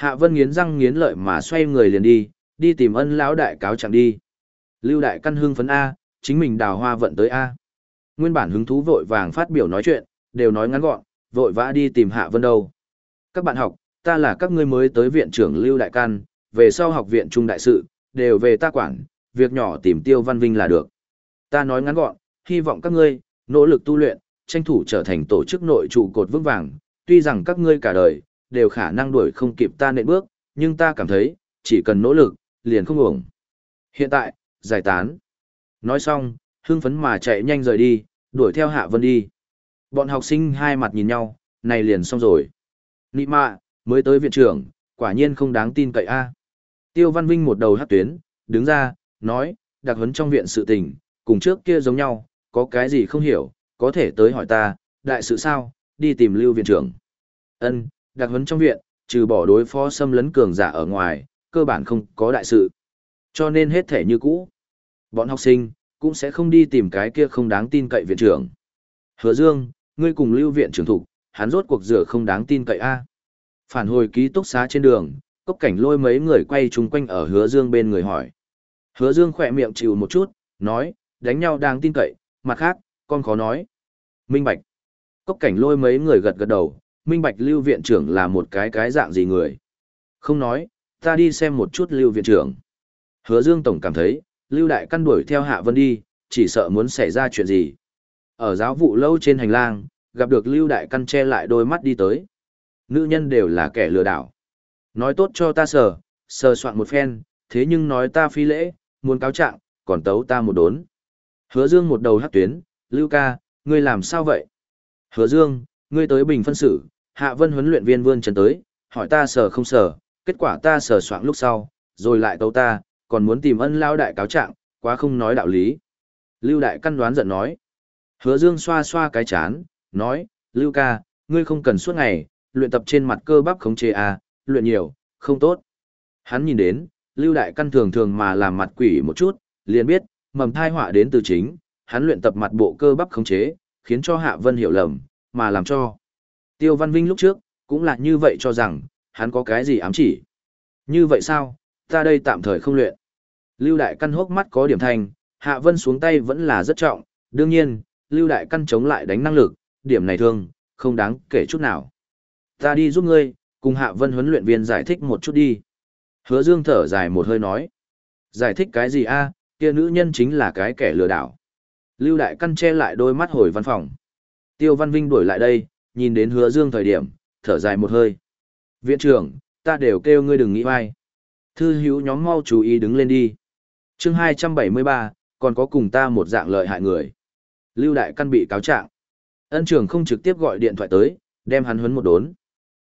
Hạ Vân nghiến răng nghiến lợi mà xoay người liền đi, đi tìm ân lão đại cáo chẳng đi. Lưu đại căn hưng phấn A, chính mình đào hoa vận tới A. Nguyên bản hứng thú vội vàng phát biểu nói chuyện, đều nói ngắn gọn, vội vã đi tìm Hạ Vân đâu. Các bạn học, ta là các ngươi mới tới viện trưởng Lưu Đại Căn, về sau học viện trung đại sự, đều về ta quản, việc nhỏ tìm Tiêu Văn Vinh là được. Ta nói ngắn gọn, hy vọng các ngươi, nỗ lực tu luyện, tranh thủ trở thành tổ chức nội trụ cột vững vàng, tuy rằng các ngươi cả đời, đều khả năng đuổi không kịp ta nện bước, nhưng ta cảm thấy, chỉ cần nỗ lực, liền không uổng. Hiện tại, giải tán. Nói xong, hưng phấn mà chạy nhanh rời đi, đuổi theo Hạ Vân đi. Bọn học sinh hai mặt nhìn nhau, này liền xong rồi. Nị mạ, mới tới viện trưởng, quả nhiên không đáng tin cậy a. Tiêu Văn Vinh một đầu hát tuyến, đứng ra, nói, đặc huấn trong viện sự tình, cùng trước kia giống nhau, có cái gì không hiểu, có thể tới hỏi ta, đại sự sao, đi tìm lưu viện trưởng. Ân, đặc huấn trong viện, trừ bỏ đối phó xâm lấn cường giả ở ngoài, cơ bản không có đại sự. Cho nên hết thể như cũ. Bọn học sinh, cũng sẽ không đi tìm cái kia không đáng tin cậy viện trưởng. Hứa Dương, ngươi cùng lưu viện trưởng thủ, hắn rốt cuộc rửa không đáng tin cậy a. Phản hồi ký túc xá trên đường, cốc cảnh lôi mấy người quay chung quanh ở hứa Dương bên người hỏi. Hứa Dương khỏe miệng chịu một chút, nói, đánh nhau đáng tin cậy, mặt khác, con khó nói. Minh Bạch. Cốc cảnh lôi mấy người gật gật đầu, Minh Bạch lưu viện trưởng là một cái cái dạng gì người. Không nói, ta đi xem một chút lưu viện trưởng. Hứa Dương Tổng cảm thấy, lưu đại căn đuổi theo Hạ Vân đi, chỉ sợ muốn xảy ra chuyện gì. Ở giáo vụ lâu trên hành lang, gặp được lưu đại căn che lại đôi mắt đi tới. Nữ nhân đều là kẻ lừa đảo. Nói tốt cho ta sờ, sờ soạn một phen, thế nhưng nói ta phi lễ, muốn cáo trạng, còn tấu ta một đốn. Hứa Dương một đầu hắc tuyến, Lưu ca, ngươi làm sao vậy? Hứa Dương, ngươi tới bình phân xử, Hạ Vân huấn luyện viên vươn chân tới, hỏi ta sờ không sờ, kết quả ta sờ soạn lúc sau, rồi lại tấu ta, còn muốn tìm ân lao đại cáo trạng, quá không nói đạo lý. Lưu đại căn đoán giận nói. Hứa Dương xoa xoa cái chán, nói, Lưu ca, ngươi không cần suốt ngày, luyện tập trên mặt cơ bắp khống chế à, luyện nhiều, không tốt. Hắn nhìn đến, Lưu đại căn thường thường mà làm mặt quỷ một chút, liền biết, mầm thai họa đến từ chính, hắn luyện tập mặt bộ cơ bắp khống chế, khiến cho Hạ Vân hiểu lầm, mà làm cho. Tiêu Văn Vinh lúc trước, cũng là như vậy cho rằng, hắn có cái gì ám chỉ. Như vậy sao, ta đây tạm thời không luyện. Lưu Đại Căn hốc mắt có điểm thành, Hạ Vân xuống tay vẫn là rất trọng, đương nhiên, Lưu Đại Căn chống lại đánh năng lực, điểm này thương, không đáng kể chút nào. Ta đi giúp ngươi, cùng Hạ Vân huấn luyện viên giải thích một chút đi. Hứa Dương thở dài một hơi nói. Giải thích cái gì a? kia nữ nhân chính là cái kẻ lừa đảo. Lưu Đại Căn che lại đôi mắt hồi văn phòng. Tiêu Văn Vinh đuổi lại đây, nhìn đến hứa dương thời điểm, thở dài một hơi. Viện trưởng, ta đều kêu ngươi đừng nghĩ vai. Thư hữu nhóm mau chú ý đứng lên đi. chương 273, còn có cùng ta một dạng lợi hại người. Lưu Đại Căn bị cáo trạng. Ân trưởng không trực tiếp gọi điện thoại tới, đem hắn huấn một đốn.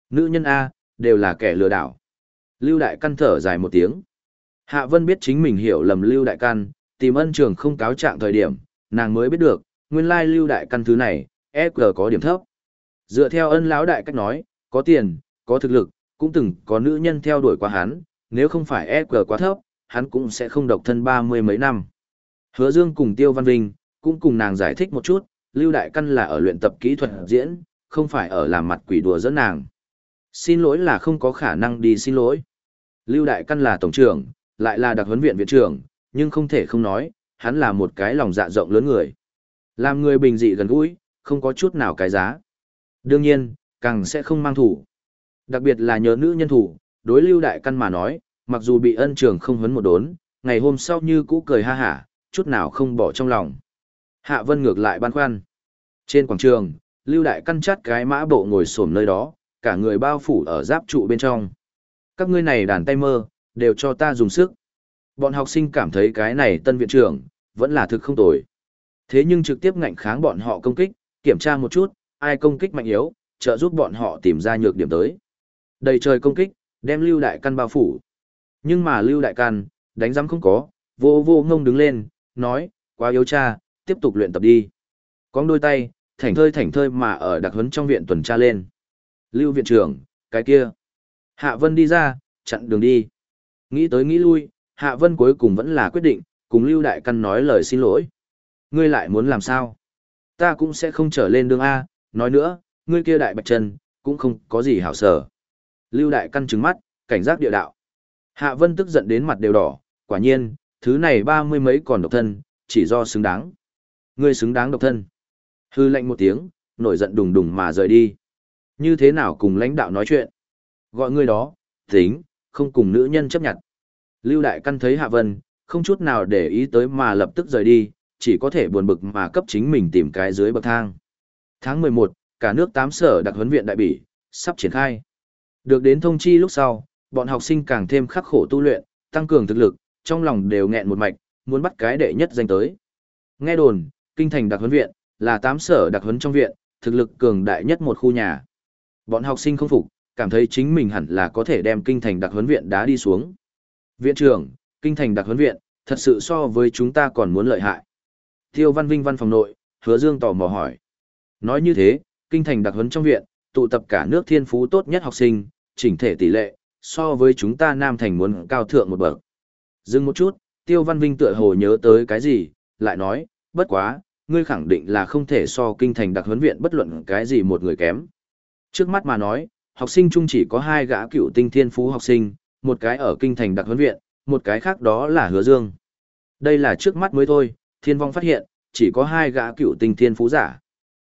Nữ nhân A, đều là kẻ lừa đảo. Lưu Đại Căn thở dài một tiếng. Hạ Vân biết chính mình hiểu lầm Lưu Đại Căn, tìm ân trường không cáo trạng thời điểm, nàng mới biết được, nguyên lai Lưu Đại Căn thứ này, EQ có điểm thấp. Dựa theo ân lão đại cách nói, có tiền, có thực lực, cũng từng có nữ nhân theo đuổi qua hắn, nếu không phải EQ quá thấp, hắn cũng sẽ không độc thân ba mươi mấy năm. Hứa Dương cùng Tiêu Văn Vinh, cũng cùng nàng giải thích một chút, Lưu Đại Căn là ở luyện tập kỹ thuật diễn, không phải ở làm mặt quỷ đùa dẫn nàng. Xin lỗi là không có khả năng đi xin lỗi. Lưu Đại Căn là tổng trưởng, lại là đặc huấn viện viện trưởng, nhưng không thể không nói, hắn là một cái lòng dạ rộng lớn người. Làm người bình dị gần gũi, không có chút nào cái giá. Đương nhiên, càng sẽ không mang thủ. Đặc biệt là nhớ nữ nhân thủ, đối lưu đại căn mà nói, mặc dù bị ân trường không hấn một đốn, ngày hôm sau như cũ cười ha hả, chút nào không bỏ trong lòng. Hạ Vân ngược lại băn khoăn. Trên quảng trường, lưu đại căn chắt cái mã bộ ngồi xổm nơi đó, cả người bao phủ ở giáp trụ bên trong. Các ngươi này đàn tay mơ, đều cho ta dùng sức. Bọn học sinh cảm thấy cái này tân viện trưởng, vẫn là thực không tồi. Thế nhưng trực tiếp ngạnh kháng bọn họ công kích, kiểm tra một chút, ai công kích mạnh yếu, trợ giúp bọn họ tìm ra nhược điểm tới. Đầy trời công kích, đem Lưu Đại Căn bao phủ. Nhưng mà Lưu Đại Căn, đánh giám không có, vô vô ngông đứng lên, nói, quá yếu cha, tiếp tục luyện tập đi. Có đôi tay, thảnh thơi thảnh thơi mà ở đặc huấn trong viện tuần tra lên. Lưu viện trưởng, cái kia. Hạ Vân đi ra, chặn đường đi. Nghĩ tới nghĩ lui, Hạ Vân cuối cùng vẫn là quyết định, cùng Lưu Đại Căn nói lời xin lỗi. Ngươi lại muốn làm sao? Ta cũng sẽ không trở lên đường A, nói nữa, ngươi kia đại bạch chân, cũng không có gì hảo sở. Lưu Đại Căn trừng mắt, cảnh giác địa đạo. Hạ Vân tức giận đến mặt đều đỏ, quả nhiên, thứ này ba mươi mấy còn độc thân, chỉ do xứng đáng. Ngươi xứng đáng độc thân. Hư lệnh một tiếng, nổi giận đùng đùng mà rời đi. Như thế nào cùng lãnh đạo nói chuyện? Gọi ngươi đó, tính, không cùng nữ nhân chấp nhận. Lưu Đại Căn thấy Hạ Vân, không chút nào để ý tới mà lập tức rời đi, chỉ có thể buồn bực mà cấp chính mình tìm cái dưới bậc thang. Tháng 11, cả nước tám sở đặc huấn viện đại bỉ, sắp triển khai. Được đến thông chi lúc sau, bọn học sinh càng thêm khắc khổ tu luyện, tăng cường thực lực, trong lòng đều nghẹn một mạch, muốn bắt cái đệ nhất danh tới. Nghe đồn, kinh thành đặc huấn viện, là tám sở đặc huấn trong viện, thực lực cường đại nhất một khu nhà. Bọn học sinh không phục, cảm thấy chính mình hẳn là có thể đem kinh thành đặc huấn viện đá đi xuống. Viện trưởng, kinh thành đặc huấn viện, thật sự so với chúng ta còn muốn lợi hại. Tiêu Văn Vinh văn phòng nội, hứa dương tò mò hỏi. Nói như thế, kinh thành đặc huấn trong viện, tụ tập cả nước thiên phú tốt nhất học sinh, chỉnh thể tỷ lệ, so với chúng ta Nam Thành muốn cao thượng một bậc. Dừng một chút, Tiêu Văn Vinh tựa hồ nhớ tới cái gì, lại nói, bất quá, ngươi khẳng định là không thể so kinh thành đặc huấn viện bất luận cái gì một người kém. Trước mắt mà nói, học sinh chung chỉ có hai gã cựu tinh thiên phú học sinh, một cái ở kinh thành đặc huấn viện, một cái khác đó là hứa dương. Đây là trước mắt mới thôi, thiên vong phát hiện, chỉ có hai gã cựu tinh thiên phú giả.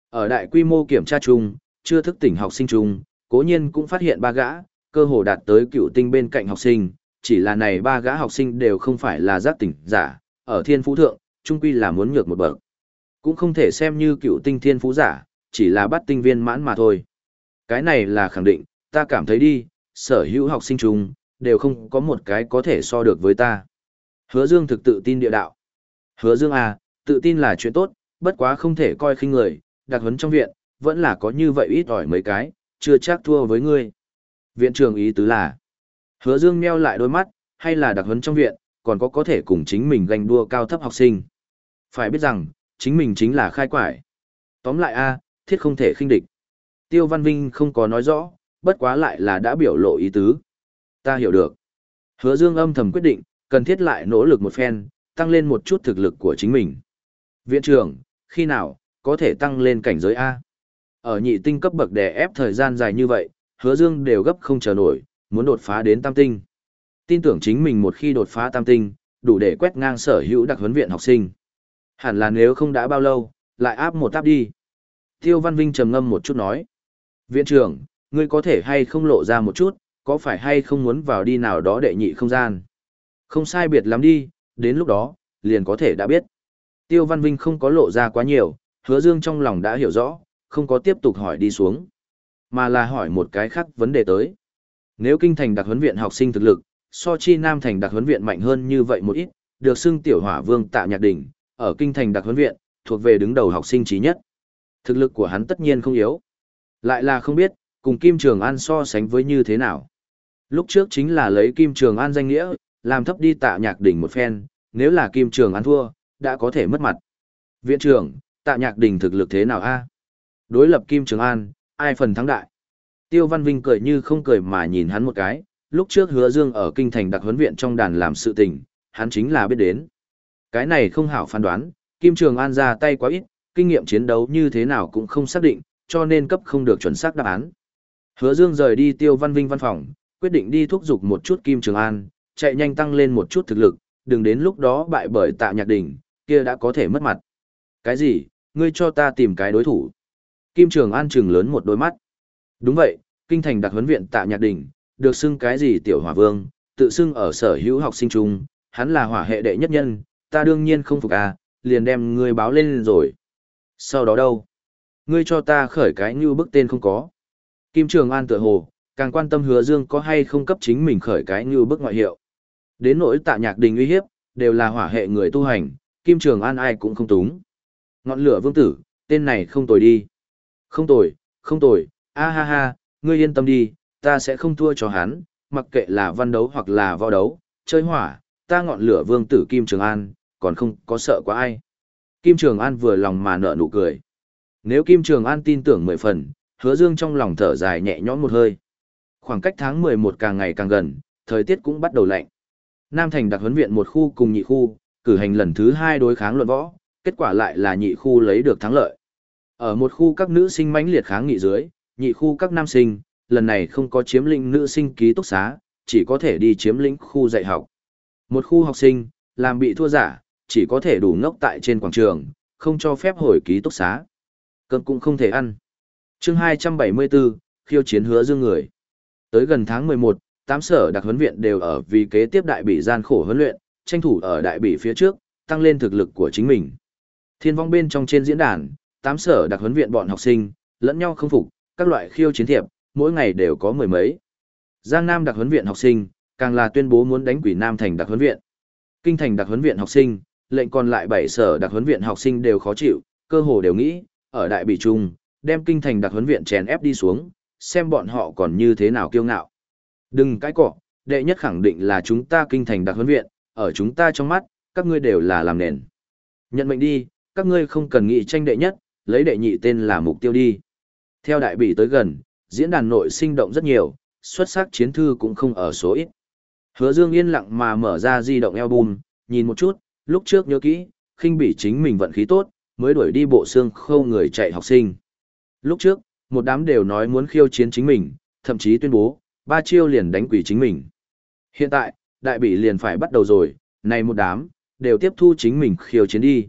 Ở đại quy mô kiểm tra chung, chưa thức tỉnh học sinh chung, cố nhiên cũng phát hiện ba gã, cơ hồ đạt tới cựu tinh bên cạnh học sinh, chỉ là này ba gã học sinh đều không phải là giác tỉnh giả, ở thiên phú thượng, trung quy là muốn nhược một bậc. Cũng không thể xem như cựu tinh thiên phú giả, chỉ là bắt tinh viên mãn mà thôi. Cái này là khẳng định, ta cảm thấy đi, sở hữu học sinh chung, đều không có một cái có thể so được với ta. Hứa Dương thực tự tin địa đạo. Hứa Dương à, tự tin là chuyện tốt, bất quá không thể coi khinh người, đặc huấn trong viện, vẫn là có như vậy ít ỏi mấy cái, chưa chắc thua với ngươi. Viện trưởng ý tứ là, hứa Dương meo lại đôi mắt, hay là đặc huấn trong viện, còn có có thể cùng chính mình ganh đua cao thấp học sinh. Phải biết rằng, chính mình chính là khai quải. Tóm lại a, thiết không thể khinh địch. Tiêu Văn Vinh không có nói rõ, bất quá lại là đã biểu lộ ý tứ. Ta hiểu được. Hứa Dương âm thầm quyết định, cần thiết lại nỗ lực một phen, tăng lên một chút thực lực của chính mình. Viện trưởng, khi nào, có thể tăng lên cảnh giới A? Ở nhị tinh cấp bậc đè ép thời gian dài như vậy, hứa dương đều gấp không chờ nổi, muốn đột phá đến tam tinh. Tin tưởng chính mình một khi đột phá tam tinh, đủ để quét ngang sở hữu đặc huấn viện học sinh. Hẳn là nếu không đã bao lâu, lại áp một áp đi. Tiêu Văn Vinh trầm ngâm một chút nói. Viện trưởng, ngươi có thể hay không lộ ra một chút, có phải hay không muốn vào đi nào đó đệ nhị không gian? Không sai biệt lắm đi, đến lúc đó, liền có thể đã biết. Tiêu Văn Vinh không có lộ ra quá nhiều, hứa dương trong lòng đã hiểu rõ, không có tiếp tục hỏi đi xuống, mà là hỏi một cái khác vấn đề tới. Nếu kinh thành đặc huấn viện học sinh thực lực, so chi nam thành đặc huấn viện mạnh hơn như vậy một ít, được xưng tiểu hỏa vương tạ nhạc đỉnh, ở kinh thành đặc huấn viện, thuộc về đứng đầu học sinh trí nhất. Thực lực của hắn tất nhiên không yếu. Lại là không biết, cùng Kim Trường An so sánh với như thế nào. Lúc trước chính là lấy Kim Trường An danh nghĩa, làm thấp đi tạ nhạc đỉnh một phen, nếu là Kim Trường An thua, đã có thể mất mặt. Viện trưởng, tạ nhạc đỉnh thực lực thế nào a? Đối lập Kim Trường An, ai phần thắng đại? Tiêu Văn Vinh cười như không cười mà nhìn hắn một cái, lúc trước hứa dương ở kinh thành đặc huấn viện trong đàn làm sự tình, hắn chính là biết đến. Cái này không hảo phán đoán, Kim Trường An ra tay quá ít, kinh nghiệm chiến đấu như thế nào cũng không xác định, cho nên cấp không được chuẩn xác đáp án. Hứa Dương rời đi Tiêu Văn Vinh văn phòng, quyết định đi thúc giục một chút Kim Trường An, chạy nhanh tăng lên một chút thực lực, đừng đến lúc đó bại bởi Tạ Nhạc Đỉnh, kia đã có thể mất mặt. Cái gì? Ngươi cho ta tìm cái đối thủ. Kim Trường An trừng lớn một đôi mắt. Đúng vậy, kinh thành đặc huấn viện Tạ Nhạc Đỉnh, được xưng cái gì tiểu hỏa vương, tự xưng ở sở hữu học sinh trung, hắn là hỏa hệ đệ nhất nhân, ta đương nhiên không phục à, liền đem ngươi báo lên rồi. Sau đó đâu? Ngươi cho ta khởi cái như bức tên không có. Kim Trường An tựa hồ, càng quan tâm hứa dương có hay không cấp chính mình khởi cái như bức ngoại hiệu. Đến nỗi tạ nhạc đình uy hiếp, đều là hỏa hệ người tu hành, Kim Trường An ai cũng không túng. Ngọn lửa vương tử, tên này không tồi đi. Không tồi, không tồi, a ha ha, ngươi yên tâm đi, ta sẽ không thua cho hắn, mặc kệ là văn đấu hoặc là võ đấu, chơi hỏa, ta ngọn lửa vương tử Kim Trường An, còn không có sợ quá ai. Kim Trường An vừa lòng mà nở nụ cười. Nếu Kim Trường An tin tưởng mười phần, hứa dương trong lòng thở dài nhẹ nhõm một hơi. Khoảng cách tháng 11 càng ngày càng gần, thời tiết cũng bắt đầu lạnh. Nam Thành đặc huấn viện một khu cùng nhị khu, cử hành lần thứ hai đối kháng luận võ, kết quả lại là nhị khu lấy được thắng lợi. Ở một khu các nữ sinh mãnh liệt kháng nghị dưới, nhị khu các nam sinh, lần này không có chiếm lĩnh nữ sinh ký túc xá, chỉ có thể đi chiếm lĩnh khu dạy học. Một khu học sinh, làm bị thua giả, chỉ có thể đủ ngốc tại trên quảng trường, không cho phép hồi ký túc xá. Cơm cũng không thể ăn. chương 274, khiêu chiến hứa dương người. Tới gần tháng 11, tám sở đặc huấn viện đều ở vì kế tiếp đại bị gian khổ huấn luyện, tranh thủ ở đại bị phía trước, tăng lên thực lực của chính mình. Thiên vong bên trong trên diễn đàn, tám sở đặc huấn viện bọn học sinh, lẫn nhau không phục, các loại khiêu chiến thiệp, mỗi ngày đều có mười mấy. Giang Nam đặc huấn viện học sinh, càng là tuyên bố muốn đánh quỷ Nam thành đặc huấn viện. Kinh thành đặc huấn viện học sinh, lệnh còn lại bảy sở đặc huấn viện học sinh đều khó chịu, cơ hồ đều nghĩ, ở đại bị trung, đem kinh thành đặc huấn viện chèn ép đi xuống, xem bọn họ còn như thế nào kiêu ngạo. Đừng cãi cọ, đệ nhất khẳng định là chúng ta kinh thành đặc huấn viện, ở chúng ta trong mắt, các ngươi đều là làm nền. Nhận mệnh đi, các ngươi không cần nghĩ tranh đệ nhất, lấy đệ nhị tên là mục tiêu đi. Theo đại bị tới gần, diễn đàn nội sinh động rất nhiều, xuất sắc chiến thư cũng không ở số ít. Hứa Dương yên lặng mà mở ra di động album, nhìn một chút, lúc trước nhớ kỹ, khinh bỉ chính mình vận khí tốt, mới đuổi đi bộ xương khâu người chạy học sinh. Lúc trước, một đám đều nói muốn khiêu chiến chính mình, thậm chí tuyên bố, ba chiêu liền đánh quỷ chính mình. Hiện tại, đại bị liền phải bắt đầu rồi, này một đám, đều tiếp thu chính mình khiêu chiến đi.